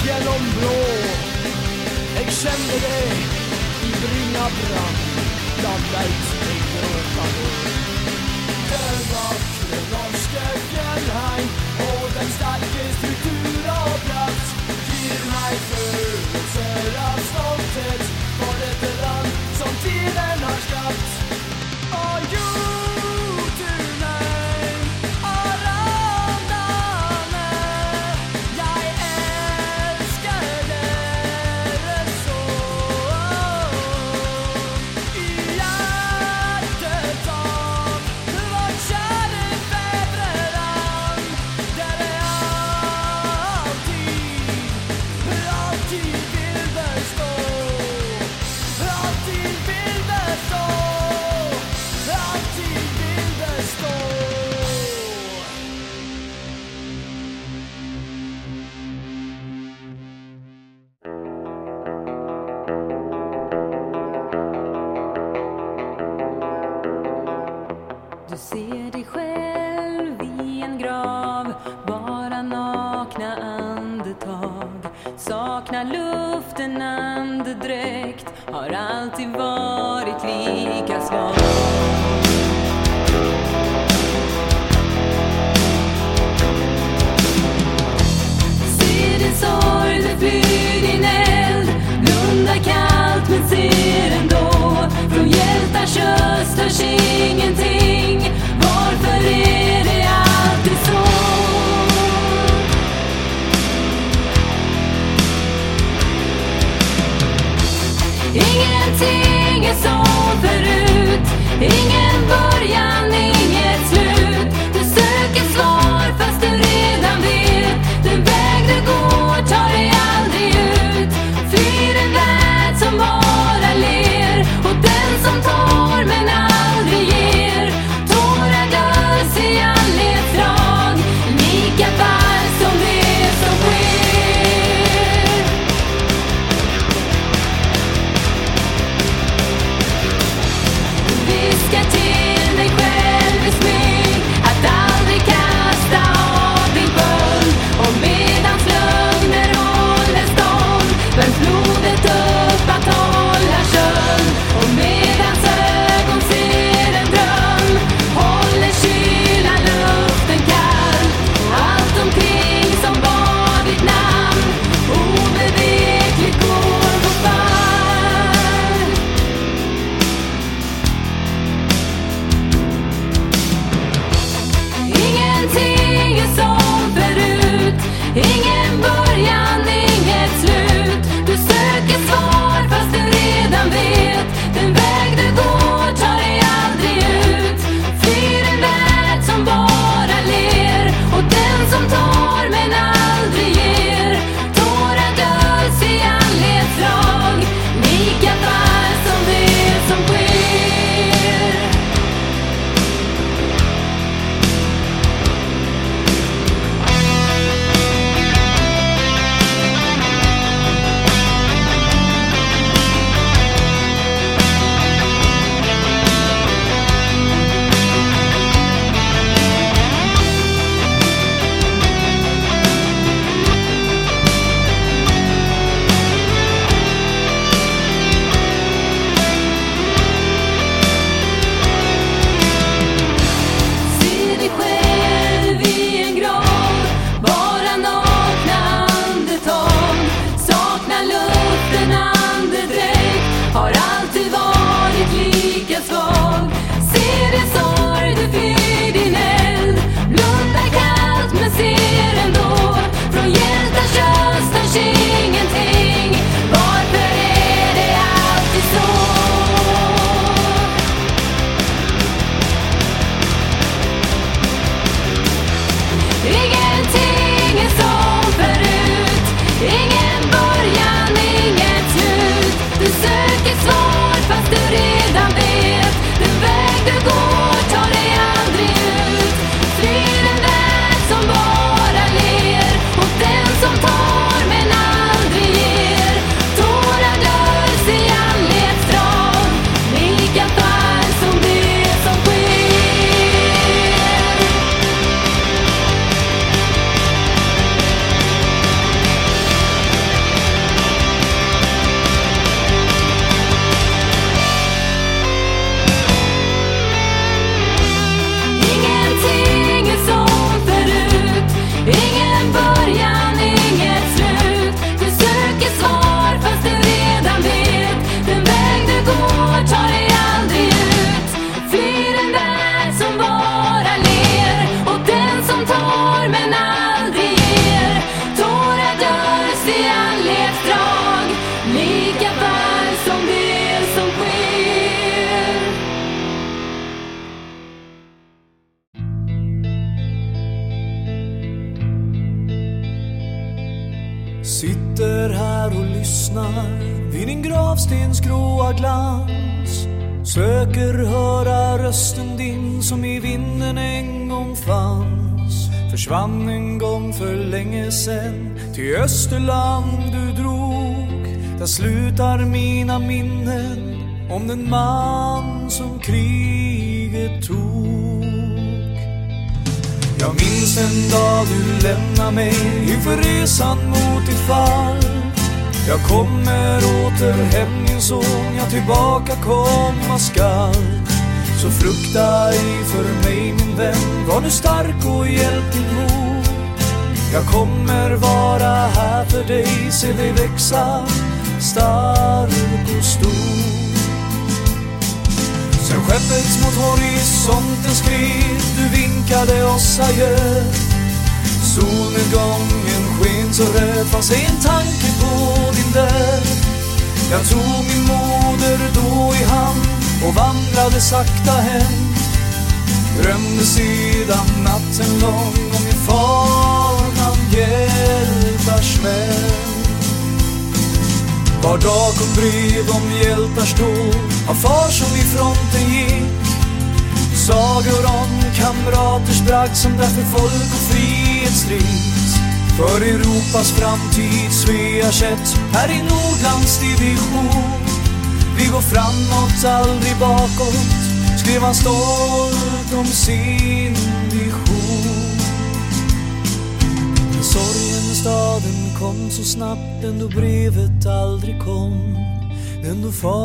blå, Jeg kjenner det i bringa brand, la meg
ikke gråta.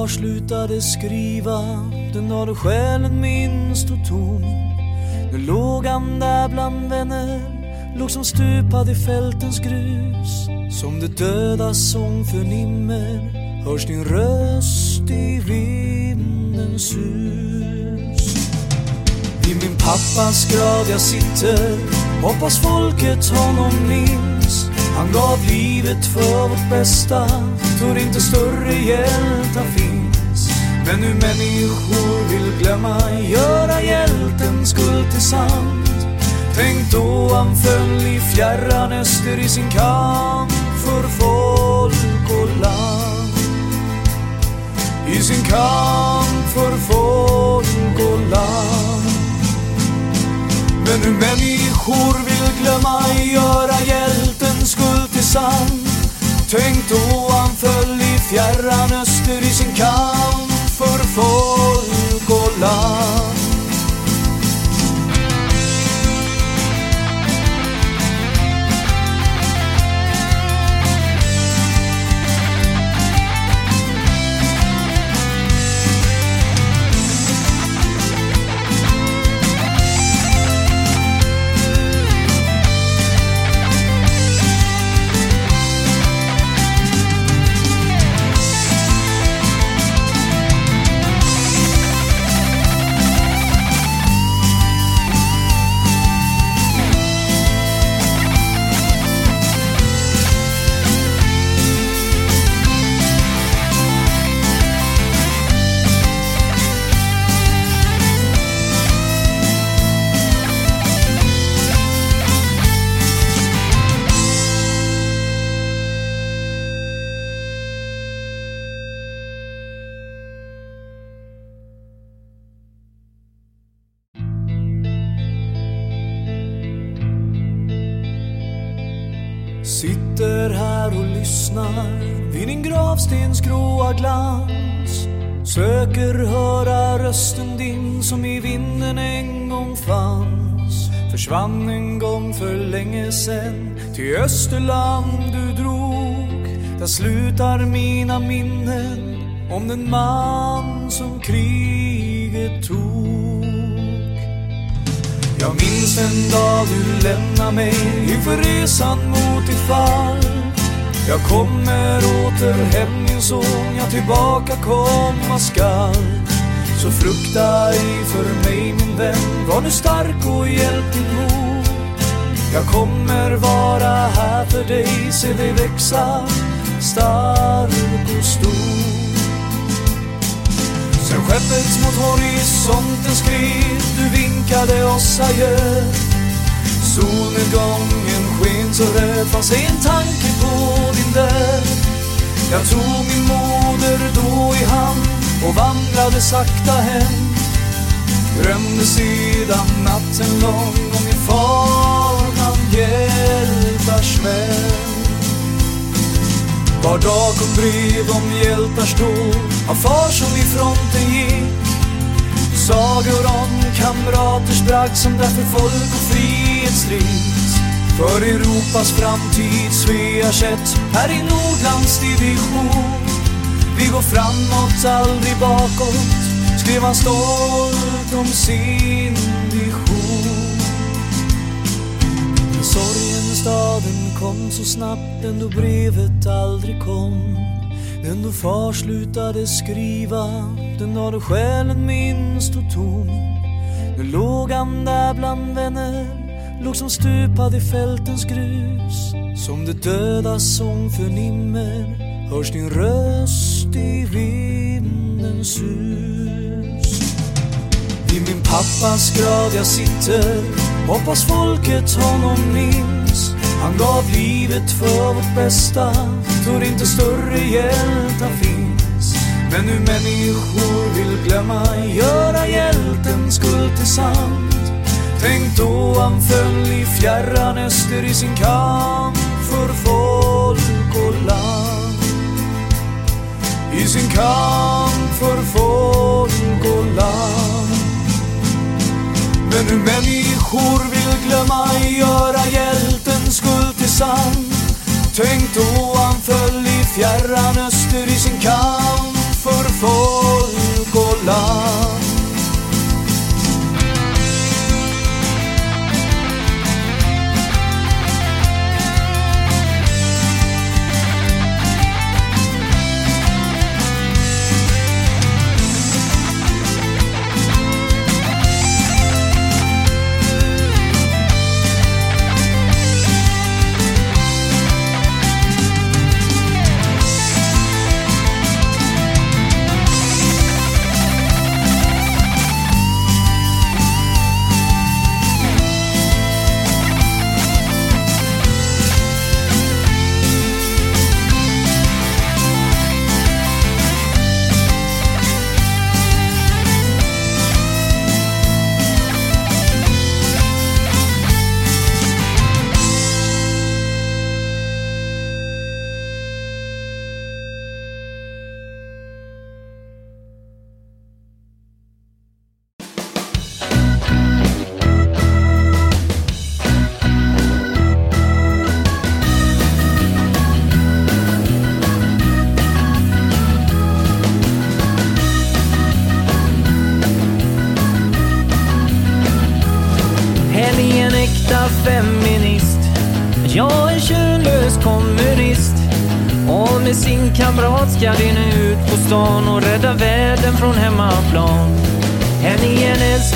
Jag slutade skriva? Den dag då själen minst stod tom. Nu låg han där bland vänner Låg som stupad i fältens grus. Som det dödas sång förnimmer Hörs din röst i vindens sus. Vid min pappas grav jag sitter Hoppas folket honom minns. Han gav livet för vårt bästa. Tror inte större hjältar finns Men nu människor vill glömma Göra hjältens skuld till sand. Tänk då han föll i fjärran öster i sin kamp för folk och land I sin kamp för folk och land men nu människor vill glömma göra hjältens skuld till sand. Tänk då han föll i fjärran öster i sin kamp för folk Sitter här och lyssnar vid din gravstens gråa glans. Söker höra rösten din som i vinden en gång fanns. Försvann en gång för länge sen till Österland du drog. Där slutar mina minnen om den man som kriget tog jag minns en dag du lämnade mig inför resan mot ditt fall. Jag kommer åter hem min son, jag tillbaka komma skall. Så frukta ej för mig min vän, var nu stark och hjälp din mor Jag kommer vara här för dig, se dig växa stark och stor. Sen skeppet mot horisonten skred, du vinkade oss adjö. Solnedgången sken så röd, fanns en tanke på din död. Jag tog min moder då i hand och vandrade sakta hem. Drömde sedan natten lång om min far, han hjältars vän. Var dag kom brev om hjältars stod av far som i fronten gick. Sagor om kamraters bragd som därför folk och frihet strids. För Europas framtid Svea kätt här i Nordlands division. Vi går framåt, aldrig bakåt, skrev han stolt om sin vision. Men sorgen staden kom så snabbt den då brevet aldrig kom. Den då far slutade skriva, den dag då själen minst och tom. Nu låg han där bland vänner, låg som stupad i fältens grus. Som det dödas sång förnimmer, hörs din röst i vindens sus. Vid min pappas grav jag sitter, hoppas folket honom minns. Han gav livet för vårt bästa, tror inte större hjältar finns. Men nu människor vill glömma, göra hjältens skuld till sant. Tänk då han föll i fjärran öster i sin kamp för folk och land. I sin kamp för folk och land. Men nu människor vill glömma, göra hjälten hjältens skuld till sant. Tänk då han föll i fjärran öster i sin kamp för folk och land.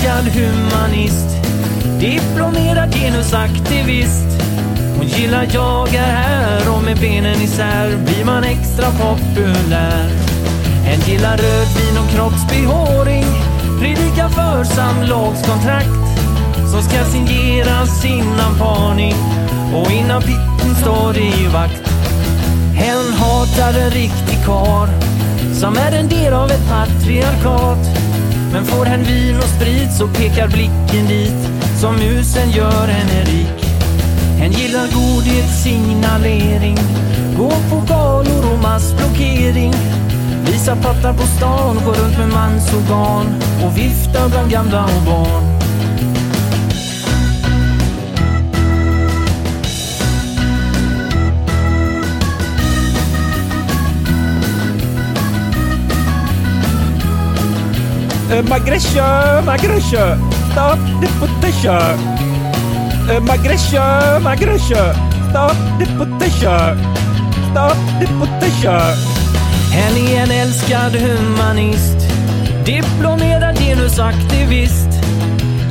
Är humanist. Diplomerad genusaktivist. Hon gillar jag är här och med benen isär blir man extra populär. En gillar rödvin och kroppsbehåring. Predikar för samlagskontrakt som ska signeras innan parning och innan pitten står i vakt. Hen hatar en riktig kar som är en del av ett patriarkat. Men får hen vin och sprit så pekar blicken dit som musen gör henne rik. Hen gillar godhetssignalering, gå på galor och massblockering. Visa pattar på stan, gå runt med mansorgan och vifta bland gamla och barn.
Eh, Magresha, Magresha, stop the potato. Eh, Magresha, Magresha, stop the potato. Stop the potato.
Hen är en älskad humanist, diplomerad genusaktivist.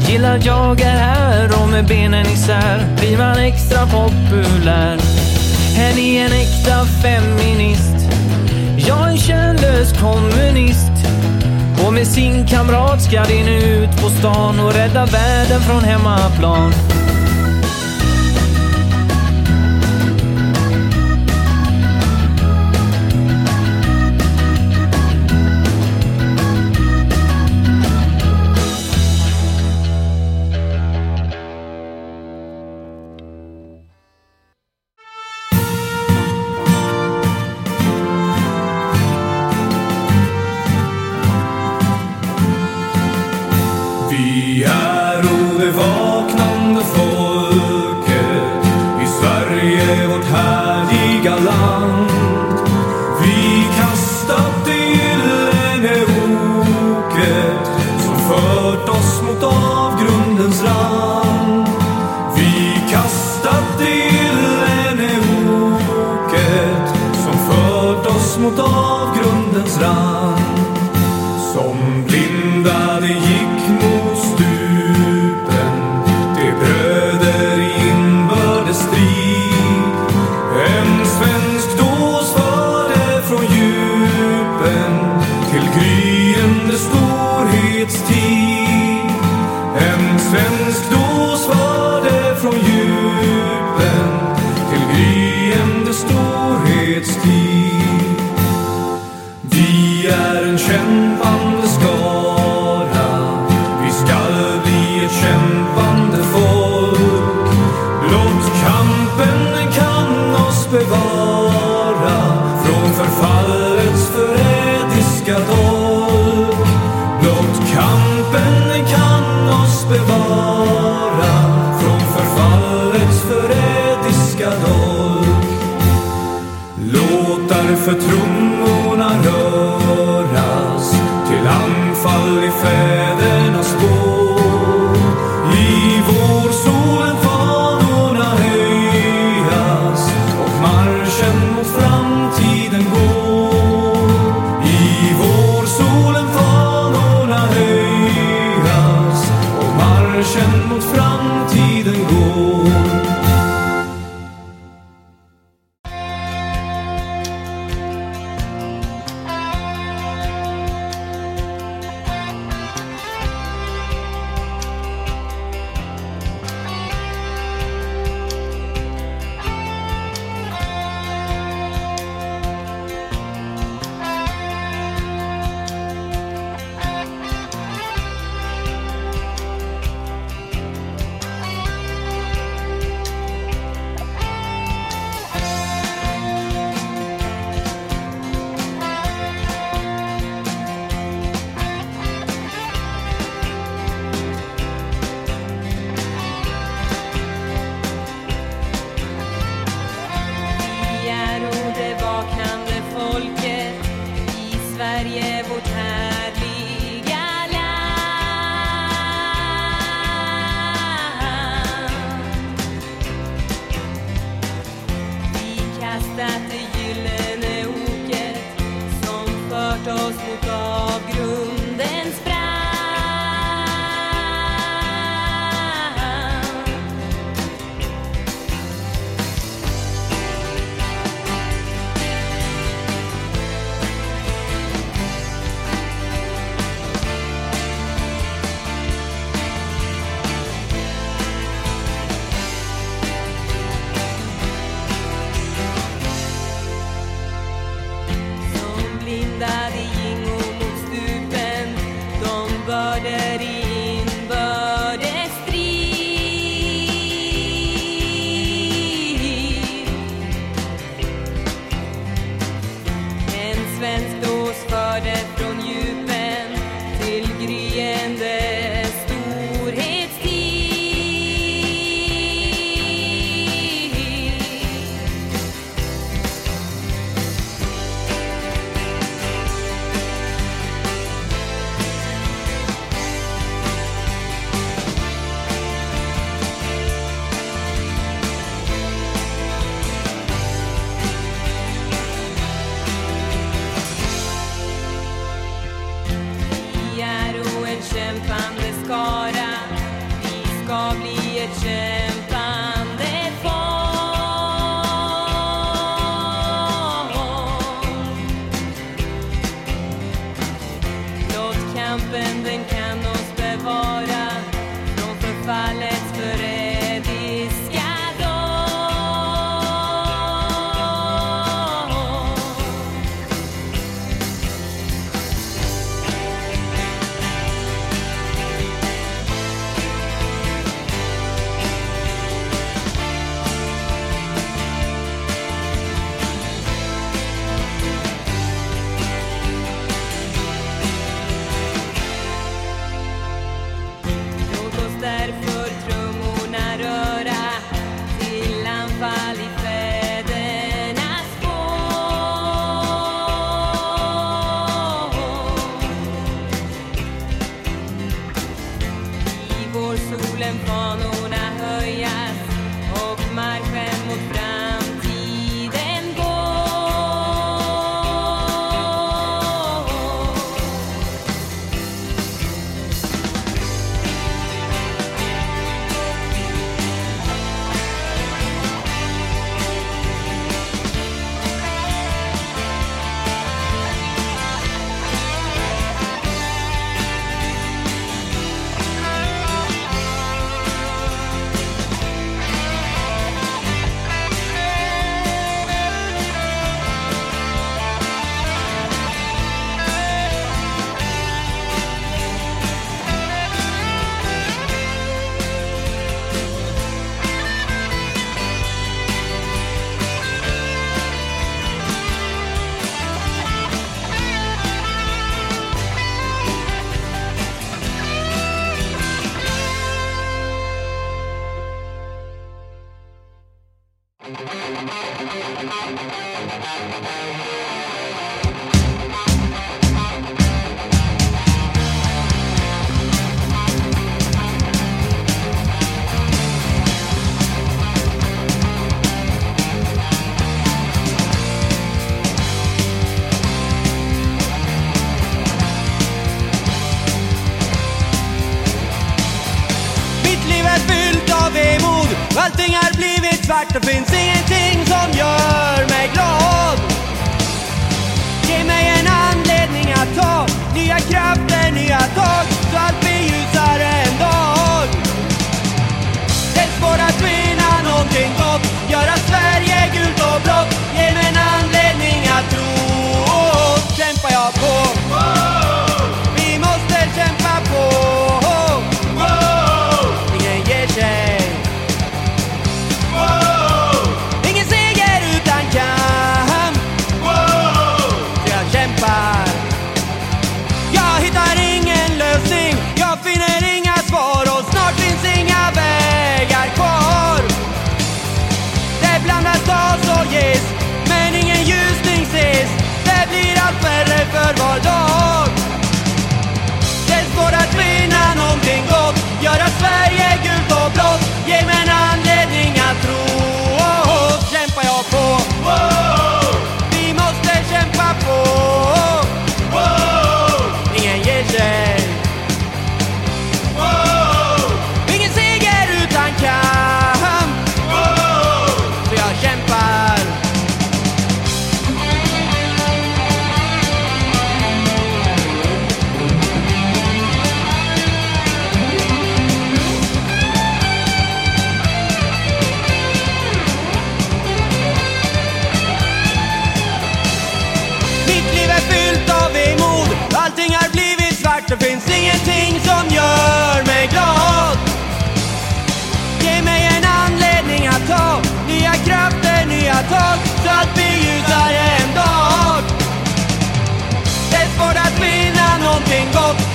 Gillar jag är här och med benen isär blir man extra populär. Hen är en äkta feminist, jag är en könlös kommunist. Och med sin kamrat ska din ut på stan och rädda världen från hemmaplan.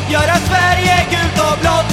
Göra Sverige gult och blått.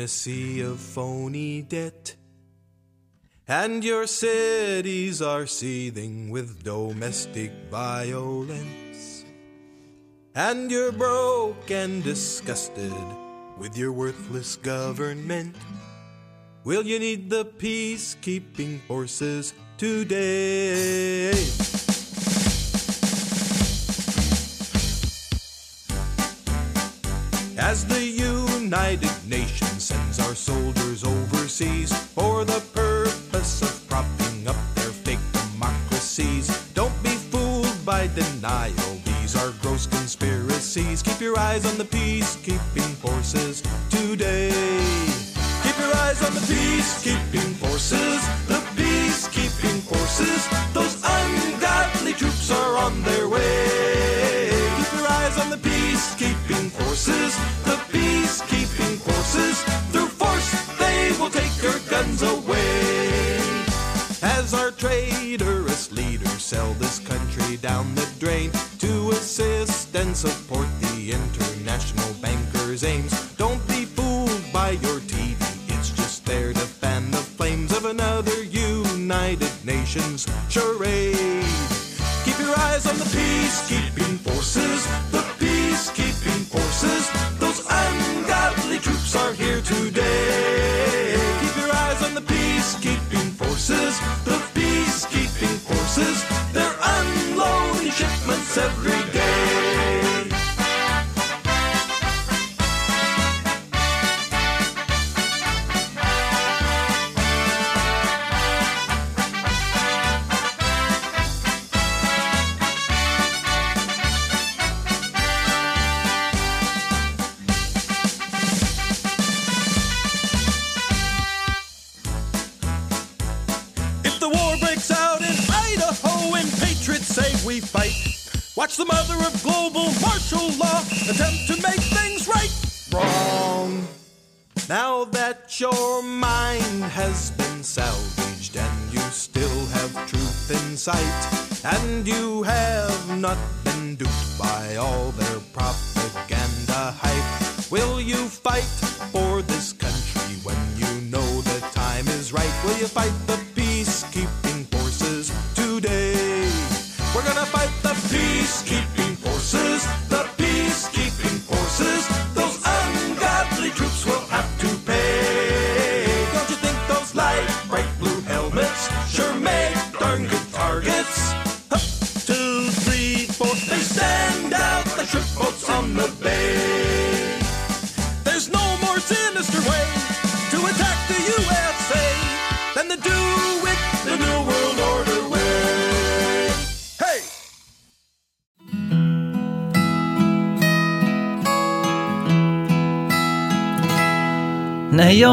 a
sea of phony debt. And your cities are seething with domestic violence. And you're broke and disgusted with your worthless government. Will you need the peacekeeping forces today? eyes on the
peacekeeper.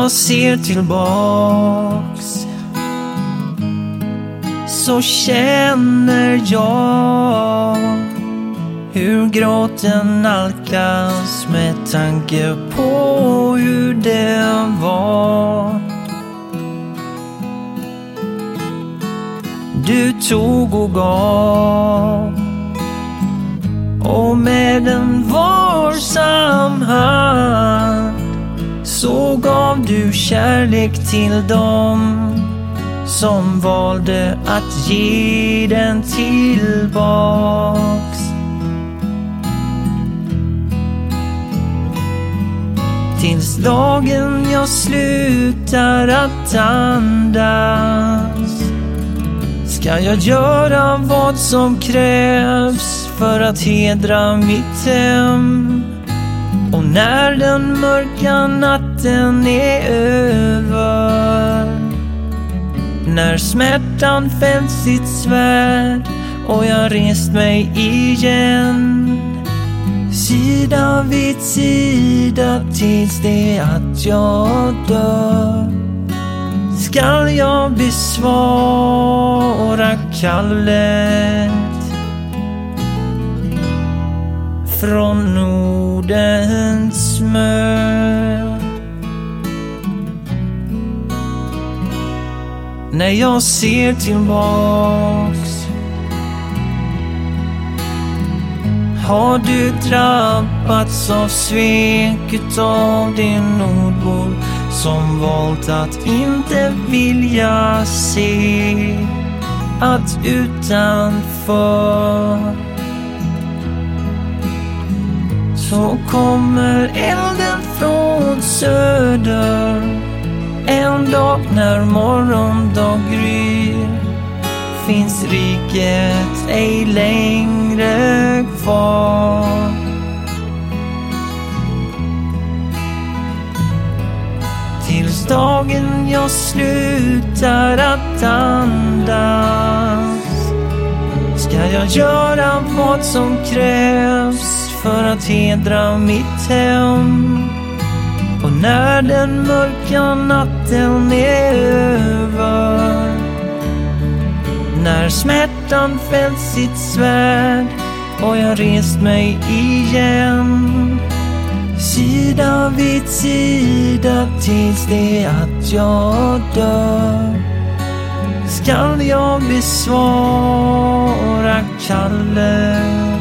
Jag ser tillbaks så känner jag hur gråten nalkas med tanke på hur det var. Du tog och gav och med en varsam hand så gav du kärlek till dem som valde att ge den tillbaks. Tills dagen jag slutar att andas ska jag göra vad som krävs för att hedra mitt hem. Och när den mörka natten är över. När smärtan fällt sitt svärd och jag rest mig igen. Sida vid sida tills det att jag dör. Skall jag besvara kallet från Nordens mö när jag ser tillbaks. Har du drabbats av sveket av din nordbor som valt att inte vilja se att utanför? Så kommer elden från söder en dag när morgondag gryr finns riket ej längre kvar. Tills dagen jag slutar att andas ska jag göra vad som krävs för att hedra mitt hem. Och när den mörka natten är över När smärtan fällt sitt svärd och jag rest mig igen. Sida vid sida tills det att jag dör. Skall jag besvara kallet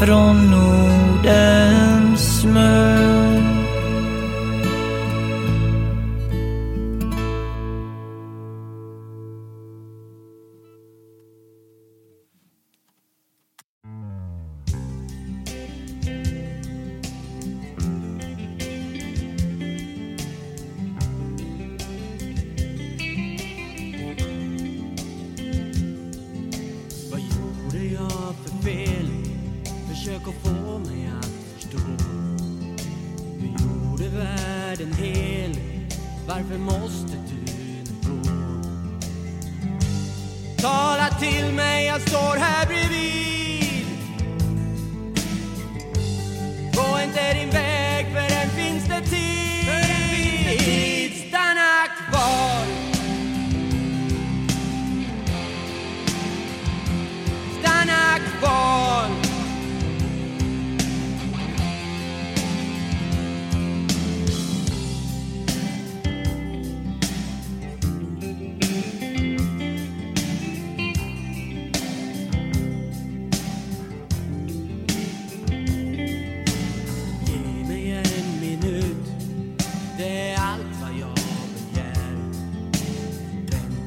från Nordens
mör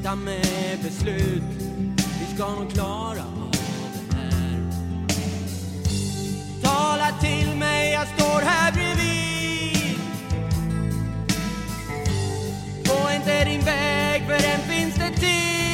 Vänta med beslut, vi ska nog klara av det här. Tala till mig, jag står här bredvid. Gå inte din väg, för än finns det tid.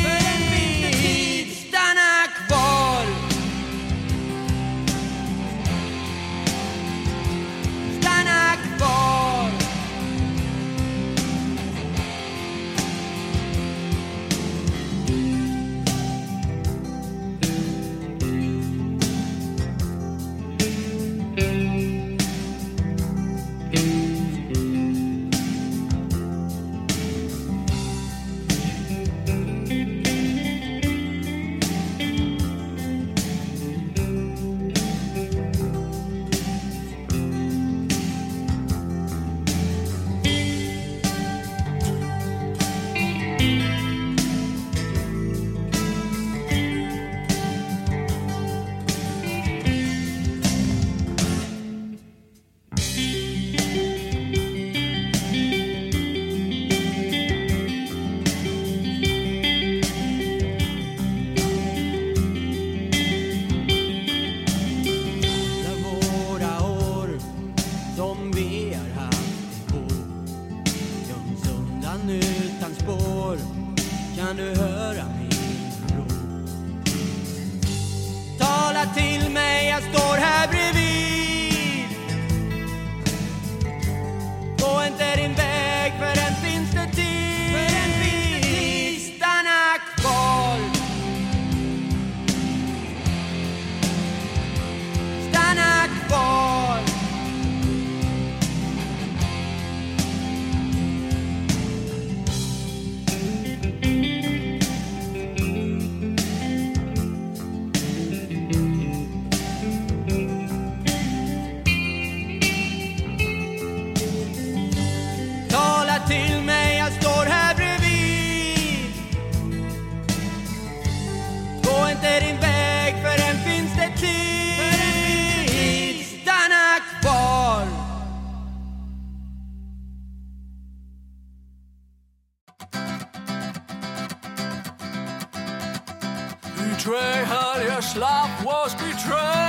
lost we
tried.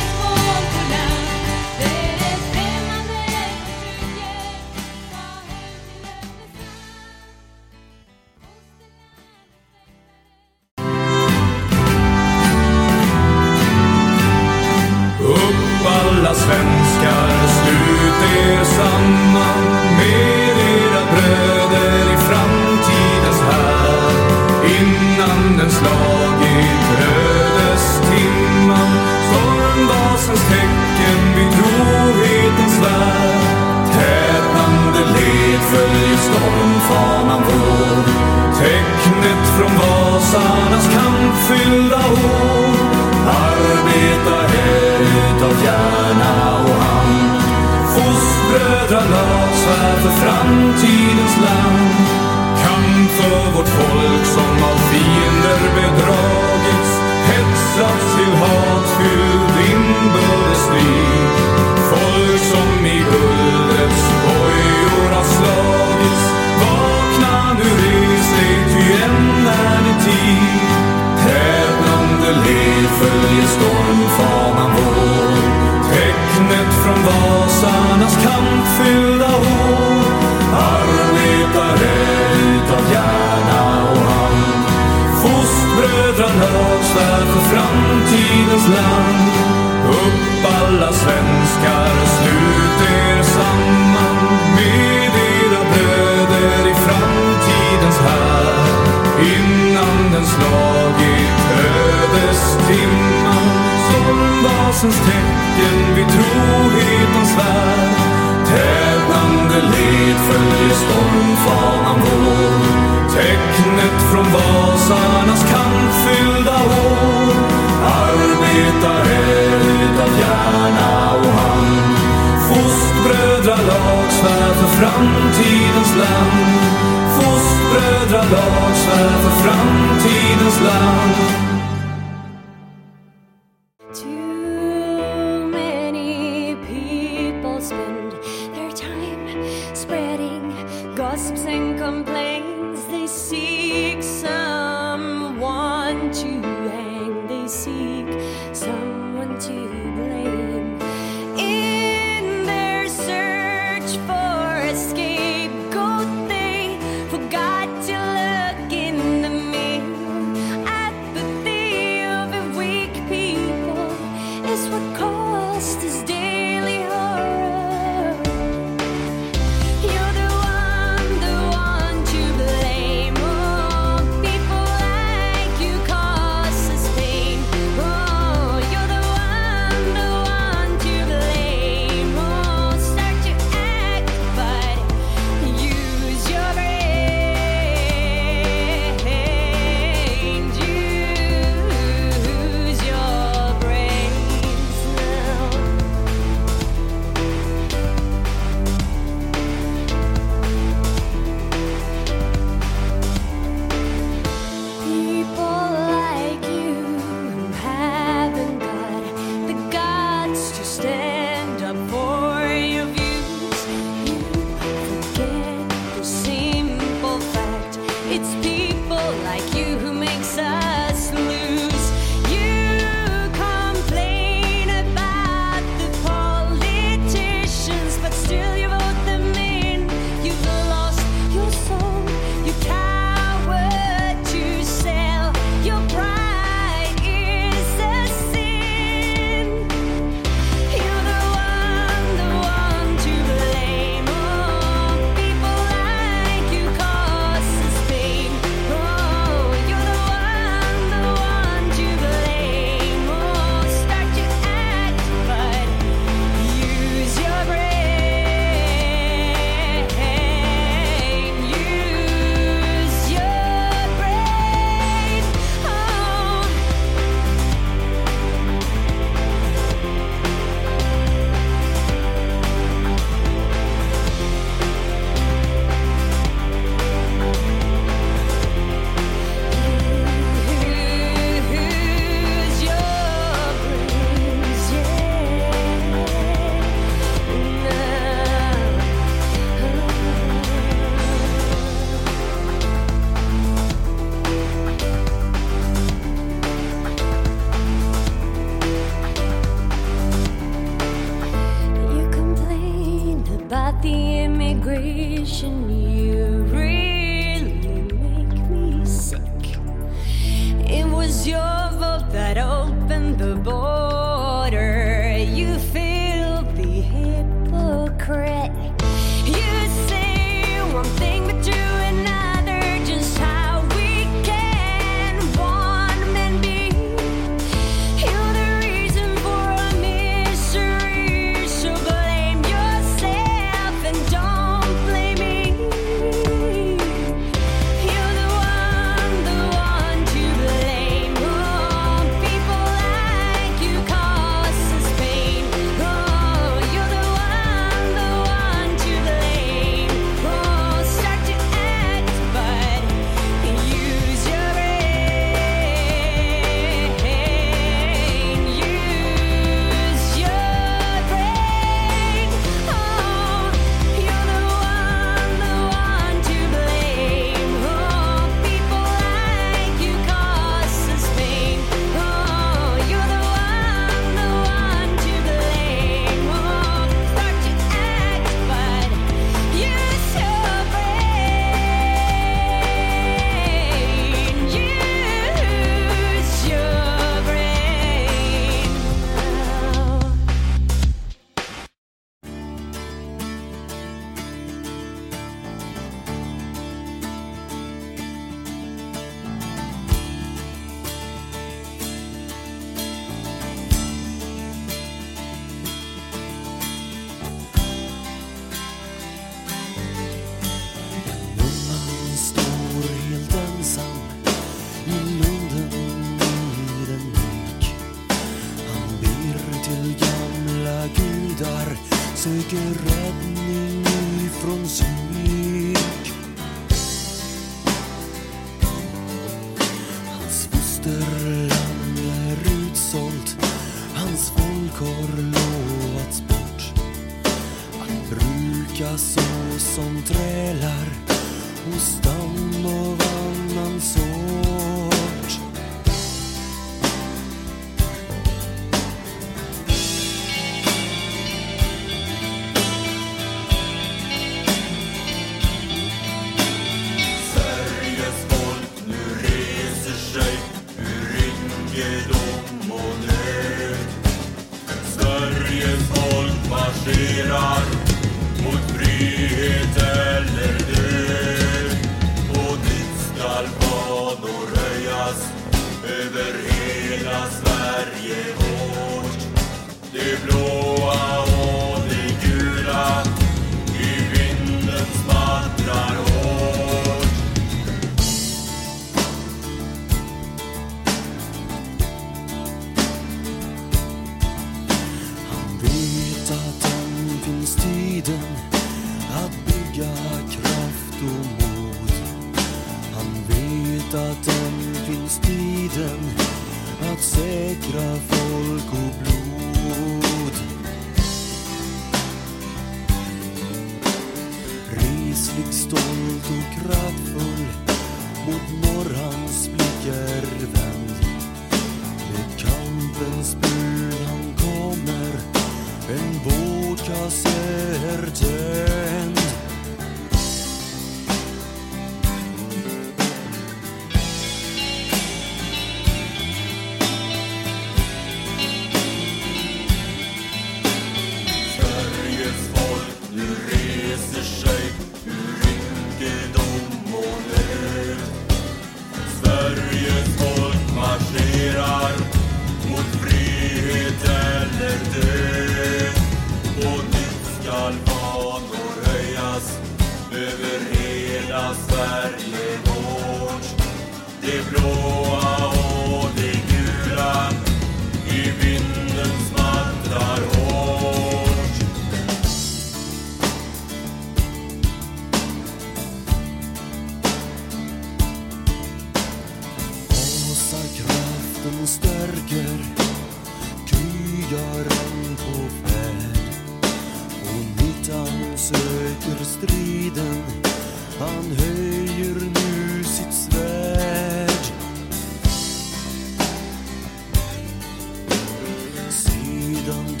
Sedan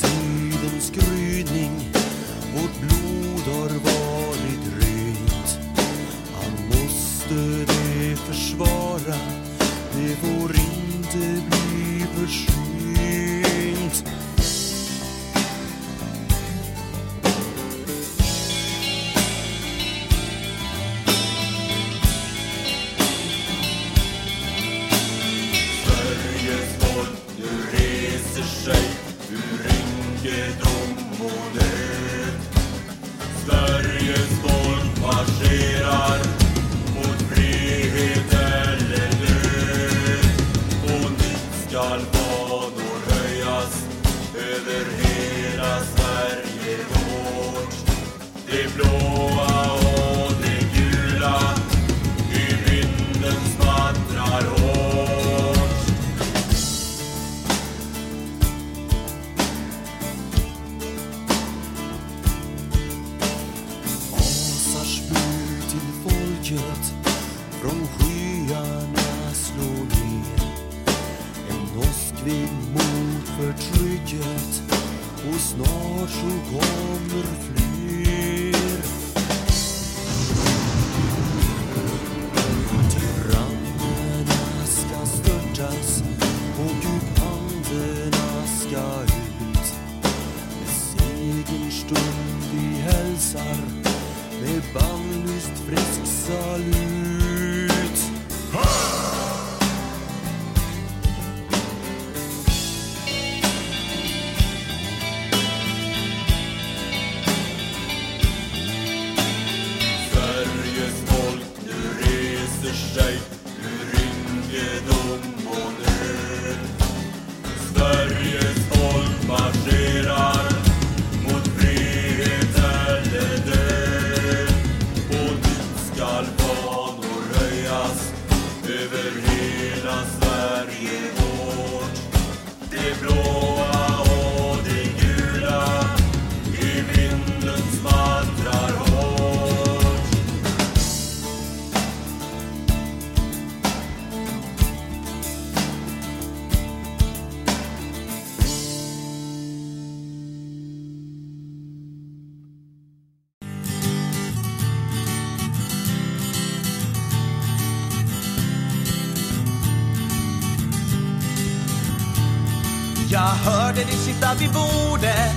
vid bordet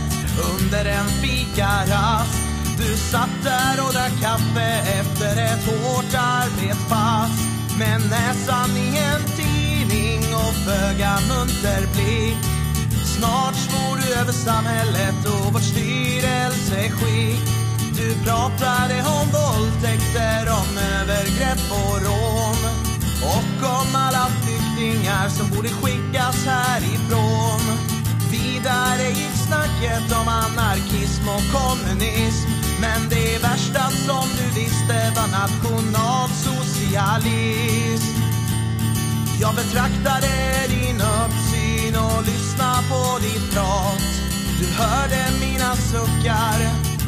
under en fikarast. Du satt där och drack kaffe efter ett hårt arbetspass. Med näsan i en tidning och föga munter blick. Snart svor du över samhället och vårt styrelseskick. Du pratade om våldtäkter, om övergrepp och rån. Och om alla flyktingar som borde skickas härifrån. Vidare i snacket om anarkism och kommunism. Men det värsta som du visste var nationalsocialism. Jag betraktade din uppsyn och lyssnade på ditt prat. Du hörde mina suckar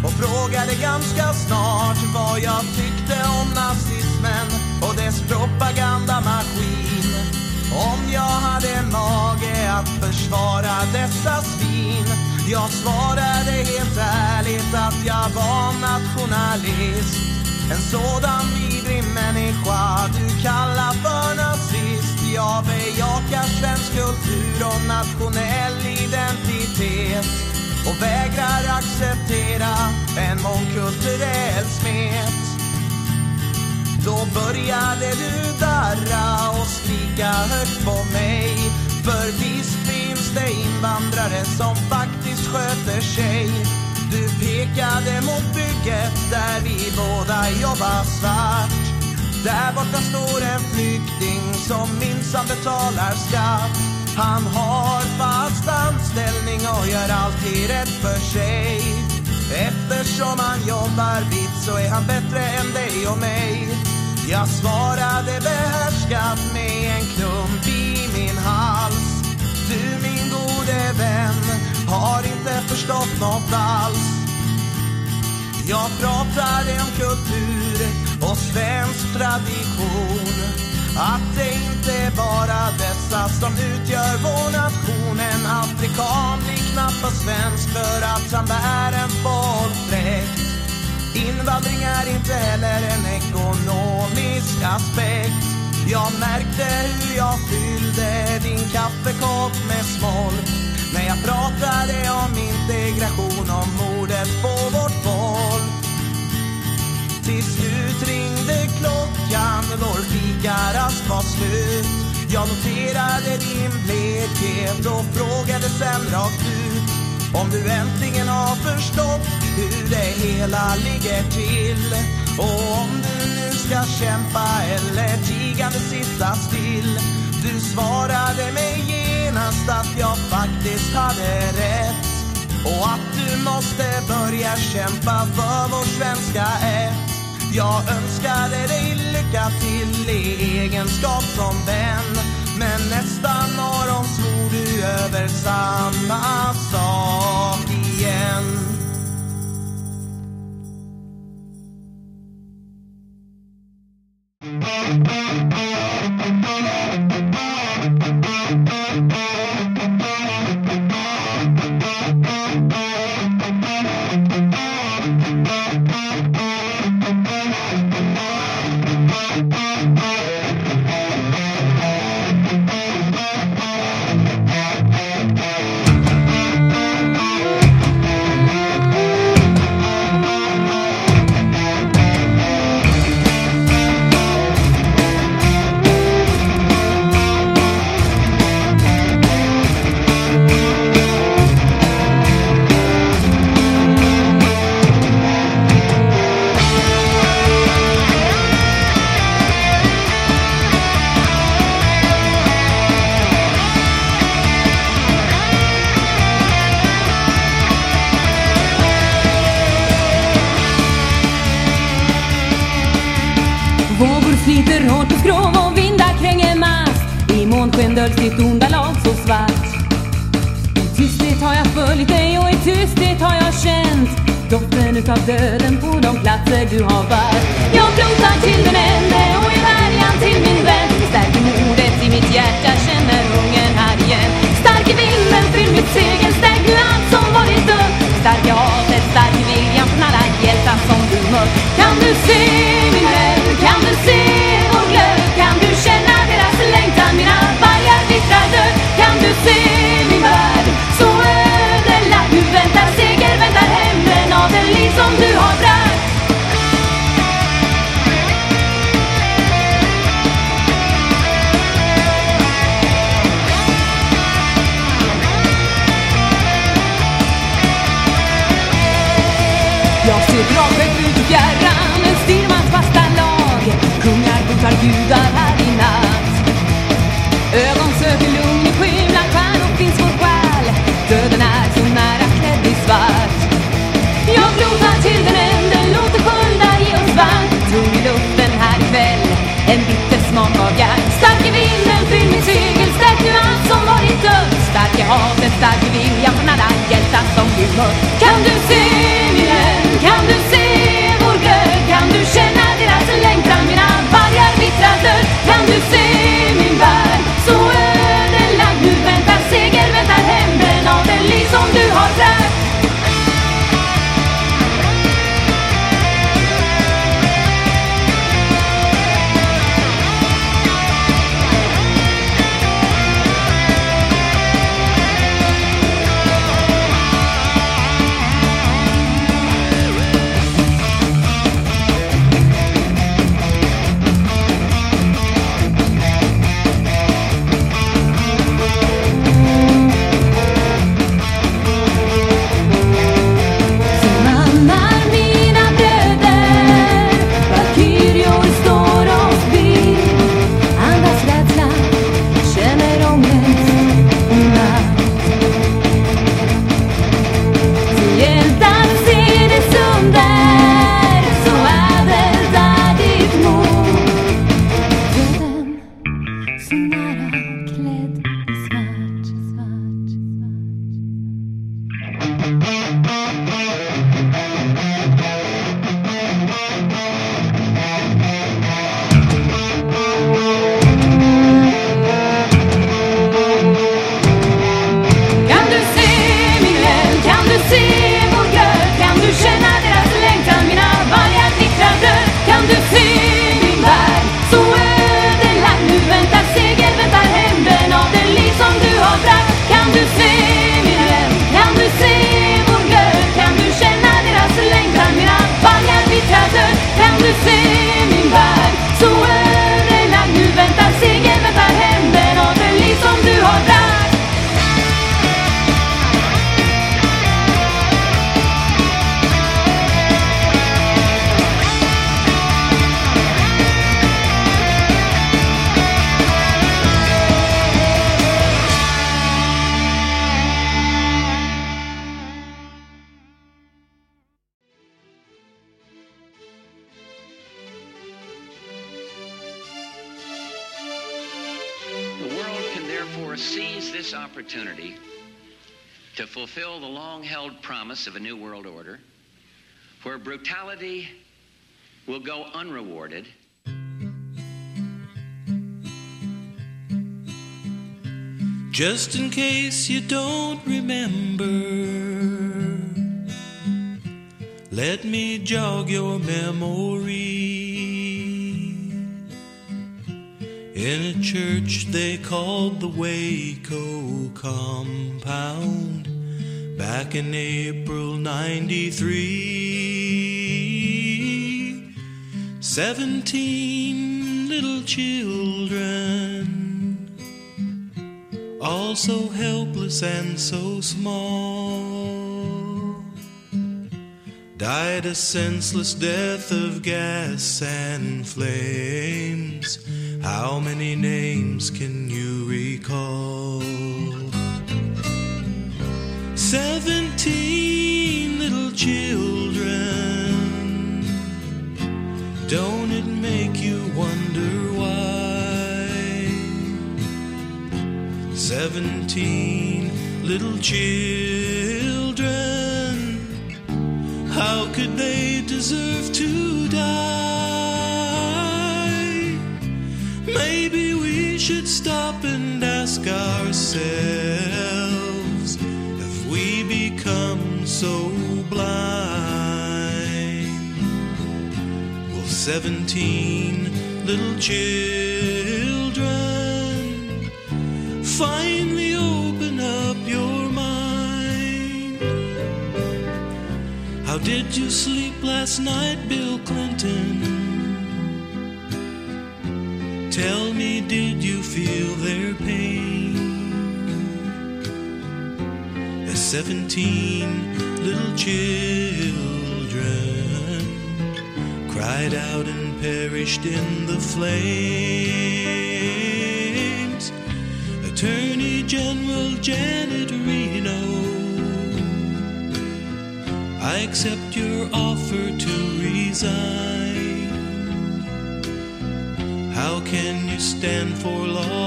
och frågade ganska snart vad jag tyckte om nazismen och dess propagandamaskin. Om jag hade mage försvara dessa svin. Jag svarade helt ärligt att jag var nationalist. En sådan vidrig människa du kallar för nazist. Jag bejakar svensk kultur och nationell identitet och vägrar acceptera en mångkulturell smet. Då började du darra och skrika högt på mig. För visst det invandrare som faktiskt sköter sig. Du pekade mot bygget där vi båda jobbar svart. Där borta står en flykting som minsann betalar skatt. Han har fast anställning och gör alltid rätt för sig. Eftersom han jobbar vitt så är han bättre än dig och mig. Jag svarade behärskat med vän har inte förstått något alls. Jag pratar om kultur och svensk tradition. Att det inte är bara dessa som utgör vår nation. En afrikan blir knappast svensk för att han bär en folkdräkt. Invandring är inte heller en ekonomisk aspekt. Jag märkte hur jag fyllde din kaffekopp med smolk när jag pratade om integration, om mordet på vårt folk. Till slut ringde klockan, vår fikarast var slut. Jag noterade din blekhet och frågade sen rakt ut om du äntligen har förstått hur det hela ligger till. Och om du nu ska kämpa eller tigande sitta still. Du svarade mig känt att jag faktiskt hade rätt. Och att du måste börja kämpa för vår svenska ett. Jag önskade dig lycka till i egenskap som vän. Men nästa morgon svor du över samma sak
senseless death. last night, Bill Clinton. Tell me, did you feel their pain? As 17 little children cried out and perished in the flames. Attorney General Janet Reno, I accept your how can you stand for law